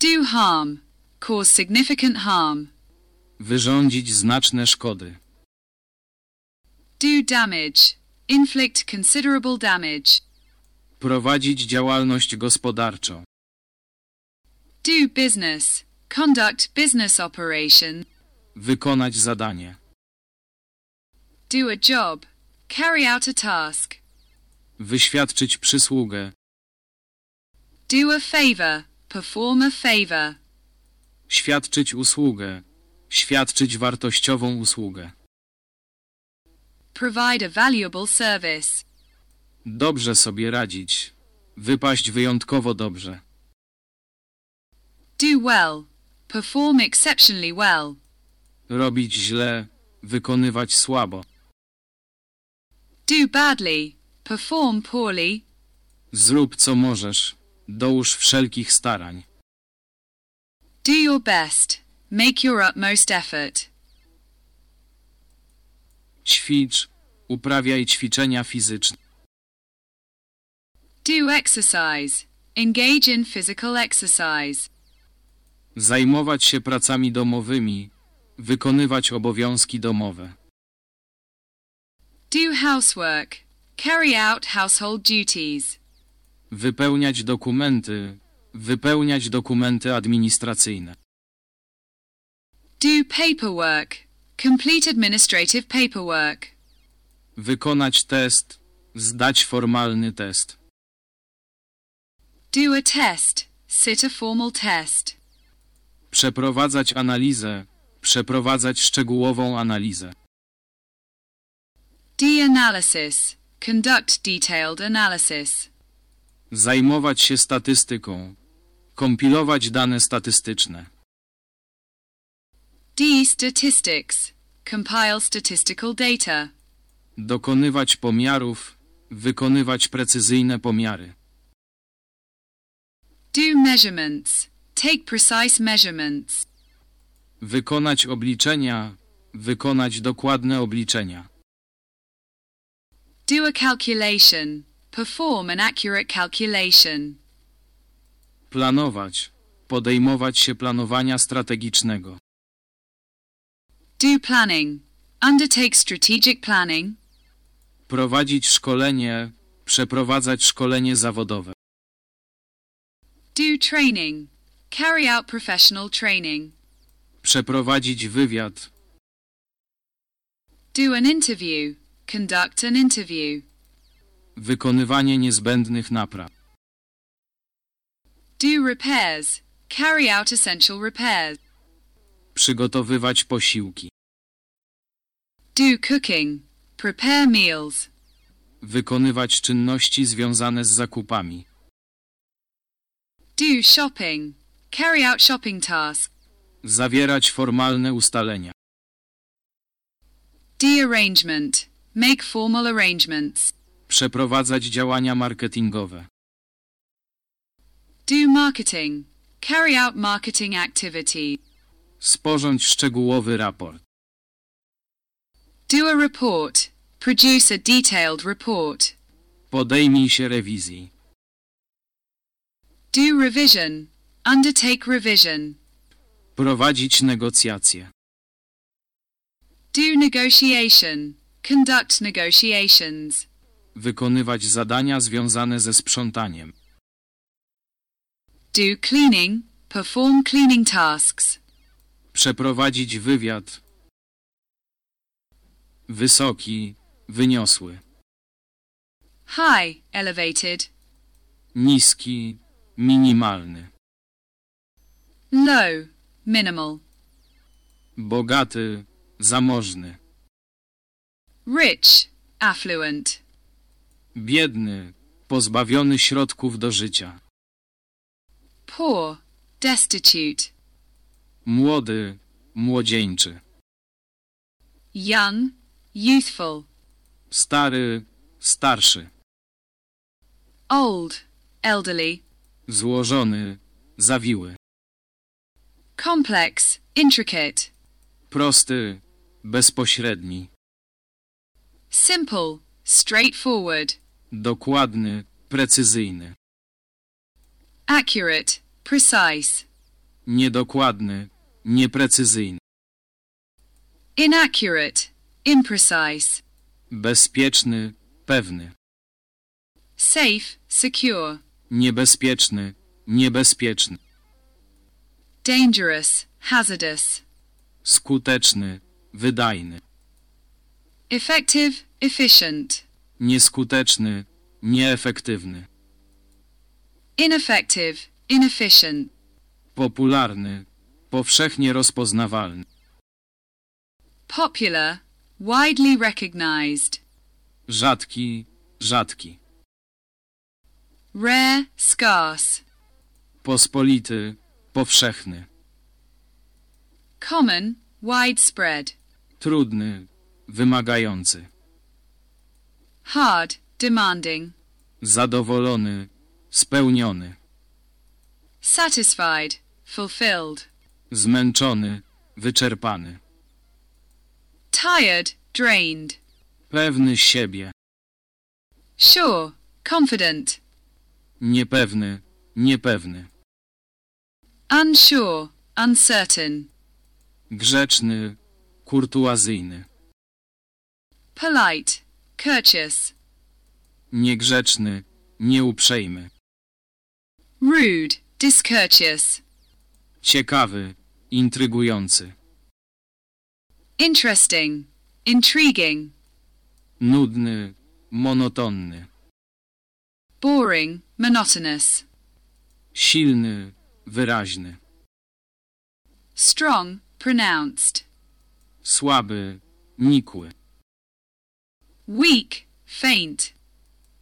Do harm, cause significant harm. Wyrządzić znaczne szkody. Do damage, inflict considerable damage. Prowadzić działalność gospodarczą. Do business, conduct business operation. Wykonać zadanie. Do a job, carry out a task. Wyświadczyć przysługę. Do a favor, perform a favor. Świadczyć usługę. Świadczyć wartościową usługę. Provide a valuable service. Dobrze sobie radzić. Wypaść wyjątkowo dobrze. Do well, perform exceptionally well. Robić źle. Wykonywać słabo. Do badly, perform poorly. Zrób co możesz. Dołóż wszelkich starań. Do your best, make your utmost effort. Ćwicz. Uprawiaj ćwiczenia fizyczne. Do exercise, engage in physical exercise. Zajmować się pracami domowymi. Wykonywać obowiązki domowe. Do housework, carry out household duties. Wypełniać dokumenty. Wypełniać dokumenty administracyjne. Do paperwork, complete administrative paperwork. Wykonać test. Zdać formalny test. Do a test, sit a formal test. Przeprowadzać analizę. Przeprowadzać szczegółową analizę. Do analysis, conduct detailed analysis. Zajmować się statystyką. Kompilować dane statystyczne. D statistics, compile statistical data. Dokonywać pomiarów. Wykonywać precyzyjne pomiary. Do measurements, take precise measurements. Wykonać obliczenia. Wykonać dokładne obliczenia. Do a calculation, perform an accurate calculation. Planować. Podejmować się planowania strategicznego. Do planning, undertake strategic planning. Prowadzić szkolenie. Przeprowadzać szkolenie zawodowe. Do training, carry out professional training. Przeprowadzić wywiad. Do an interview. Conduct an interview. Wykonywanie niezbędnych napraw. Do repairs. Carry out essential repairs. Przygotowywać posiłki. Do cooking. Prepare meals. Wykonywać czynności związane z zakupami. Do shopping. Carry out shopping tasks. Zawierać formalne ustalenia. Do arrangement. Make formal arrangements. Przeprowadzać działania marketingowe. Do marketing. Carry out marketing activities. Sporządź szczegółowy raport. Do a report. Produce a detailed report. Podejmij się rewizji. Do revision. Undertake revision. Prowadzić negocjacje. Do negotiation. Conduct negotiations. Wykonywać zadania związane ze sprzątaniem. Do cleaning. Perform cleaning tasks. Przeprowadzić wywiad. Wysoki, wyniosły. High. Elevated. Niski, minimalny. Low. Minimal. Bogaty, zamożny. Rich. Affluent. Biedny, pozbawiony środków do życia. Poor. Destitute. Młody, młodzieńczy. Young. Youthful. Stary, starszy. Old. Elderly. Złożony, zawiły. Complex. Intricate. Prosty, bezpośredni. Simple. Straightforward. Dokładny, precyzyjny. Accurate. Precise. Niedokładny, nieprecyzyjny. Inaccurate. Imprecise. Bezpieczny, pewny. Safe. Secure. Niebezpieczny, niebezpieczny. Dangerous. Hazardous. Skuteczny, wydajny. Effective. Efficient. Nieskuteczny, nieefektywny. Ineffective. Inefficient. Popularny, powszechnie rozpoznawalny. Popular. Widely recognized. Rzadki, rzadki. Rare. Scarce. Pospolity, powszechny. Common. Widespread. Trudny, wymagający. Hard. Demanding. Zadowolony, spełniony. Satisfied. Fulfilled. Zmęczony, wyczerpany. Tired. Drained. Pewny siebie. Sure. Confident. Niepewny, niepewny. Unsure. Uncertain. Grzeczny, kurtuazyjny. Polite. Courteous. Niegrzeczny, nieuprzejmy. Rude. Discourteous. Ciekawy, intrygujący. Interesting. Intriguing. Nudny, monotonny. Boring. Monotonous. Silny, wyraźny. Strong. Pronounced. Słaby, nikły. Weak. Faint.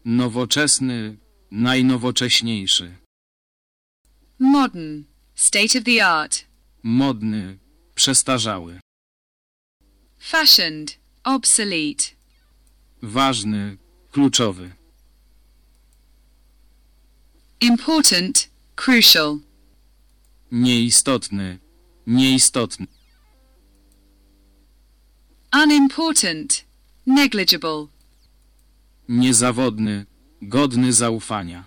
Nowoczesny, najnowocześniejszy. Modern. State of the art. Modny, przestarzały. Fashioned. Obsolete. Ważny, kluczowy. Important. Crucial. Nieistotny, nieistotny. Unimportant. Negligible. Niezawodny, godny zaufania.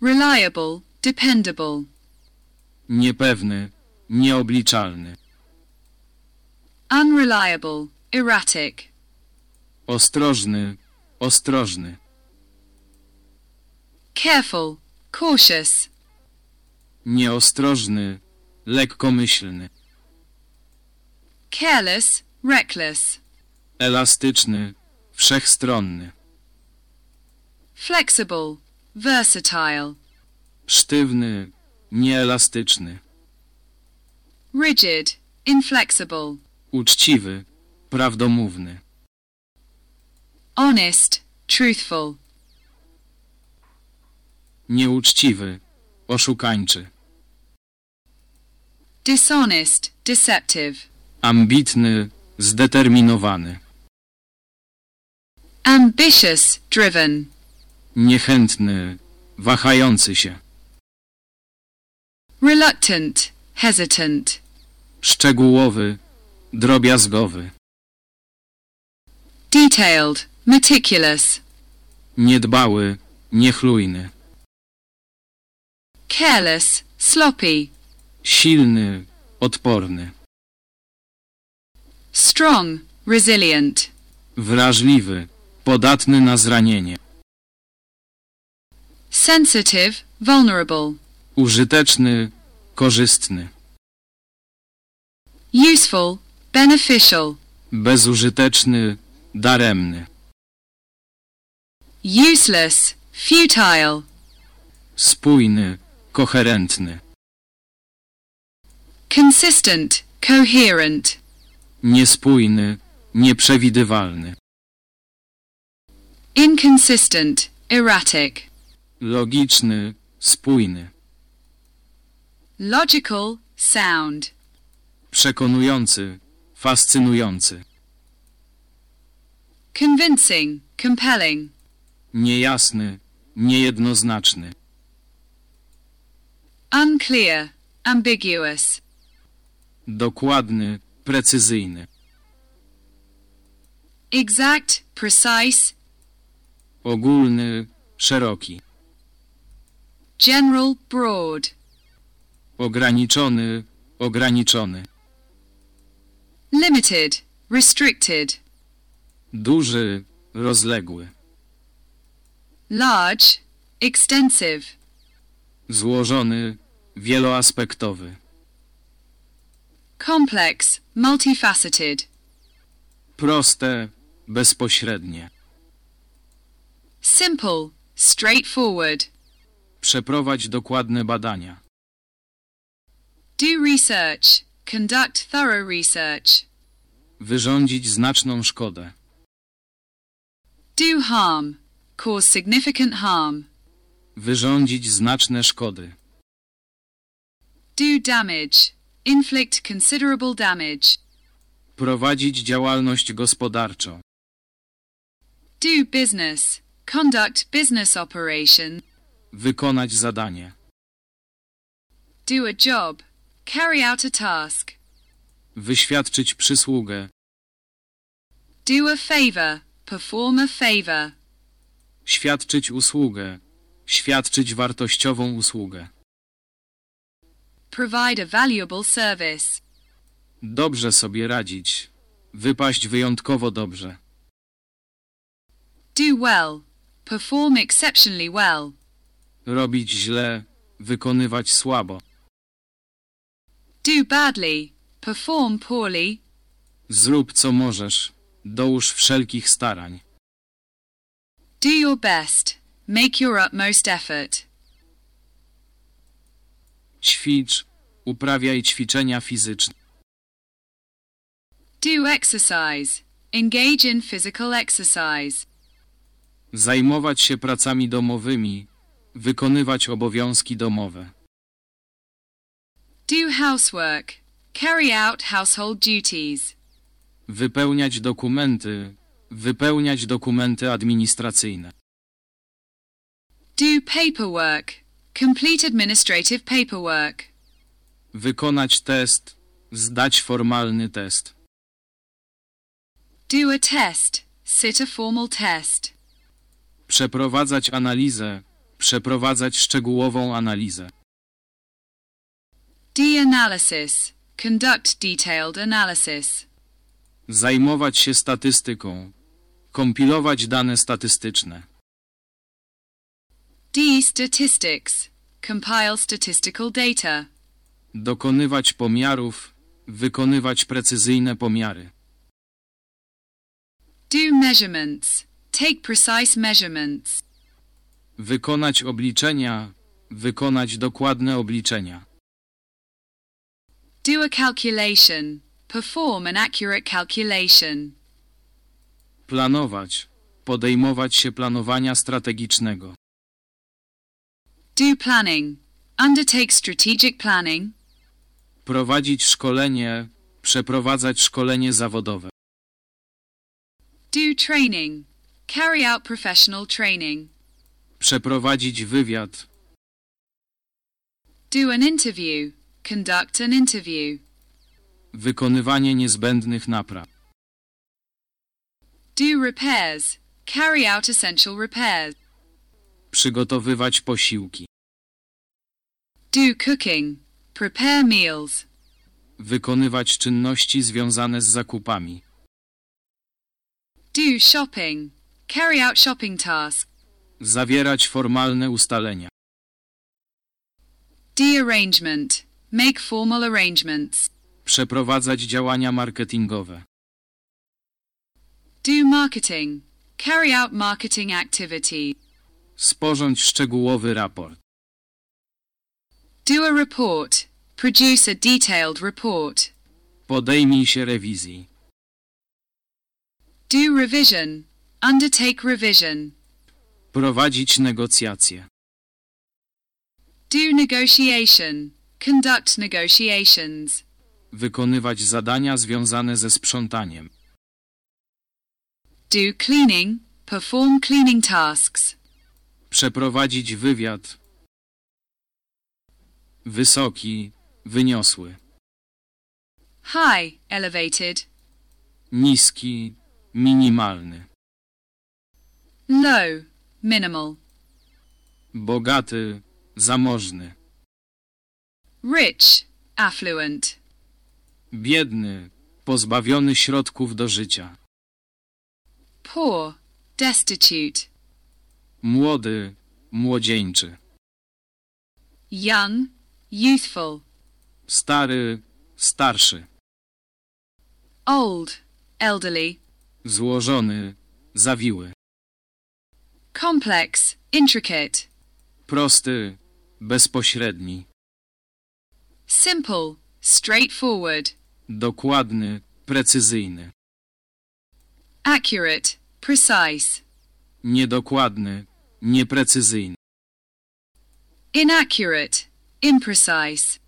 Reliable. Dependable. Niepewny, nieobliczalny. Unreliable. Erratic. Ostrożny, ostrożny. Careful. Cautious. Nieostrożny, lekkomyślny, careless, reckless, elastyczny, wszechstronny, flexible, versatile, sztywny, nieelastyczny, rigid, inflexible, uczciwy, prawdomówny, honest, truthful, nieuczciwy, oszukańczy, dishonest, deceptive, ambitny, zdeterminowany, ambitious, driven, niechętny, wahający się, reluctant, hesitant, szczegółowy, drobiazgowy, detailed, meticulous, niedbały, niechlujny, careless, sloppy, silny, odporny, strong, resilient, wrażliwy, podatny na zranienie, sensitive, vulnerable, użyteczny, korzystny, useful, beneficial, bezużyteczny, daremny, useless, futile, spójny, koherentny, consistent, coherent, niespójny, nieprzewidywalny, inconsistent, erratic, logiczny, spójny, logical, sound, przekonujący, fascynujący, convincing, compelling, niejasny, niejednoznaczny, unclear, ambiguous, dokładny, precyzyjny, exact, precise, ogólny, szeroki, general, broad, ograniczony, ograniczony, limited, restricted, duży, rozległy, large, extensive, złożony, wieloaspektowy, complex, multifaceted, proste, bezpośrednie. simple, straightforward, Przeprowadź dokładne badania. do research, conduct thorough research, Wyrządzić znaczną szkodę. do harm, cause significant harm, Wyrządzić znaczne szkody. do damage, inflict considerable damage, Prowadzić działalność gospodarczą. do business, conduct business operation, Wykonać zadanie. do a job, carry out a task, Wyświadczyć przysługę. do a favor, perform a favor, Świadczyć usługę. Świadczyć wartościową usługę. Provide a valuable service, Dobrze sobie radzić. Wypaść wyjątkowo dobrze. do well, perform exceptionally well, Robić źle. Wykonywać słabo. do badly, perform poorly, Zrób co możesz. Dołóż wszelkich starań. do your best, make your utmost effort, Ćwicz. Uprawiaj ćwiczenia fizyczne. do exercise, engage in physical exercise, Zajmować się pracami domowymi. Wykonywać obowiązki domowe. do housework, carry out household duties, Wypełniać dokumenty. Wypełniać dokumenty administracyjne. do paperwork, complete administrative paperwork, Wykonać test. Zdać formalny test. do a test, sit a formal test, Przeprowadzać analizę. Przeprowadzać szczegółową analizę. do analysis, conduct detailed analysis, Zajmować się statystyką. Kompilować dane statystyczne. Do statistics, compile statistical data, Dokonywać pomiarów, wykonywać precyzyjne pomiary. Do measurements. Take precise measurements. Wykonać obliczenia, wykonać dokładne obliczenia. Do a calculation. Perform an accurate calculation. Planować, podejmować się planowania strategicznego. Do planning. Undertake strategic planning. Prowadzić szkolenie, przeprowadzać szkolenie zawodowe. Do training. Carry out professional training. Przeprowadzić wywiad, Do an interview. Conduct an interview. wykonywanie niezbędnych napraw. Do repairs. Carry out essential repairs. Przygotowywać posiłki. Do cooking. Prepare meals. Wykonywać czynności związane z zakupami. Do shopping. Carry out shopping tasks. Zawierać formalne ustalenia. Do arrangement. Make formal arrangements. Przeprowadzać działania marketingowe. Do marketing. Carry out marketing activities. Sporządź szczegółowy raport. Do a report. Produce a detailed report. Podejmij się rewizji. Do revision. Undertake revision. Prowadzić negocjacje. Do negotiation. Conduct negotiations. Wykonywać zadania związane ze sprzątaniem. Do cleaning. Perform cleaning tasks. Przeprowadzić wywiad. Wysoki, wyniosły. High. Elevated. Niski, minimalny. Low. Minimal. Bogaty, zamożny. Rich. Affluent. Biedny, pozbawiony środków do życia. Poor. Destitute. Młody, młodzieńczy. Young. Youthful. Stary, starszy. Old. Elderly. Złożony, zawiły. Complex. Intricate. Prosty, bezpośredni. Simple. Straightforward. Dokładny, precyzyjny. Accurate. Precise. Niedokładny, nieprecyzyjny. Inaccurate. Imprecise.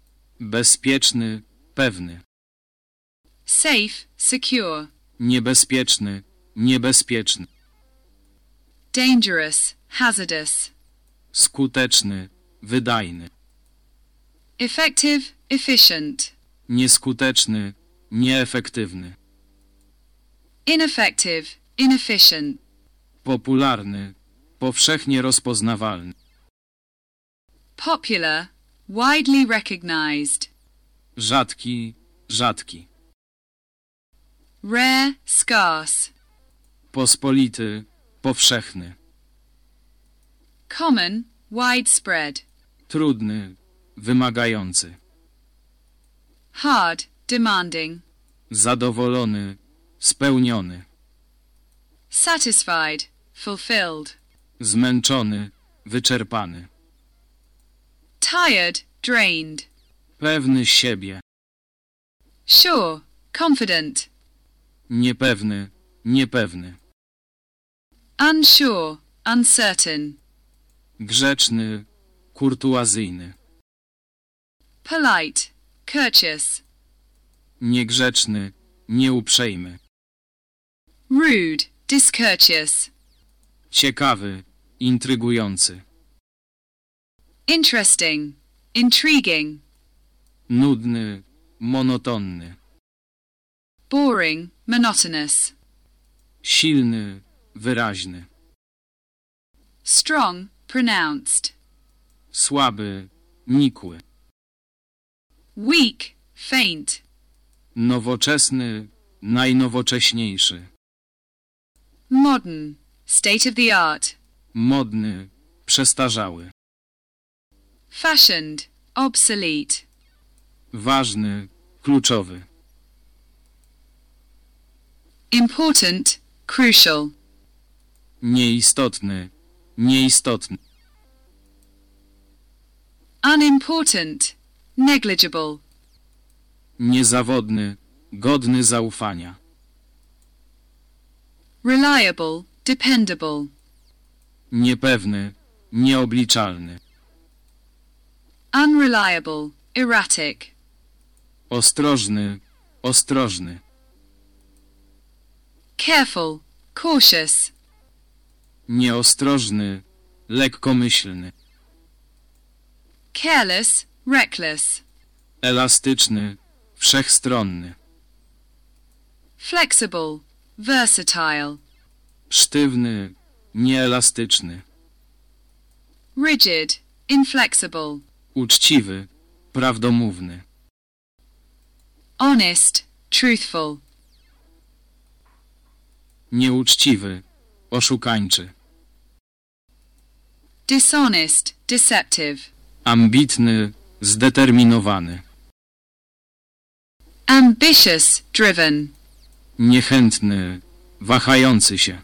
Bezpieczny, pewny. Safe. Secure. Niebezpieczny, niebezpieczny. Dangerous. Hazardous. Skuteczny, wydajny. Effective. Efficient. Nieskuteczny, nieefektywny. Ineffective. Inefficient. Popularny, powszechnie rozpoznawalny. Popular. Widely recognized. Rzadki, rzadki. Rare. Scarce. Pospolity, powszechny. Common. Widespread. Trudny, wymagający. Hard. Demanding. Zadowolony, spełniony. Satisfied. Fulfilled. Zmęczony, wyczerpany. Tired. Drained. Pewny siebie. Sure. Confident. Niepewny, niepewny. Unsure. Uncertain. Grzeczny, kurtuazyjny. Polite. Courteous. Niegrzeczny, nieuprzejmy. Rude. Discourteous. Ciekawy, intrygujący. Interesting. Intriguing. Nudny, monotonny. Boring. Monotonous. Silny, wyraźny. Strong. Pronounced. Słaby, nikły. Weak. Faint. Nowoczesny, najnowocześniejszy. Modern. State of the art. Modny, przestarzały. Fashioned. Obsolete. ważny, kluczowy. Important, crucial. Nieistotny, nieistotny. Unimportant, negligible. Niezawodny, godny zaufania. Reliable, dependable. Niepewny, nieobliczalny. Unreliable, erratic. Ostrożny, ostrożny. Careful, cautious. Nieostrożny, lekkomyślny. Careless, reckless. Elastyczny, wszechstronny. Flexible, versatile. Sztywny, nieelastyczny. Rigid, inflexible. Uczciwy, prawdomówny. Honest, truthful. Nieuczciwy, oszukańczy. Dishonest, deceptive. Ambitny, zdeterminowany. Ambitious, driven. Niechętny, wahający się.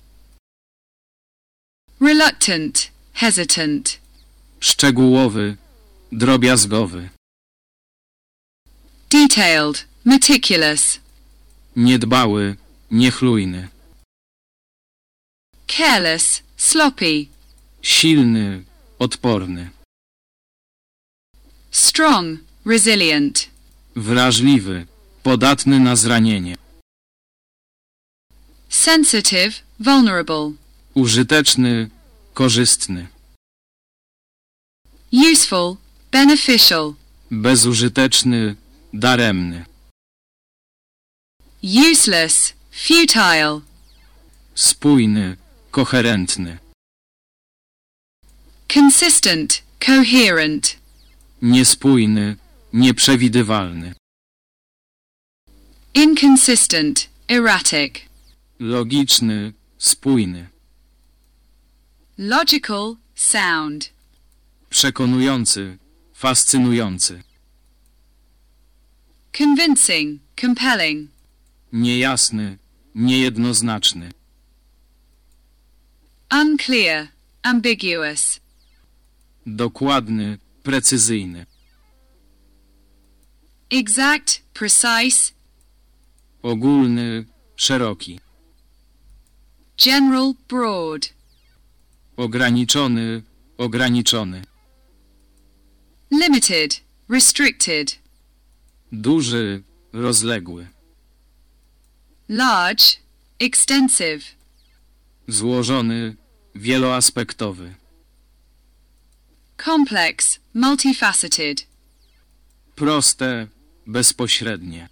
Reluctant, hesitant. Szczegółowy, drobiazgowy. Detailed, meticulous. Niedbały, niechlujny. Careless, sloppy. Silny, odporny. Strong, resilient. Wrażliwy, podatny na zranienie. Sensitive, vulnerable. Użyteczny, korzystny. Useful, beneficial. Bezużyteczny, daremny. Useless, futile. Spójny, koherentny. Consistent, coherent. Niespójny, nieprzewidywalny. Inconsistent, erratic. Logiczny, spójny. Logical, sound. Przekonujący, fascynujący. Convincing, compelling. Niejasny, niejednoznaczny. Unclear, ambiguous. Dokładny, precyzyjny. Exact, precise. Ogólny, szeroki. General, broad. Ograniczony, ograniczony. Limited, restricted. Duży, rozległy. Large, extensive. Złożony, wieloaspektowy. Complex, multifaceted. Proste, bezpośrednie.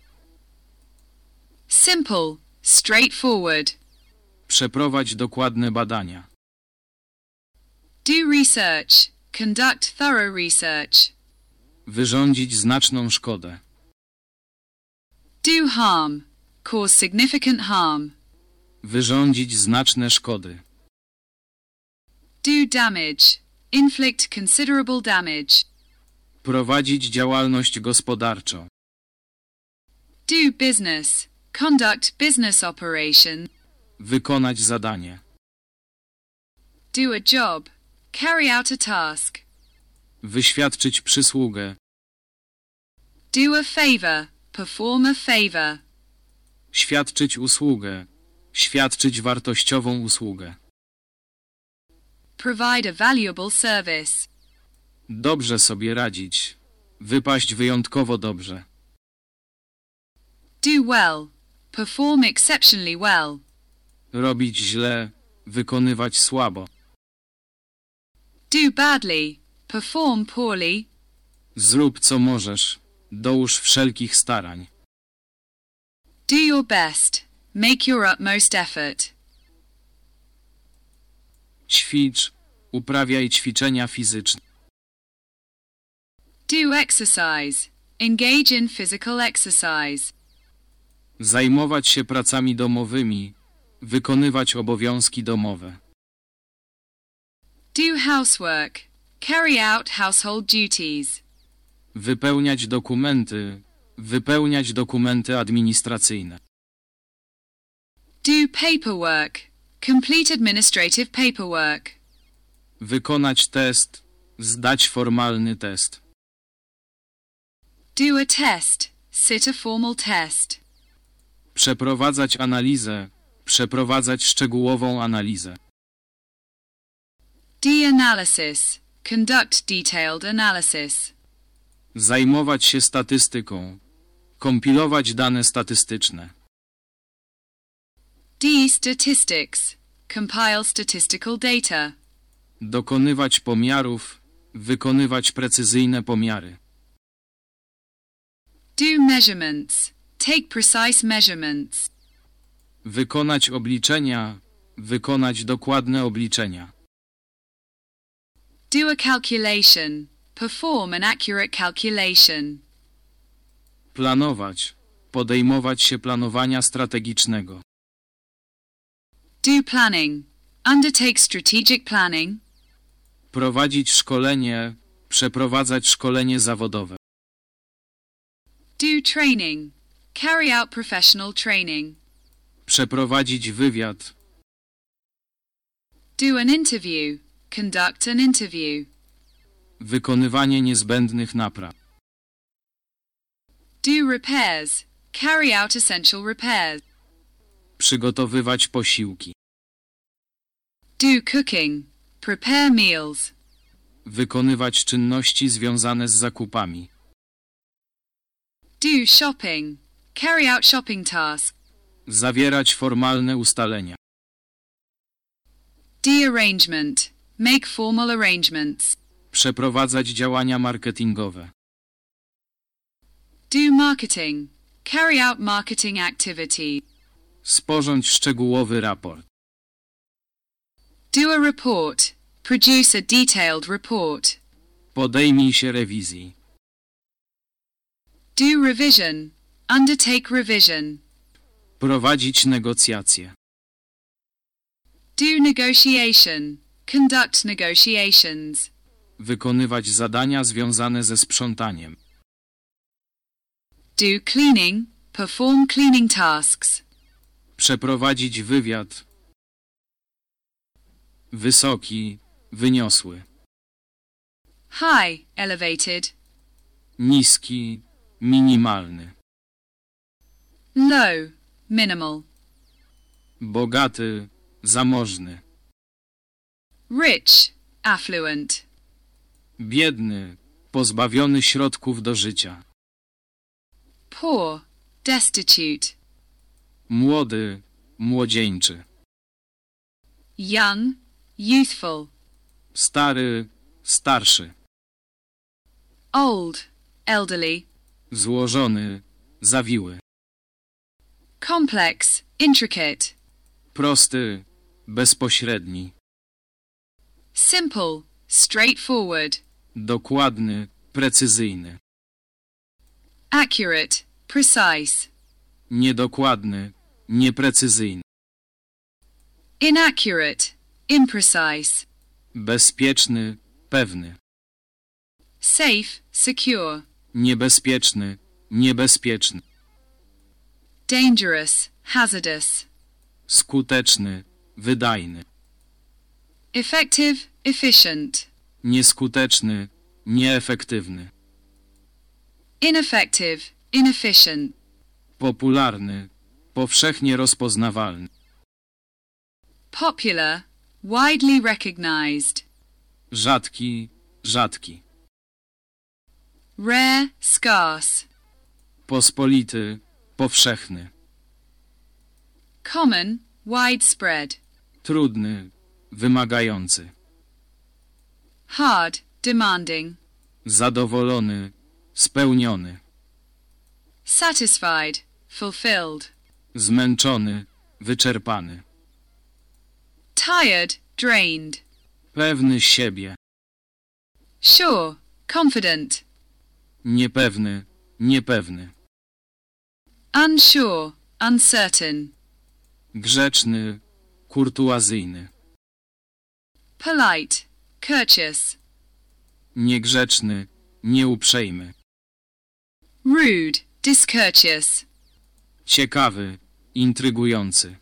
Simple, straightforward. Przeprowadź dokładne badania. Do research. Conduct thorough research. Wyrządzić znaczną szkodę. Do harm. Cause significant harm. Wyrządzić znaczne szkody. Do damage. Inflict considerable damage. Prowadzić działalność gospodarczą. Do business. Conduct business operation. Wykonać zadanie. Do a job. Carry out a task. Wyświadczyć przysługę. Do a favor. Perform a favor. Świadczyć usługę. Świadczyć wartościową usługę. Provide a valuable service. Dobrze sobie radzić. Wypaść wyjątkowo dobrze. Do well. Perform exceptionally well. Robić źle. Wykonywać słabo. Do badly. Perform poorly. Zrób co możesz. Dołóż wszelkich starań. Do your best. Make your utmost effort. Ćwicz. Uprawiaj ćwiczenia fizyczne. Do exercise. Engage in physical exercise. Zajmować się pracami domowymi. Wykonywać obowiązki domowe. Do housework. Carry out household duties. Wypełniać dokumenty. Wypełniać dokumenty administracyjne. Do paperwork. Complete administrative paperwork. Wykonać test. Zdać formalny test. Do a test. Sit a formal test. Przeprowadzać analizę. Przeprowadzać szczegółową analizę. De-analysis. Conduct detailed analysis. Zajmować się statystyką. Kompilować dane statystyczne. De-statistics. Compile statistical data. Dokonywać pomiarów. Wykonywać precyzyjne pomiary. Do measurements. Take precise measurements. Wykonać obliczenia. Wykonać dokładne obliczenia. Do a calculation. Perform an accurate calculation. Planować. Podejmować się planowania strategicznego. Do planning. Undertake strategic planning. Prowadzić szkolenie. Przeprowadzać szkolenie zawodowe. Do training. Carry out professional training. Przeprowadzić wywiad. Do an interview. Conduct an interview. Wykonywanie niezbędnych napraw. Do repairs. Carry out essential repairs. Przygotowywać posiłki. Do cooking. Prepare meals. Wykonywać czynności związane z zakupami. Do shopping. Carry out shopping tasks. Zawierać formalne ustalenia. De-arrangement. Make formal arrangements. Przeprowadzać działania marketingowe. Do marketing. Carry out marketing activities. Sporządź szczegółowy raport. Do a report. Produce a detailed report. Podejmij się rewizji. Do revision. Undertake revision. Prowadzić negocjacje. Do negotiation. Conduct negotiations. Wykonywać zadania związane ze sprzątaniem. Do cleaning. Perform cleaning tasks. Przeprowadzić wywiad. Wysoki, wyniosły. High. Elevated. Niski, minimalny. Low. Minimal. Bogaty, zamożny. Rich. Affluent. Biedny, pozbawiony środków do życia. Poor. Destitute. Młody, młodzieńczy. Young. Youthful. Stary, starszy. Old. Elderly. Złożony, zawiły. Complex. Intricate. Prosty, bezpośredni. Simple. Straightforward. Dokładny, precyzyjny. Accurate. Precise. Niedokładny, nieprecyzyjny. Inaccurate. Imprecise. Bezpieczny, pewny. Safe. Secure. Niebezpieczny, niebezpieczny. Dangerous. Hazardous. Skuteczny, wydajny. Effective. Efficient. Nieskuteczny, nieefektywny. Ineffective. Inefficient. Popularny, powszechnie rozpoznawalny. Popular. Widely recognized. Rzadki, rzadki. Rare. Scarce. Pospolity, powszechny. Common. Widespread. Trudny, wymagający. Hard. Demanding. Zadowolony, spełniony. Satisfied. Fulfilled. Zmęczony, wyczerpany. Tired. Drained. Pewny siebie. Sure. Confident. Niepewny, niepewny. Unsure. Uncertain. Grzeczny, kurtuazyjny. Polite. Courteous. Niegrzeczny, nieuprzejmy. Rude. discourteous, ciekawy, intrygujący,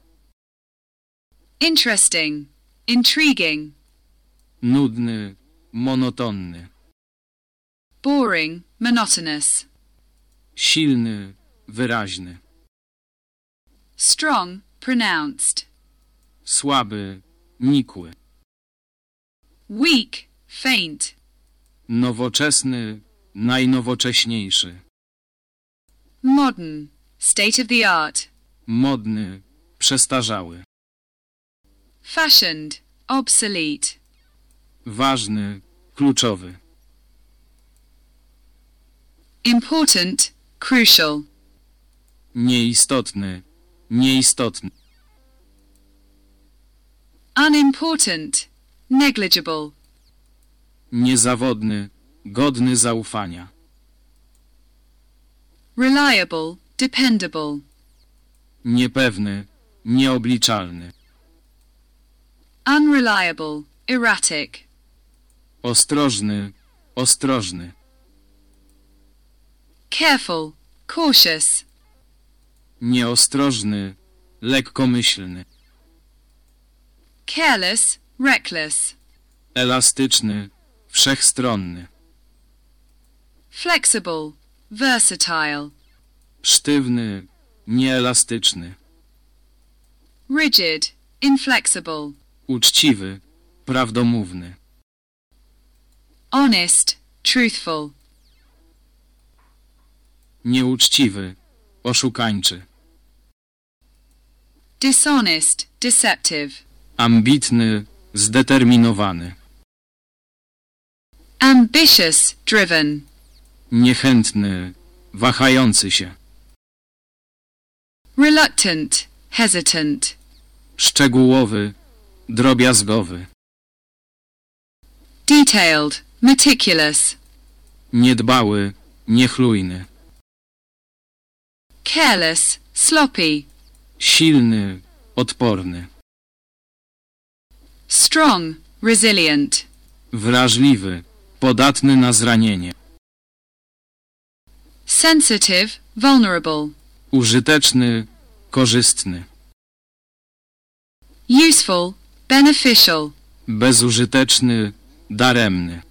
interesting, intriguing, nudny, monotonny, boring, monotonous, silny, wyraźny, strong, pronounced, słaby, nikły, weak, faint, nowoczesny, najnowocześniejszy, modern, state of the art, modny, przestarzały, fashioned, obsolete, ważny, kluczowy, important, crucial, nieistotny, nieistotny, unimportant, negligible, niezawodny, godny zaufania, reliable, dependable, niepewny, nieobliczalny, unreliable, erratic, ostrożny, ostrożny, careful, cautious, nieostrożny, lekkomyślny, careless, reckless, elastyczny, wszechstronny, flexible, versatile, sztywny, nieelastyczny, rigid, inflexible, uczciwy, prawdomówny, honest, truthful, nieuczciwy, oszukańczy, dishonest, deceptive, ambitny, zdeterminowany, ambitious, driven, niechętny, wahający się, reluctant, hesitant, szczegółowy, drobiazgowy, detailed, meticulous, niedbały, niechlujny, careless, sloppy, silny, odporny, strong, resilient, wrażliwy, podatny na zranienie, sensitive, vulnerable, użyteczny, korzystny, useful, beneficial, bezużyteczny, daremny,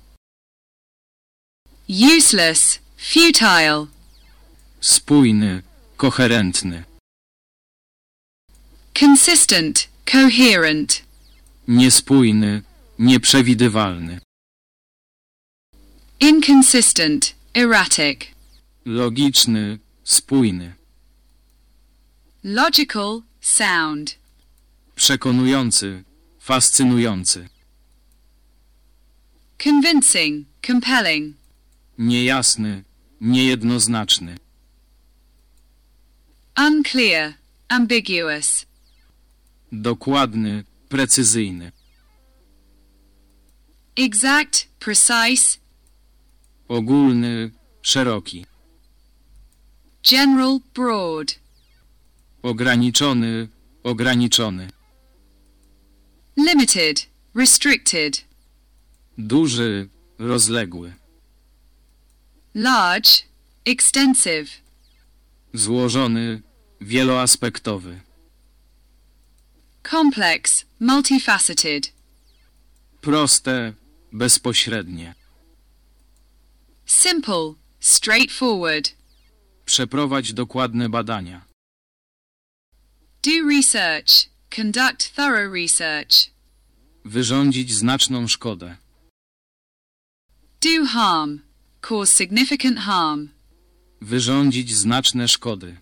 useless, futile, spójny, koherentny, consistent, coherent, niespójny, nieprzewidywalny, inconsistent, erratic, logiczny, spójny, logical, sound, przekonujący, fascynujący, convincing, compelling, niejasny, niejednoznaczny, unclear, ambiguous, dokładny, precyzyjny, exact, precise, ogólny, szeroki, general, broad, ograniczony, ograniczony, limited, restricted, duży, rozległy, large, extensive, złożony, wieloaspektowy, complex, multifaceted, proste, bezpośrednie. simple, straightforward, Przeprowadź dokładne badania. do research, conduct thorough research, Wyrządzić znaczną szkodę. do harm, cause significant harm, Wyrządzić znaczne szkody.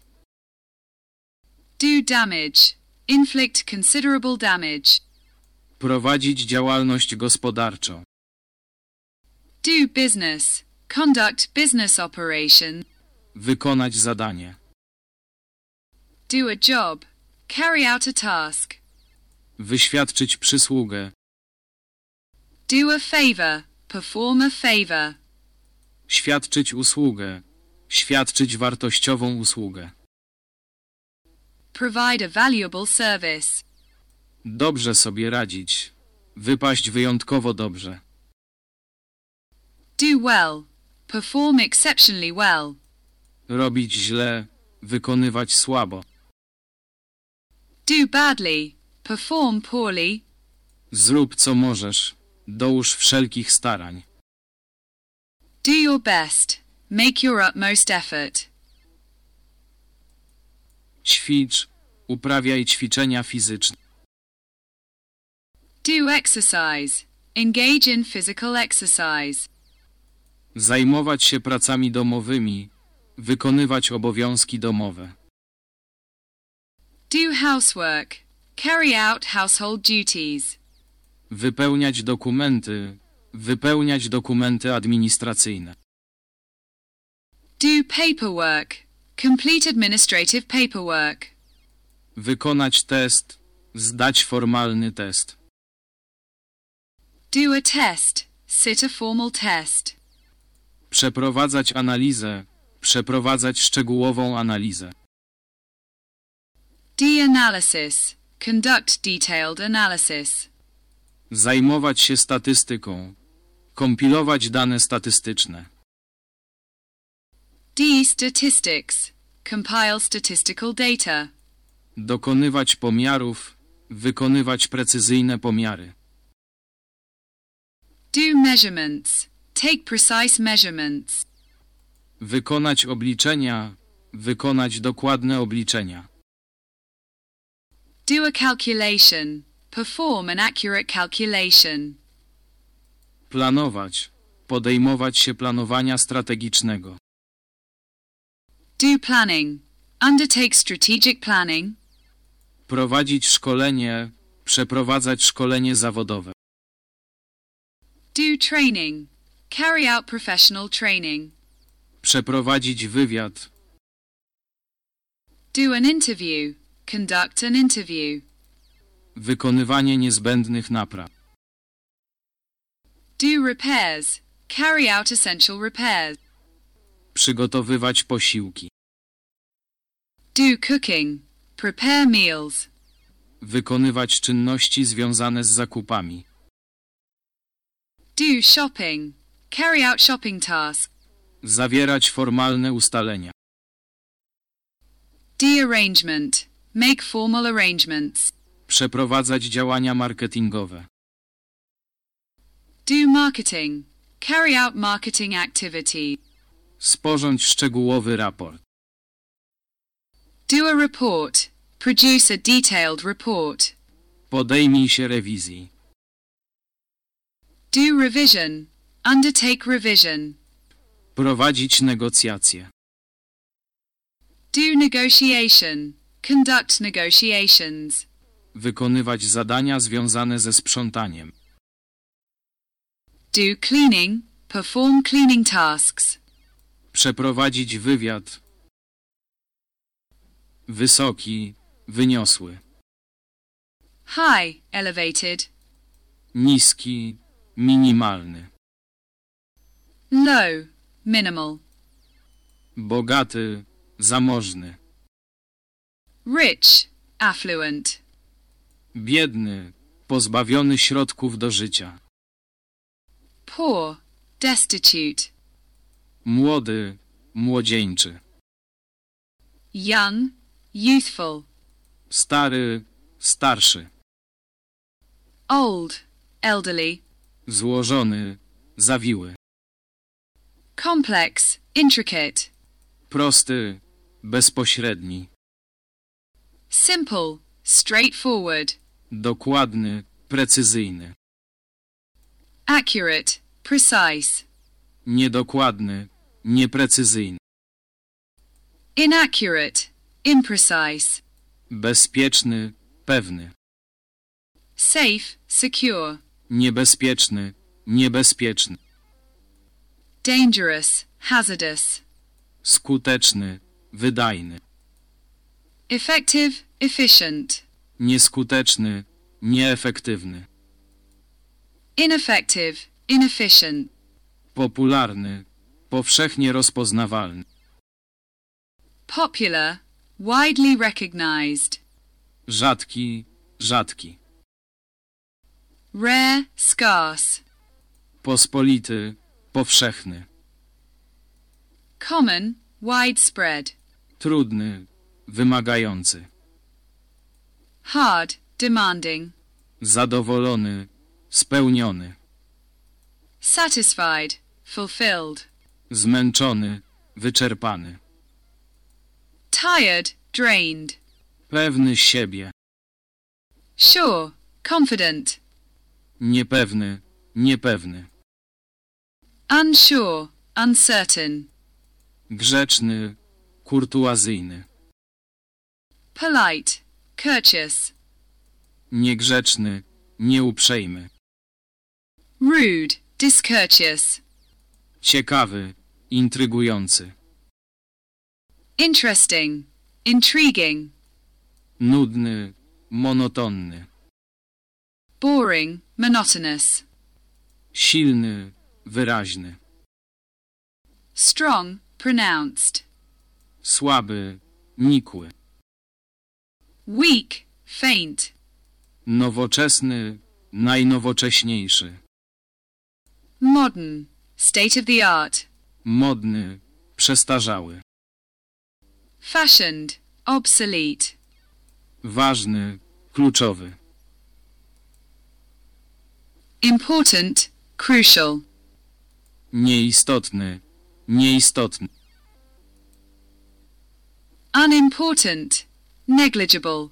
do damage, inflict considerable damage, Prowadzić działalność gospodarczą. do business, conduct business operation, Wykonać zadanie. do a job, carry out a task, Wyświadczyć przysługę. do a favor, perform a favor, Świadczyć usługę. Świadczyć wartościową usługę. Provide a valuable service, Dobrze sobie radzić. Wypaść wyjątkowo dobrze. do well, perform exceptionally well, Robić źle, wykonywać słabo. Do badly. Perform poorly. Zrób co możesz. Dołóż wszelkich starań. Do your best. Make your utmost effort. Ćwicz, uprawiaj ćwiczenia fizyczne. Do exercise. Engage in physical exercise. Zajmować się pracami domowymi. Wykonywać obowiązki domowe. Do housework. Carry out household duties. Wypełniać dokumenty. Wypełniać dokumenty administracyjne. Do paperwork. Complete administrative paperwork. Wykonać test. Zdać formalny test. Do a test. Sit a formal test. Przeprowadzać analizę. Przeprowadzać szczegółową analizę. D analysis. Conduct detailed analysis. Zajmować się statystyką. Kompilować dane statystyczne. D statistics. Compile statistical data. Dokonywać pomiarów. Wykonywać precyzyjne pomiary. Do measurements. Take precise measurements. Wykonać obliczenia. Wykonać dokładne obliczenia. Do a calculation. Perform an accurate calculation. Planować. Podejmować się planowania strategicznego. Do planning. Undertake strategic planning. Prowadzić szkolenie. Przeprowadzać szkolenie zawodowe. Do training. Carry out professional training. Przeprowadzić wywiad. Do an interview. Conduct an interview. Wykonywanie niezbędnych napraw. Do repairs. Carry out essential repairs. Przygotowywać posiłki. Do cooking. Prepare meals. Wykonywać czynności związane z zakupami. Do shopping. Carry out shopping tasks. Zawierać formalne ustalenia. D arrangement. Make formal arrangements. Przeprowadzać działania marketingowe. Do marketing. Carry out marketing activities. Sporządź szczegółowy raport. Do a report. Produce a detailed report. Podejmij się rewizji. Do revision. Undertake revision. Prowadzić negocjacje. Do negotiation. Conduct negotiations. Wykonywać zadania związane ze sprzątaniem. Do cleaning. Perform cleaning tasks. Przeprowadzić wywiad. Wysoki, wyniosły. High. Elevated. Niski, minimalny. Low. Minimal. Bogaty, zamożny. Rich. Affluent. Biedny, pozbawiony środków do życia. Poor. Destitute. Młody, młodzieńczy. Young. Youthful. Stary, starszy. Old. Elderly. Złożony, zawiły. Complex. Intricate. Prosty, bezpośredni. Simple. Straightforward. Dokładny, precyzyjny. Accurate. Precise. Niedokładny, nieprecyzyjny. Inaccurate. Imprecise. Bezpieczny, pewny. Safe. Secure. Niebezpieczny, niebezpieczny. Dangerous. Hazardous. Skuteczny, wydajny. Effective. Efficient. Nieskuteczny, nieefektywny. Ineffective. Inefficient. Popularny, powszechnie rozpoznawalny. Popular. Widely recognized. Rzadki, rzadki. Rare. Scarce. Pospolity, powszechny. Common. widespread. Trudny, wymagający. Hard, demanding. Zadowolony, spełniony. Satisfied, fulfilled. Zmęczony, wyczerpany. Tired, drained. Pewny siebie. Sure, confident. Niepewny, niepewny. Unsure, uncertain. Grzeczny, kurtuazyjny. Polite, courteous. Niegrzeczny, nieuprzejmy. Rude, discourteous. Ciekawy, intrygujący. Interesting, intriguing. Nudny, monotonny. Boring, monotonous. Silny, wyraźny. Strong, pronounced. Słaby, nikły. Weak, faint. Nowoczesny, najnowocześniejszy. Modern, state of the art. Modny, przestarzały. Fashioned, obsolete. Ważny, kluczowy. Important, crucial. Nieistotny, nieistotny. Unimportant, negligible.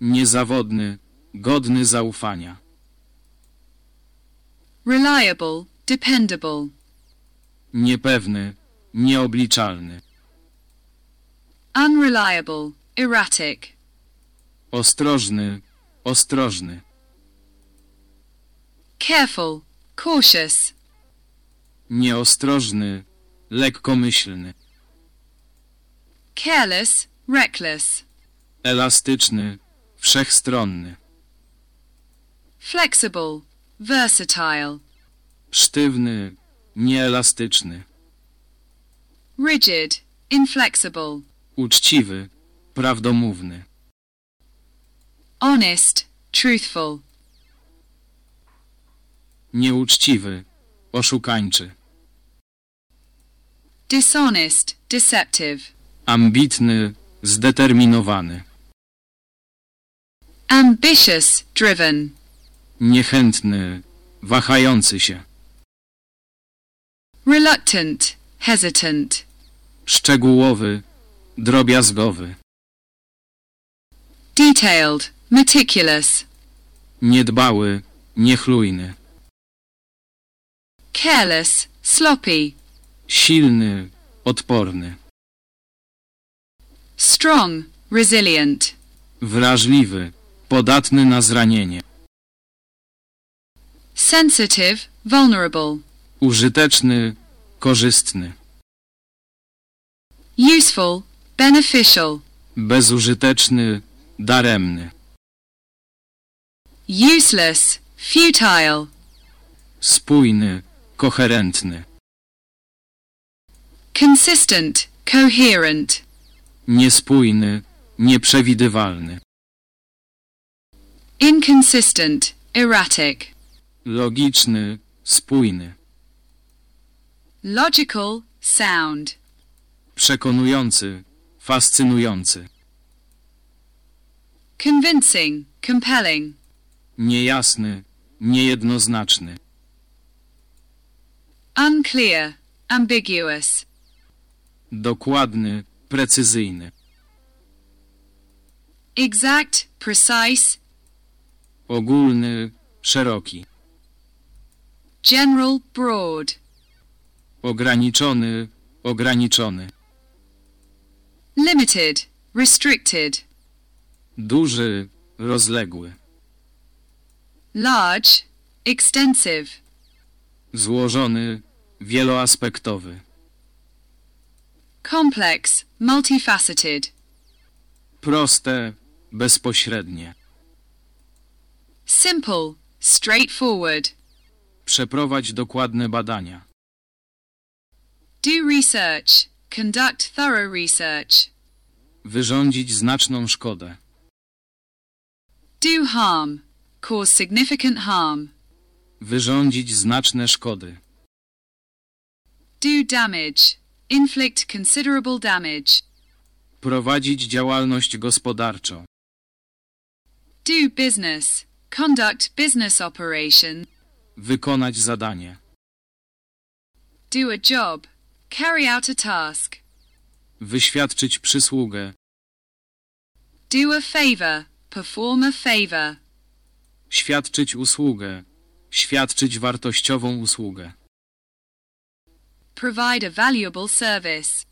Niezawodny, godny zaufania. Reliable, dependable. Niepewny, nieobliczalny. Unreliable, erratic. Ostrożny, ostrożny. Careful, cautious. Nieostrożny, lekkomyślny. Careless, reckless. Elastyczny, wszechstronny. Flexible, versatile. Sztywny, nieelastyczny. Rigid, inflexible. Uczciwy, prawdomówny. Honest, truthful. Nieuczciwy, oszukańczy. Dishonest, deceptive. Ambitny, zdeterminowany. Ambitious, driven. Niechętny, wahający się. Reluctant, hesitant. Szczegółowy, drobiazgowy. Detailed, meticulous. Niedbały, niechlujny. Careless, sloppy. Silny, odporny. Strong, resilient. Wrażliwy, podatny na zranienie. Sensitive, vulnerable. Użyteczny, korzystny. Useful, beneficial. Bezużyteczny, daremny. Useless, futile. Spójny, koherentny. Consistent, coherent. Niespójny, nieprzewidywalny. Inconsistent, erratic. Logiczny, spójny. Logical, sound. Przekonujący, fascynujący. Convincing, compelling. Niejasny, niejednoznaczny. Unclear, ambiguous. Dokładny, precyzyjny. Exact, precise. Ogólny, szeroki. General, broad. Ograniczony, ograniczony. Limited, restricted. Duży, rozległy. Large, extensive. Złożony, wieloaspektowy. Complex, multifaceted. Proste, bezpośrednie. Simple, straightforward. Przeprowadź dokładne badania. Do research. Conduct thorough research. Wyrządzić znaczną szkodę. Do harm. Cause significant harm. Wyrządzić znaczne szkody. Do damage. inflict considerable damage. Prowadzić działalność gospodarczą. Do business, conduct business operation, Wykonać zadanie. do a job, carry out a task, Wyświadczyć przysługę. do a favor, perform a favor, Świadczyć usługę. Świadczyć wartościową usługę. provide a valuable service,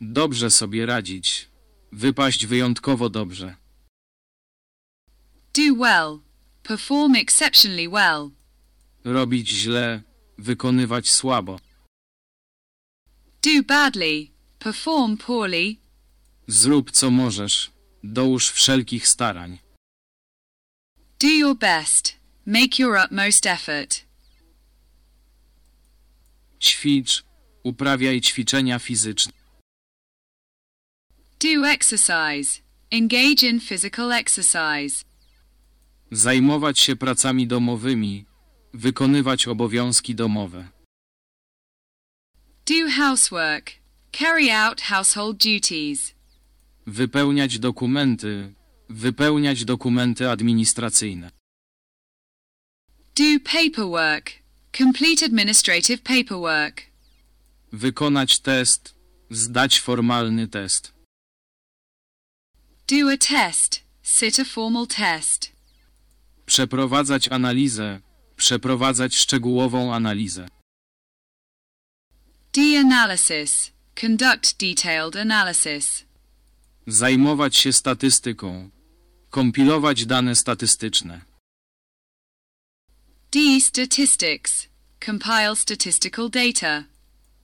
Dobrze sobie radzić. Wypaść wyjątkowo dobrze. do well, perform exceptionally well, Robić źle. Wykonywać słabo. Do badly, perform poorly, Zrób co możesz. Dołóż wszelkich starań. do your best, make your utmost effort, Ćwicz. Uprawiaj ćwiczenia fizyczne. do exercise, engage in physical exercise, Zajmować się pracami domowymi. Wykonywać obowiązki domowe. Do housework, carry out household duties, Wypełniać dokumenty. Wypełniać dokumenty administracyjne. do paperwork, complete administrative paperwork, Wykonać test. Zdać formalny test. do a test, sit a formal test, Przeprowadzać analizę. Przeprowadzać szczegółową analizę. Do analysis, conduct detailed analysis, Zajmować się statystyką. Kompilować dane statystyczne. do statistics, compile statistical data,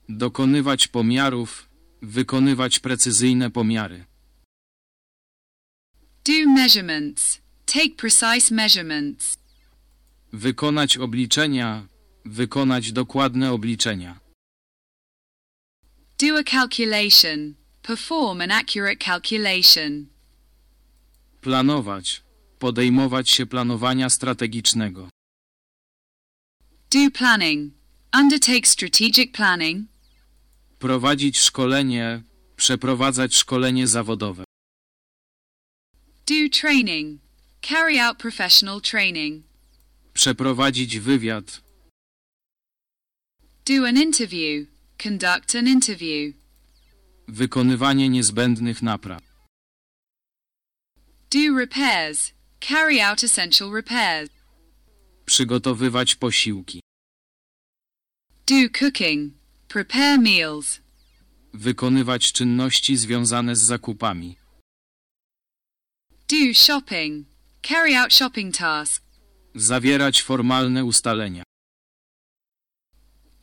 Dokonywać pomiarów. Wykonywać precyzyjne pomiary. do measurements, take precise measurements, Wykonać obliczenia. Wykonać dokładne obliczenia. Do a calculation, perform an accurate calculation, Planować. Podejmować się planowania strategicznego. do planning, undertake strategic planning, Prowadzić szkolenie. Przeprowadzać szkolenie zawodowe. do training, carry out professional training, Przeprowadzić wywiad. do an interview, conduct an interview, Wykonywanie niezbędnych napraw. do repairs, carry out essential repairs, Przygotowywać posiłki. do cooking, prepare meals, Wykonywać czynności związane z zakupami. do shopping, carry out shopping tasks, Zawierać formalne ustalenia.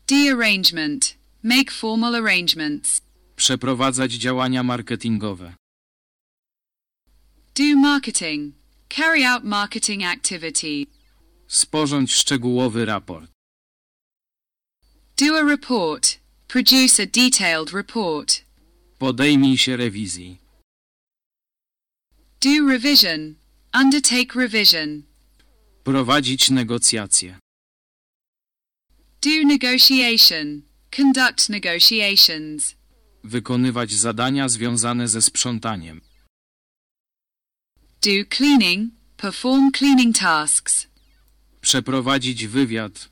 do arrangement, make formal arrangements, Przeprowadzać działania marketingowe. do marketing, carry out marketing activities, Sporządź szczegółowy raport. do a report, produce a detailed report, Podejmij się rewizji. do revision, undertake revision, Prowadzić negocjacje. do negotiation, conduct negotiations, Wykonywać zadania związane ze sprzątaniem. do cleaning, perform cleaning tasks, Przeprowadzić wywiad.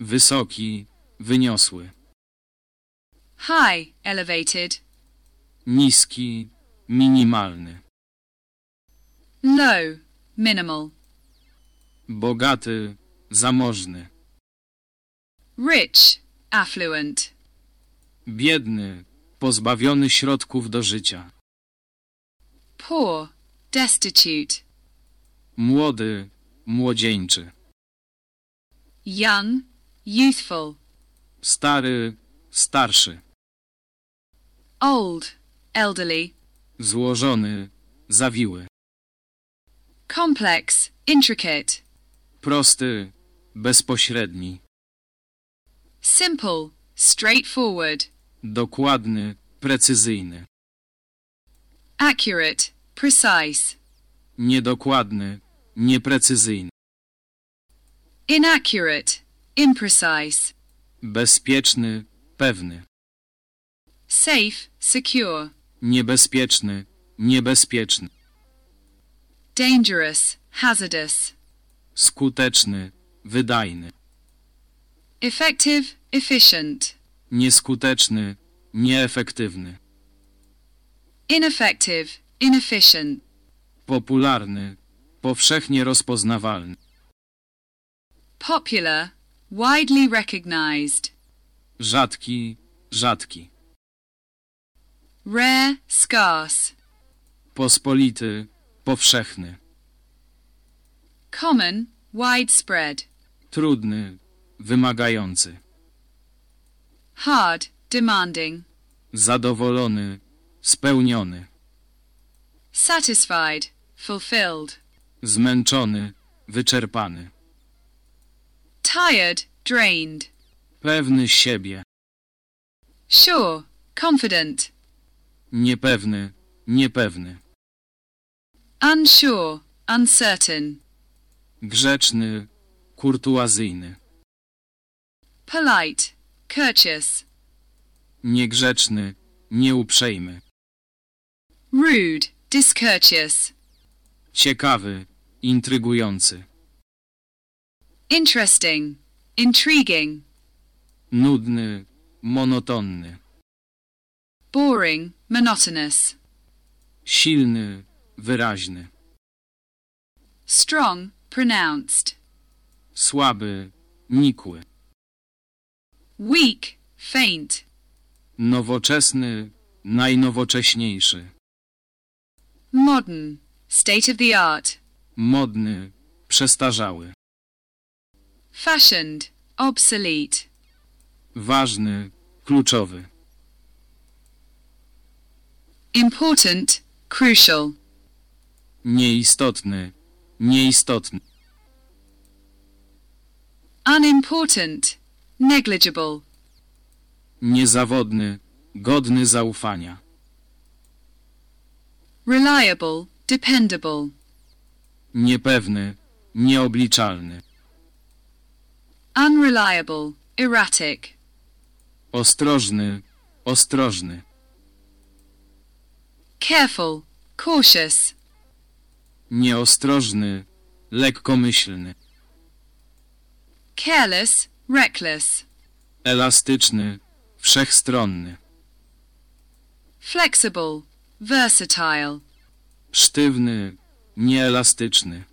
Wysoki, wyniosły. high, elevated, Niski, minimalny. low, minimal, Bogaty, zamożny. Rich, affluent, Biedny, pozbawiony środków do życia. poor, destitute, Młody, młodzieńczy. young, youthful, Stary, starszy. old, elderly, Złożony, zawiły. complex, intricate, Prosty, bezpośredni. Simple, straightforward, Dokładny, precyzyjny. accurate, precise, Niedokładny, nieprecyzyjny. inaccurate, imprecise, Bezpieczny, pewny, safe, secure, niebezpieczny, niebezpieczny, dangerous, hazardous, skuteczny, wydajny, effective, efficient, nieskuteczny, nieefektywny, ineffective, inefficient, popularny, powszechnie rozpoznawalny, popular, widely recognized, rzadki, rzadki, rare, scarce, pospolity, powszechny, common, widespread, trudny, wymagający, hard, demanding, zadowolony, spełniony, satisfied, fulfilled, zmęczony, wyczerpany, tired, drained, pewny siebie, sure, confident, niepewny, niepewny, unsure, uncertain, grzeczny, kurtuazyjny, polite, courteous, niegrzeczny, nieuprzejmy, rude, discourteous, ciekawy, intrygujący, interesting, intriguing, nudny, monotonny, boring, monotonous, silny, wyraźny, strong, pronounced, słaby, nikły, weak, faint, nowoczesny, najnowocześniejszy, modern, state of the art, modny, przestarzały, fashioned, obsolete, ważny, kluczowy, important, crucial, nieistotny, nieistotny, unimportant, negligible, niezawodny, godny zaufania, reliable, dependable, niepewny, nieobliczalny, unreliable, erratic, ostrożny, ostrożny, careful, cautious, nieostrożny, lekkomyślny, careless, reckless, elastyczny, wszechstronny, flexible, versatile, sztywny, nieelastyczny,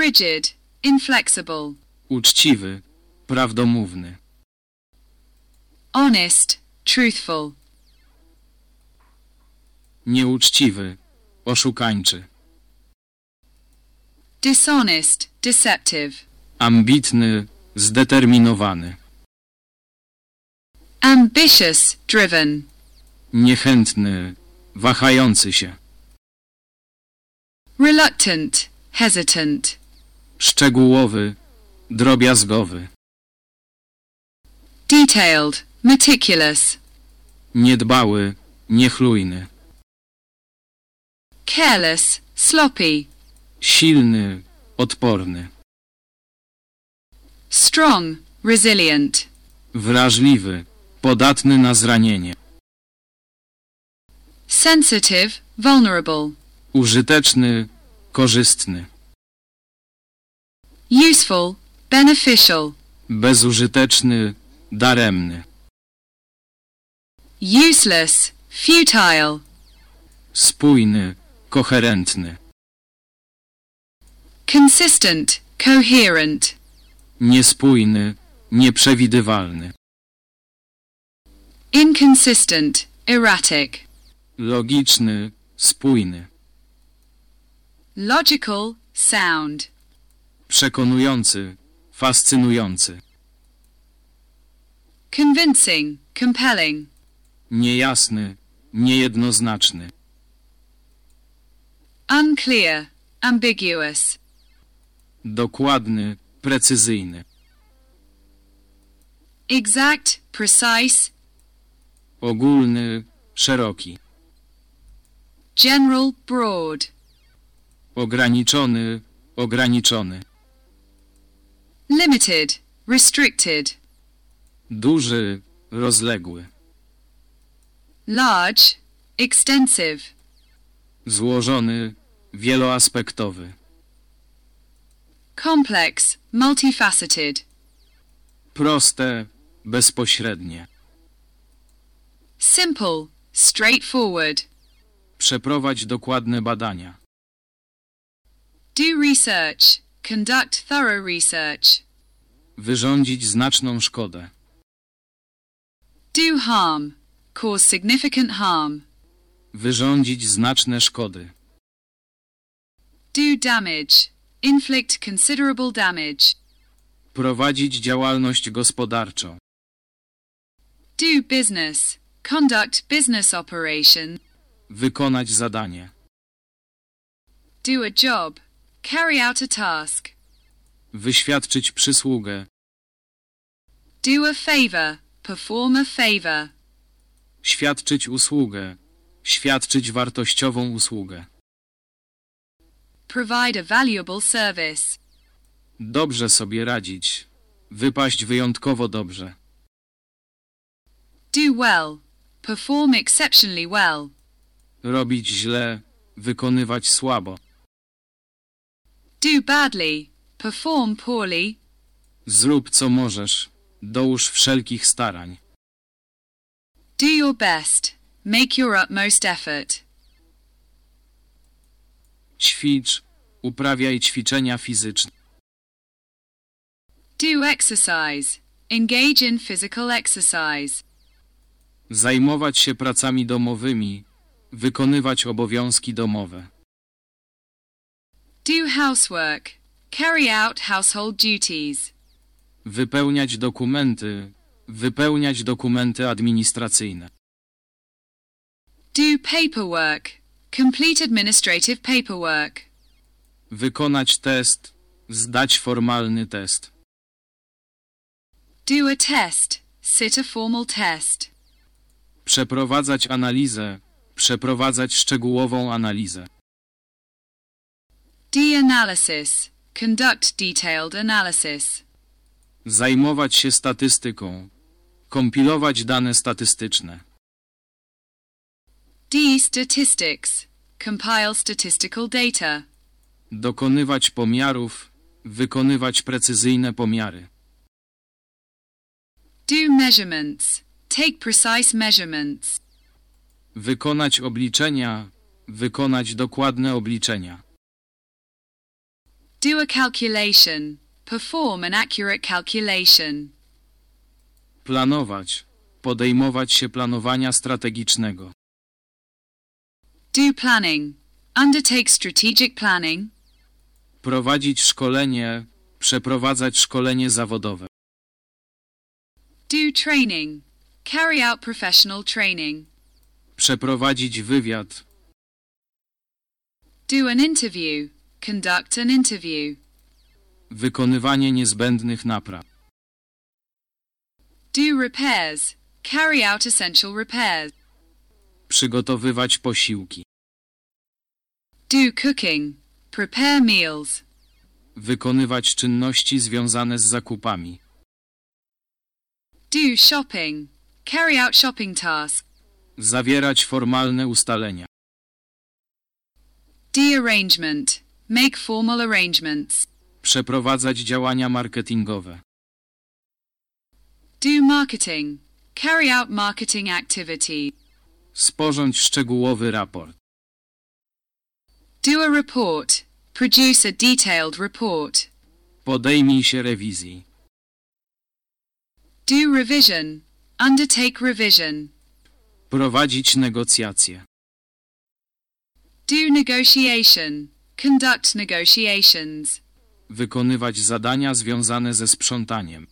rigid, inflexible, uczciwy, prawdomówny, honest, truthful, nieuczciwy, oszukańczy, dishonest, deceptive, ambitny, zdeterminowany, ambitious, driven, niechętny, wahający się, reluctant, hesitant, szczegółowy, drobiazgowy, detailed, meticulous, niedbały, niechlujny, careless, sloppy, silny, odporny, strong, resilient, wrażliwy, podatny na zranienie, sensitive, vulnerable, użyteczny, korzystny, useful, beneficial, bezużyteczny, daremny, useless, futile, spójny, koherentny, consistent, coherent, niespójny, nieprzewidywalny, inconsistent, erratic, logiczny, spójny, logical, sound, przekonujący, fascynujący, convincing, compelling, niejasny, niejednoznaczny, unclear, ambiguous, dokładny, precyzyjny, exact, precise, ogólny, szeroki, general, broad, ograniczony, ograniczony, limited, restricted, Duży, rozległy. Large, extensive. Złożony, wieloaspektowy. Complex, multifaceted. Proste, bezpośrednie. Simple, straightforward. Przeprowadź dokładne badania. Do research. Conduct thorough research. Wyrządzić znaczną szkodę. Do harm. Cause significant harm. Wyrządzić znaczne szkody. Do damage. Inflict considerable damage. Prowadzić działalność gospodarczą. Do business. Conduct business operation. Wykonać zadanie. Do a job. Carry out a task. Wyświadczyć przysługę. Do a favor. Perform a favor. Świadczyć usługę. Świadczyć wartościową usługę. Provide a valuable service. Dobrze sobie radzić. Wypaść wyjątkowo dobrze. Do well. Perform exceptionally well. Robić źle. Wykonywać słabo. Do badly. Perform poorly. Zrób co możesz. Dołóż wszelkich starań. Do your best. Make your utmost effort. Ćwicz. Uprawiaj ćwiczenia fizyczne. Do exercise. Engage in physical exercise. Zajmować się pracami domowymi. Wykonywać obowiązki domowe. Do housework. Carry out household duties. Wypełniać dokumenty. Wypełniać dokumenty administracyjne. Do paperwork. Complete administrative paperwork. Wykonać test. Zdać formalny test. Do a test. Sit a formal test. Przeprowadzać analizę. Przeprowadzać szczegółową analizę. Do analysis. Conduct detailed analysis. Zajmować się statystyką. Kompilować dane statystyczne. D statistics. Compile statistical data. Dokonywać pomiarów. Wykonywać precyzyjne pomiary. Do measurements. Take precise measurements. Wykonać obliczenia. Wykonać dokładne obliczenia. Do a calculation. Perform an accurate calculation. Planować. Podejmować się planowania strategicznego. Do planning. Undertake strategic planning. Prowadzić szkolenie. Przeprowadzać szkolenie zawodowe. Do training. Carry out professional training. Przeprowadzić wywiad. Do an interview. Conduct an interview. Wykonywanie niezbędnych napraw. Do repairs. Carry out essential repairs. Przygotowywać posiłki. Do cooking. Prepare meals. Wykonywać czynności związane z zakupami. Do shopping. Carry out shopping tasks. Zawierać formalne ustalenia. Do arrangement. Make formal arrangements. Przeprowadzać działania marketingowe. Do marketing. Carry out marketing activity. Sporządź szczegółowy raport. Do a report. Produce a detailed report. Podejmij się rewizji. Do revision. Undertake revision. Prowadzić negocjacje. Do negotiation. Conduct negotiations. Wykonywać zadania związane ze sprzątaniem.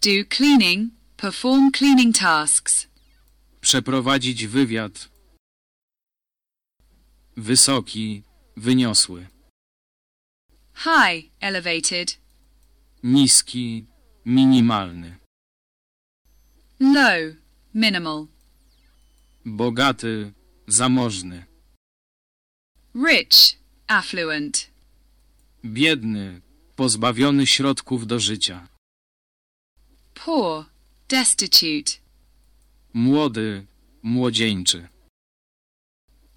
Do cleaning. Perform cleaning tasks. Przeprowadzić wywiad. Wysoki, wyniosły. High. Elevated. Niski, minimalny. Low. Minimal. Bogaty, zamożny. Rich. Affluent. Biedny, pozbawiony środków do życia. poor, destitute. Młody, młodzieńczy.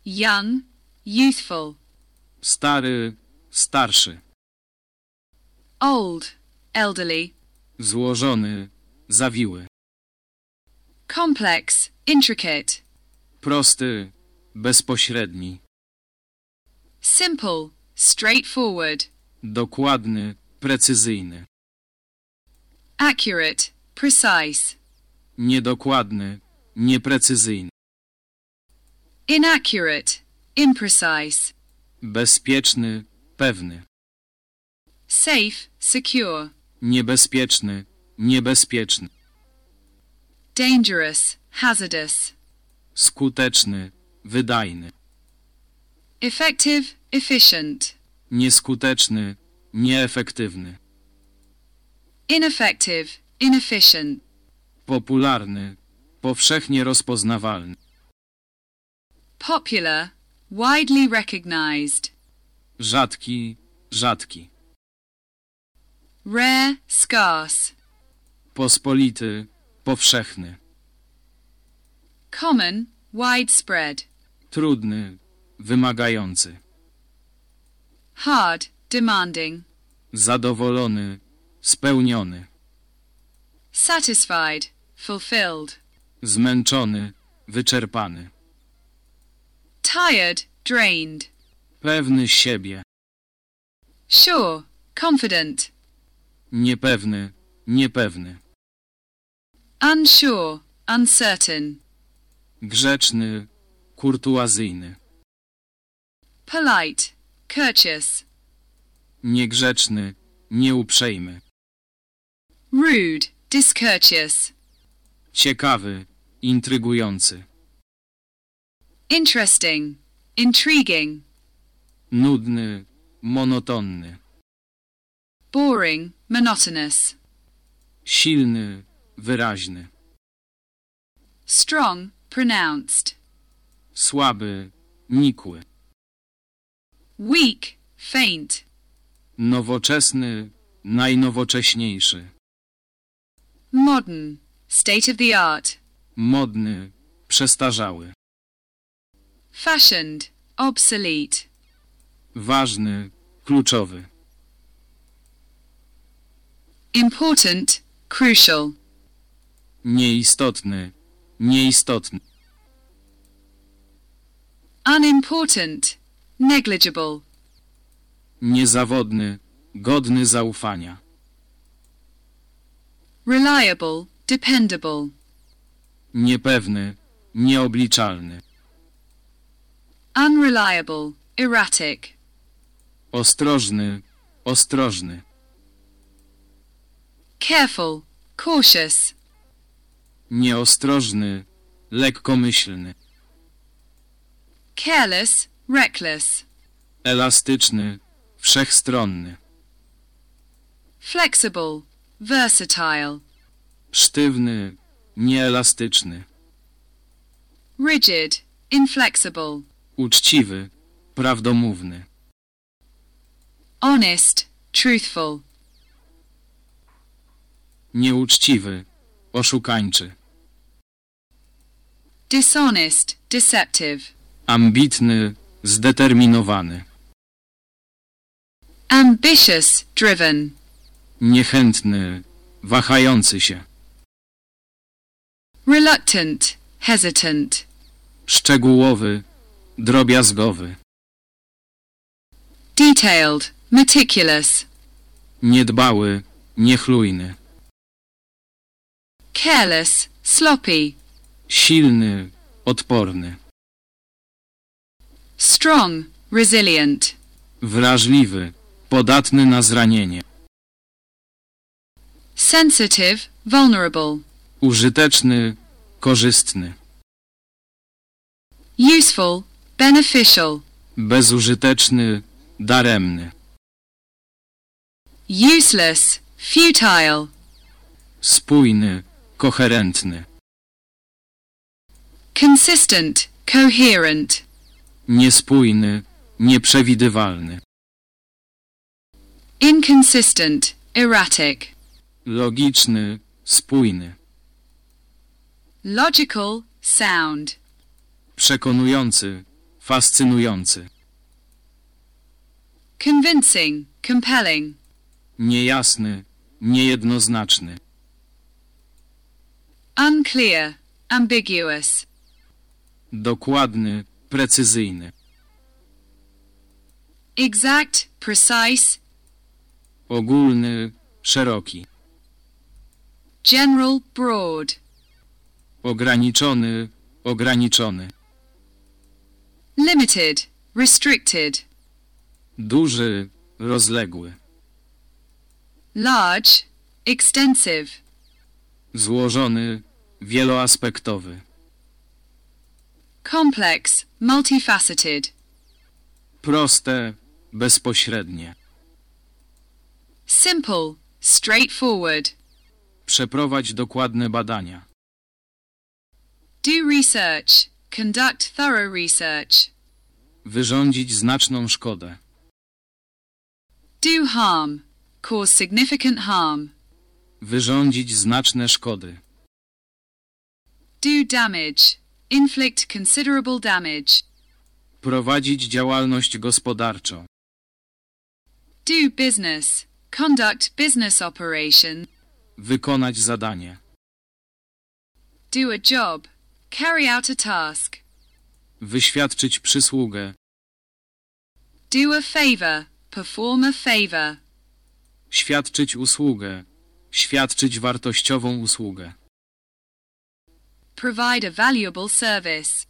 Young, youthful. Stary, starszy. Old, elderly. Złożony, zawiły. Complex, intricate. Prosty, bezpośredni. Simple, straightforward. Dokładny, precyzyjny. Accurate, precise. Niedokładny, nieprecyzyjny. Inaccurate, imprecise. Bezpieczny, pewny. Safe, secure. Niebezpieczny, niebezpieczny. Dangerous, hazardous. Skuteczny, wydajny. Effective, efficient. Nieskuteczny, nieefektywny. Ineffective, inefficient. Popularny, powszechnie rozpoznawalny. Popular, widely recognized. Rzadki, rzadki. Rare, scarce. Pospolity, powszechny. Common, widespread. Trudny, wymagający. Hard, demanding. Zadowolony, spełniony. Satisfied, fulfilled. Zmęczony, wyczerpany. Tired, drained. Pewny siebie. Sure, confident. Niepewny, niepewny. Unsure, uncertain. Grzeczny, kurtuazyjny. Polite, courteous. Niegrzeczny, nieuprzejmy. Rude, discourteous. Ciekawy, intrygujący. Interesting, intriguing. Nudny, monotonny. Boring, monotonous. Silny, wyraźny. Strong, pronounced. Słaby, nikły. Weak, faint. Nowoczesny, najnowocześniejszy. Modern, state of the art. Modny, przestarzały. Fashioned, obsolete. Ważny, kluczowy. Important, crucial. Nieistotny, nieistotny. Unimportant, negligible. Niezawodny, godny zaufania. Reliable, dependable. Niepewny, nieobliczalny. Unreliable, erratic. Ostrożny, ostrożny. Careful, cautious. Nieostrożny, lekkomyślny. Careless, reckless. Elastyczny, wszechstronny. Flexible, versatile. Sztywny, nieelastyczny. Rigid, inflexible. Uczciwy, prawdomówny. Honest, truthful. Nieuczciwy, oszukańczy. Dishonest, deceptive. Ambitny, zdeterminowany. Ambitious, driven. Niechętny, wahający się. Reluctant, hesitant. Szczegółowy, drobiazgowy. Detailed, meticulous. Niedbały, niechlujny. Careless, sloppy. Silny, odporny. Strong, resilient. Wrażliwy, podatny na zranienie. Sensitive, vulnerable. Użyteczny, korzystny. Useful, beneficial. Bezużyteczny, daremny. Useless, futile. Spójny, koherentny. Consistent, coherent. Niespójny, nieprzewidywalny. Inconsistent, erratic. Logiczny, spójny, logical, sound, przekonujący, fascynujący, convincing, compelling, niejasny, niejednoznaczny, unclear, ambiguous, dokładny, precyzyjny, exact, precise, ogólny, szeroki, general, broad, ograniczony, ograniczony, limited, restricted, duży, rozległy, large, extensive, złożony, wieloaspektowy, complex, multifaceted, proste, bezpośrednie. simple, straightforward. Przeprowadź dokładne badania. Do research, conduct thorough research. Wyrządzić znaczną szkodę. Do harm, cause significant harm. Wyrządzić znaczne szkody. Do damage, inflict considerable damage. Prowadzić działalność gospodarczą. Do business, conduct business operation. Wykonać zadanie. Do a job, carry out a task. Wyświadczyć przysługę. Do a favor, perform a favor. Świadczyć usługę. Świadczyć wartościową usługę. Provide a valuable service.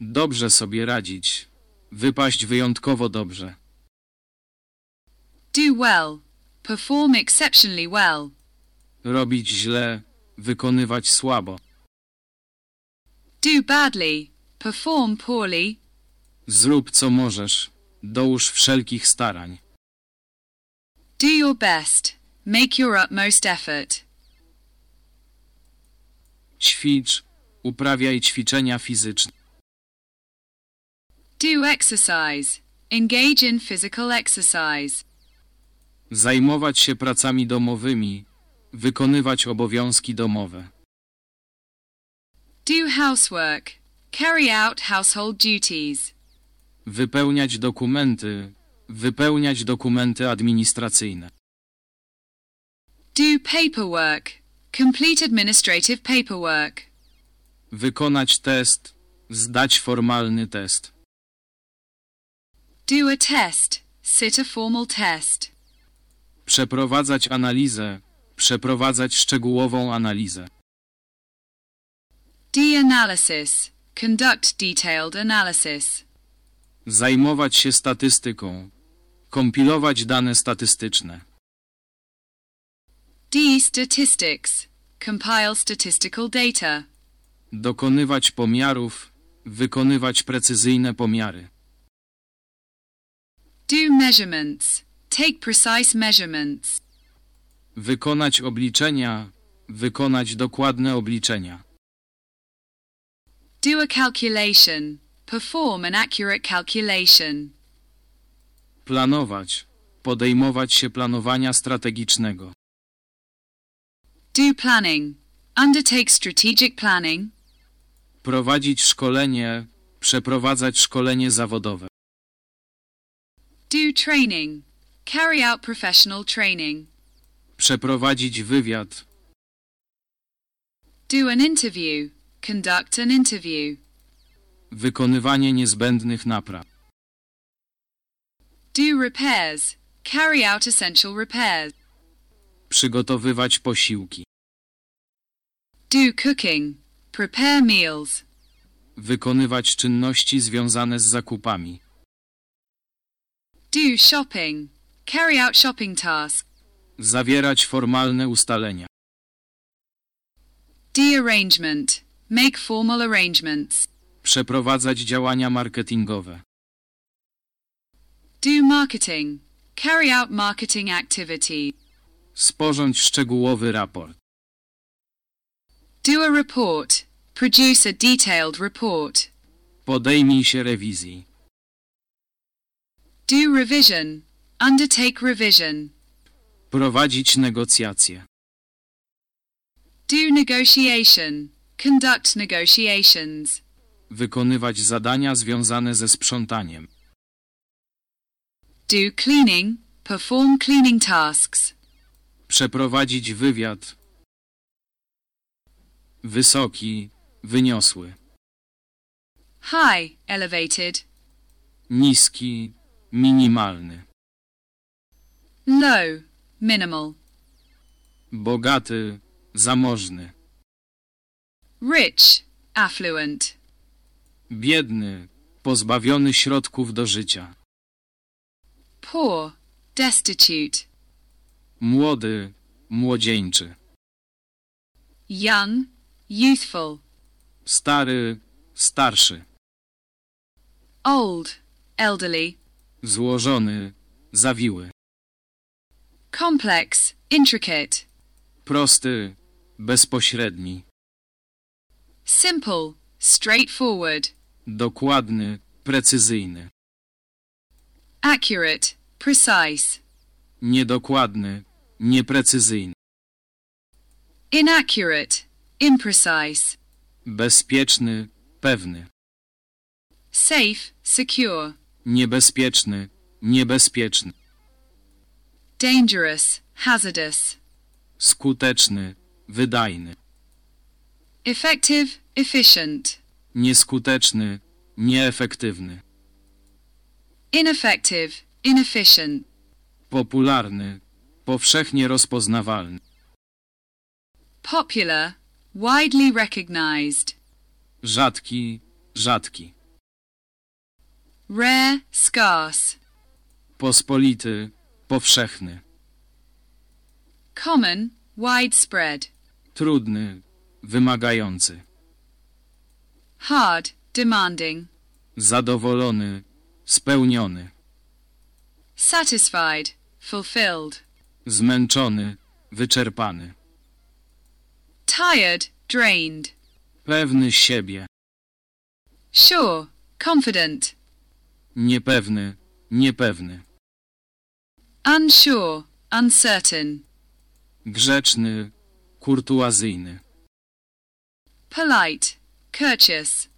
Dobrze sobie radzić. Wypaść wyjątkowo dobrze. Do well, perform exceptionally well. Robić źle. Wykonywać słabo. Do badly, perform poorly. Zrób co możesz. Dołóż wszelkich starań. Do your best, make your utmost effort. Ćwicz. Uprawiaj ćwiczenia fizyczne. Do exercise, engage in physical exercise. Zajmować się pracami domowymi. Wykonywać obowiązki domowe. Do housework, carry out household duties. Wypełniać dokumenty. Wypełniać dokumenty administracyjne. Do paperwork, complete administrative paperwork. Wykonać test. Zdać formalny test. Do a test, sit a formal test. Przeprowadzać analizę. Przeprowadzać szczegółową analizę. Do analysis, conduct detailed analysis. Zajmować się statystyką. Kompilować dane statystyczne. D statistics, compile statistical data. Dokonywać pomiarów. Wykonywać precyzyjne pomiary. Do measurements, take precise measurements. Wykonać obliczenia. Wykonać dokładne obliczenia. Do a calculation, perform an accurate calculation. Planować. Podejmować się planowania strategicznego. Do planning, undertake strategic planning. Prowadzić szkolenie. Przeprowadzać szkolenie zawodowe. Do training, carry out professional training. Przeprowadzić wywiad. Do an interview, conduct an interview. Wykonywanie niezbędnych napraw. Do repairs, carry out essential repairs. Przygotowywać posiłki. Do cooking, prepare meals. Wykonywać czynności związane z zakupami. Do shopping, carry out shopping tasks. Zawierać formalne ustalenia. Do arrangement, make formal arrangements. Przeprowadzać działania marketingowe. Do marketing, carry out marketing activity. Sporządź szczegółowy raport. Do a report, produce a detailed report. Podejmij się rewizji. Do revision, undertake revision. Prowadzić negocjacje. Do negotiation. Conduct negotiations. Wykonywać zadania związane ze sprzątaniem. Do cleaning. Perform cleaning tasks. Przeprowadzić wywiad. Wysoki, wyniosły. High. Elevated. Niski, minimalny. Low. Minimal. Bogaty, zamożny. Rich. Affluent. Biedny, pozbawiony środków do życia. Poor. Destitute. Młody, młodzieńczy. Young. Youthful. Stary, starszy. Old. Elderly. Złożony, zawiły. Complex. Intricate. Prosty, bezpośredni. Simple. Straightforward. Dokładny, precyzyjny. Accurate. Precise. Niedokładny, nieprecyzyjny. Inaccurate. Imprecise. Bezpieczny, pewny. Safe. Secure. Niebezpieczny, niebezpieczny. Dangerous. Hazardous. Skuteczny, wydajny. Effective. Efficient. Nieskuteczny, nieefektywny. Ineffective. Inefficient. Popularny, powszechnie rozpoznawalny. Popular. Widely recognized. Rzadki, rzadki. Rare. Scarce. Pospolity, powszechny. Common. Widespread. Trudny, wymagający. Hard. Demanding. Zadowolony, spełniony. Satisfied. Fulfilled. Zmęczony, wyczerpany. Tired. Drained. Pewny siebie. Sure. Confident. Niepewny, niepewny. Unsure. Uncertain. Grzeczny, kurtuazyjny. Polite. Courteous.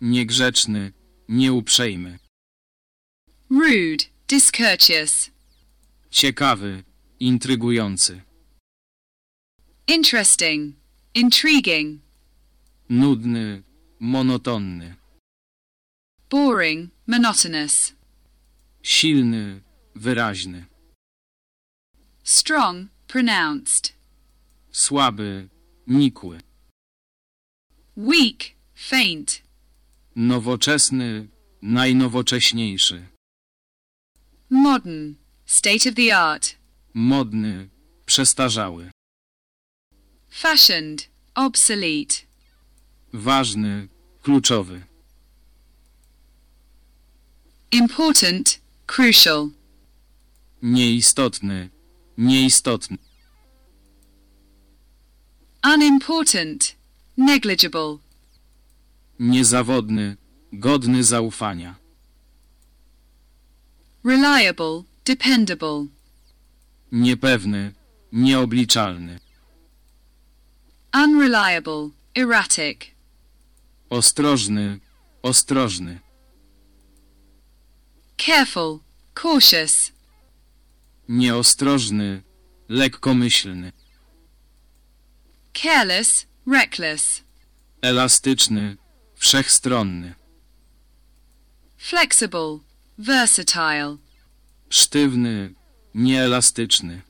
Niegrzeczny, nieuprzejmy. Rude. Discourteous. Ciekawy, intrygujący. Interesting. Intriguing. Nudny, monotonny. Boring. Monotonous. Silny, wyraźny. Strong. Pronounced. Słaby, nikły. Weak. Faint. Nowoczesny, najnowocześniejszy. Modern. State of the art. Modny, przestarzały. Fashioned. Obsolete. Ważny, kluczowy. Important. Crucial. Nieistotny, nieistotny. Unimportant. Negligible. Niezawodny, godny zaufania. Reliable. Dependable. Niepewny, nieobliczalny. Unreliable. Erratic. Ostrożny, ostrożny. Careful. Cautious. Nieostrożny, lekkomyślny. Careless. Reckless. Elastyczny, wszechstronny. Flexible. Versatile. Sztywny, nieelastyczny.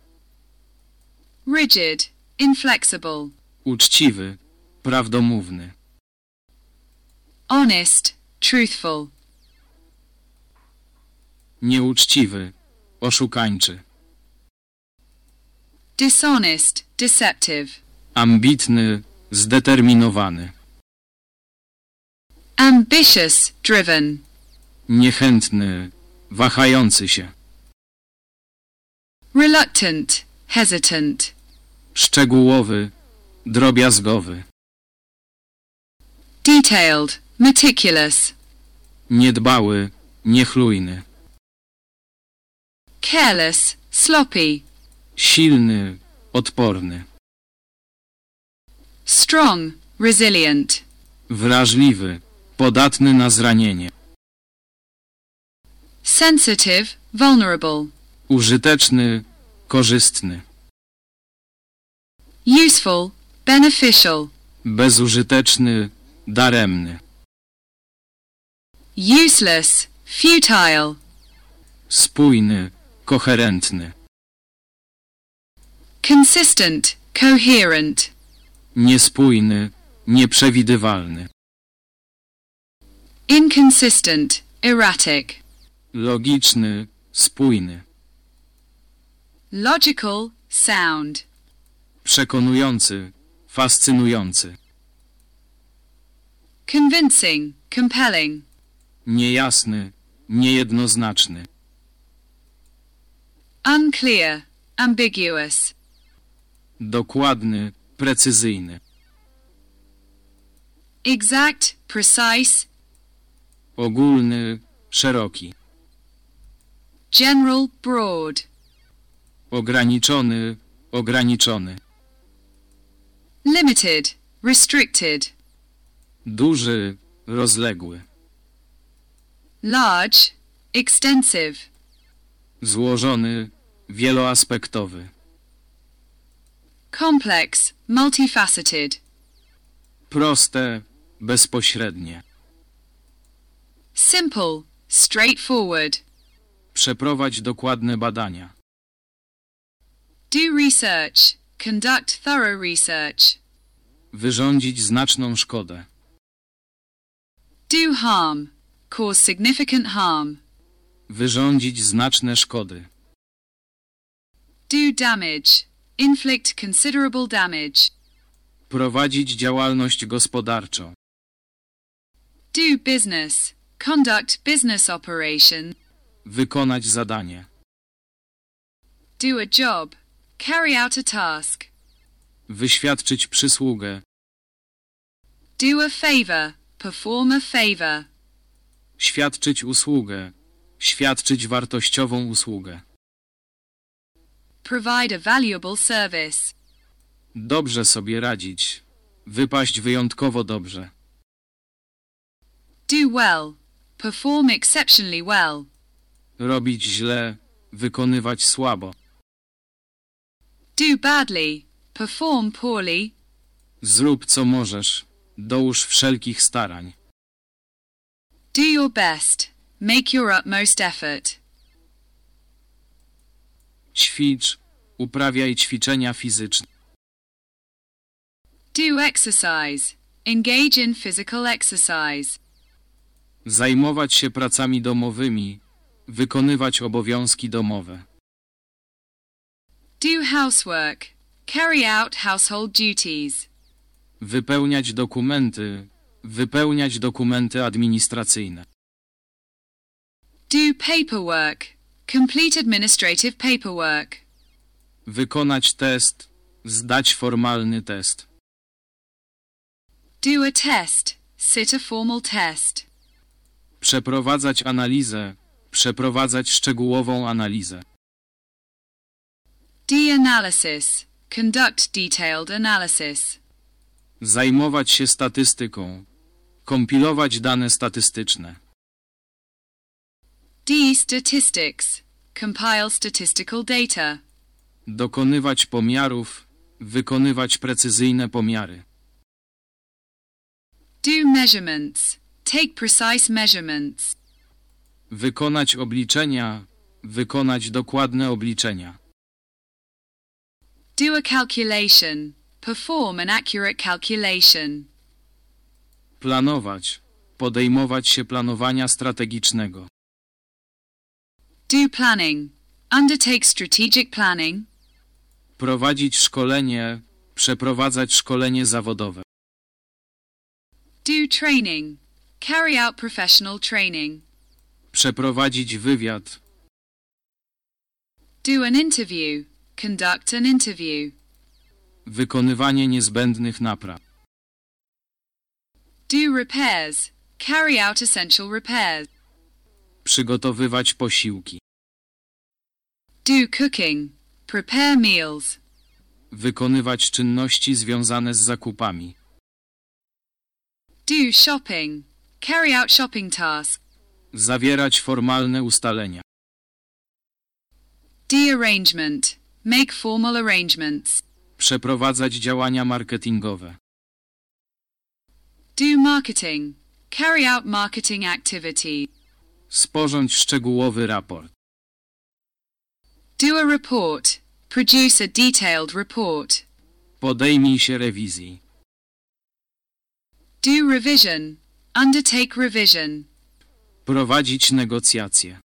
Rigid. Inflexible. Uczciwy, prawdomówny. Honest. Truthful. Nieuczciwy, oszukańczy. Dishonest. Deceptive. Ambitny, zdeterminowany. Ambitious. Driven. Niechętny, wahający się. Reluctant. Hesitant. Szczegółowy, drobiazgowy. Detailed. Meticulous. Niedbały, niechlujny. Careless. Sloppy. Silny, odporny. Strong, resilient. Wrażliwy. Podatny na zranienie. Sensitive, vulnerable. Użyteczny. Korzystny. Useful, beneficial. Bezużyteczny. Daremny. Useless, futile. Spójny. Koherentny. Consistent, coherent. Niespójny. Nieprzewidywalny. Inconsistent, erratic. Logiczny. Spójny. Logical, sound. Przekonujący. Fascynujący. Convincing, compelling. Niejasny. Niejednoznaczny. Unclear, ambiguous. Dokładny. Precyzyjny. Exact, precise, Ogólny. Szeroki. general, broad. Ograniczony. Ograniczony. Limited, restricted. Duży. Rozległy. Large, extensive. Złożony. Wieloaspektowy. Complex, multifaceted. Proste. Bezpośrednie. Simple, straightforward. Przeprowadź dokładne badania. Do research. Conduct thorough research. Wyrządzić znaczną szkodę. Do harm. Cause significant harm. Wyrządzić znaczne szkody. Do damage. Inflict considerable damage. Prowadzić działalność gospodarczą. Do business. Conduct business operation. Wykonać zadanie. Do a job. Carry out a task. Wyświadczyć przysługę. Do a favor. Perform a favor. Świadczyć usługę. Świadczyć wartościową usługę. Provide a valuable service. Dobrze sobie radzić. Wypaść wyjątkowo dobrze. Do well. Perform exceptionally well. Robić źle. Wykonywać słabo. Do badly. Perform poorly. Zrób co możesz. Dołóż wszelkich starań. Do your best. Make your utmost effort. Ćwicz. Uprawiaj ćwiczenia fizyczne. Do exercise. Engage in physical exercise. Zajmować się pracami domowymi. Wykonywać obowiązki domowe. Do housework. Carry out household duties. Wypełniać dokumenty. Wypełniać dokumenty administracyjne. Do paperwork. Complete administrative paperwork. Wykonać test. Zdać formalny test. Do a test. Sit a formal test. Przeprowadzać analizę. Przeprowadzać szczegółową analizę. De-analysis. Conduct detailed analysis. Zajmować się statystyką. Kompilować dane statystyczne. De-statistics. Compile statistical data. Dokonywać pomiarów. Wykonywać precyzyjne pomiary. Do measurements. Take precise measurements. Wykonać obliczenia. Wykonać dokładne obliczenia. Do a calculation. Perform an accurate calculation. Planować. Podejmować się planowania strategicznego. Do planning. Undertake strategic planning. Prowadzić szkolenie. Przeprowadzać szkolenie zawodowe. Do training. Carry out professional training. Przeprowadzić wywiad. Do an interview. Conduct an interview. Wykonywanie niezbędnych napraw. Do repairs. Carry out essential repairs. Przygotowywać posiłki. Do cooking. Prepare meals. Wykonywać czynności związane z zakupami. Do shopping. Carry out shopping tasks. Zawierać formalne ustalenia. De-arrangement. Make formal arrangements. Przeprowadzać działania marketingowe. Do marketing. Carry out marketing activity. Sporządź szczegółowy raport. Do a report. Produce a detailed report. Podejmij się rewizji. Do revision. Undertake revision. Prowadzić negocjacje.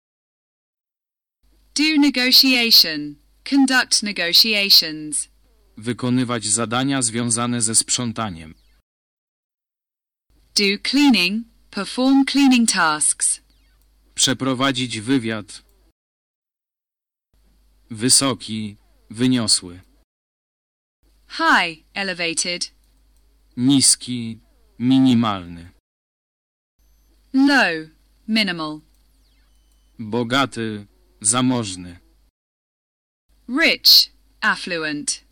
Do negotiation. Conduct negotiations. Wykonywać zadania związane ze sprzątaniem. Do cleaning. Perform cleaning tasks. Przeprowadzić wywiad. Wysoki, wyniosły. High. Elevated. Niski, minimalny. Low. Minimal. Bogaty, zamożny. Rich. Affluent.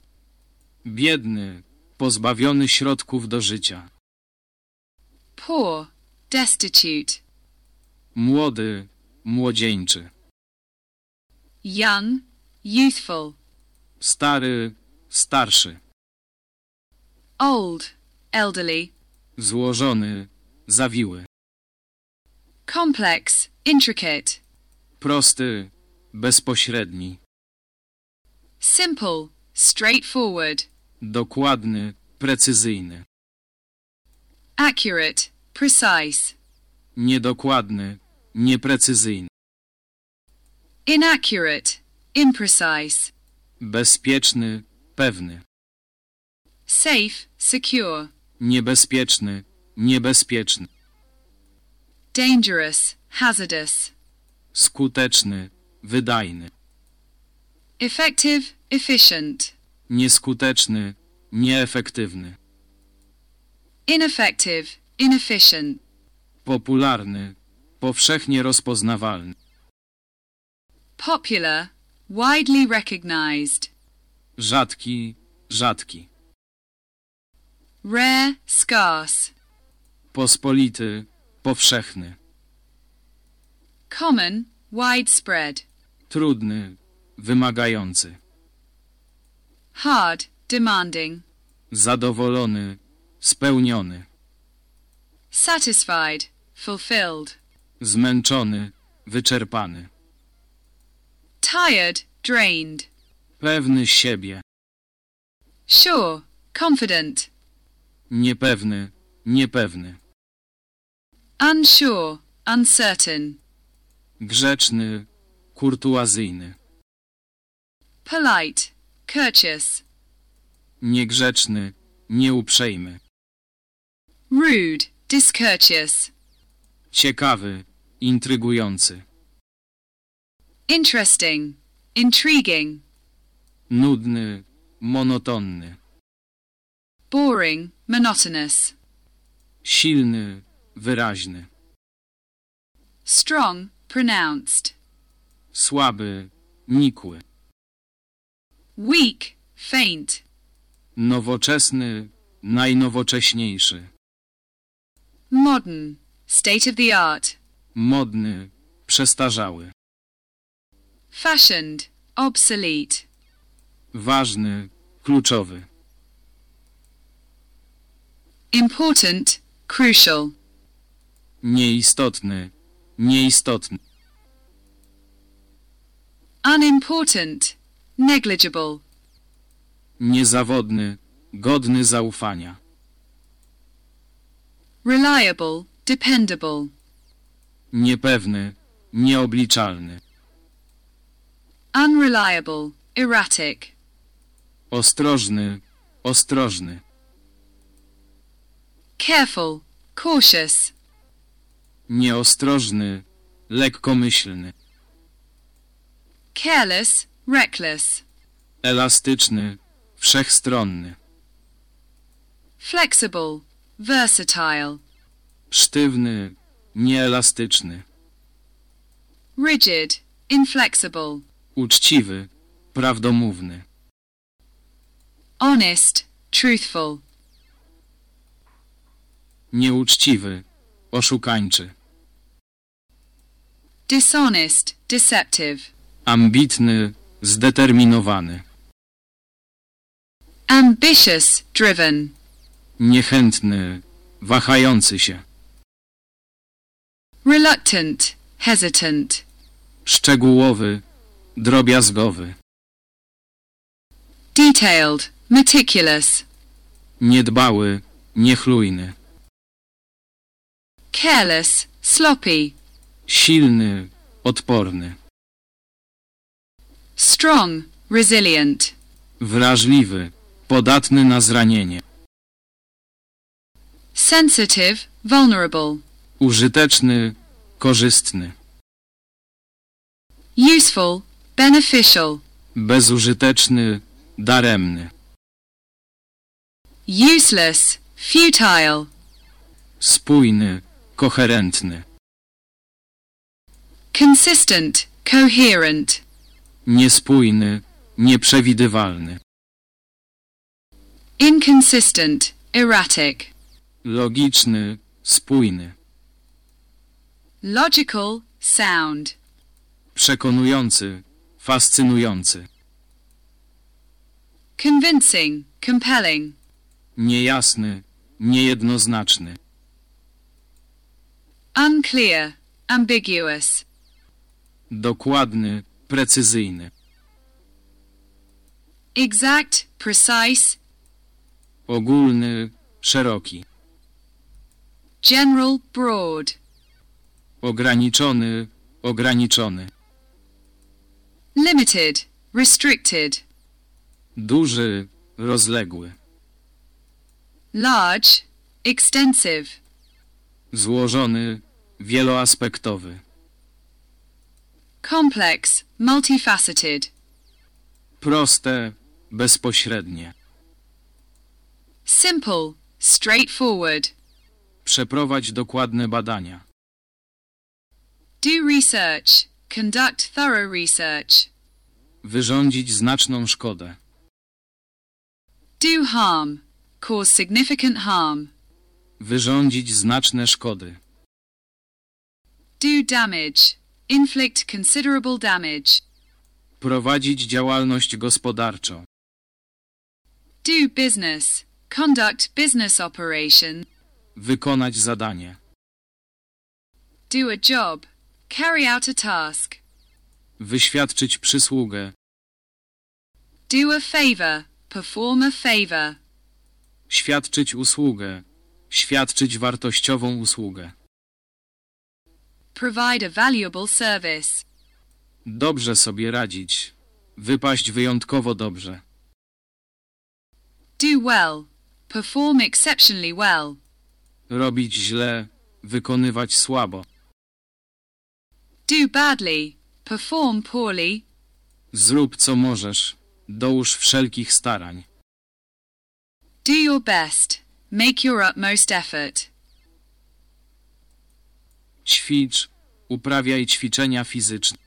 Biedny, pozbawiony środków do życia. Poor. Destitute. Młody, młodzieńczy. Young. Youthful. Stary, starszy. Old. Elderly. Złożony, zawiły. Complex. Intricate. Prosty, bezpośredni. Simple. Straightforward. Dokładny, precyzyjny. Accurate. Precise. Niedokładny, nieprecyzyjny. Inaccurate. Imprecise. Bezpieczny, pewny. Safe. Secure. Niebezpieczny, niebezpieczny. Dangerous. Hazardous. Skuteczny, wydajny. Effective. Efficient. Nieskuteczny, nieefektywny. Ineffective. Inefficient. Popularny, powszechnie rozpoznawalny. Popular. Widely recognized. Rzadki, rzadki. Rare. Scarce. Pospolity, powszechny. Common. Widespread. Trudny, wymagający. Hard. Demanding. Zadowolony, spełniony. Satisfied. Fulfilled. Zmęczony, wyczerpany. Tired. Drained. Pewny siebie. Sure. Confident. Niepewny, niepewny. Unsure. Uncertain. Grzeczny, kurtuazyjny. Polite. Courteous. Niegrzeczny, nieuprzejmy. Rude. Discourteous. Ciekawy, intrygujący. Interesting. Intriguing. Nudny, monotonny. Boring. Monotonous. Silny, wyraźny. Strong. Pronounced. Słaby, nikły. Weak. Faint. Nowoczesny, najnowocześniejszy. Modern. State of the art. Modny, przestarzały. Fashioned. Obsolete. Ważny, kluczowy. Important. Crucial. Nieistotny, nieistotny. Unimportant. Negligible. Niezawodny, godny zaufania. Reliable. Dependable. Niepewny, nieobliczalny. Unreliable. Erratic. Ostrożny, ostrożny. Careful. Cautious. Nieostrożny, lekkomyślny. Careless. Reckless. Elastyczny, wszechstronny. Flexible. Versatile. Sztywny, nieelastyczny. Rigid. Inflexible. Uczciwy, prawdomówny. Honest. Truthful. Nieuczciwy. Oszukańczy. dishonest, deceptive, Ambitny. Zdeterminowany. ambitious, driven, Niechętny. Wahający się. reluctant, hesitant, Szczegółowy. Drobiazgowy. detailed, meticulous, Niedbały. Niechlujny. careless, sloppy, Silny. Odporny. strong, resilient, Wrażliwy. Podatny na zranienie. sensitive, vulnerable, Użyteczny. Korzystny. useful, beneficial, Bezużyteczny. Daremny. useless, futile, Spójny. Koherentny. consistent, coherent, Niespójny. Nieprzewidywalny. inconsistent, erratic, Logiczny. Spójny. logical, sound, Przekonujący. Fascynujący. convincing, compelling, Niejasny. Niejednoznaczny. unclear, ambiguous, Dokładny. Precyzyjny. exact, precise, Ogólny. Szeroki. general, broad, Ograniczony. Ograniczony. Limited, restricted, Duży. Rozległy. large, extensive, Złożony. Wieloaspektowy. complex, multifaceted, Proste. Bezpośrednie. simple, straightforward. Przeprowadź dokładne badania. Do research, conduct thorough research. Wyrządzić znaczną szkodę. Do harm, cause significant harm. Wyrządzić znaczne szkody. Do damage, inflict considerable damage. Prowadzić działalność gospodarczą. Do business, conduct business operation. Wykonać zadanie. Do a job, carry out a task. Wyświadczyć przysługę. Do a favor, perform a favor. Świadczyć usługę. Świadczyć wartościową usługę. Provide a valuable service. Dobrze sobie radzić. Wypaść wyjątkowo dobrze. Do well, perform exceptionally well. Robić źle. Wykonywać słabo. Do badly, perform poorly. Zrób co możesz. Dołóż wszelkich starań. Do your best, make your utmost effort. Ćwicz. Uprawiaj ćwiczenia fizyczne.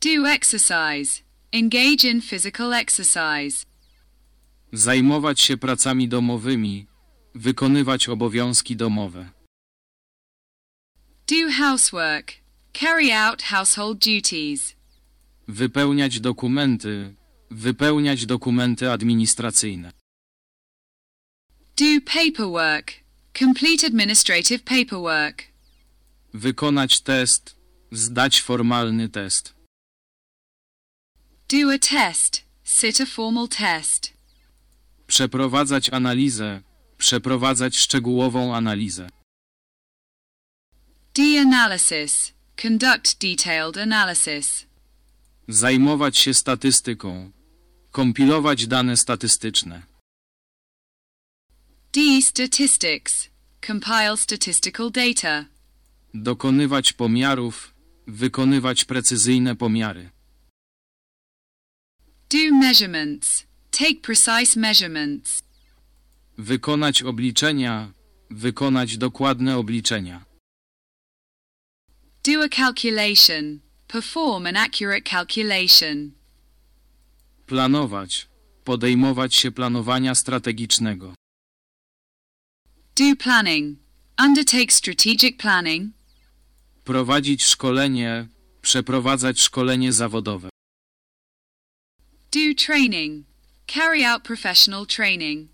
Do exercise, engage in physical exercise. Zajmować się pracami domowymi. Wykonywać obowiązki domowe. Do housework, carry out household duties. Wypełniać dokumenty. Wypełniać dokumenty administracyjne. Do paperwork, complete administrative paperwork. Wykonać test. Zdać formalny test. Do a test, sit a formal test. Przeprowadzać analizę. Przeprowadzać szczegółową analizę. Do analysis, conduct detailed analysis. Zajmować się statystyką. Kompilować dane statystyczne. D statistics, compile statistical data. Dokonywać pomiarów. Wykonywać precyzyjne pomiary. Do measurements, take precise measurements. Wykonać obliczenia. Wykonać dokładne obliczenia. Do a calculation, perform an accurate calculation. Planować. Podejmować się planowania strategicznego. Do planning. Undertake strategic planning. Prowadzić szkolenie, przeprowadzać szkolenie zawodowe. Do training. Carry out professional training.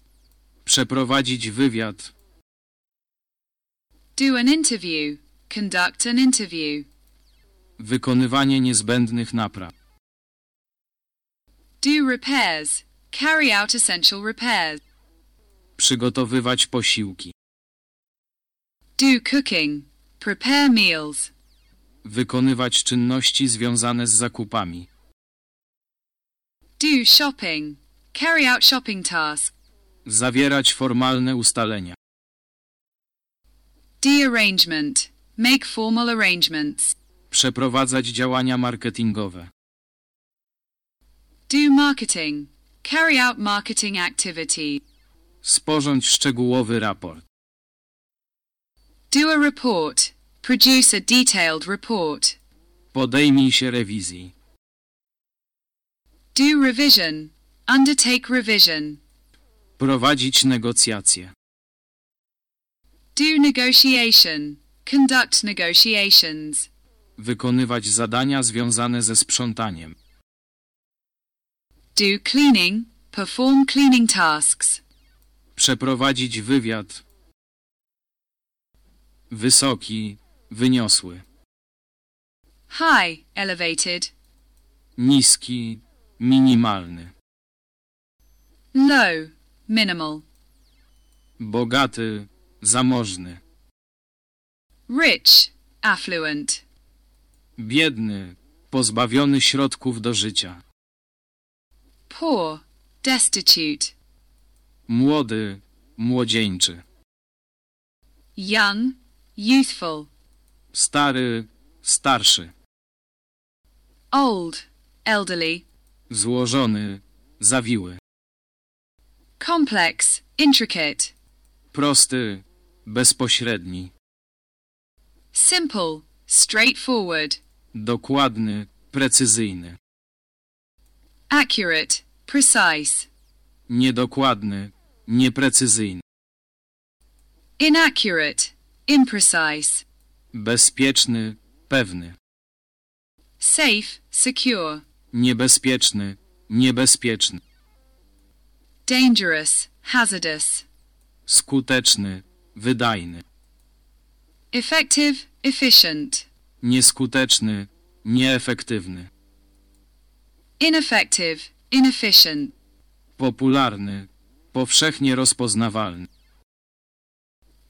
Przeprowadzić wywiad, Do an interview. Conduct an interview. wykonywanie niezbędnych napraw. Do repairs. Carry out essential repairs. Przygotowywać posiłki. Do cooking. Prepare meals. Wykonywać czynności związane z zakupami. Do shopping. Carry out shopping tasks. Zawierać formalne ustalenia. Do arrangement. Make formal arrangements. Przeprowadzać działania marketingowe. Do marketing. Carry out marketing activity. Sporządź szczegółowy raport. Do a report. Produce a detailed report. Podejmij się rewizji. Do revision. Undertake revision. Prowadzić negocjacje. Do negotiation. Conduct negotiations. Wykonywać zadania związane ze sprzątaniem. Do cleaning. Perform cleaning tasks. Przeprowadzić wywiad. Wysoki, wyniosły. High. Elevated. Niski, minimalny. Low. Minimal. Bogaty, zamożny. Rich. Affluent. Biedny, pozbawiony środków do życia. Poor. Destitute. Młody, młodzieńczy. Young. Youthful. Stary, starszy. Old. Elderly. Złożony, zawiły. Complex. Intricate. Prosty, bezpośredni. Simple. Straightforward. Dokładny, precyzyjny. Accurate. Precise. Niedokładny, nieprecyzyjny. Inaccurate. Imprecise. Bezpieczny, pewny. Safe. Secure. Niebezpieczny, niebezpieczny. Dangerous. Hazardous. Skuteczny, wydajny. Effective. Efficient. Nieskuteczny, nieefektywny. Ineffective. Inefficient. Popularny, powszechnie rozpoznawalny.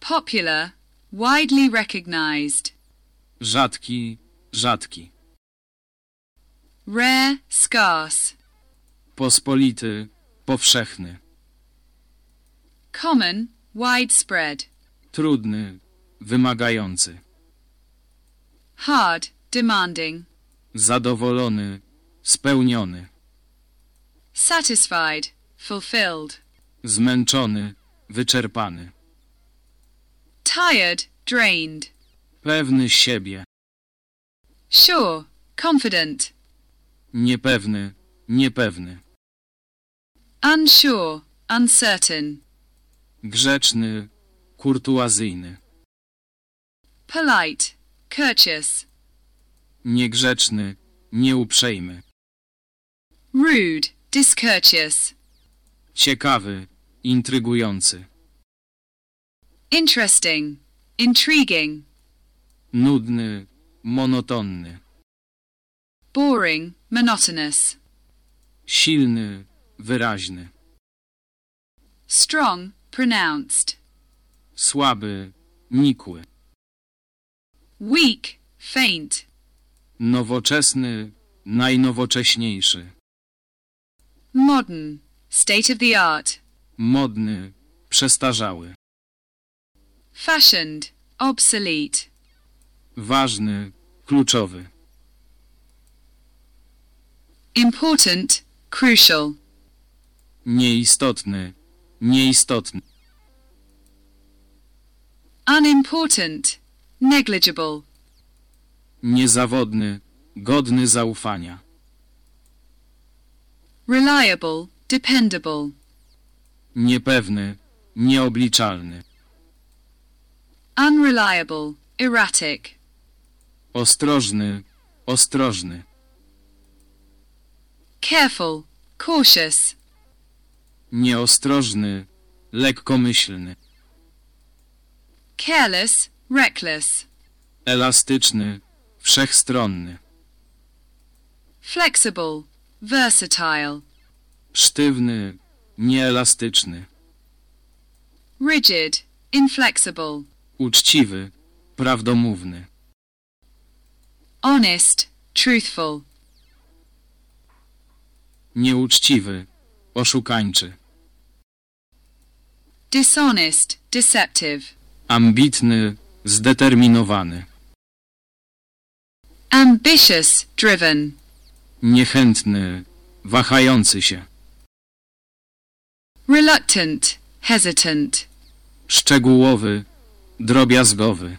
Popular. Widely recognized. Rzadki, rzadki. Rare. Scarce. Pospolity, powszechny. Common. Widespread. Trudny, wymagający. Hard. Demanding. Zadowolony, spełniony. Satisfied. Fulfilled. Zmęczony, wyczerpany. Tired. Drained. Pewny siebie. Sure. Confident. Niepewny, niepewny. Unsure. Uncertain. Grzeczny, kurtuazyjny. Polite. Courteous. Niegrzeczny, nieuprzejmy. Rude. Discourteous. Ciekawy, intrygujący. Interesting. Intriguing. Nudny, monotonny. Boring. Monotonous. Silny, wyraźny. Strong. Pronounced. Słaby, nikły. Weak. Faint. Nowoczesny, najnowocześniejszy. Modern. State of the art. Modny, przestarzały. Fashioned. Obsolete. Ważny, kluczowy. Important. Crucial. Nieistotny, nieistotny. Unimportant. Negligible. Niezawodny, godny zaufania. Reliable. Dependable. Niepewny, nieobliczalny. unreliable, erratic. Ostrożny, ostrożny. Careful, cautious. Nieostrożny, lekkomyślny. Careless, reckless. Elastyczny, wszechstronny. Flexible, versatile. Sztywny, nieelastyczny. Rigid, inflexible. Uczciwy, prawdomówny. Honest, truthful. Nieuczciwy, oszukańczy. Dishonest, deceptive. Ambitny, zdeterminowany. Ambitious, driven. Niechętny, wahający się. Reluctant, hesitant. Szczegółowy, drobiazgowy.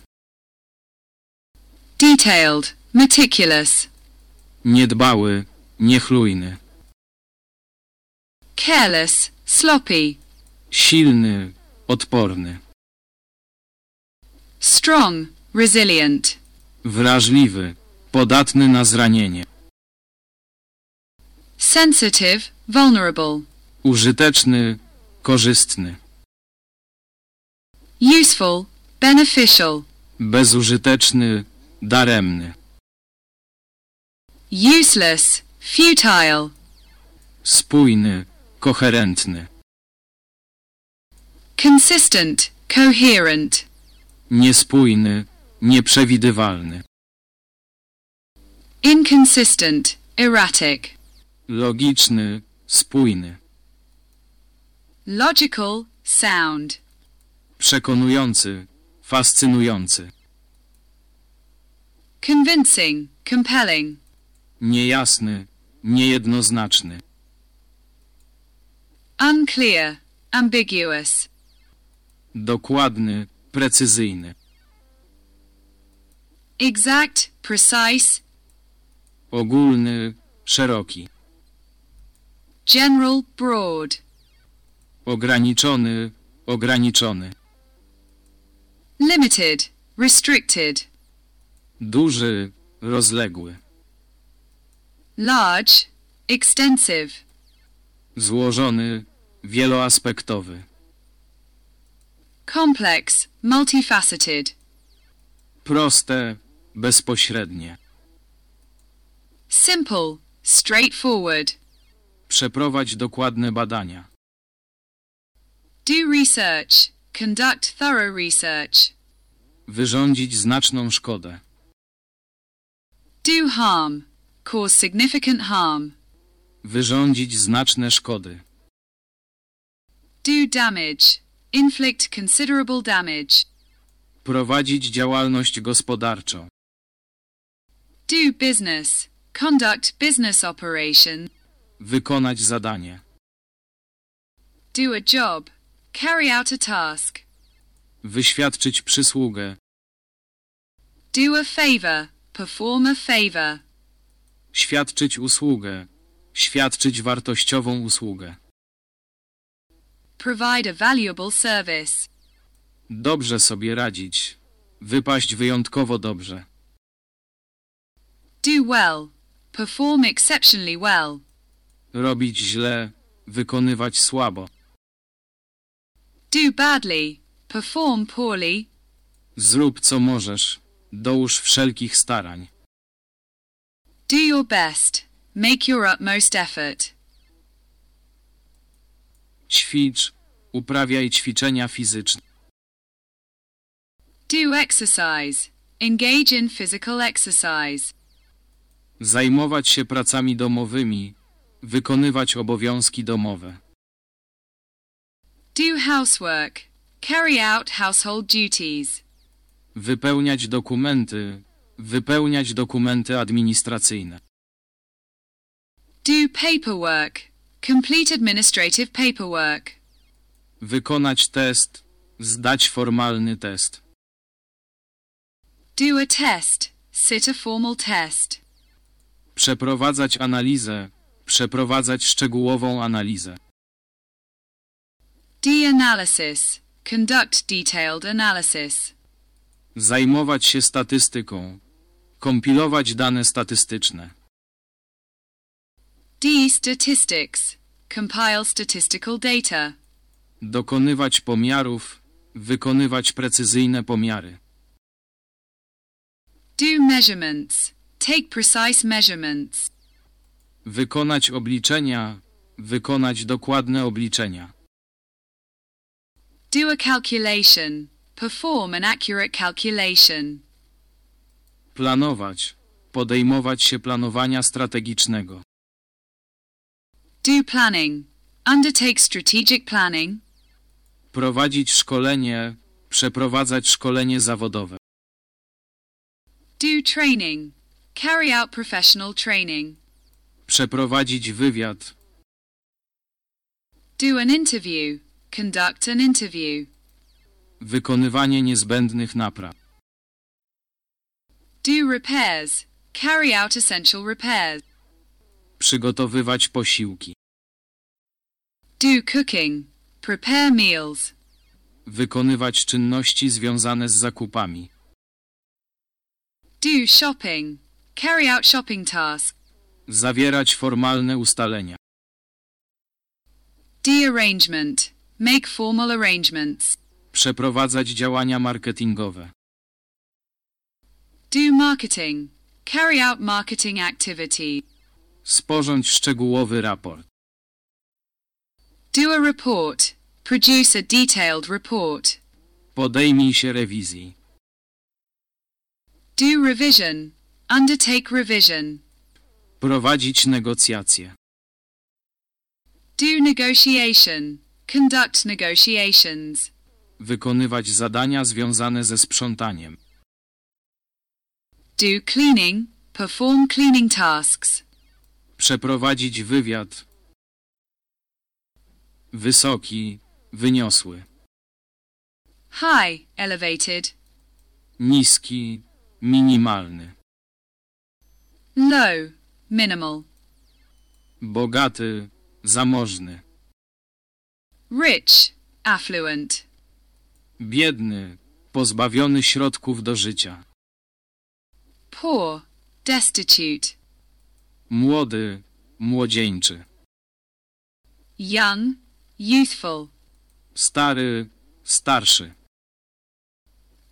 Detailed, meticulous. Niedbały, niechlujny. Careless, sloppy. Silny, odporny. Strong, resilient. Wrażliwy, podatny na zranienie. Sensitive, vulnerable. Użyteczny, korzystny. Useful, beneficial. Bezużyteczny, daremny. Useless, futile. Spójny, koherentny. Consistent, coherent. Niespójny, nieprzewidywalny. Inconsistent, erratic. Logiczny, spójny. Logical, sound. Przekonujący, fascynujący. Convincing, compelling. Niejasny, niejednoznaczny. Unclear, ambiguous. Dokładny, precyzyjny. Exact, precise. Ogólny, szeroki. General, broad. Ograniczony, ograniczony. Limited, restricted. Duży, rozległy. Large, extensive. Złożony, wieloaspektowy. Complex, multifaceted. Proste, bezpośrednie. Simple, straightforward. Przeprowadź dokładne badania. Do research. Conduct thorough research. Wyrządzić znaczną szkodę. Do harm. Cause significant harm. Wyrządzić znaczne szkody. Do damage. Inflict considerable damage. Prowadzić działalność gospodarczą. Do business. Conduct business operation. Wykonać zadanie. Do a job. Carry out a task. Wyświadczyć przysługę. Do a favor. Perform a favor. Świadczyć usługę. Świadczyć wartościową usługę. Provide a valuable service. Dobrze sobie radzić. Wypaść wyjątkowo dobrze. Do well. Perform exceptionally well. Robić źle. Wykonywać słabo. Do badly. Perform poorly. Zrób co możesz. Dołóż wszelkich starań. Do your best. Make your utmost effort. Ćwicz. Uprawiaj ćwiczenia fizyczne. Do exercise. Engage in physical exercise. Zajmować się pracami domowymi. Wykonywać obowiązki domowe. Do housework. Carry out household duties. Wypełniać dokumenty. Wypełniać dokumenty administracyjne. Do paperwork. Complete administrative paperwork. Wykonać test. Zdać formalny test. Do a test. Sit a formal test. Przeprowadzać analizę. Przeprowadzać szczegółową analizę. Do analysis. Conduct detailed analysis. Zajmować się statystyką. Kompilować dane statystyczne. D. Statistics. Compile statistical data. Dokonywać pomiarów. Wykonywać precyzyjne pomiary. Do measurements. Take precise measurements. Wykonać obliczenia. Wykonać dokładne obliczenia. Do a calculation. Perform an accurate calculation. Planować. Podejmować się planowania strategicznego. Do planning. Undertake strategic planning. Prowadzić szkolenie. Przeprowadzać szkolenie zawodowe. Do training. Carry out professional training. Przeprowadzić wywiad. Do an interview. Conduct an interview. Wykonywanie niezbędnych napraw. Do repairs. Carry out essential repairs. Przygotowywać posiłki. Do cooking. Prepare meals. Wykonywać czynności związane z zakupami. Do shopping. Carry out shopping tasks. Zawierać formalne ustalenia. Do arrangement. Make formal arrangements. Przeprowadzać działania marketingowe. Do marketing. Carry out marketing activity. Sporządź szczegółowy raport. Do a report. Produce a detailed report. Podejmij się rewizji. Do revision. Undertake revision. Prowadzić negocjacje. Do negotiation. Conduct negotiations. Wykonywać zadania związane ze sprzątaniem. Do cleaning. Perform cleaning tasks. Przeprowadzić wywiad. Wysoki, wyniosły. High. Elevated. Niski, minimalny. Low. Minimal. Bogaty, zamożny. Rich. Affluent. Biedny, pozbawiony środków do życia. Poor. Destitute. Młody, młodzieńczy. Young. Youthful. Stary, starszy.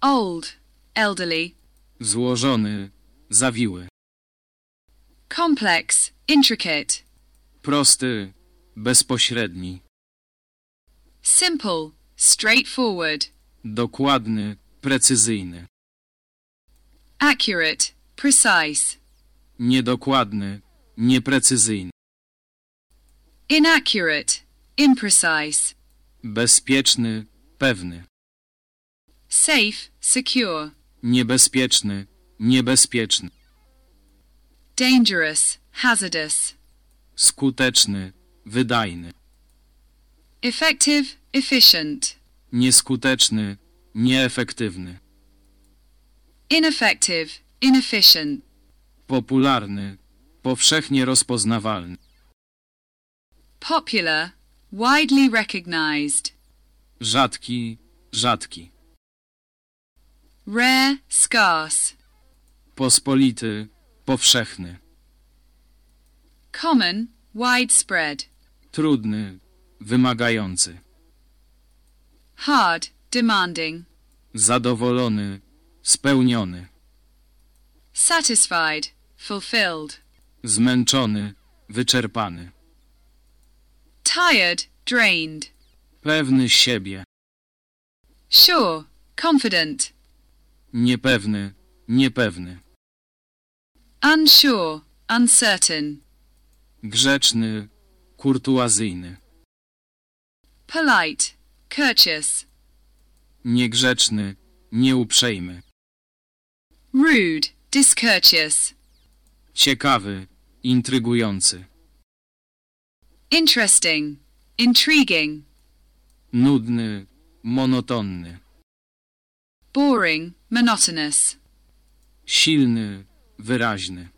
Old. Elderly. Złożony, zawiły. Complex. Intricate. Prosty, bezpośredni. Simple. Straightforward. Dokładny, precyzyjny. Accurate. Precise. Niedokładny, nieprecyzyjny. Inaccurate. Imprecise. Bezpieczny, pewny. Safe. Secure. Niebezpieczny, niebezpieczny. Dangerous. Hazardous. Skuteczny, wydajny. Effective. Efficient. Nieskuteczny, nieefektywny. Ineffective. Inefficient. Popularny, powszechnie rozpoznawalny. Popular. Widely recognized. Rzadki, rzadki. Rare. Scarce. Pospolity, powszechny. Common. Widespread. Trudny, wymagający. Hard. Demanding. Zadowolony, spełniony. Satisfied. Fulfilled. Zmęczony, wyczerpany. Tired. Drained. Pewny siebie. Sure. Confident. Niepewny, niepewny. Unsure. Uncertain. Grzeczny, kurtuazyjny. Polite. Courteous. Niegrzeczny, nieuprzejmy. Rude. Discourteous. Ciekawy, intrygujący. Interesting. Intriguing. Nudny, monotonny. Boring. Monotonous. Silny, wyraźny.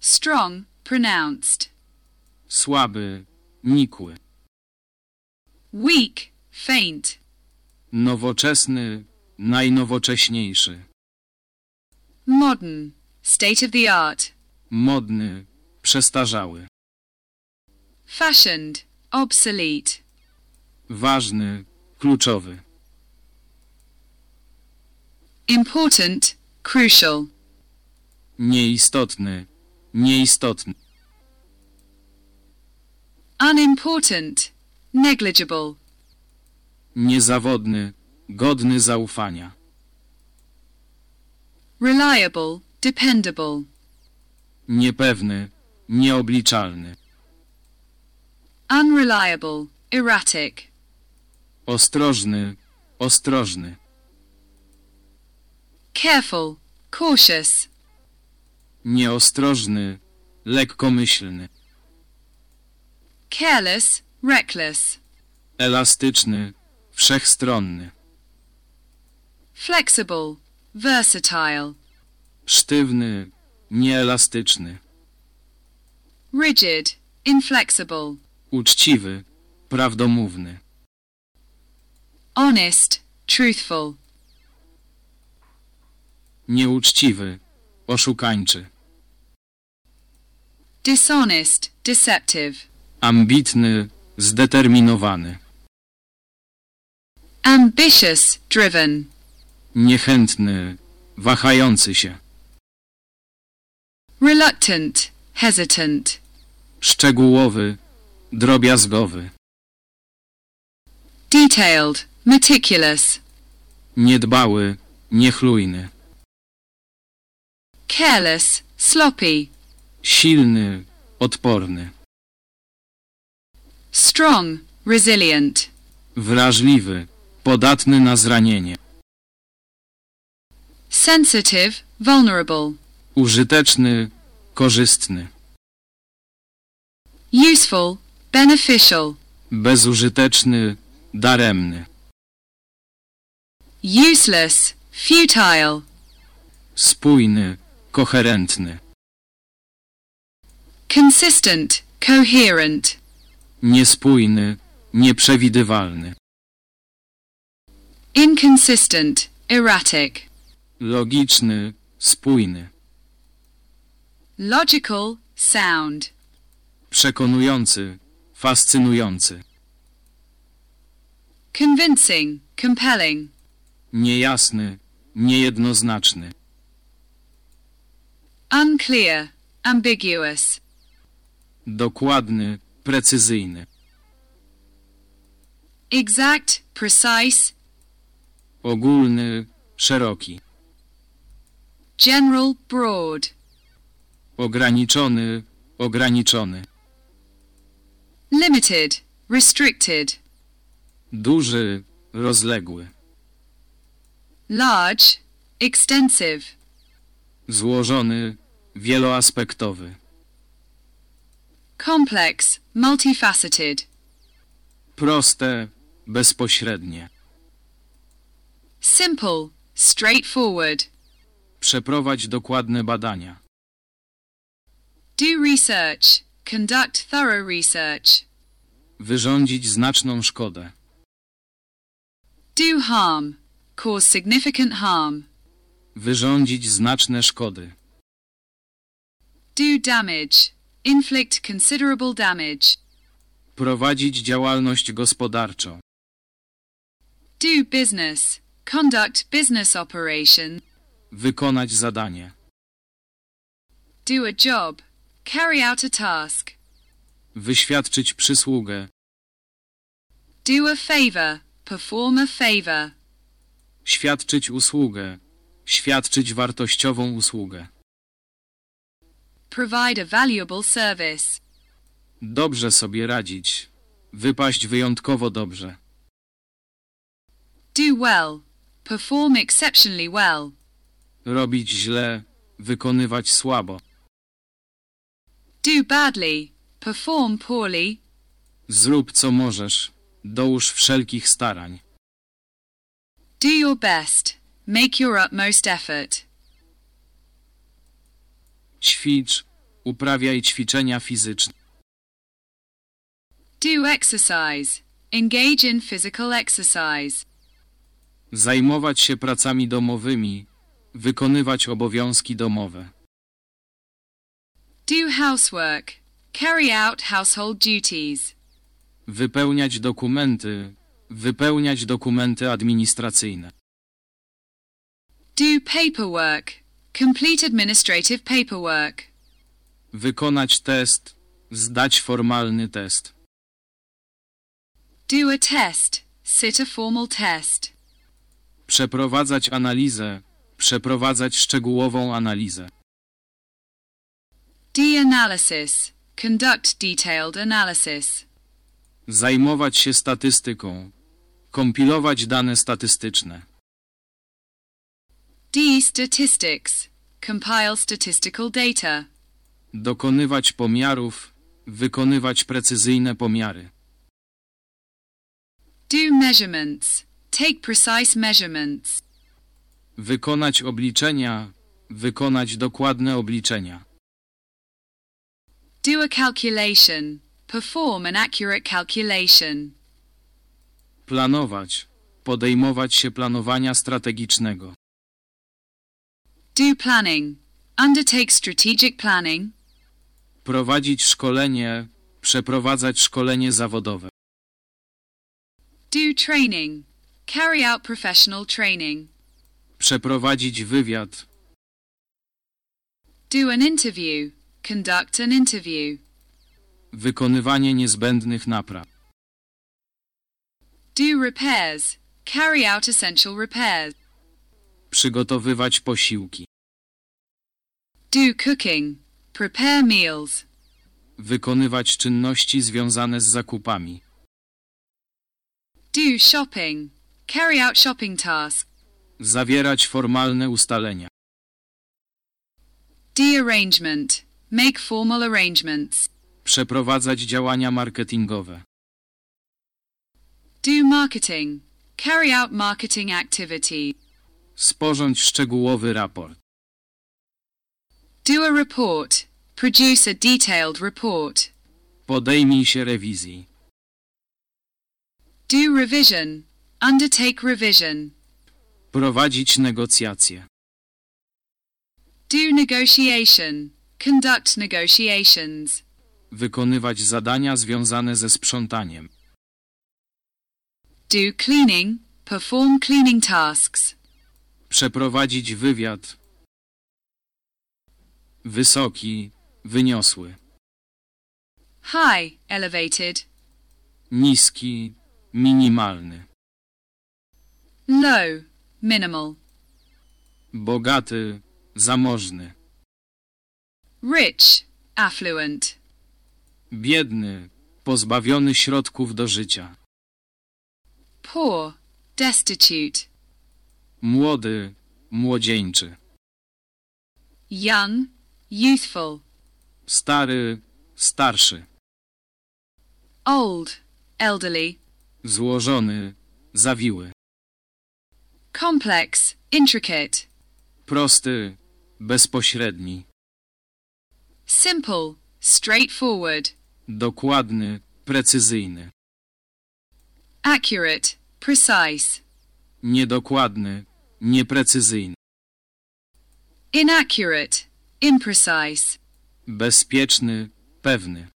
Strong. Pronounced. Słaby, nikły. Weak. Faint. Nowoczesny, najnowocześniejszy, Modern. State of the art. modny, przestarzały, Fashioned. Obsolete. ważny, kluczowy, Important. Crucial. nieistotny, nieistotny, Unimportant. Negligible. niezawodny, godny zaufania, Reliable. Dependable. niepewny, nieobliczalny, Unreliable. Erratic. ostrożny, ostrożny, Careful. Cautious. nieostrożny, lekkomyślny, Careless. Reckless. elastyczny, wszechstronny, Flexible. Versatile. sztywny, nieelastyczny, Rigid. Inflexible. uczciwy, prawdomówny, Honest. Truthful. nieuczciwy, oszukańczy, Dishonest. Deceptive. ambitny, zdeterminowany, Ambitious. Driven. Niechętny, wahający się, Reluctant. Hesitant. szczegółowy, drobiazgowy, Detailed. Meticulous. niedbały, niechlujny, Careless. Sloppy. silny, odporny, Strong. Resilient. wrażliwy, podatny na zranienie, Sensitive. Vulnerable. użyteczny, korzystny, Useful. Beneficial. bezużyteczny, daremny, Useless. Futile. spójny, koherentny, Consistent. Coherent. niespójny, nieprzewidywalny, Inconsistent. Erratic. Logiczny, spójny, Logical. Sound. przekonujący, fascynujący, Convincing. Compelling. niejasny, niejednoznaczny, Unclear. Ambiguous. dokładny, precyzyjny, Exact. Precise. ogólny, szeroki, General. Broad. ograniczony, ograniczony, Limited. Restricted. duży, rozległy, Large. Extensive. złożony, wieloaspektowy, Complex. Multifaceted. proste, bezpośrednie, Simple. Straightforward. Przeprowadź dokładne badania, Do research. Conduct thorough research. wyrządzić znaczną szkodę, Do harm. Cause significant harm. wyrządzić znaczne szkody, Do damage. Inflict considerable damage. prowadzić działalność gospodarczą, Do business. Conduct business operation. Wykonać zadanie, Do a job. Carry out a task. wyświadczyć przysługę, Do a favor. Perform a favor. świadczyć usługę, świadczyć wartościową usługę, Provide a valuable service. dobrze sobie radzić, wypaść wyjątkowo dobrze, Do well. Perform exceptionally well. Robić źle, wykonywać słabo, Do badly. Perform poorly. zrób co możesz, dołóż wszelkich starań, Do your best. Make your utmost effort. ćwicz, uprawiaj ćwiczenia fizyczne, Do exercise. Engage in physical exercise. Zajmować się pracami domowymi. Wykonywać obowiązki domowe. Do housework. Carry out household duties. Wypełniać dokumenty. Wypełniać dokumenty administracyjne. Do paperwork. Complete administrative paperwork. Wykonać test. Zdać formalny test. Do a test. Sit a formal test. Przeprowadzać analizę. Przeprowadzać szczegółową analizę. Do analysis. Conduct detailed analysis. Zajmować się statystyką. Kompilować dane statystyczne. D statistics. Compile statistical data. Dokonywać pomiarów. Wykonywać precyzyjne pomiary. Do measurements. Take precise measurements. Wykonać obliczenia. Wykonać dokładne obliczenia. Do a calculation. Perform an accurate calculation. Planować. Podejmować się planowania strategicznego. Do planning. Undertake strategic planning. Prowadzić szkolenie. Przeprowadzać szkolenie zawodowe. Do training. Carry out professional training. Przeprowadzić wywiad. Do an interview. Conduct an interview. Wykonywanie niezbędnych napraw. Do repairs. Carry out essential repairs. Przygotowywać posiłki. Do cooking. Prepare meals. Wykonywać czynności związane z zakupami. Do shopping. Carry out shopping tasks. Zawierać formalne ustalenia. Do arrangement. Make formal arrangements. Przeprowadzać działania marketingowe. Do marketing. Carry out marketing activities. Sporządź szczegółowy raport. Do a report. Produce a detailed report. Podejmij się rewizji. Do revision. Undertake revision. Prowadzić negocjacje. Do negotiation. Conduct negotiations. Wykonywać zadania związane ze sprzątaniem. Do cleaning. Perform cleaning tasks. Przeprowadzić wywiad. Wysoki, wyniosły. High. Elevated. Niski, minimalny. Low. Minimal. Bogaty, zamożny. Rich. Affluent. Biedny, pozbawiony środków do życia. Poor. Destitute. Młody, młodzieńczy. Young. Youthful. Stary, starszy. Old. Elderly. Złożony, zawiły. Complex. Intricate. Prosty, bezpośredni. Simple. Straightforward. Dokładny, precyzyjny. Accurate. Precise. Niedokładny, nieprecyzyjny. Inaccurate. Imprecise. Bezpieczny, pewny.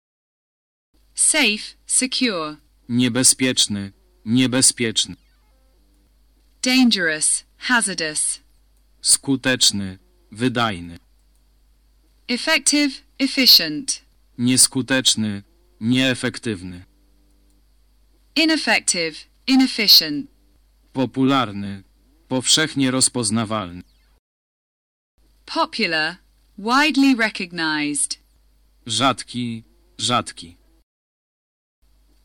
Safe. Secure. Niebezpieczny, niebezpieczny. Dangerous. Hazardous. Skuteczny, wydajny. Effective. Efficient. Nieskuteczny, nieefektywny. Ineffective. Inefficient. Popularny, powszechnie rozpoznawalny. Popular. Widely recognized. Rzadki, rzadki.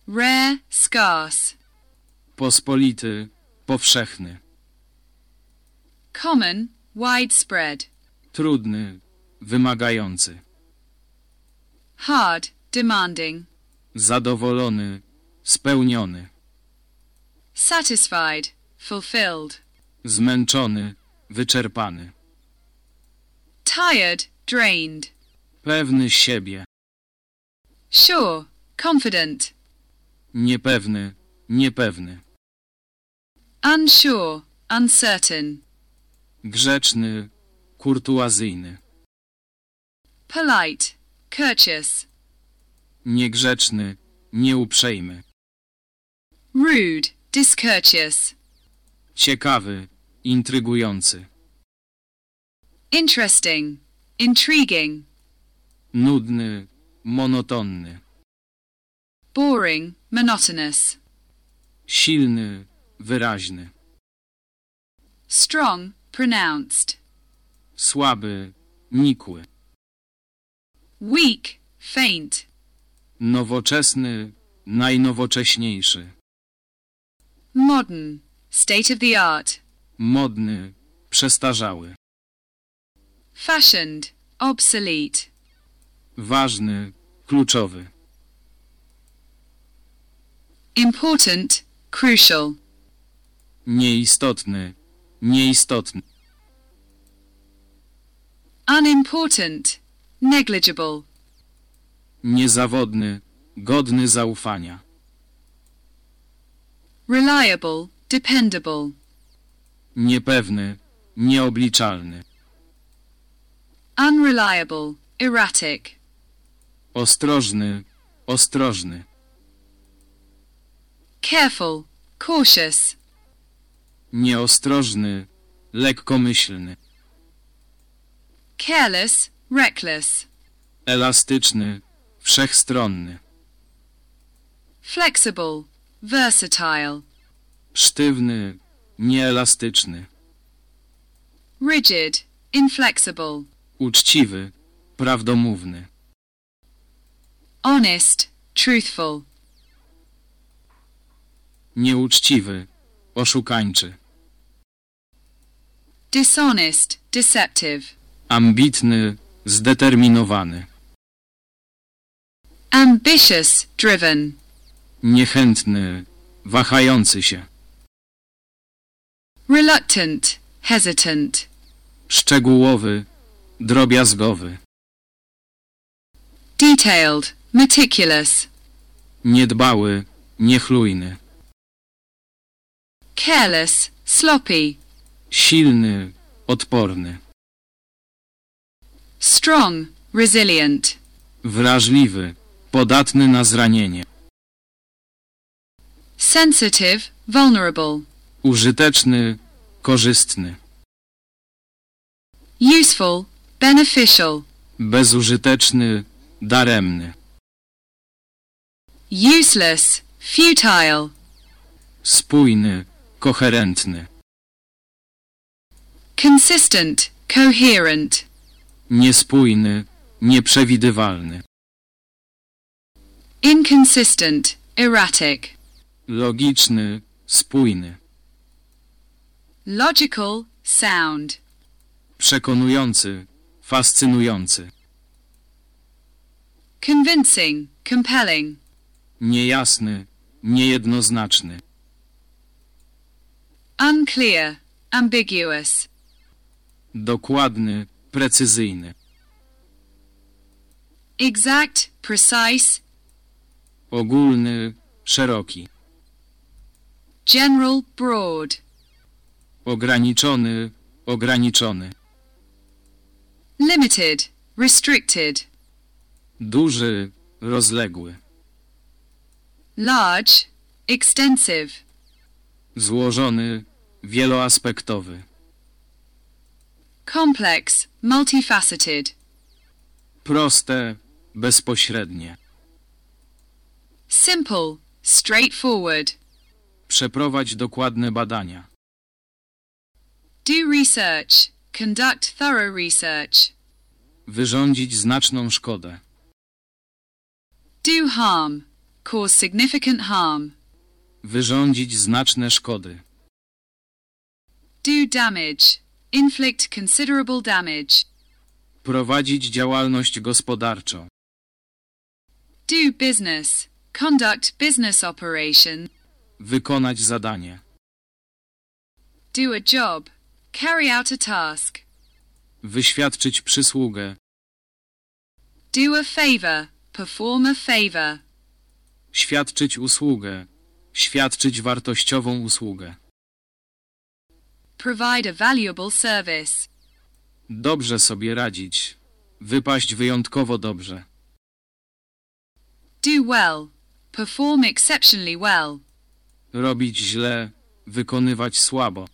Rare. Scarce. Pospolity, powszechny. Common. Widespread. Trudny, wymagający. Hard. Demanding. Zadowolony, spełniony. Satisfied. Fulfilled. Zmęczony, wyczerpany. Tired. Drained. Pewny siebie. Sure. Confident. Niepewny, niepewny. Unsure. uncertain. Grzeczny, kurtuazyjny. Polite, courteous. Niegrzeczny, nieuprzejmy. Rude, discourteous. Ciekawy, intrygujący. Interesting, intriguing. Nudny, monotonny. Boring, monotonous. Silny, wyraźny. Strong, pronounced. Słaby, nikły. Weak, faint. Nowoczesny, najnowocześniejszy. Modern, state of the art. Modny, przestarzały. Fashioned, obsolete. Ważny, kluczowy. Important, crucial. Nieistotny, nieistotny. Unimportant, negligible. Niezawodny, godny zaufania. Reliable, dependable. Niepewny, nieobliczalny. Unreliable, erratic. Ostrożny, ostrożny. Careful, cautious. Nieostrożny, lekkomyślny. Careless, reckless. Elastyczny, wszechstronny. Flexible, versatile. Sztywny, nieelastyczny. Rigid, inflexible. Uczciwy, prawdomówny. Honest, truthful. Nieuczciwy, oszukańczy. Dishonest, deceptive. Ambitny, zdeterminowany. Ambitious, driven. Niechętny, wahający się. Reluctant, hesitant. Szczegółowy, drobiazgowy. Detailed, meticulous. Niedbały, niechlujny. Careless, sloppy. Silny, odporny. Strong, resilient. Wrażliwy, podatny na zranienie. Sensitive, vulnerable. Użyteczny, korzystny. Useful, beneficial. Bezużyteczny, daremny. Useless, futile. Spójny, koherentny. Consistent, coherent. Niespójny, nieprzewidywalny. Inconsistent, erratic. Logiczny, spójny. Logical, sound. Przekonujący, fascynujący. Convincing, compelling. Niejasny, niejednoznaczny. Unclear, ambiguous. Dokładny, precyzyjny. Exact, precise. Ogólny, szeroki. General, broad. Ograniczony, ograniczony. Limited, restricted. Duży, rozległy. Large, extensive. Złożony, wieloaspektowy. Complex, multifaceted. Proste, bezpośrednie. Simple, straightforward. Przeprowadź dokładne badania. Do research. Conduct thorough research. Wyrządzić znaczną szkodę. Do harm. Cause significant harm. Wyrządzić znaczne szkody. Do damage. Inflict considerable damage. Prowadzić działalność gospodarczą. Do business. Conduct business operation. Wykonać zadanie. Do a job. Carry out a task. Wyświadczyć przysługę. Do a favor. Perform a favor. Świadczyć usługę. Świadczyć wartościową usługę. Provide a valuable service. Dobrze sobie radzić. Wypaść wyjątkowo dobrze. Do well. Perform exceptionally well. Robić źle. Wykonywać słabo.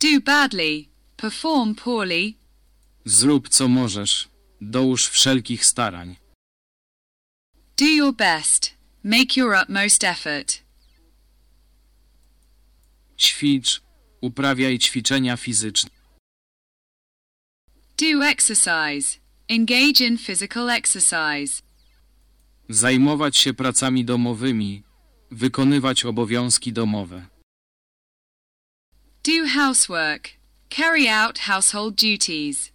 Do badly. Perform poorly. Zrób co możesz. Dołóż wszelkich starań. Do your best. Make your utmost effort. Ćwicz. Uprawiaj ćwiczenia fizyczne. Do exercise. Engage in physical exercise. Zajmować się pracami domowymi. Wykonywać obowiązki domowe. Do housework. Carry out household duties.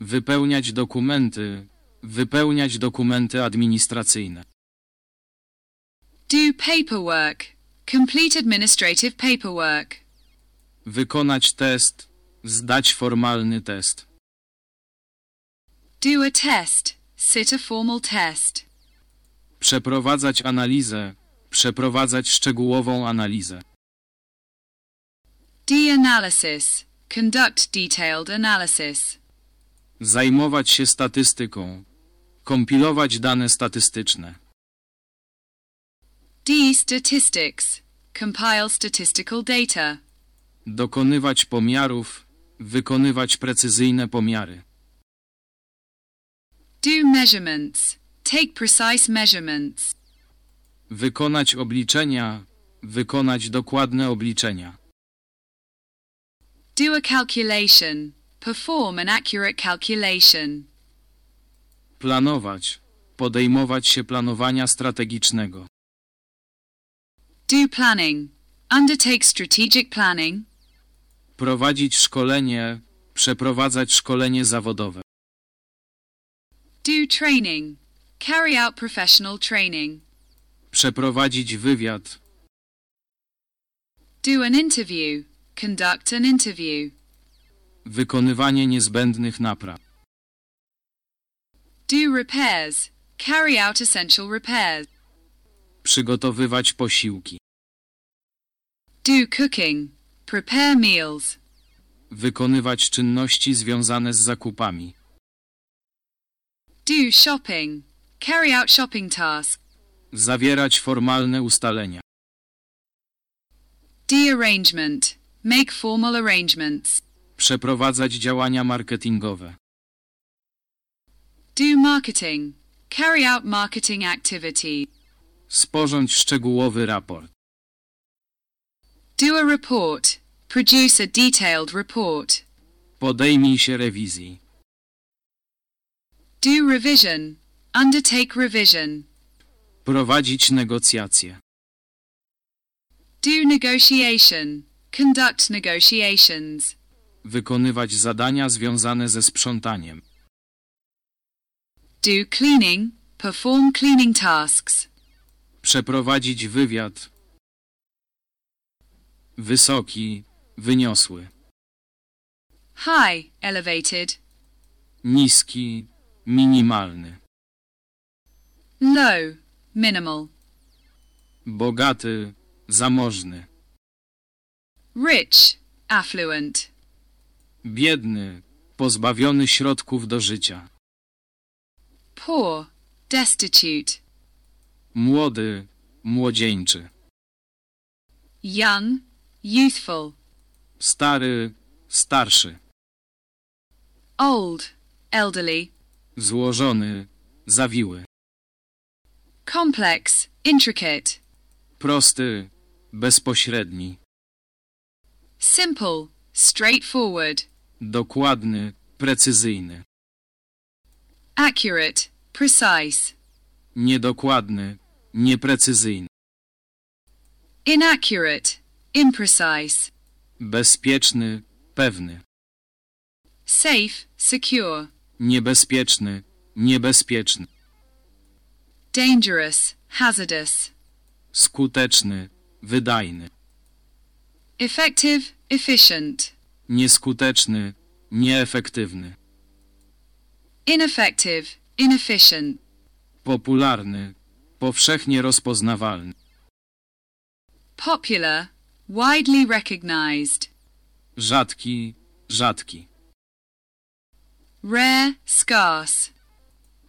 Wypełniać dokumenty. Wypełniać dokumenty administracyjne. Do paperwork. Complete administrative paperwork. Wykonać test. Zdać formalny test. Do a test. Sit a formal test. Przeprowadzać analizę. Przeprowadzać szczegółową analizę. Do analysis. Conduct detailed analysis. Zajmować się statystyką. Kompilować dane statystyczne. D statistics. Compile statistical data. Dokonywać pomiarów. Wykonywać precyzyjne pomiary. Do measurements. Take precise measurements. Wykonać obliczenia. Wykonać dokładne obliczenia. Do a calculation. Perform an accurate calculation. Planować. Podejmować się planowania strategicznego. Do planning. Undertake strategic planning. Prowadzić szkolenie. Przeprowadzać szkolenie zawodowe. Do training. Carry out professional training. Przeprowadzić wywiad. Do an interview. Conduct an interview. Wykonywanie niezbędnych napraw. Do repairs. Carry out essential repairs. Przygotowywać posiłki. Do cooking. Prepare meals. Wykonywać czynności związane z zakupami. Do shopping. Carry out shopping tasks. Zawierać formalne ustalenia. Do arrangement. Make formal arrangements. Przeprowadzać działania marketingowe. Do marketing. Carry out marketing activities. Sporządź szczegółowy raport. Do a report. Produce a detailed report. Podejmij się rewizji. Do revision. Undertake revision. Prowadzić negocjacje. Do negotiation. Conduct negotiations. Wykonywać zadania związane ze sprzątaniem. Do cleaning. Perform cleaning tasks. Przeprowadzić wywiad. Wysoki, wyniosły. High. Elevated. Niski, minimalny. Low. Minimal. Bogaty, zamożny. Rich. Affluent. Biedny, pozbawiony środków do życia. Poor. Destitute. Młody, młodzieńczy. Young. Youthful. Stary, starszy. Old. Elderly. Złożony, zawiły. Complex. Intricate. Prosty, bezpośredni. Simple. Straightforward. Dokładny, precyzyjny. Accurate. Precise. Niedokładny, nieprecyzyjny. Inaccurate. Imprecise. Bezpieczny, pewny. Safe. Secure. Niebezpieczny, niebezpieczny. Dangerous. Hazardous. Skuteczny, wydajny. Effective. Efficient. Nieskuteczny, nieefektywny. Ineffective. Inefficient. Popularny, powszechnie rozpoznawalny. Popular. widely recognized. rzadki, rzadki, Rare, scarce.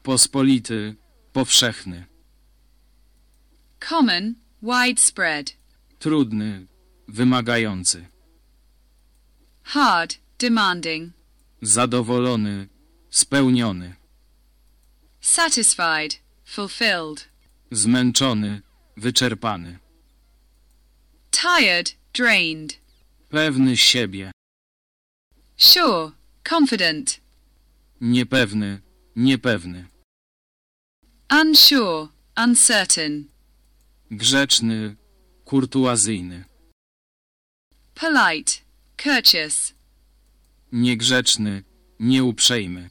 pospolity, powszechny, Common, widespread. trudny, wymagający, Hard, demanding. zadowolony, spełniony, Satisfied, fulfilled. Zmęczony, wyczerpany, Tired, drained. pewny siebie, Sure, confident. niepewny, niepewny, Unsure, uncertain. grzeczny, kurtuazyjny, Polite, courteous. niegrzeczny, nieuprzejmy,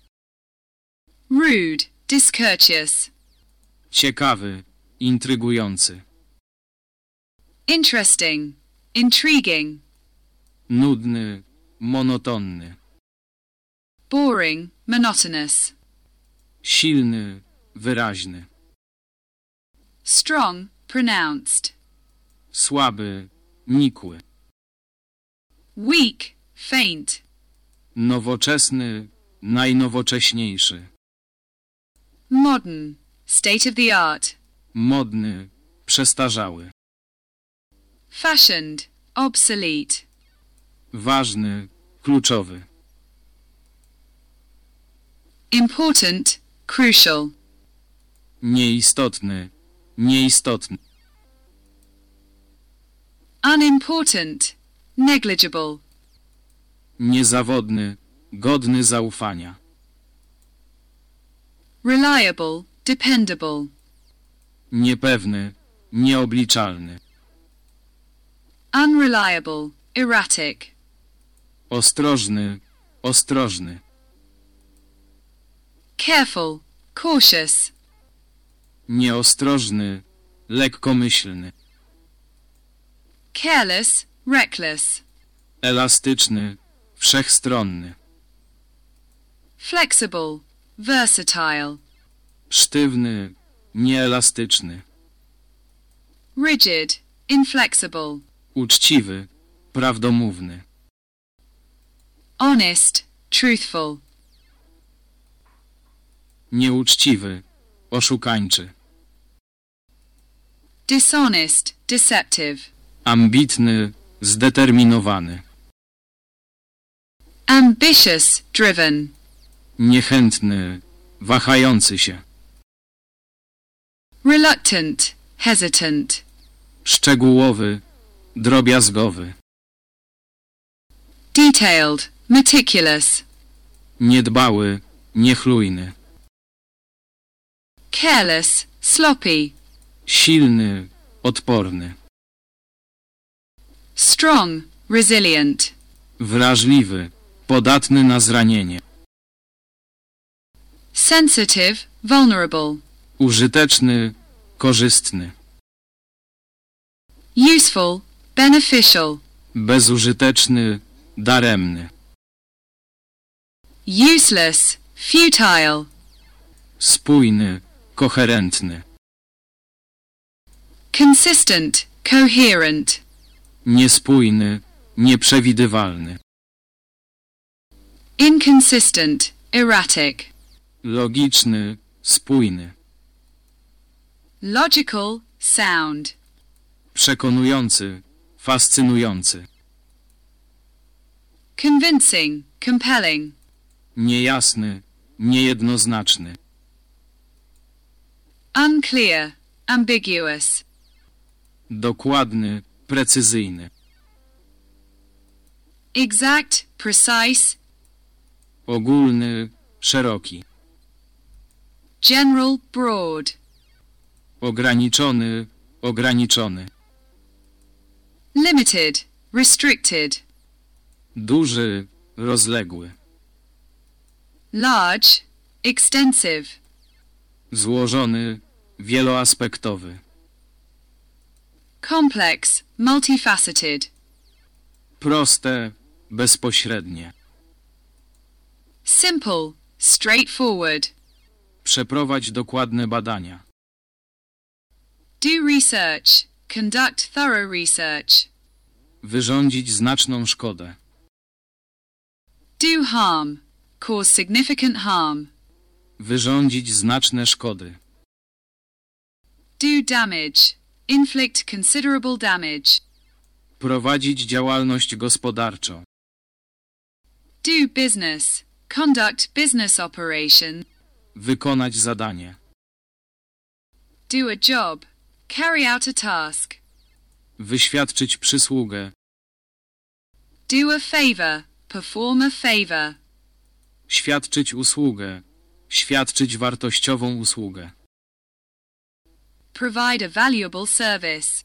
Rude, discourteous. ciekawy, intrygujący, Interesting, intriguing. nudny, monotonny, Boring, monotonous. silny, wyraźny, Strong, pronounced. słaby, nikły, Weak, faint. nowoczesny, najnowocześniejszy, Modern, state of the art. Modny, przestarzały, Fashioned, obsolete. ważny, kluczowy, Important, crucial. nieistotny, nieistotny, Unimportant, negligible. niezawodny, godny zaufania, Reliable, dependable. Niepewny, nieobliczalny, Unreliable, erratic. ostrożny, ostrożny, Careful, cautious. nieostrożny, lekkomyślny, Careless, reckless. elastyczny, wszechstronny, Flexible, versatile. sztywny, nieelastyczny, Rigid, inflexible. uczciwy, prawdomówny, Honest, truthful. nieuczciwy, oszukańczy, Dishonest, deceptive. ambitny, zdeterminowany, Ambitious, driven. niechętny, wahający się, Reluctant, hesitant. szczegółowy, drobiazgowy, Detailed, meticulous. niedbały, niechlujny, Careless, sloppy. silny, odporny, Strong, resilient. wrażliwy, podatny na zranienie, Sensitive, vulnerable. Użyteczny, korzystny, Useful, beneficial. bezużyteczny, daremny, Useless, futile. spójny, koherentny, Consistent, coherent. niespójny, nieprzewidywalny, Inconsistent, erratic. logiczny, spójny, Logical, sound. przekonujący, fascynujący, Convincing, compelling. niejasny, niejednoznaczny, Unclear, ambiguous. dokładny, precyzyjny, Exact, precise. ogólny, szeroki, General, broad. Ograniczony, ograniczony, Limited, restricted. duży, rozległy, Large, extensive. złożony, wieloaspektowy, Complex, multifaceted. proste, bezpośrednie. Simple, straightforward. Przeprowadź dokładne badania. Do research. Conduct thorough research. Wyrządzić znaczną szkodę. Do harm. Cause significant harm. Wyrządzić znaczne szkody. Do damage. Inflict considerable damage. Prowadzić działalność gospodarczą. Do business. Conduct business operation. Wykonać zadanie. Do a job. Carry out a task. Wyświadczyć przysługę. Do a favor. Perform a favor. Świadczyć usługę. Świadczyć wartościową usługę. Provide a valuable service.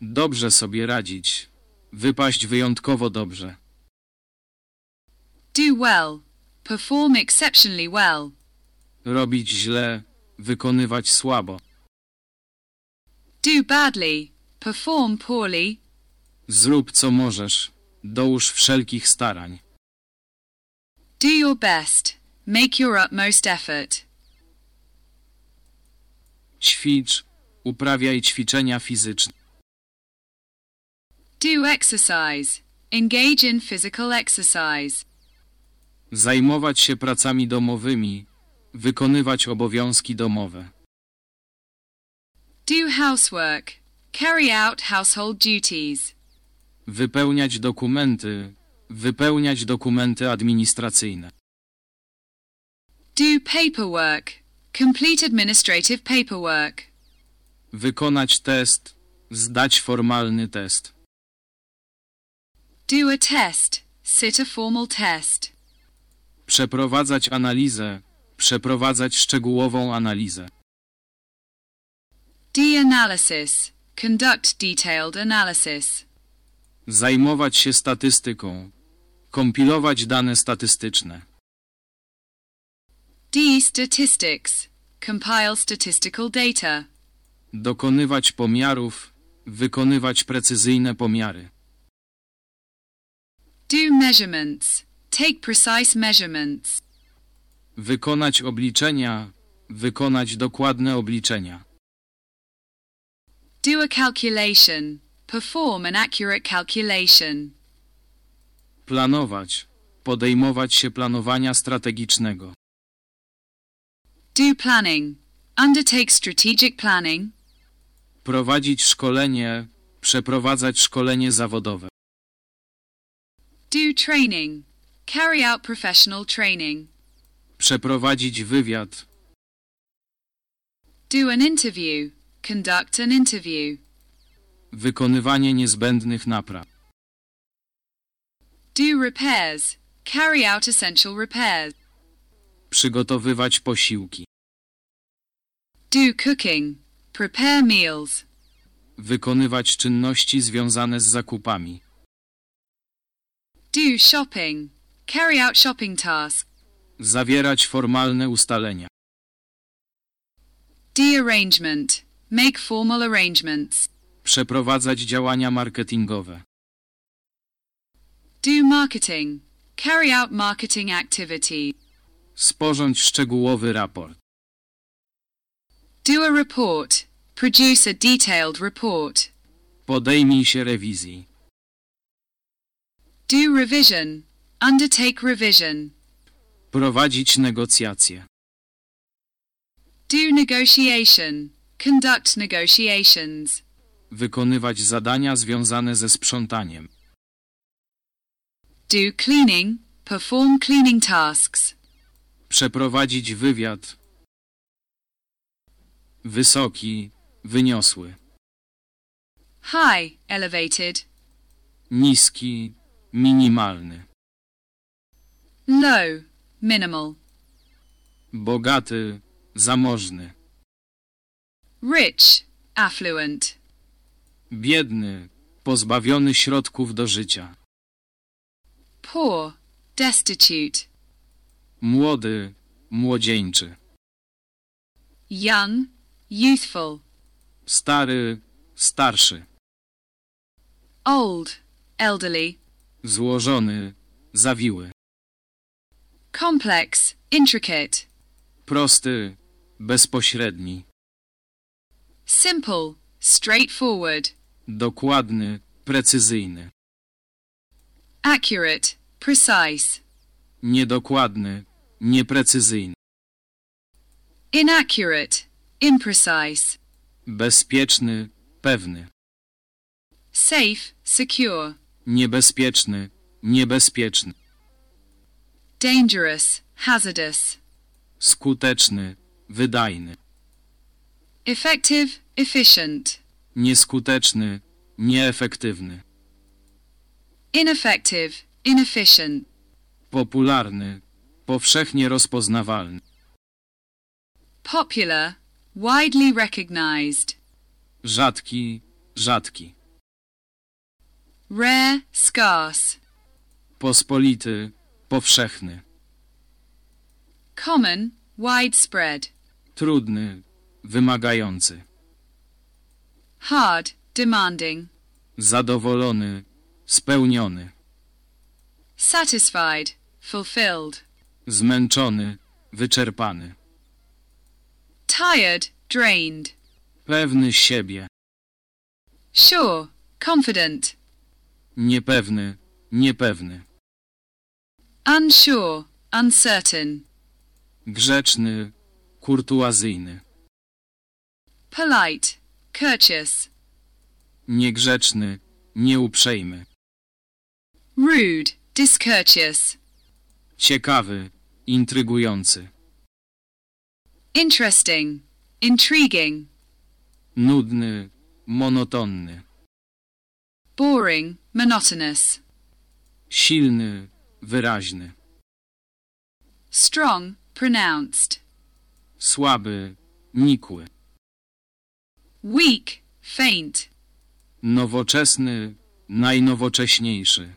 Dobrze sobie radzić. Wypaść wyjątkowo dobrze. Do well. Perform exceptionally well. Robić źle. Wykonywać słabo. Do badly. Perform poorly. Zrób co możesz. Dołóż wszelkich starań. Do your best. Make your utmost effort. Ćwicz. Uprawiaj ćwiczenia fizyczne. Do exercise. Engage in physical exercise. Zajmować się pracami domowymi. Wykonywać obowiązki domowe. Do housework. Carry out household duties. Wypełniać dokumenty. Wypełniać dokumenty administracyjne. Do paperwork. Complete administrative paperwork. Wykonać test. Zdać formalny test. Do a test. Sit a formal test. Przeprowadzać analizę. Przeprowadzać szczegółową analizę. Do analysis. Conduct detailed analysis. Zajmować się statystyką. Kompilować dane statystyczne. D statistics. Compile statistical data. Dokonywać pomiarów. Wykonywać precyzyjne pomiary. Do measurements. Take precise measurements. Wykonać obliczenia. Wykonać dokładne obliczenia. Do a calculation. Perform an accurate calculation. Planować. Podejmować się planowania strategicznego. Do planning. Undertake strategic planning. Prowadzić szkolenie. Przeprowadzać szkolenie zawodowe. Do training. Carry out professional training. Przeprowadzić wywiad. Do an interview. Conduct an interview. Wykonywanie niezbędnych napraw. Do repairs. Carry out essential repairs. Przygotowywać posiłki. Do cooking. Prepare meals. Wykonywać czynności związane z zakupami. Do shopping. Carry out shopping tasks. Zawierać formalne ustalenia. Do arrangement. Make formal arrangements. Przeprowadzać działania marketingowe. Do marketing. Carry out marketing activities. Sporządź szczegółowy raport. Do a report. Produce a detailed report. Podejmij się rewizji. Do revision. Undertake revision. Prowadzić negocjacje. Do negotiation. Conduct negotiations. Wykonywać zadania związane ze sprzątaniem. Do cleaning. Perform cleaning tasks. Przeprowadzić wywiad. Wysoki, wyniosły. High. Elevated. Niski, minimalny. Low. Minimal. Bogaty, zamożny. Rich. Affluent. Biedny, pozbawiony środków do życia. Poor. Destitute. Młody, młodzieńczy. Young. Youthful. Stary, starszy. Old. Elderly. Złożony, zawiły. Complex. Intricate. Prosty, bezpośredni. Simple. Straightforward. Dokładny, precyzyjny. accurate, precise, Niedokładny, nieprecyzyjny. inaccurate, imprecise, Bezpieczny, pewny. safe, secure, Niebezpieczny, niebezpieczny. dangerous, hazardous, Skuteczny, wydajny. Effective, efficient, Nieskuteczny, nieefektywny. ineffective, inefficient, Popularny, powszechnie rozpoznawalny. popular, widely recognized, Rzadki, rzadki. rare, scarce, Pospolity, powszechny. common, widespread, Trudny, wymagający. hard, demanding, Zadowolony, spełniony. satisfied, fulfilled, Zmęczony, wyczerpany. tired, drained, Pewny siebie. sure, confident, Niepewny, niepewny. unsure, uncertain, Grzeczny, kurtuazyjny. Polite, courteous, Niegrzeczny, nieuprzejmy. rude, discourteous, Ciekawy, intrygujący. interesting, intriguing, Nudny, monotonny. boring, monotonous, Silny, wyraźny. strong, pronounced, Słaby, nikły. Weak, faint, Nowoczesny, najnowocześniejszy.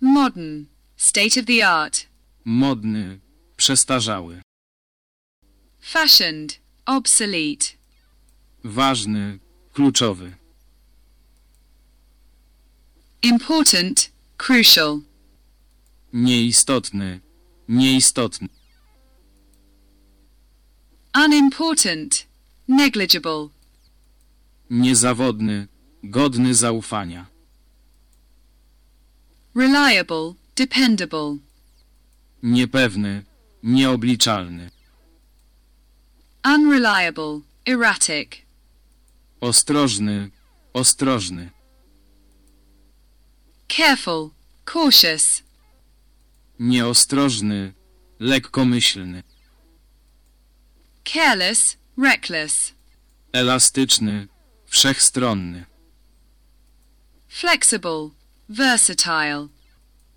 modern, state of the art, Modny, przestarzały. fashioned, obsolete, Ważny, kluczowy. important, crucial, Nieistotny, nieistotny. unimportant, negligible, Niezawodny, godny zaufania. reliable, dependable, Niepewny, nieobliczalny. unreliable, erratic, Ostrożny, ostrożny. careful, cautious, Nieostrożny, lekkomyślny. careless, reckless, Elastyczny, wszechstronny. flexible, versatile,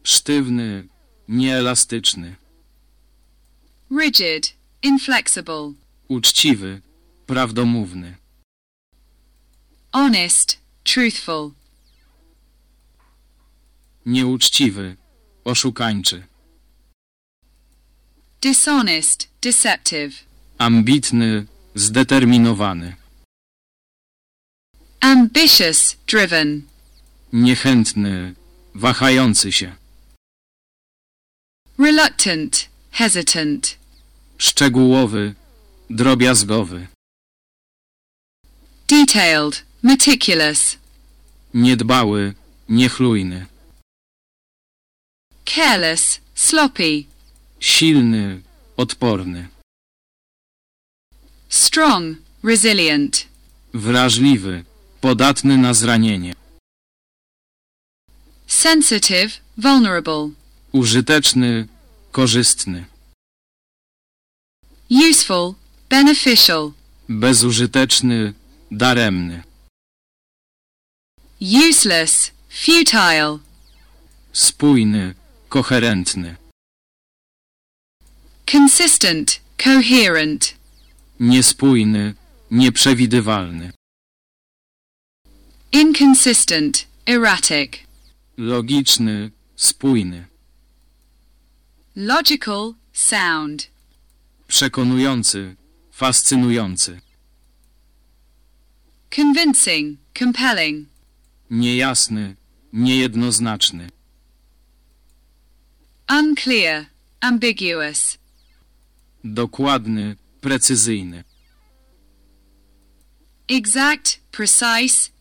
Sztywny, nieelastyczny. rigid, inflexible, Uczciwy, prawdomówny. honest, truthful, Nieuczciwy, oszukańczy. dishonest, deceptive, Ambitny, zdeterminowany. ambitious, driven, Niechętny, wahający się. reluctant, hesitant, Szczegółowy, drobiazgowy. detailed, meticulous, Niedbały, niechlujny. careless, sloppy, Silny, odporny. Strong, resilient, Wrażliwy, podatny na zranienie. sensitive, vulnerable, Użyteczny, korzystny. useful, beneficial, Bezużyteczny, daremny. useless, futile, Spójny, koherentny. consistent, coherent, Niespójny, nieprzewidywalny. inconsistent, erratic, Logiczny, spójny. logical, sound, Przekonujący, fascynujący. convincing, compelling, Niejasny, niejednoznaczny. unclear, ambiguous, Dokładny, precyzyjny. exact, precise,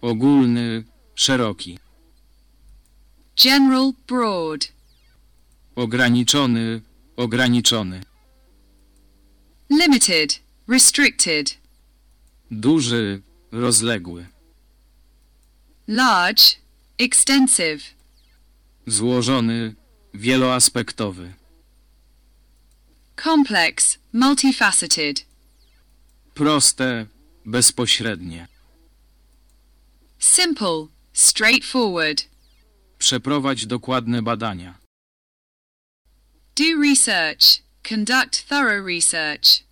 Ogólny, szeroki. General, broad. Ograniczony, ograniczony. Limited, restricted. Duży, rozległy. Large, extensive. Złożony, wieloaspektowy. Complex, multifaceted. Proste, bezpośrednie. Simple, straightforward. Przeprowadź dokładne badania. Do research. Conduct thorough research.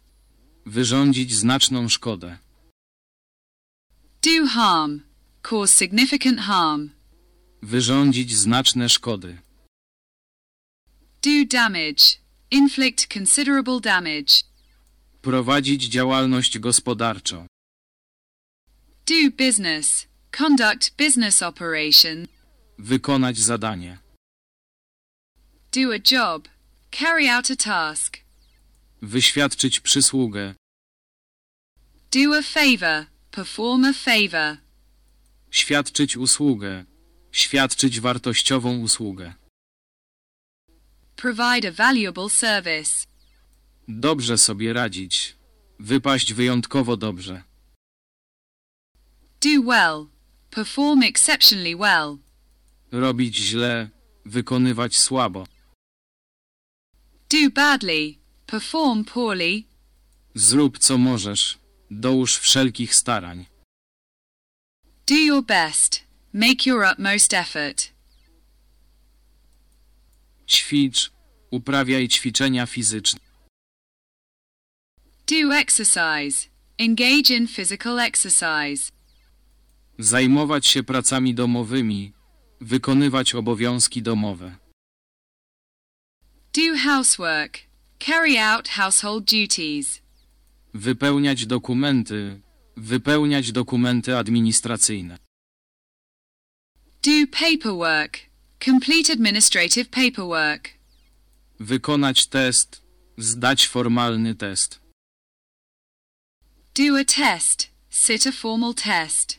Wyrządzić znaczną szkodę. Do harm. Cause significant harm. Wyrządzić znaczne szkody. Do damage. Inflict considerable damage. Prowadzić działalność gospodarczą. Do business. Conduct business operation. Wykonać zadanie. Do a job. Carry out a task. Wyświadczyć przysługę. Do a favor. Perform a favor. Świadczyć usługę. Świadczyć wartościową usługę. Provide a valuable service. Dobrze sobie radzić. Wypaść wyjątkowo dobrze. Do well. Perform exceptionally well. Robić źle. Wykonywać słabo. Do badly. Perform poorly. Zrób co możesz. Dołóż wszelkich starań. Do your best. Make your utmost effort. Ćwicz. Uprawiaj ćwiczenia fizyczne. Do exercise. Engage in physical exercise. Zajmować się pracami domowymi. Wykonywać obowiązki domowe. Do housework. Carry out household duties. Wypełniać dokumenty. Wypełniać dokumenty administracyjne. Do paperwork. Complete administrative paperwork. Wykonać test. Zdać formalny test. Do a test. Sit a formal test.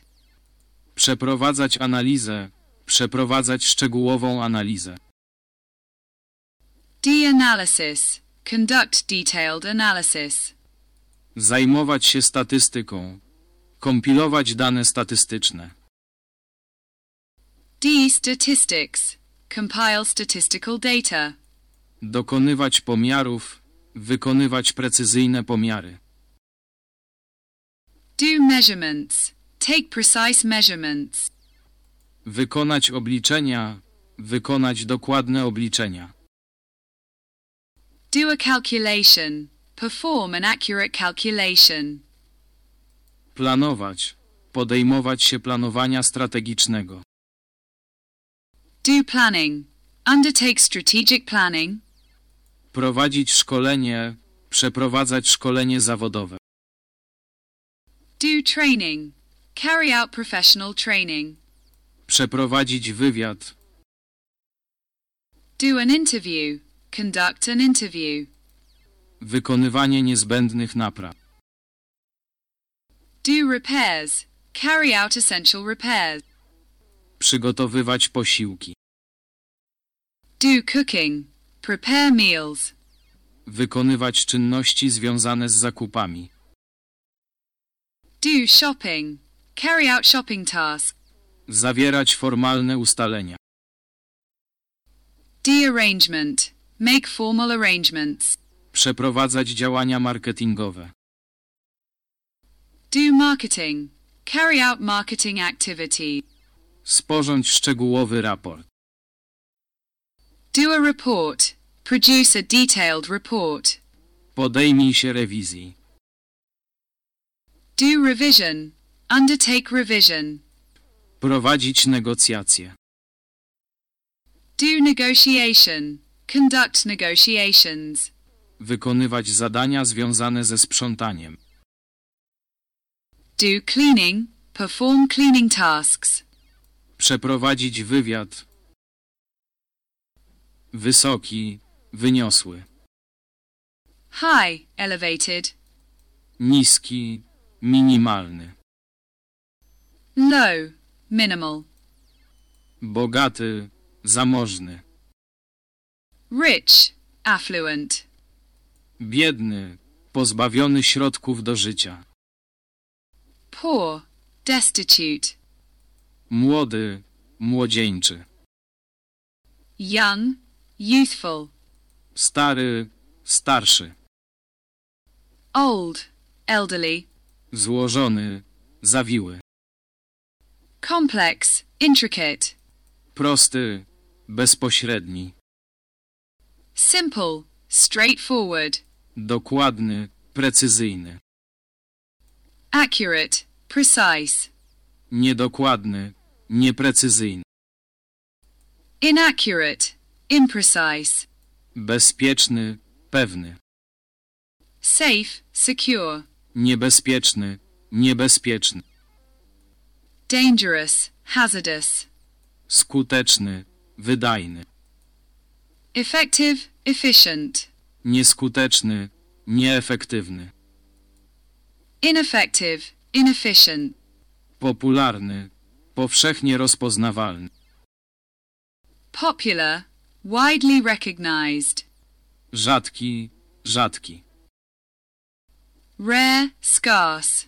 Przeprowadzać analizę. Przeprowadzać szczegółową analizę. Do analysis. Conduct detailed analysis. Zajmować się statystyką. Kompilować dane statystyczne. D statistics. Compile statistical data. Dokonywać pomiarów. Wykonywać precyzyjne pomiary. Do measurements. Take precise measurements. Wykonać obliczenia. Wykonać dokładne obliczenia. Do a calculation. Perform an accurate calculation. Planować. Podejmować się planowania strategicznego. Do planning. Undertake strategic planning. Prowadzić szkolenie. Przeprowadzać szkolenie zawodowe. Do training. Carry out professional training. Przeprowadzić wywiad. Do an interview. Conduct an interview. Wykonywanie niezbędnych napraw. Do repairs. Carry out essential repairs. Przygotowywać posiłki. Do cooking. Prepare meals. Wykonywać czynności związane z zakupami. Do shopping. Carry out shopping tasks. Zawierać formalne ustalenia. Do arrangement. Make formal arrangements. Przeprowadzać działania marketingowe. Do marketing. Carry out marketing activities. Sporządź szczegółowy raport. Do a report. Produce a detailed report. Podejmij się rewizji. Do revision. Undertake revision. Prowadzić negocjacje. Do negotiation. Conduct negotiations. Wykonywać zadania związane ze sprzątaniem. Do cleaning. Perform cleaning tasks. Przeprowadzić wywiad. Wysoki, wyniosły. High. Elevated. Niski, minimalny. Low. minimal. bogaty, zamożny, Rich, affluent. biedny, pozbawiony środków do życia, Poor, destitute. Młody, młodzieńczy, Young, youthful. stary, starszy, Old, elderly. złożony, zawiły, Complex, intricate. prosty, bezpośredni, Simple, straightforward. dokładny, precyzyjny, Accurate, precise. niedokładny, nieprecyzyjny, Inaccurate, imprecise. bezpieczny, pewny, Safe, secure. niebezpieczny, niebezpieczny, Dangerous, hazardous. skuteczny, wydajny, Effective, efficient. nieskuteczny, nieefektywny, Ineffective, inefficient. popularny, powszechnie rozpoznawalny, Popular, widely recognized. rzadki, rzadki, Rare, scarce.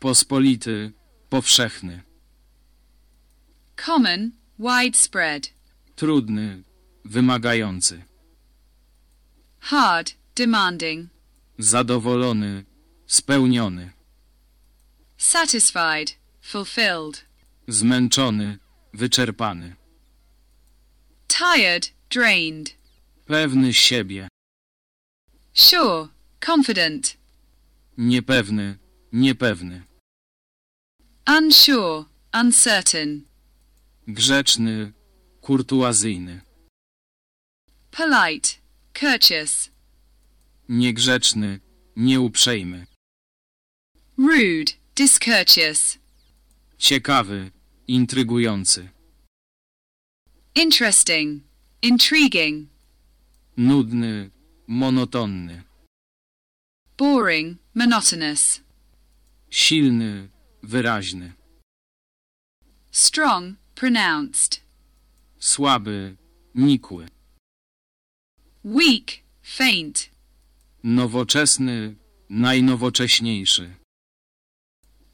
pospolity, powszechny, Common, widespread. trudny, wymagający, Hard, demanding. zadowolony, spełniony, Satisfied, fulfilled. Zmęczony, wyczerpany, Tired, drained. pewny siebie, Sure, confident. niepewny, niepewny, Unsure, uncertain. grzeczny, kurtuazyjny, Polite, courteous. niegrzeczny, nieuprzejmy, Rude, discourteous. ciekawy, intrygujący, Interesting, intriguing. nudny, monotonny, Boring, monotonous. silny, wyraźny, Strong, pronounced. słaby, nikły, Weak, faint. nowoczesny, najnowocześniejszy,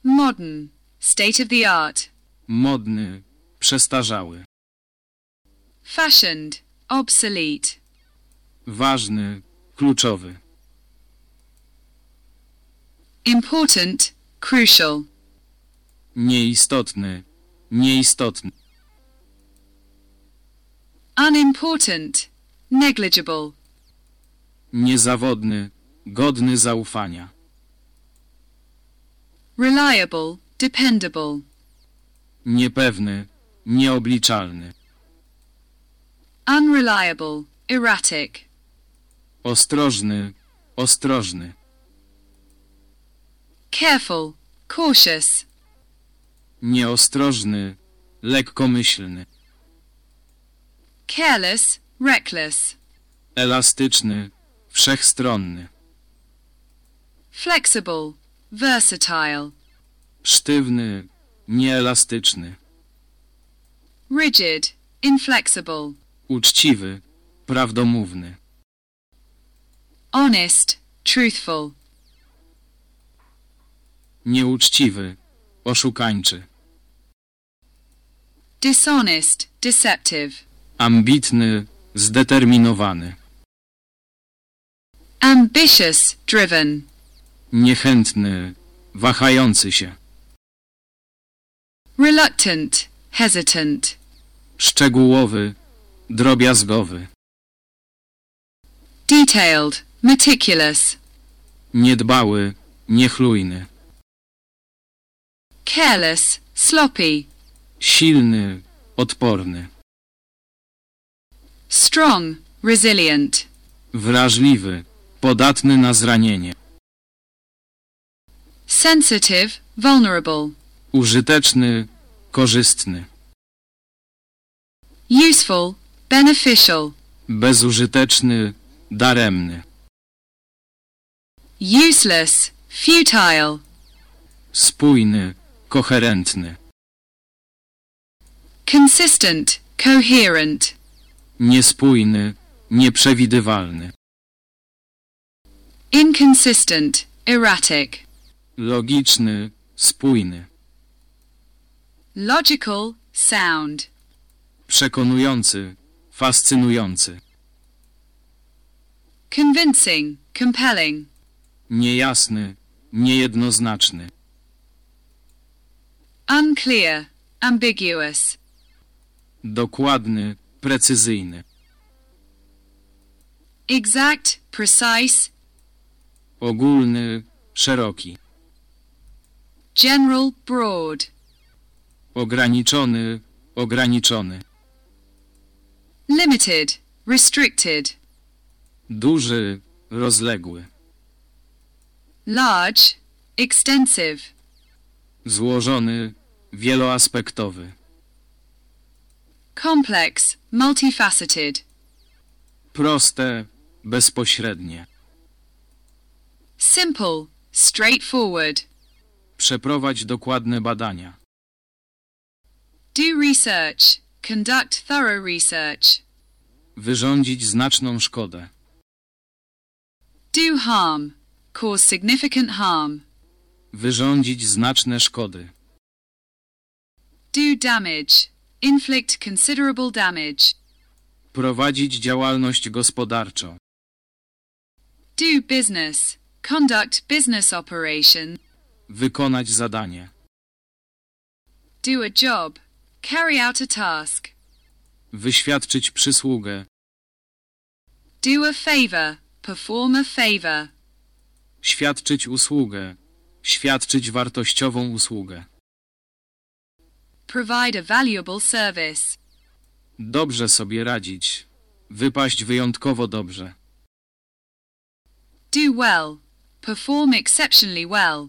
Modern, state of the art. Modny, przestarzały, Fashioned, obsolete. ważny, kluczowy, Important, crucial. nieistotny, nieistotny, Unimportant, negligible. niezawodny, godny zaufania, Reliable, dependable. Niepewny, nieobliczalny, Unreliable, erratic. ostrożny, ostrożny, Careful, cautious. nieostrożny, lekkomyślny, Careless, reckless. elastyczny, wszechstronny, Flexible, versatile. sztywny, nieelastyczny, Rigid, inflexible. uczciwy, prawdomówny, Honest, truthful. nieuczciwy, oszukańczy, Dishonest, deceptive. ambitny, zdeterminowany, Ambitious, driven. niechętny, wahający się, Reluctant, hesitant. szczegółowy, drobiazgowy, Detailed, meticulous. niedbały, niechlujny, Careless, sloppy. silny, odporny, Strong, resilient. wrażliwy, podatny na zranienie, Sensitive, vulnerable. Użyteczny, korzystny, Useful, beneficial. bezużyteczny, daremny, Useless, futile. spójny, koherentny, Consistent, coherent. Niespójny, nieprzewidywalny. Inconsistent, erratic. Logiczny, spójny. Logical, sound. Przekonujący, fascynujący. Convincing, compelling. Niejasny, niejednoznaczny. Unclear, ambiguous. Dokładny, precyzyjny. Exact, precise, Ogólny, szeroki. general, broad. Ograniczony, ograniczony. Limited, restricted. Duży, rozległy. Large, extensive. Złożony, wieloaspektowy. Complex, multifaceted. Proste, bezpośrednie. Simple, straightforward. Przeprowadź dokładne badania. Do research. Conduct thorough research. Wyrządzić znaczną szkodę. Do harm. Cause significant harm. Wyrządzić znaczne szkody. Do damage. Inflict considerable damage. Prowadzić działalność gospodarczą. Do business. Conduct business operation. Wykonać zadanie. Do a job. Carry out a task. Wyświadczyć przysługę. Do a favor. Perform a favor. Świadczyć usługę. Świadczyć wartościową usługę. Provide a valuable service. Dobrze sobie radzić. Wypaść wyjątkowo dobrze. Do well. Perform exceptionally well.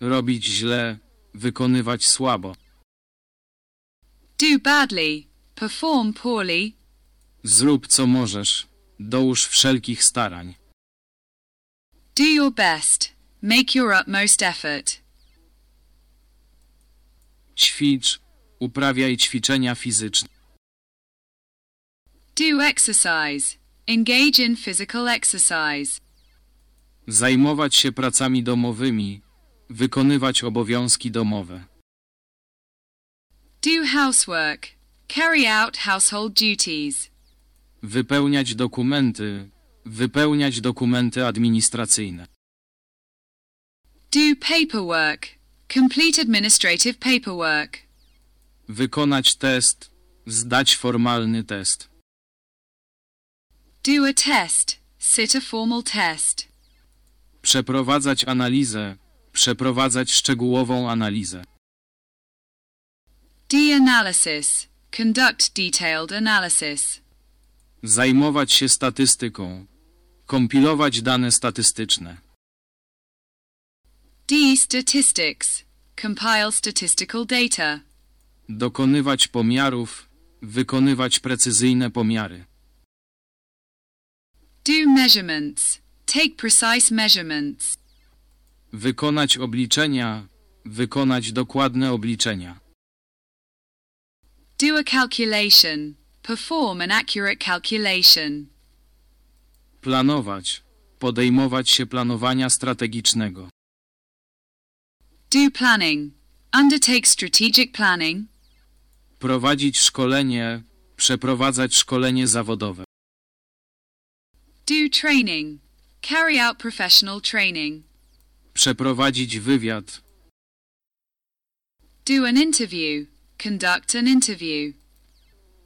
Robić źle. Wykonywać słabo. Do badly. Perform poorly. Zrób co możesz. Dołóż wszelkich starań. Do your best. Make your utmost effort. Ćwicz. Uprawiaj ćwiczenia fizyczne. Do exercise. Engage in physical exercise. Zajmować się pracami domowymi. Wykonywać obowiązki domowe. Do housework. Carry out household duties. Wypełniać dokumenty. Wypełniać dokumenty administracyjne. Do paperwork. Complete administrative paperwork. Wykonać test. Zdać formalny test. Do a test. Sit a formal test. Przeprowadzać analizę. Przeprowadzać szczegółową analizę. Do analysis. Conduct detailed analysis. Zajmować się statystyką. Kompilować dane statystyczne. D statistics. Compile statistical data. Dokonywać pomiarów. Wykonywać precyzyjne pomiary. Do measurements. Take precise measurements. Wykonać obliczenia. Wykonać dokładne obliczenia. Do a calculation. Perform an accurate calculation. Planować. Podejmować się planowania strategicznego. Do planning. Undertake strategic planning. Prowadzić szkolenie. Przeprowadzać szkolenie zawodowe. Do training. Carry out professional training. Przeprowadzić wywiad. Do an interview. Conduct an interview.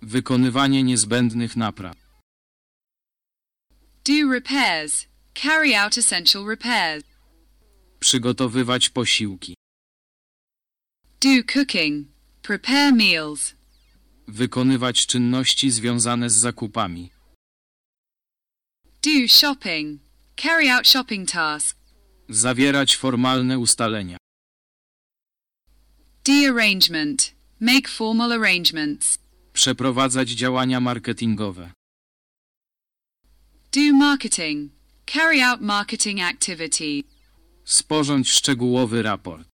Wykonywanie niezbędnych napraw. Do repairs. Carry out essential repairs. Przygotowywać posiłki. Do cooking. Prepare meals. Wykonywać czynności związane z zakupami. Do shopping. Carry out shopping tasks. Zawierać formalne ustalenia. Do arrangement. Make formal arrangements. Przeprowadzać działania marketingowe. Do marketing. Carry out marketing activities. Sporządź szczegółowy raport.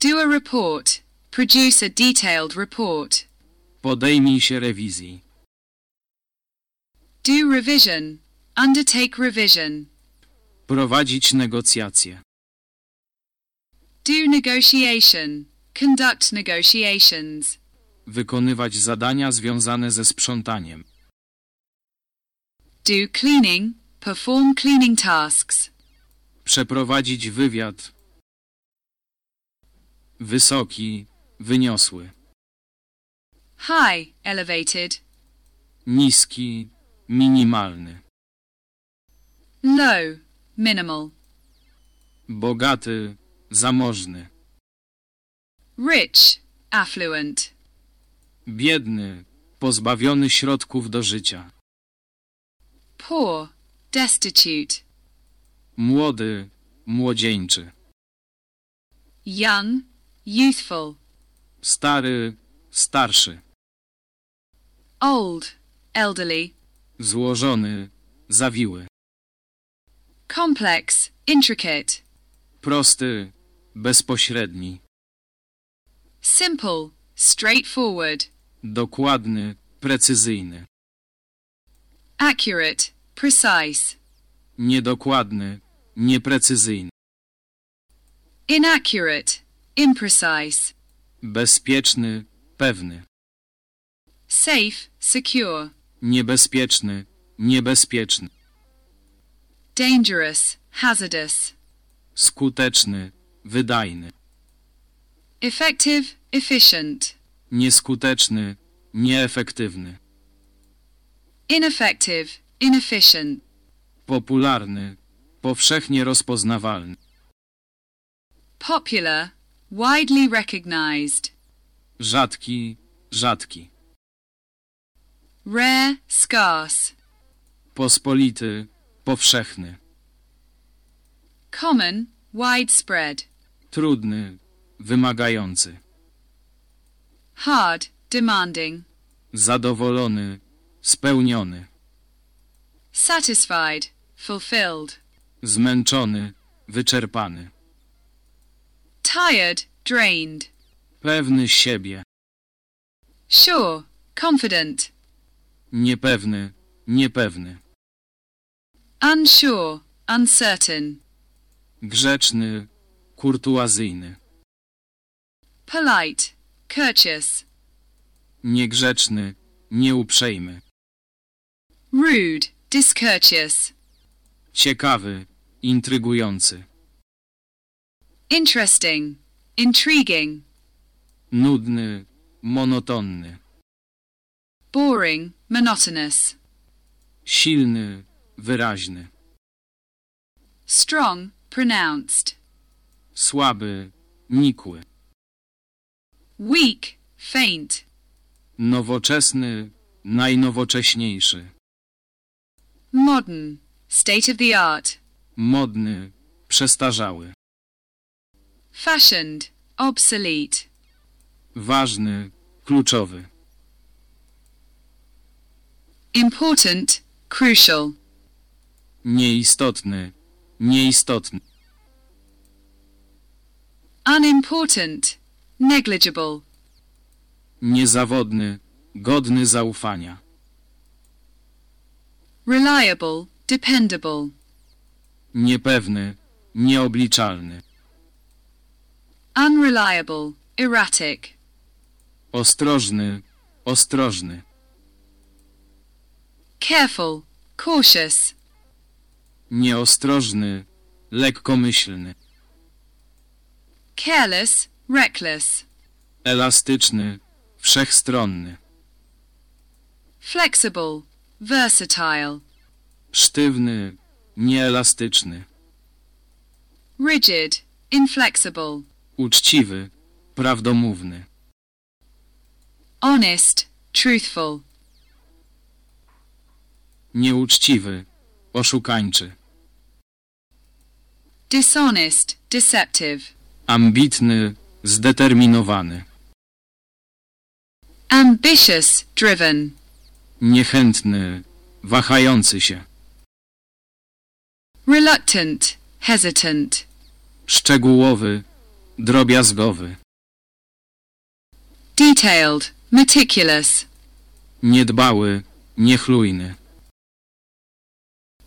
Do a report. Produce a detailed report. Podejmij się rewizji. Do revision. Undertake revision. Prowadzić negocjacje. Do negotiation. Conduct negotiations. Wykonywać zadania związane ze sprzątaniem. Do cleaning. Perform cleaning tasks. Przeprowadzić wywiad. Wysoki, wyniosły. High, elevated. Niski, minimalny. Low, minimal. Bogaty, zamożny. Rich, affluent. Biedny, pozbawiony środków do życia. Poor, destitute. Młody, młodzieńczy. Young, youthful. Stary, starszy. Old, elderly. Złożony, zawiły. Complex, intricate. Prosty, bezpośredni. Simple, straightforward. Dokładny, precyzyjny. Accurate, precise. Niedokładny, nieprecyzyjny. Inaccurate, imprecise. Bezpieczny, pewny. Safe, secure. Niebezpieczny, niebezpieczny. Dangerous, hazardous. Skuteczny, wydajny. Effective, efficient. Nieskuteczny, nieefektywny. Ineffective, inefficient. Popularny, powszechnie rozpoznawalny. Popular, widely recognized. Rzadki, rzadki. Rare, scarce. Pospolity, powszechny. Common, widespread. Trudny, wymagający. Hard, demanding. Zadowolony, spełniony. Satisfied, fulfilled. Zmęczony, wyczerpany. Tired, drained. Pewny siebie. Sure, confident. Niepewny, niepewny. Unsure, uncertain. Grzeczny, kurtuazyjny. Polite, courteous. Niegrzeczny, nieuprzejmy. Rude, discourteous. Ciekawy, intrygujący. Interesting, intriguing. Nudny, monotonny. Boring, monotonous. Silny, wyraźny. Strong, pronounced. Słaby, nikły. Weak, faint. Nowoczesny, najnowocześniejszy. Modern, state of the art. Modny, przestarzały. Fashioned, obsolete. Ważny, kluczowy. Important, crucial. Nieistotny, nieistotny. Unimportant, negligible. Niezawodny, godny zaufania. Reliable, dependable. Niepewny, nieobliczalny. Unreliable, erratic. Ostrożny, ostrożny. Careful, cautious. Nieostrożny, lekkomyślny. Careless, reckless. Elastyczny, wszechstronny. Flexible, versatile. Sztywny, nieelastyczny. Rigid, inflexible. Uczciwy, prawdomówny. Honest, truthful. Nieuczciwy, oszukańczy. Dishonest, deceptive. Ambitny, zdeterminowany. Ambitious, driven. Niechętny, wahający się. Reluctant, hesitant. Szczegółowy, drobiazgowy. detailed, meticulous, niedbały, niechlujny,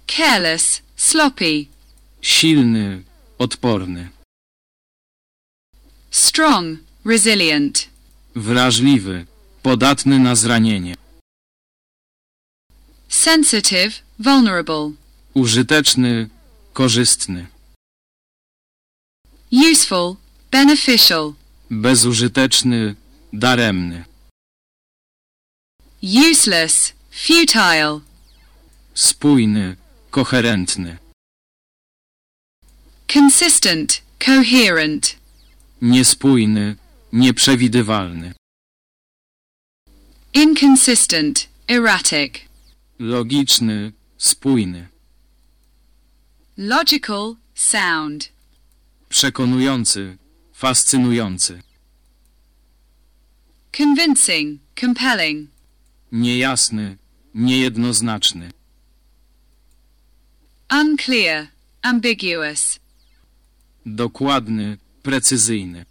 careless, sloppy, silny, odporny, strong, resilient, wrażliwy, podatny na zranienie, sensitive, vulnerable, użyteczny, korzystny, useful, beneficial, bezużyteczny, daremny, useless, futile, spójny, koherentny, consistent, coherent, niespójny, nieprzewidywalny, inconsistent, erratic, logiczny, spójny, logical, sound, przekonujący, fascynujący, convincing, compelling, niejasny, niejednoznaczny, unclear, ambiguous, dokładny, precyzyjny,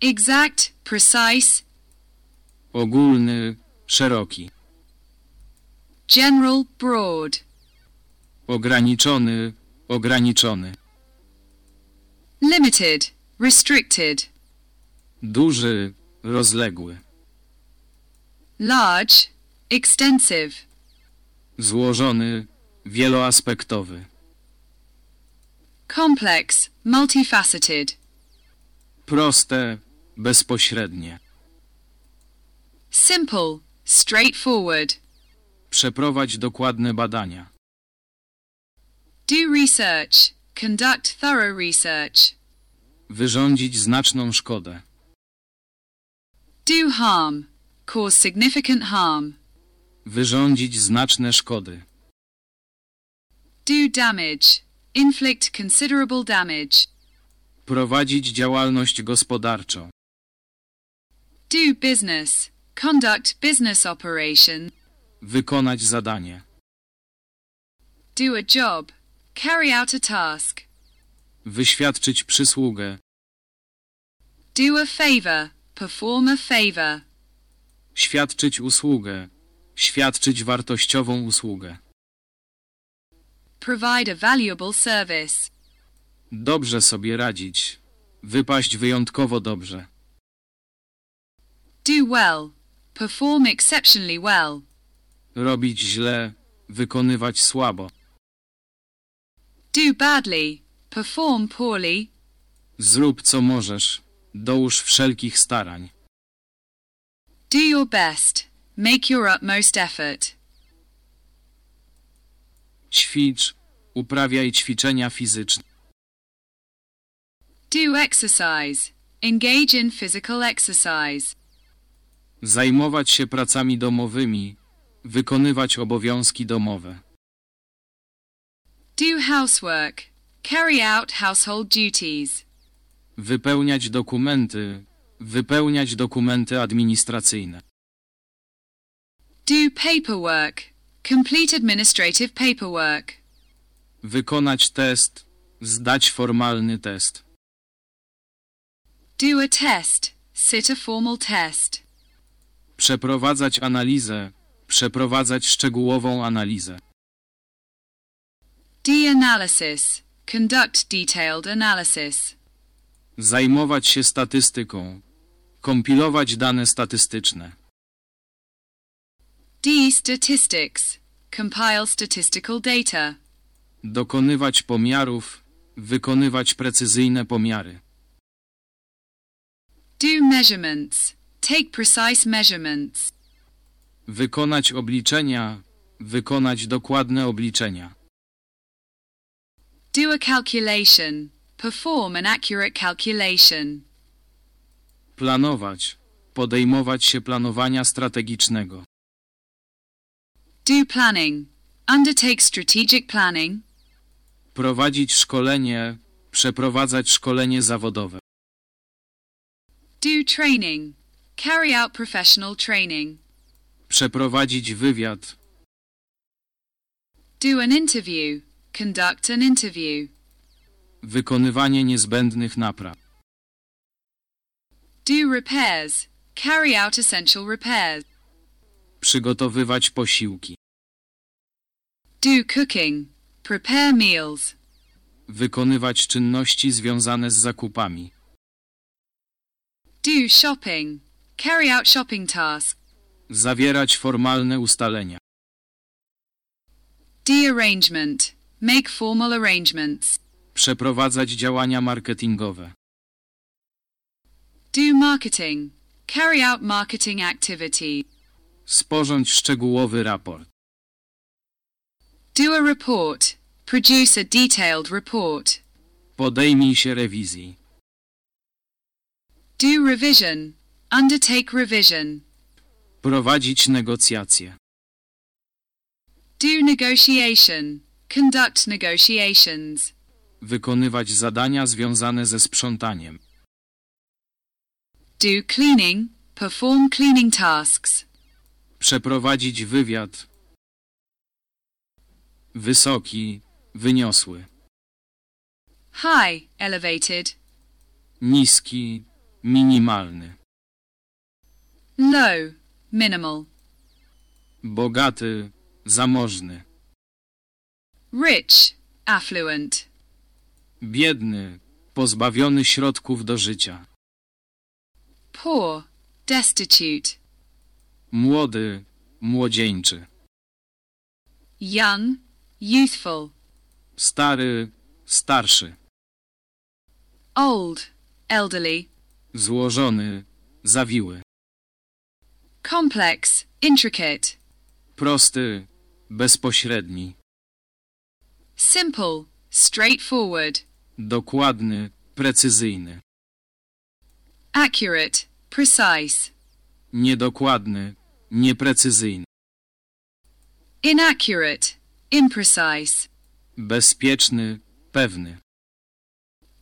exact, precise, ogólny, szeroki, general, broad, ograniczony, ograniczony, limited, restricted, duży, rozległy, large, extensive, złożony, wieloaspektowy, complex, multifaceted, proste, bezpośrednie, simple, straightforward, przeprowadź dokładne badania, do research, conduct thorough research, wyrządzić znaczną szkodę, do harm, cause significant harm, wyrządzić znaczne szkody, do damage, inflict considerable damage, prowadzić działalność gospodarczą, do business, conduct business operation, wykonać zadanie, do a job, carry out a task, wyświadczyć przysługę, do a favor, perform a favor, świadczyć usługę, świadczyć wartościową usługę, provide a valuable service, dobrze sobie radzić, wypaść wyjątkowo dobrze, do well, perform exceptionally well, robić źle, wykonywać słabo, do badly, perform poorly, zrób co możesz, dołóż wszelkich starań, do your best, make your utmost effort, ćwicz, uprawiaj ćwiczenia fizyczne, do exercise, engage in physical exercise, zajmować się pracami domowymi, wykonywać obowiązki domowe, do housework, carry out household duties, wypełniać dokumenty, wypełniać dokumenty administracyjne, do paperwork, complete administrative paperwork, wykonać test, zdać formalny test, do a test, sit a formal test, przeprowadzać analizę, przeprowadzać szczegółową analizę, do analysis, conduct detailed analysis, zajmować się statystyką, kompilować dane statystyczne, do statistics, compile statistical data, dokonywać pomiarów, wykonywać precyzyjne pomiary, do measurements, take precise measurements, wykonać obliczenia, wykonać dokładne obliczenia, do a calculation, perform an accurate calculation, planować, podejmować się planowania strategicznego, do planning, undertake strategic planning, prowadzić szkolenie, przeprowadzać szkolenie zawodowe, do training, carry out professional training, przeprowadzić wywiad, do an interview, conduct an interview, wykonywanie niezbędnych napraw, Do repairs. Carry out essential repairs. Przygotowywać posiłki. Do cooking. Prepare meals. Wykonywać czynności związane z zakupami. Do shopping. Carry out shopping tasks. Zawierać formalne ustalenia. De-arrangement. Make formal arrangements. Przeprowadzać działania marketingowe. Do marketing. Carry out marketing activities. Sporządź szczegółowy raport. Do a report. Produce a detailed report. Podejmij się rewizji. Do revision. Undertake revision. Prowadzić negocjacje. Do negotiation. Conduct negotiations. Wykonywać zadania związane ze sprzątaniem. Do cleaning. Perform cleaning tasks. Przeprowadzić wywiad. Wysoki, wyniosły. High. Elevated. Niski, minimalny. Low. Minimal. Bogaty, zamożny. Rich. Affluent. Biedny, pozbawiony środków do życia. Poor. Destitute. Młody, młodzieńczy. Young. Youthful. Stary, starszy. Old. Elderly. Złożony, zawiły. Complex. Intricate. Prosty, bezpośredni. Simple. Straightforward. Dokładny, precyzyjny. Accurate. Precise. Niedokładny, nieprecyzyjny. Inaccurate. Imprecise. Bezpieczny, pewny.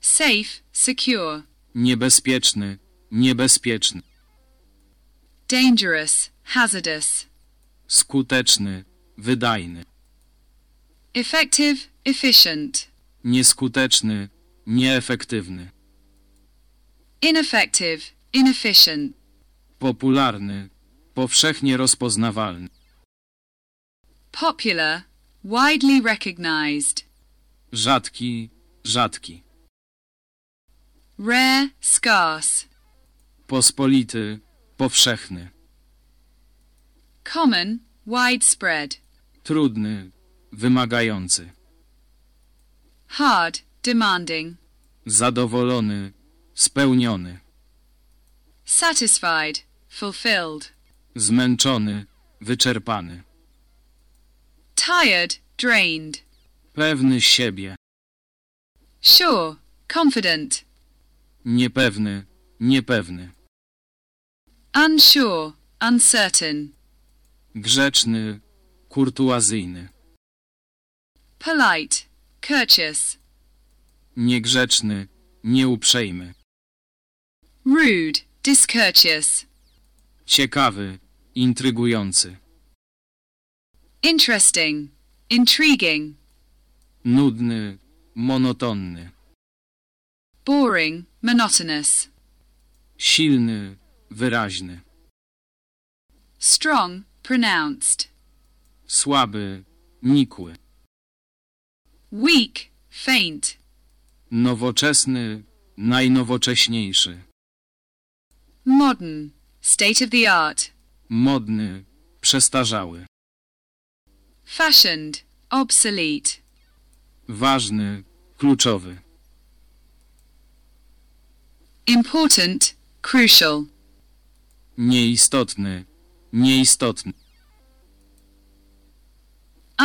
Safe. Secure. Niebezpieczny, niebezpieczny. Dangerous. Hazardous. Skuteczny, wydajny. Effective. Efficient. Nieskuteczny, nieefektywny. Ineffective. Inefficient. Popularny, powszechnie rozpoznawalny. Popular. Widely recognized. Rzadki, rzadki. Rare. Scarce. Pospolity, powszechny. Common. Widespread. Trudny, wymagający. Hard. Demanding. Zadowolony, spełniony. Satisfied. Fulfilled. Zmęczony, wyczerpany. Tired. Drained. Pewny siebie. Sure. Confident. Niepewny, niepewny. Unsure. Uncertain. Grzeczny, kurtuazyjny. Polite. Courteous. Niegrzeczny, nieuprzejmy. Rude. Discourteous. Ciekawy, intrygujący. Interesting. Intriguing. Nudny, monotonny. Boring. Monotonous. Silny, wyraźny. Strong. Pronounced. Słaby, nikły. Weak. Faint. Nowoczesny, najnowocześniejszy. Modern. State of the art. Modny, przestarzały. Fashioned. Obsolete. Ważny, kluczowy. Important. Crucial. Nieistotny, nieistotny.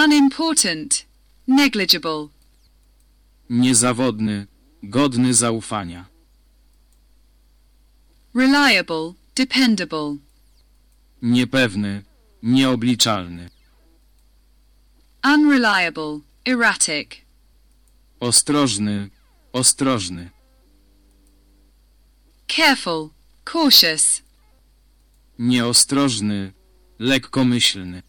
Unimportant. Negligible. Niezawodny, godny zaufania. Reliable. Dependable. Niepewny, nieobliczalny. Unreliable. Erratic. Ostrożny, ostrożny. Careful. Cautious. Nieostrożny, lekkomyślny.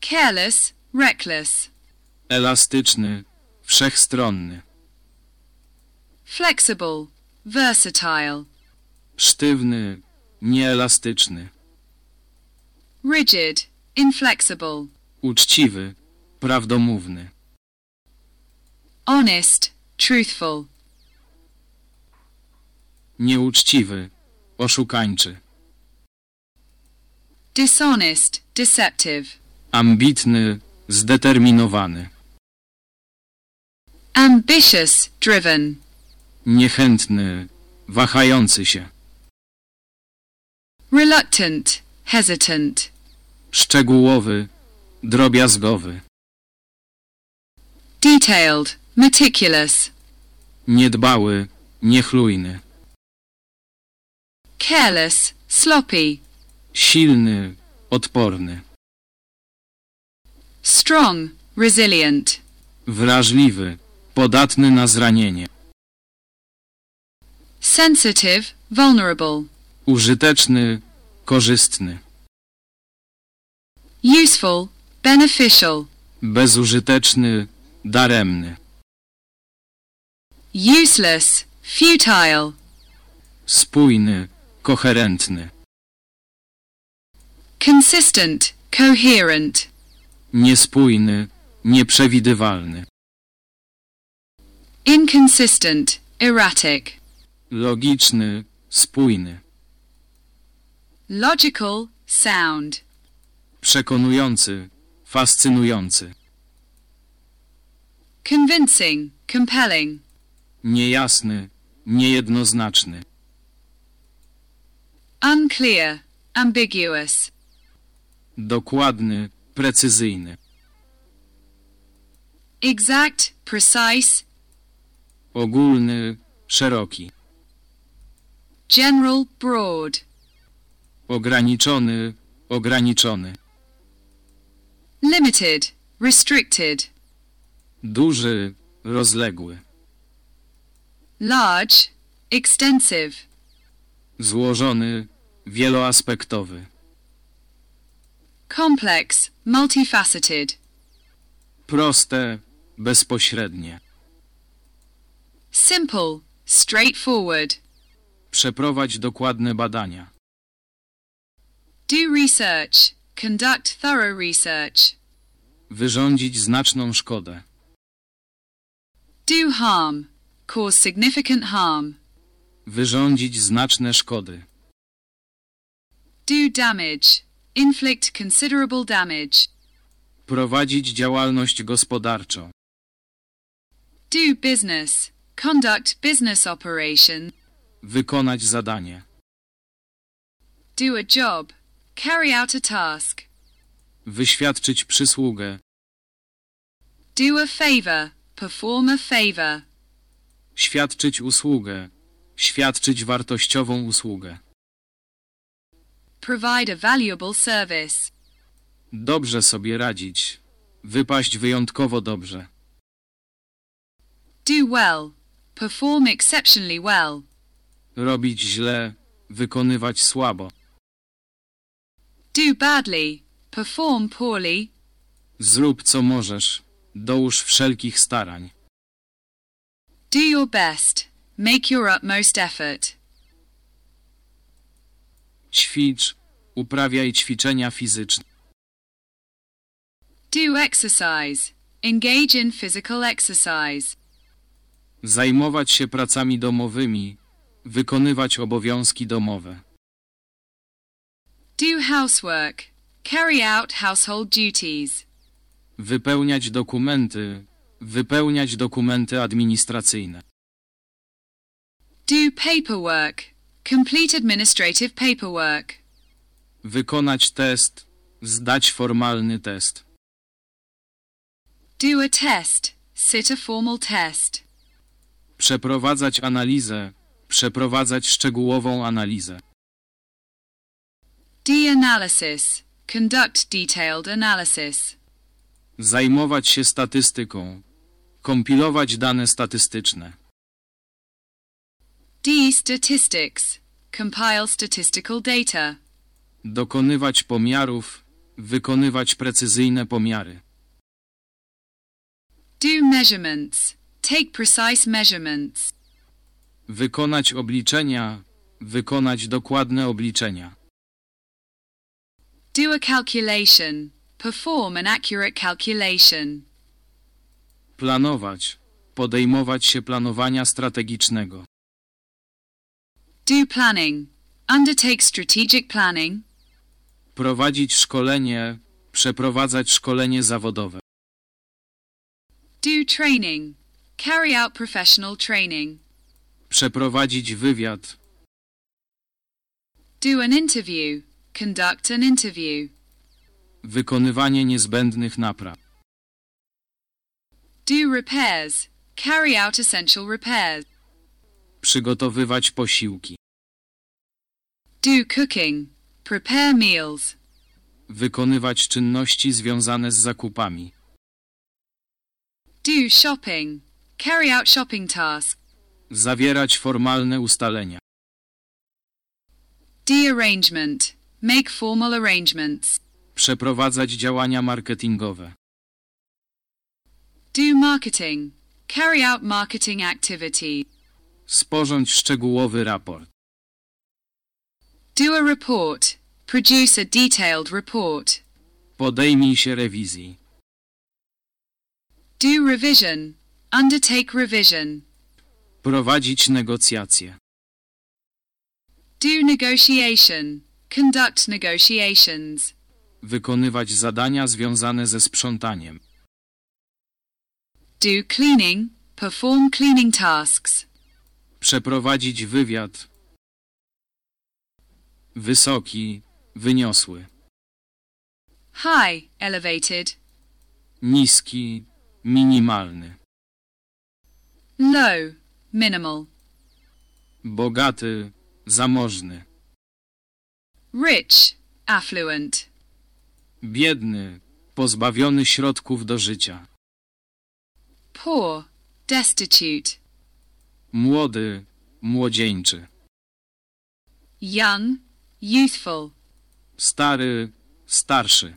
Careless. Reckless. Elastyczny, wszechstronny. Flexible. Versatile. Sztywny, nieelastyczny. rigid, inflexible, Uczciwy, prawdomówny. honest, truthful, Nieuczciwy, oszukańczy. dishonest, deceptive, Ambitny, zdeterminowany. ambitious, driven, Niechętny, wahający się. Reluctant, hesitant, Szczegółowy, drobiazgowy. detailed, meticulous, Niedbały, niechlujny. careless, sloppy, Silny, odporny. strong, resilient, Wrażliwy, podatny na zranienie. sensitive, vulnerable, Użyteczny, korzystny. useful, beneficial, Bezużyteczny, daremny. useless, futile, Spójny, koherentny. consistent, coherent, Niespójny, nieprzewidywalny. inconsistent, erratic, Logiczny, spójny. Logical, sound, Przekonujący, fascynujący. convincing, compelling, Niejasny, niejednoznaczny. unclear, ambiguous, Dokładny, precyzyjny. exact, precise, Ogólny, szeroki. general, broad, Ograniczony, ograniczony. limited, restricted, Duży, rozległy. large, extensive, Złożony, wieloaspektowy. complex, multifaceted, Proste, bezpośrednie. simple, straightforward. Przeprowadź dokładne badania. Do research, conduct thorough research. Wyrządzić znaczną szkodę. Do harm, cause significant harm. Wyrządzić znaczne szkody. Do damage, inflict considerable damage. Prowadzić działalność gospodarczą. Do business, conduct business operation. Wykonać zadanie. Do a job, carry out a task. Wyświadczyć przysługę. Do a favor, perform a favor. Świadczyć usługę. Świadczyć wartościową usługę. Provide a valuable service. Dobrze sobie radzić. Wypaść wyjątkowo dobrze. Do well, perform exceptionally well. Robić źle. Wykonywać słabo. Do badly, perform poorly. Zrób co możesz. Dołóż wszelkich starań. Do your best, make your utmost effort. Ćwicz. Uprawiaj ćwiczenia fizyczne. Do exercise, engage in physical exercise. Zajmować się pracami domowymi. Wykonywać obowiązki domowe. Do housework, carry out household duties. Wypełniać dokumenty. Wypełniać dokumenty administracyjne. Do paperwork, complete administrative paperwork. Wykonać test. Zdać formalny test. Do a test, sit a formal test. Przeprowadzać analizę. Przeprowadzać szczegółową analizę. Do analysis, conduct detailed analysis. Zajmować się statystyką. Kompilować dane statystyczne. D statistics, compile statistical data. Dokonywać pomiarów. Wykonywać precyzyjne pomiary. Do measurements, take precise measurements. Wykonać obliczenia. Wykonać dokładne obliczenia. Do a calculation. Perform an accurate calculation. Planować. Podejmować się planowania strategicznego. Do planning. Undertake strategic planning. Prowadzić szkolenie. Przeprowadzać szkolenie zawodowe. Do training. Carry out professional training. Przeprowadzić wywiad. Do an interview. Conduct an interview. Wykonywanie niezbędnych napraw. Do repairs. Carry out essential repairs. Przygotowywać posiłki. Do cooking. Prepare meals. Wykonywać czynności związane z zakupami. Do shopping. Carry out shopping tasks. Zawierać formalne ustalenia. Do arrangement. Make formal arrangements. Przeprowadzać działania marketingowe. Do marketing. Carry out marketing activities. Sporządź szczegółowy raport. Do a report. Produce a detailed report. Podejmij się rewizji. Do revision. Undertake revision. Prowadzić negocjacje. Do negotiation. Conduct negotiations. Wykonywać zadania związane ze sprzątaniem. Do cleaning. Perform cleaning tasks. Przeprowadzić wywiad. Wysoki, wyniosły. High. Elevated. Niski, minimalny. Low. Minimal. Bogaty, zamożny. Rich. Affluent. Biedny, pozbawiony środków do życia. Poor. Destitute. Młody, młodzieńczy. Young. Youthful. Stary, starszy.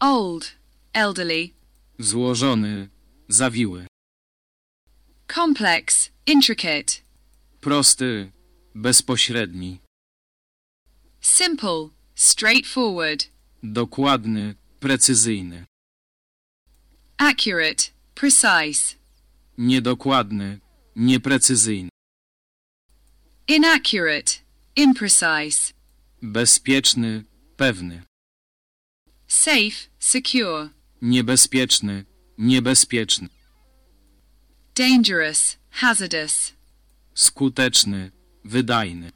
Old. Elderly. Złożony, zawiły. Complex. Intricate. Prosty, bezpośredni. Simple. Straightforward. Dokładny, precyzyjny. Accurate. Precise. Niedokładny, nieprecyzyjny. Inaccurate. Imprecise. Bezpieczny, pewny. Safe. Secure. Niebezpieczny, niebezpieczny. Dangerous. Hazardous. Skuteczny, wydajny.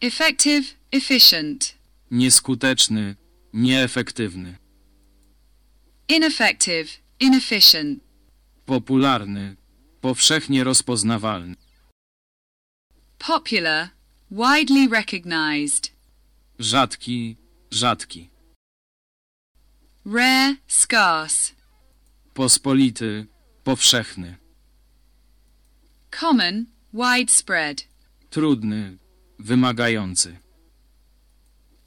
Effective. Efficient. Nieskuteczny, nieefektywny. Ineffective. Inefficient. Popularny, powszechnie rozpoznawalny. Popular. Widely recognized. Rzadki, rzadki. Rare. Scarce. Pospolity, powszechny. Common. Widespread. Trudny, wymagający.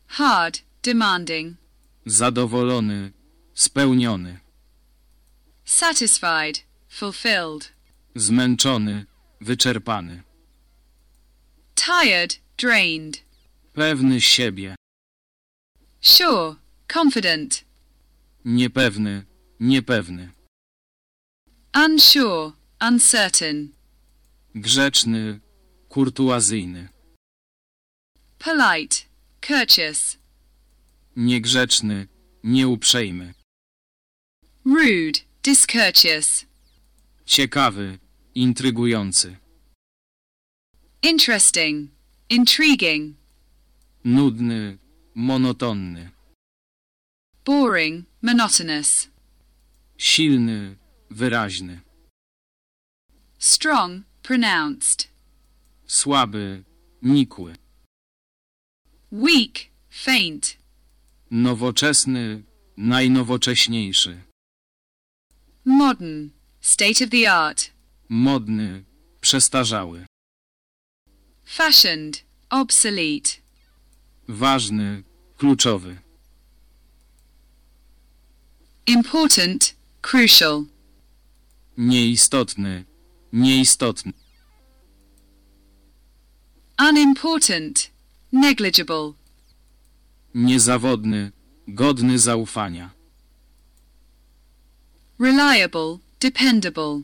Hard. Demanding. Zadowolony, spełniony. Satisfied. Fulfilled. Zmęczony, wyczerpany. Tired. Drained. Pewny siebie. Sure. Confident. Niepewny, niepewny. Unsure. Uncertain. Grzeczny, kurtuazyjny. Polite. Courteous. Niegrzeczny, nieuprzejmy. Rude. Discourteous. Ciekawy, intrygujący. Interesting. Intriguing. Nudny, monotonny. Boring. Monotonous. Silny, wyraźny. Strong. Pronounced. Słaby, nikły. Weak. Faint. Nowoczesny, najnowocześniejszy. Modern. State of the art. Modny, przestarzały. Fashioned. Obsolete. Ważny, kluczowy. Important. Crucial. Nieistotny, nieistotny. Unimportant. Negligible. Niezawodny, godny zaufania. Reliable. Dependable.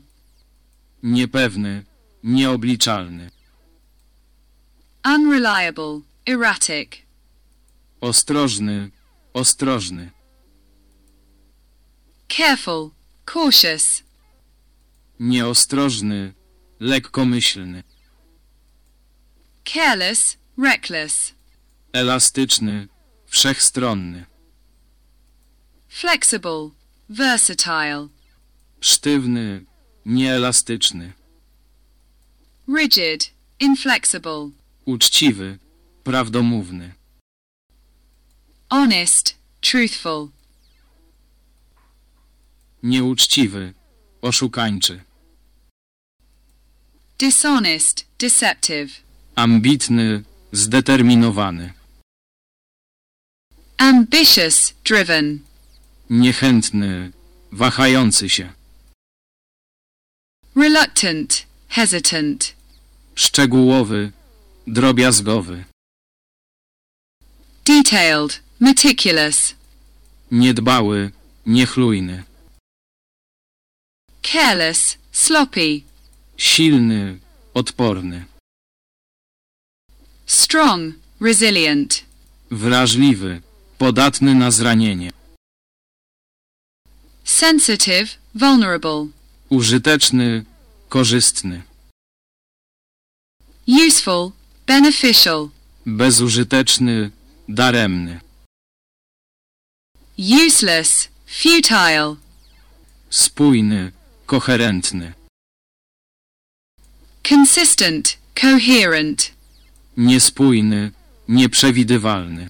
Niepewny, nieobliczalny. Unreliable. Erratic. Ostrożny, ostrożny. Careful. Cautious. Nieostrożny, lekkomyślny. Careless. Reckless. Elastyczny, wszechstronny. Flexible. Versatile. Sztywny, nieelastyczny. Rigid. Inflexible. Uczciwy, prawdomówny. Honest. Truthful. Nieuczciwy, oszukańczy. Dishonest. Deceptive. Ambitny, zdeterminowany. Ambitious. Driven. Niechętny, wahający się. Reluctant. Hesitant. Szczegółowy, drobiazgowy. Detailed. Meticulous. Niedbały, niechlujny. Careless. Sloppy. Silny, odporny. Strong. Resilient. Wrażliwy, podatny na zranienie. Sensitive. Vulnerable. Użyteczny, korzystny. Useful. Beneficial. Bezużyteczny, daremny. Useless. Futile. Spójny, koherentny. Consistent. Coherent. Niespójny, nieprzewidywalny.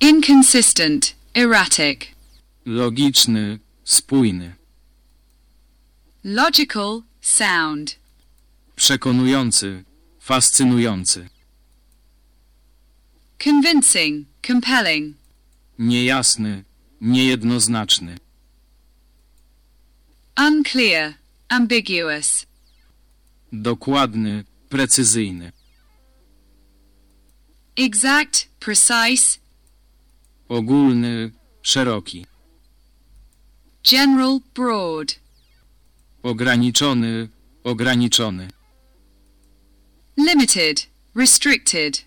Inconsistent. Erratic. Logiczny, spójny. Logical. Sound. Przekonujący, fascynujący. Convincing. Compelling. Niejasny, niejednoznaczny. Unclear. Ambiguous. Dokładny, precyzyjny. Exact. Precise. Ogólny, szeroki. General. Broad. Ograniczony, ograniczony. Limited. Restricted.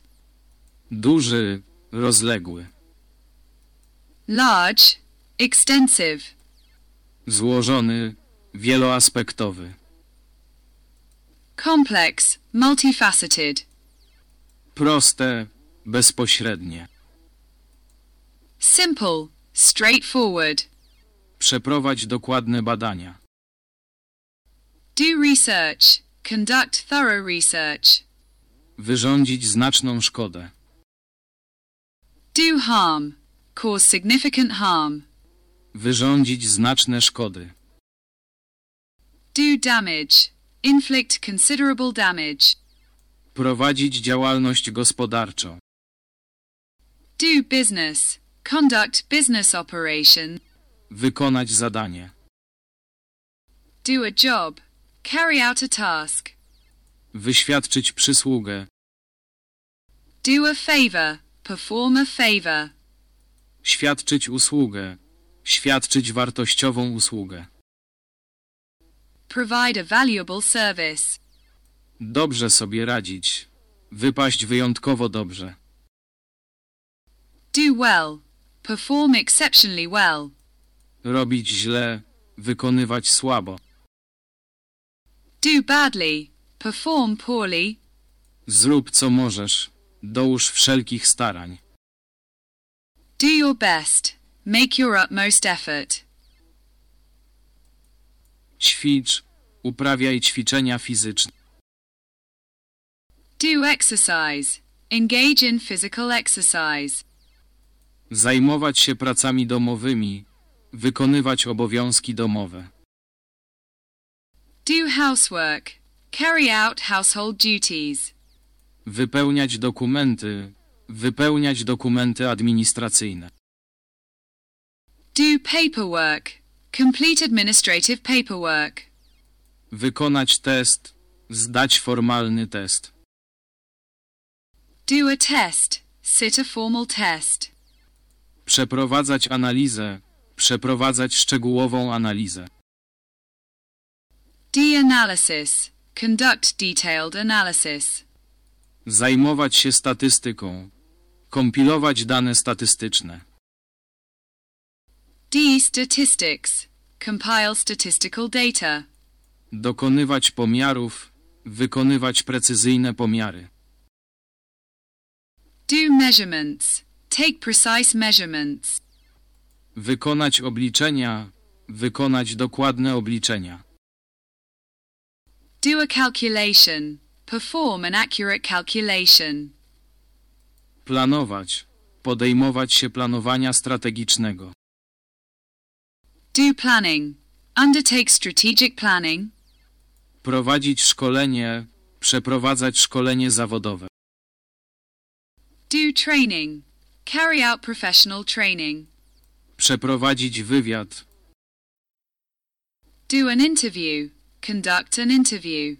Duży, rozległy. Large. Extensive. Złożony, wieloaspektowy. Complex. Multifaceted. Proste, bezpośrednie. Simple. Straightforward. Przeprowadź dokładne badania. Do research. Conduct thorough research. Wyrządzić znaczną szkodę. Do harm. Cause significant harm. Wyrządzić znaczne szkody. Do damage. Inflict considerable damage. Prowadzić działalność gospodarczą. Do business. Conduct business operation. Wykonać zadanie. Do a job. Carry out a task. Wyświadczyć przysługę. Do a favor. Perform a favor. Świadczyć usługę. Świadczyć wartościową usługę. Provide a valuable service. Dobrze sobie radzić. Wypaść wyjątkowo dobrze. Do well. Perform exceptionally well. Robić źle. Wykonywać słabo. Do badly. Perform poorly. Zrób co możesz. Dołóż wszelkich starań. Do your best. Make your utmost effort. Ćwicz. Uprawiaj ćwiczenia fizyczne. Do exercise. Engage in physical exercise. Zajmować się pracami domowymi. Wykonywać obowiązki domowe. Do housework. Carry out household duties. Wypełniać dokumenty. Wypełniać dokumenty administracyjne. Do paperwork. Complete administrative paperwork. Wykonać test. Zdać formalny test. Do a test. Sit a formal test. Przeprowadzać analizę. Przeprowadzać szczegółową analizę. De-analysis. Conduct detailed analysis. Zajmować się statystyką. Kompilować dane statystyczne. De-statistics. Compile statistical data. Dokonywać pomiarów. Wykonywać precyzyjne pomiary. Do measurements. Take precise measurements. Wykonać obliczenia. Wykonać dokładne obliczenia. Do a calculation. Perform an accurate calculation. Planować. Podejmować się planowania strategicznego. Do planning. Undertake strategic planning. Prowadzić szkolenie. Przeprowadzać szkolenie zawodowe. Do training. Carry out professional training. Przeprowadzić wywiad. Do an interview. Conduct an interview.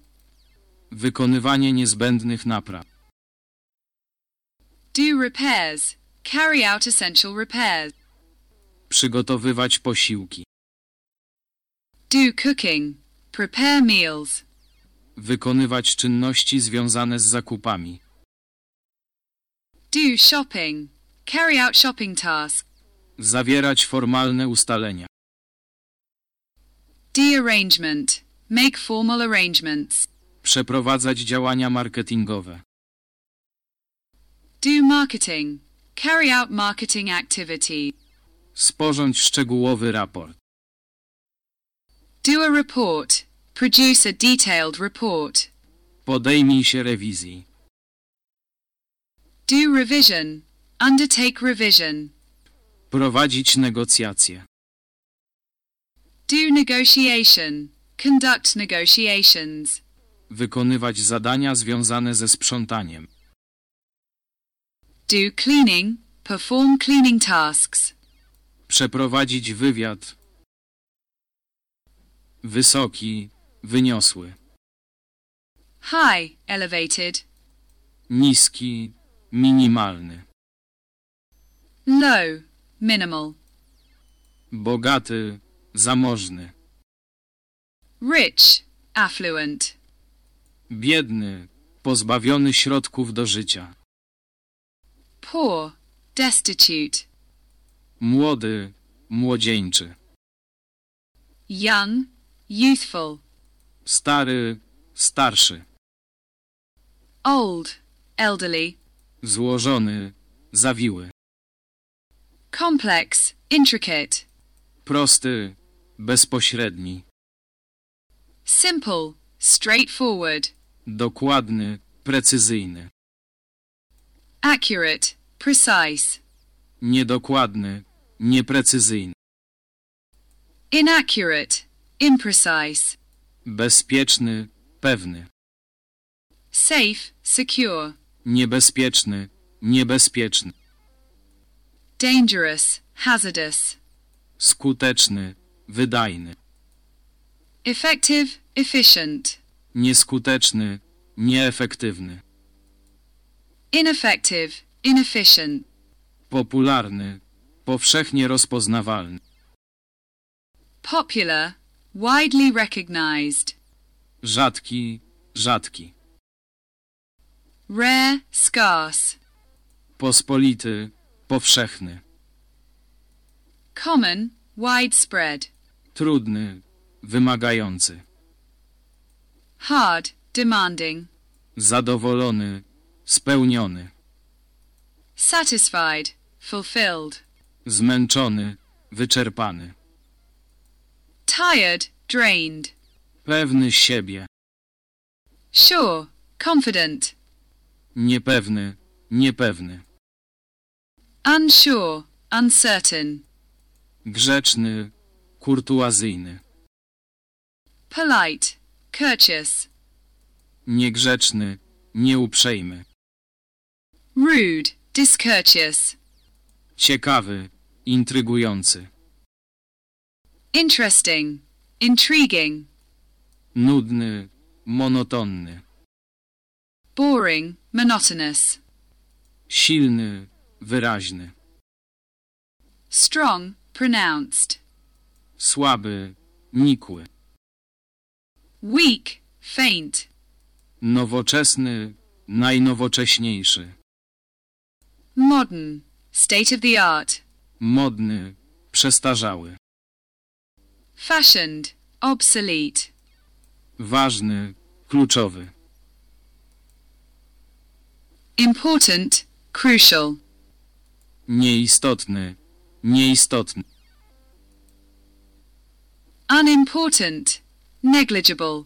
Wykonywanie niezbędnych napraw. Do repairs. Carry out essential repairs. Przygotowywać posiłki. Do cooking. Prepare meals. Wykonywać czynności związane z zakupami. Do shopping. Carry out shopping tasks. Zawierać formalne ustalenia. De-arrangement. Make formal arrangements. Przeprowadzać działania marketingowe. Do marketing. Carry out marketing activity. Sporządź szczegółowy raport. Do a report. Produce a detailed report. Podejmij się rewizji. Do revision. Undertake revision. Prowadzić negocjacje. Do negotiation. Conduct negotiations. Wykonywać zadania związane ze sprzątaniem. Do cleaning. Perform cleaning tasks. Przeprowadzić wywiad. Wysoki, wyniosły. High. Elevated. Niski, minimalny. Low. Minimal. Bogaty, zamożny. Rich. Affluent. Biedny, pozbawiony środków do życia. Poor. Destitute. Młody, młodzieńczy. Young. Youthful. Stary, starszy. Old. Elderly. Złożony, zawiły. Complex. Intricate. Prosty, bezpośredni. Simple. Straightforward. Dokładny, precyzyjny. Accurate. Precise. Niedokładny, nieprecyzyjny. Inaccurate. Imprecise. Bezpieczny, pewny. Safe. Secure. Niebezpieczny, niebezpieczny. Dangerous. Hazardous. Skuteczny, wydajny. Effective. Efficient. Nieskuteczny, nieefektywny. Ineffective. Inefficient. Popularny, powszechnie rozpoznawalny. Popular. Widely recognized. Rzadki, rzadki. Rare. Scarce. Pospolity, powszechny. Common. Widespread. Trudny, wymagający. Hard. Demanding. Zadowolony, spełniony. Satisfied. Fulfilled. Zmęczony, wyczerpany. Tired. Drained. Pewny siebie. Sure. Confident. Niepewny, niepewny. Unsure. Uncertain. Grzeczny, kurtuazyjny. Polite. Courteous. Niegrzeczny, nieuprzejmy. Rude. Discourteous. Ciekawy, intrygujący. Interesting. Intriguing. Nudny, monotonny. Boring. Monotonous. Silny, wyraźny. strong, pronounced, Słaby, nikły. weak, faint, Nowoczesny, najnowocześniejszy. modern, state of the art, Modny, przestarzały. fashioned, obsolete, Ważny, kluczowy. important, crucial, Nieistotny, nieistotny. unimportant, negligible,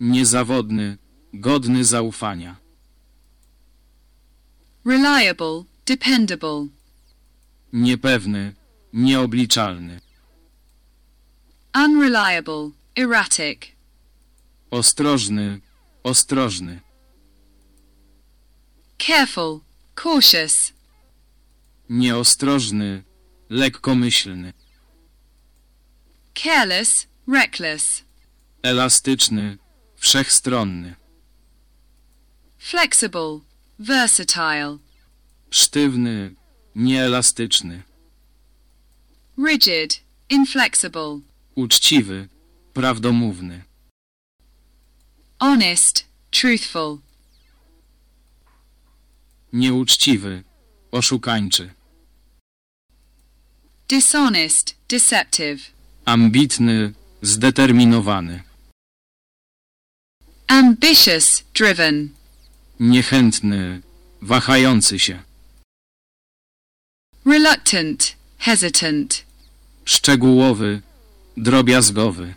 Niezawodny, godny zaufania. reliable, dependable, Niepewny, nieobliczalny. unreliable, erratic, Ostrożny, ostrożny. careful, cautious, Nieostrożny, lekkomyślny. careless, reckless, Elastyczny, wszechstronny. flexible, versatile, Sztywny, nieelastyczny. rigid, inflexible, Uczciwy, prawdomówny. honest, truthful, Nieuczciwy, oszukańczy. dishonest, deceptive, Ambitny, zdeterminowany. ambitious, driven, Niechętny, wahający się. Reluctant, hesitant, Szczegółowy, drobiazgowy.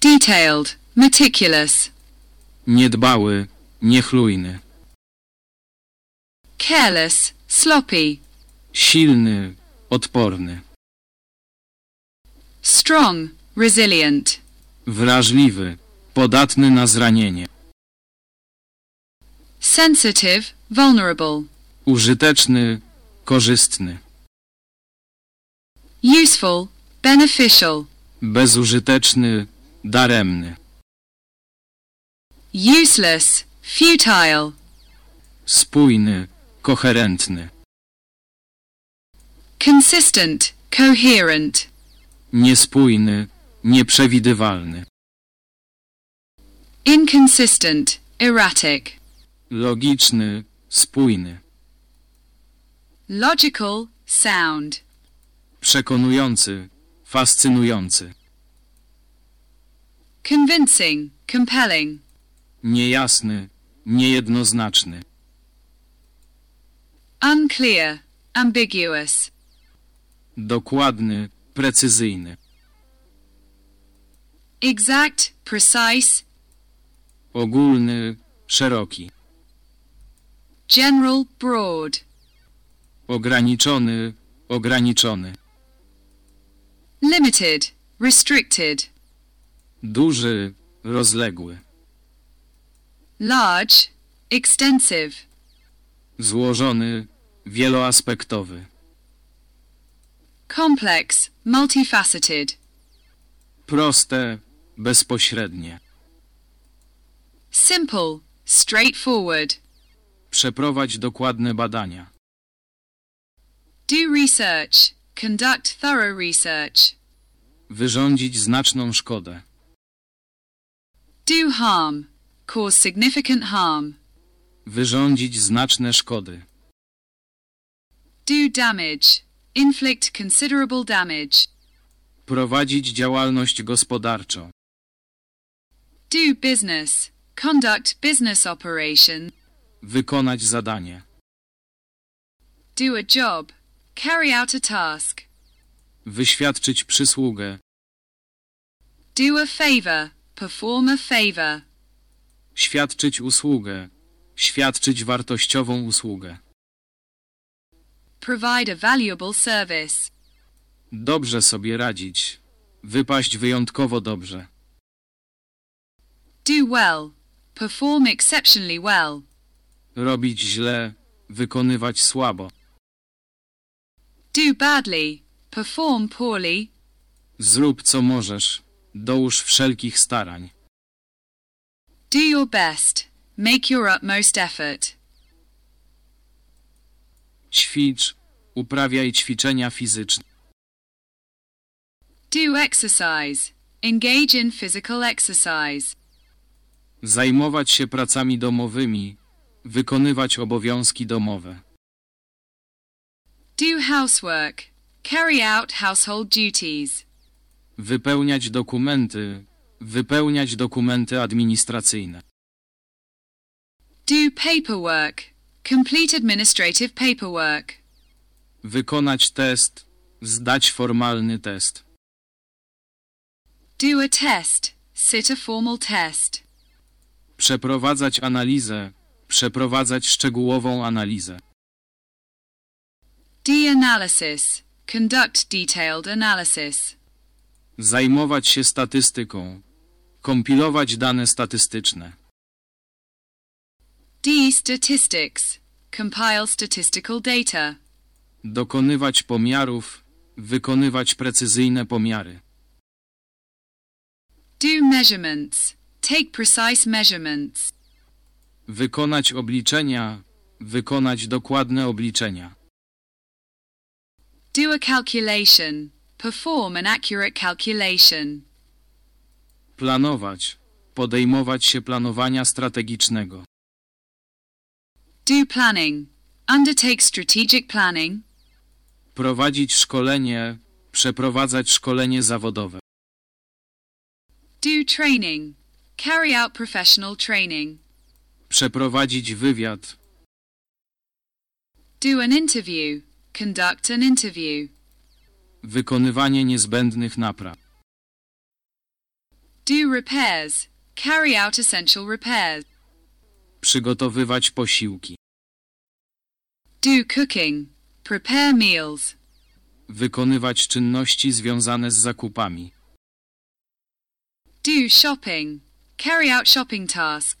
detailed, meticulous, Niedbały, niechlujny. careless, sloppy, Silny, odporny. strong, resilient, Wrażliwy, podatny na zranienie. sensitive, vulnerable, Użyteczny, korzystny. useful, beneficial, Bezużyteczny, daremny. useless, futile, Spójny, koherentny. consistent, coherent, Niespójny, nieprzewidywalny. inconsistent, erratic, Logiczny, spójny. Logical, sound, Przekonujący, fascynujący. convincing, compelling, Niejasny, niejednoznaczny. unclear, ambiguous, Dokładny, precyzyjny. exact, precise, Ogólny, szeroki. general, broad, Ograniczony, ograniczony. limited, restricted, Duży, rozległy. large, extensive, Złożony, wieloaspektowy. complex, multifaceted, Proste, bezpośrednie. simple, straightforward, Przeprowadź dokładne badania. Do research, conduct thorough research, Wyrządzić znaczną szkodę. do harm, cause significant harm, Wyrządzić znaczne szkody. do damage, inflict considerable damage, Prowadzić działalność gospodarczą. do business, conduct business operation, Wykonać zadanie. do a job, carry out a task, Wyświadczyć przysługę. do a favor, perform a favor, Świadczyć usługę. Świadczyć wartościową usługę. provide a valuable service, Dobrze sobie radzić. Wypaść wyjątkowo dobrze. do well, perform exceptionally well, Robić źle. Wykonywać słabo. Do badly, perform poorly, Zrób co możesz. Dołóż wszelkich starań. do your best, make your utmost effort, Ćwicz, uprawiaj ćwiczenia fizyczne. Do exercise. Engage in physical exercise. Zajmować się pracami domowymi, wykonywać obowiązki domowe. Do housework. Carry out household duties. Wypełniać dokumenty, wypełniać dokumenty administracyjne. Do paperwork. Complete administrative paperwork. Wykonać test, zdać formalny test. Do a test. Sit a formal test. Przeprowadzać analizę, przeprowadzać szczegółową analizę. D-analysis. Conduct detailed analysis. Zajmować się statystyką. Kompilować dane statystyczne. D-statistics. Compile statistical data. Dokonywać pomiarów. Wykonywać precyzyjne pomiary. Do measurements. Take precise measurements. Wykonać obliczenia. Wykonać dokładne obliczenia. Do a calculation. Perform an accurate calculation. Planować. Podejmować się planowania strategicznego. Do planning. Undertake strategic planning. Prowadzić szkolenie. Przeprowadzać szkolenie zawodowe. Do training. Carry out professional training. Przeprowadzić wywiad. Do an interview. Conduct an interview. Wykonywanie niezbędnych napraw. Do repairs. Carry out essential repairs. Przygotowywać posiłki. Do cooking. Prepare meals. Wykonywać czynności związane z zakupami. Do shopping. Carry out shopping tasks.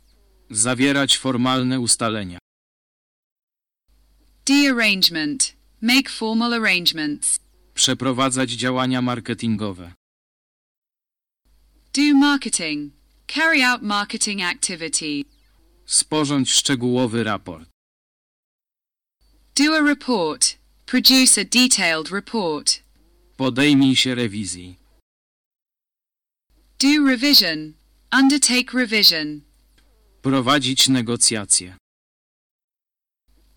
Zawierać formalne ustalenia. De-arrangement. Make formal arrangements. Przeprowadzać działania marketingowe. Do marketing. Carry out marketing activity. Sporządź szczegółowy raport. Do a report. Produce a detailed report. Podejmij się rewizji. Do revision. Undertake revision. Prowadzić negocjacje.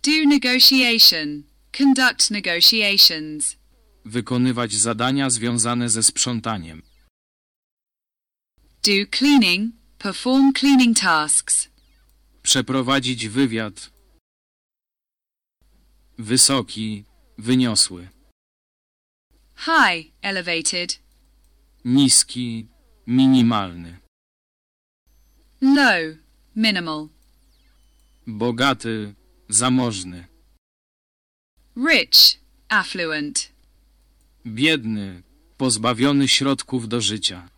Do negotiation. Conduct negotiations. Wykonywać zadania związane ze sprzątaniem. Do cleaning. Perform cleaning tasks. Przeprowadzić wywiad. Wysoki, wyniosły. High. Elevated. Niski, minimalny. Low. Minimal. Bogaty, zamożny. Rich. Affluent. Biedny, pozbawiony środków do życia.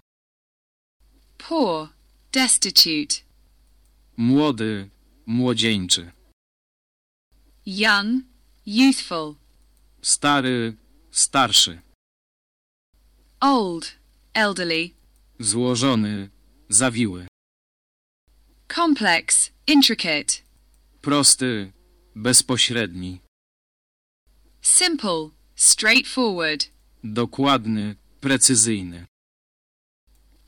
Poor. Destitute. Młody, młodzieńczy. Young. Youthful. Stary, starszy. Old. Elderly. Złożony, zawiły. Complex. Intricate. Prosty, bezpośredni. Simple. Straightforward. Dokładny, precyzyjny.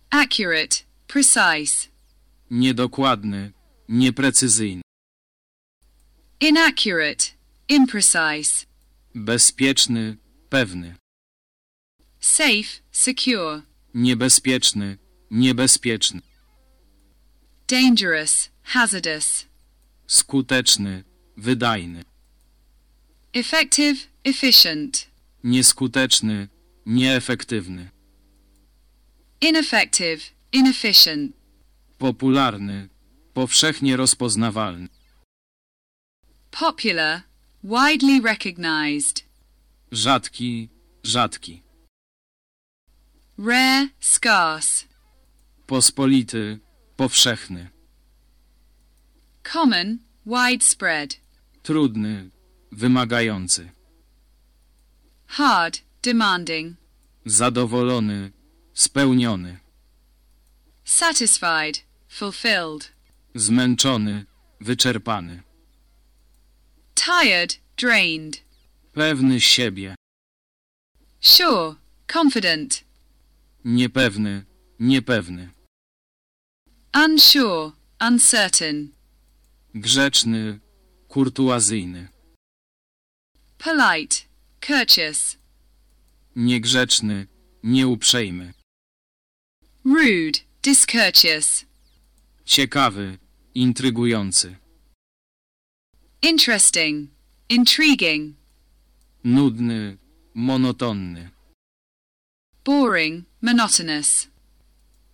Accurate. Precise. Niedokładny, nieprecyzyjny. Inaccurate. Imprecise. Bezpieczny, pewny. Safe. Secure. Niebezpieczny, niebezpieczny. Dangerous. Hazardous. Skuteczny, wydajny. Effective. Efficient. Nieskuteczny, nieefektywny. Ineffective. Inefficient. Popularny, powszechnie rozpoznawalny. Popular. Widely recognized. Rzadki, rzadki. Rare. Scarce. Pospolity, powszechny. Common. Widespread. Trudny, wymagający. Hard. Demanding. Zadowolony, spełniony. Satisfied. Fulfilled. Zmęczony, wyczerpany. Tired. drained. Pewny siebie. Sure, confident. Niepewny, niepewny. Unsure, uncertain. Grzeczny, kurtuazyjny. Polite, courteous. Niegrzeczny, nieuprzejmy. Rude, discourteous. Ciekawy, intrygujący. Interesting, intriguing. Nudny, monotonny. Boring, monotonous.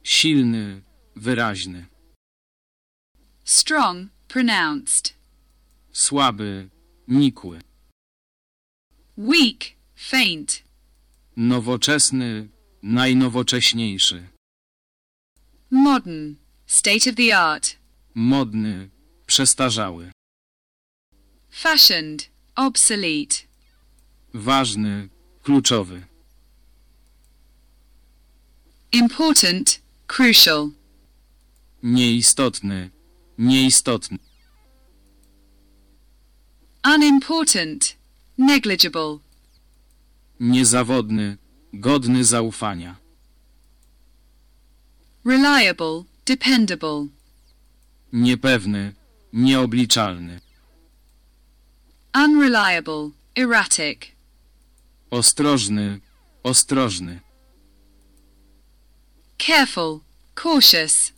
Silny, wyraźny. Strong, pronounced. Słaby, nikły. Weak, faint. Nowoczesny, najnowocześniejszy. Modern, state of the art. Modny, przestarzały. Fashioned, obsolete. Ważny, kluczowy. Important, crucial. Nieistotny, nieistotny. Unimportant, negligible. Niezawodny, godny zaufania. Reliable, dependable. Niepewny, nieobliczalny. Unreliable, erratic. Ostrożny, ostrożny. Careful, cautious.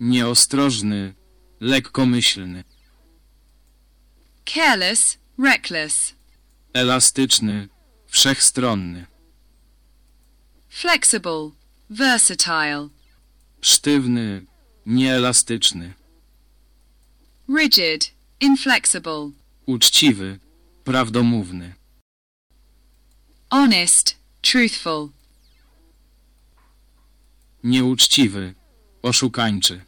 Nieostrożny, lekkomyślny. Careless, reckless. Elastyczny, wszechstronny. Flexible, versatile. Sztywny, nieelastyczny. Rigid, inflexible. Uczciwy, prawdomówny. Honest, truthful. Nieuczciwy, oszukańczy.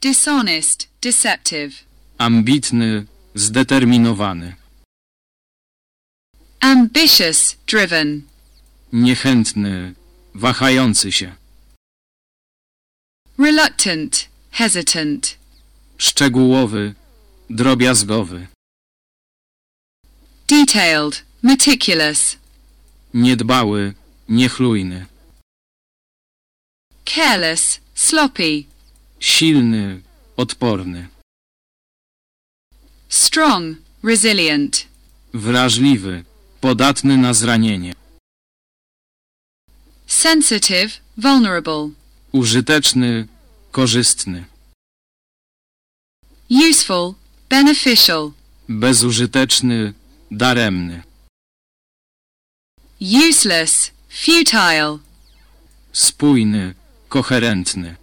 Dishonest, deceptive. Ambitny, zdeterminowany. Ambitious, driven. Niechętny, wahający się. Reluctant, hesitant. Szczegółowy, drobiazgowy. Detailed, meticulous. Niedbały, niechlujny. Careless, sloppy. Silny, odporny. Strong, resilient. Wrażliwy, podatny na zranienie. Sensitive, vulnerable. Użyteczny, korzystny. Useful, beneficial. Bezużyteczny, daremny. Useless, futile. Spójny, koherentny.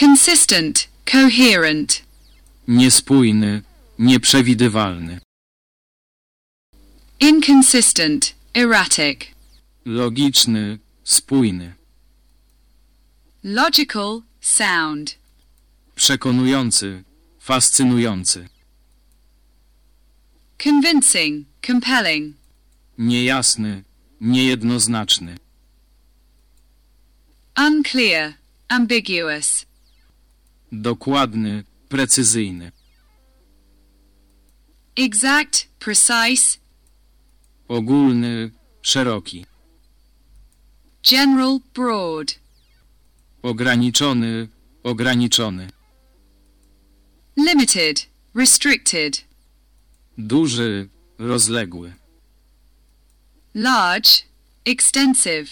Consistent, coherent. Niespójny, nieprzewidywalny. Inconsistent, erratic. Logiczny, spójny. Logical, sound. Przekonujący, fascynujący. Convincing, compelling. Niejasny, niejednoznaczny. Unclear, ambiguous. Dokładny, precyzyjny. Exact, precise. Ogólny, szeroki. General, broad. Ograniczony, ograniczony. Limited, restricted. Duży, rozległy. Large, extensive.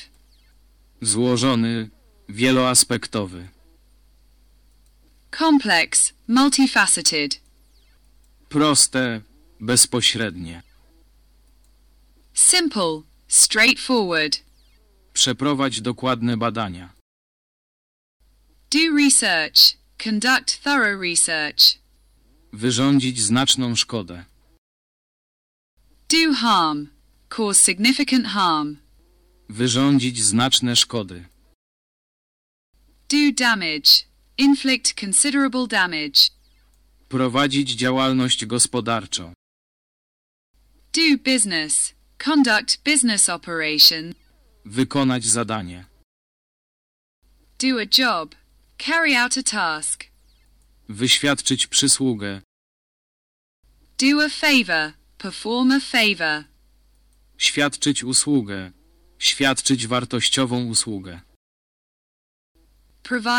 Złożony, wieloaspektowy. Complex, multifaceted. Proste, bezpośrednie. Simple, straightforward. Przeprowadź dokładne badania. Do research. Conduct thorough research. Wyrządzić znaczną szkodę. Do harm. Cause significant harm. Wyrządzić znaczne szkody. Do damage. Inflict considerable damage. Prowadzić działalność gospodarczą. Do business. Conduct business operation. Wykonać zadanie. Do a job. Carry out a task. Wyświadczyć przysługę. Do a favor. Perform a favor. Świadczyć usługę. Świadczyć wartościową usługę. Provide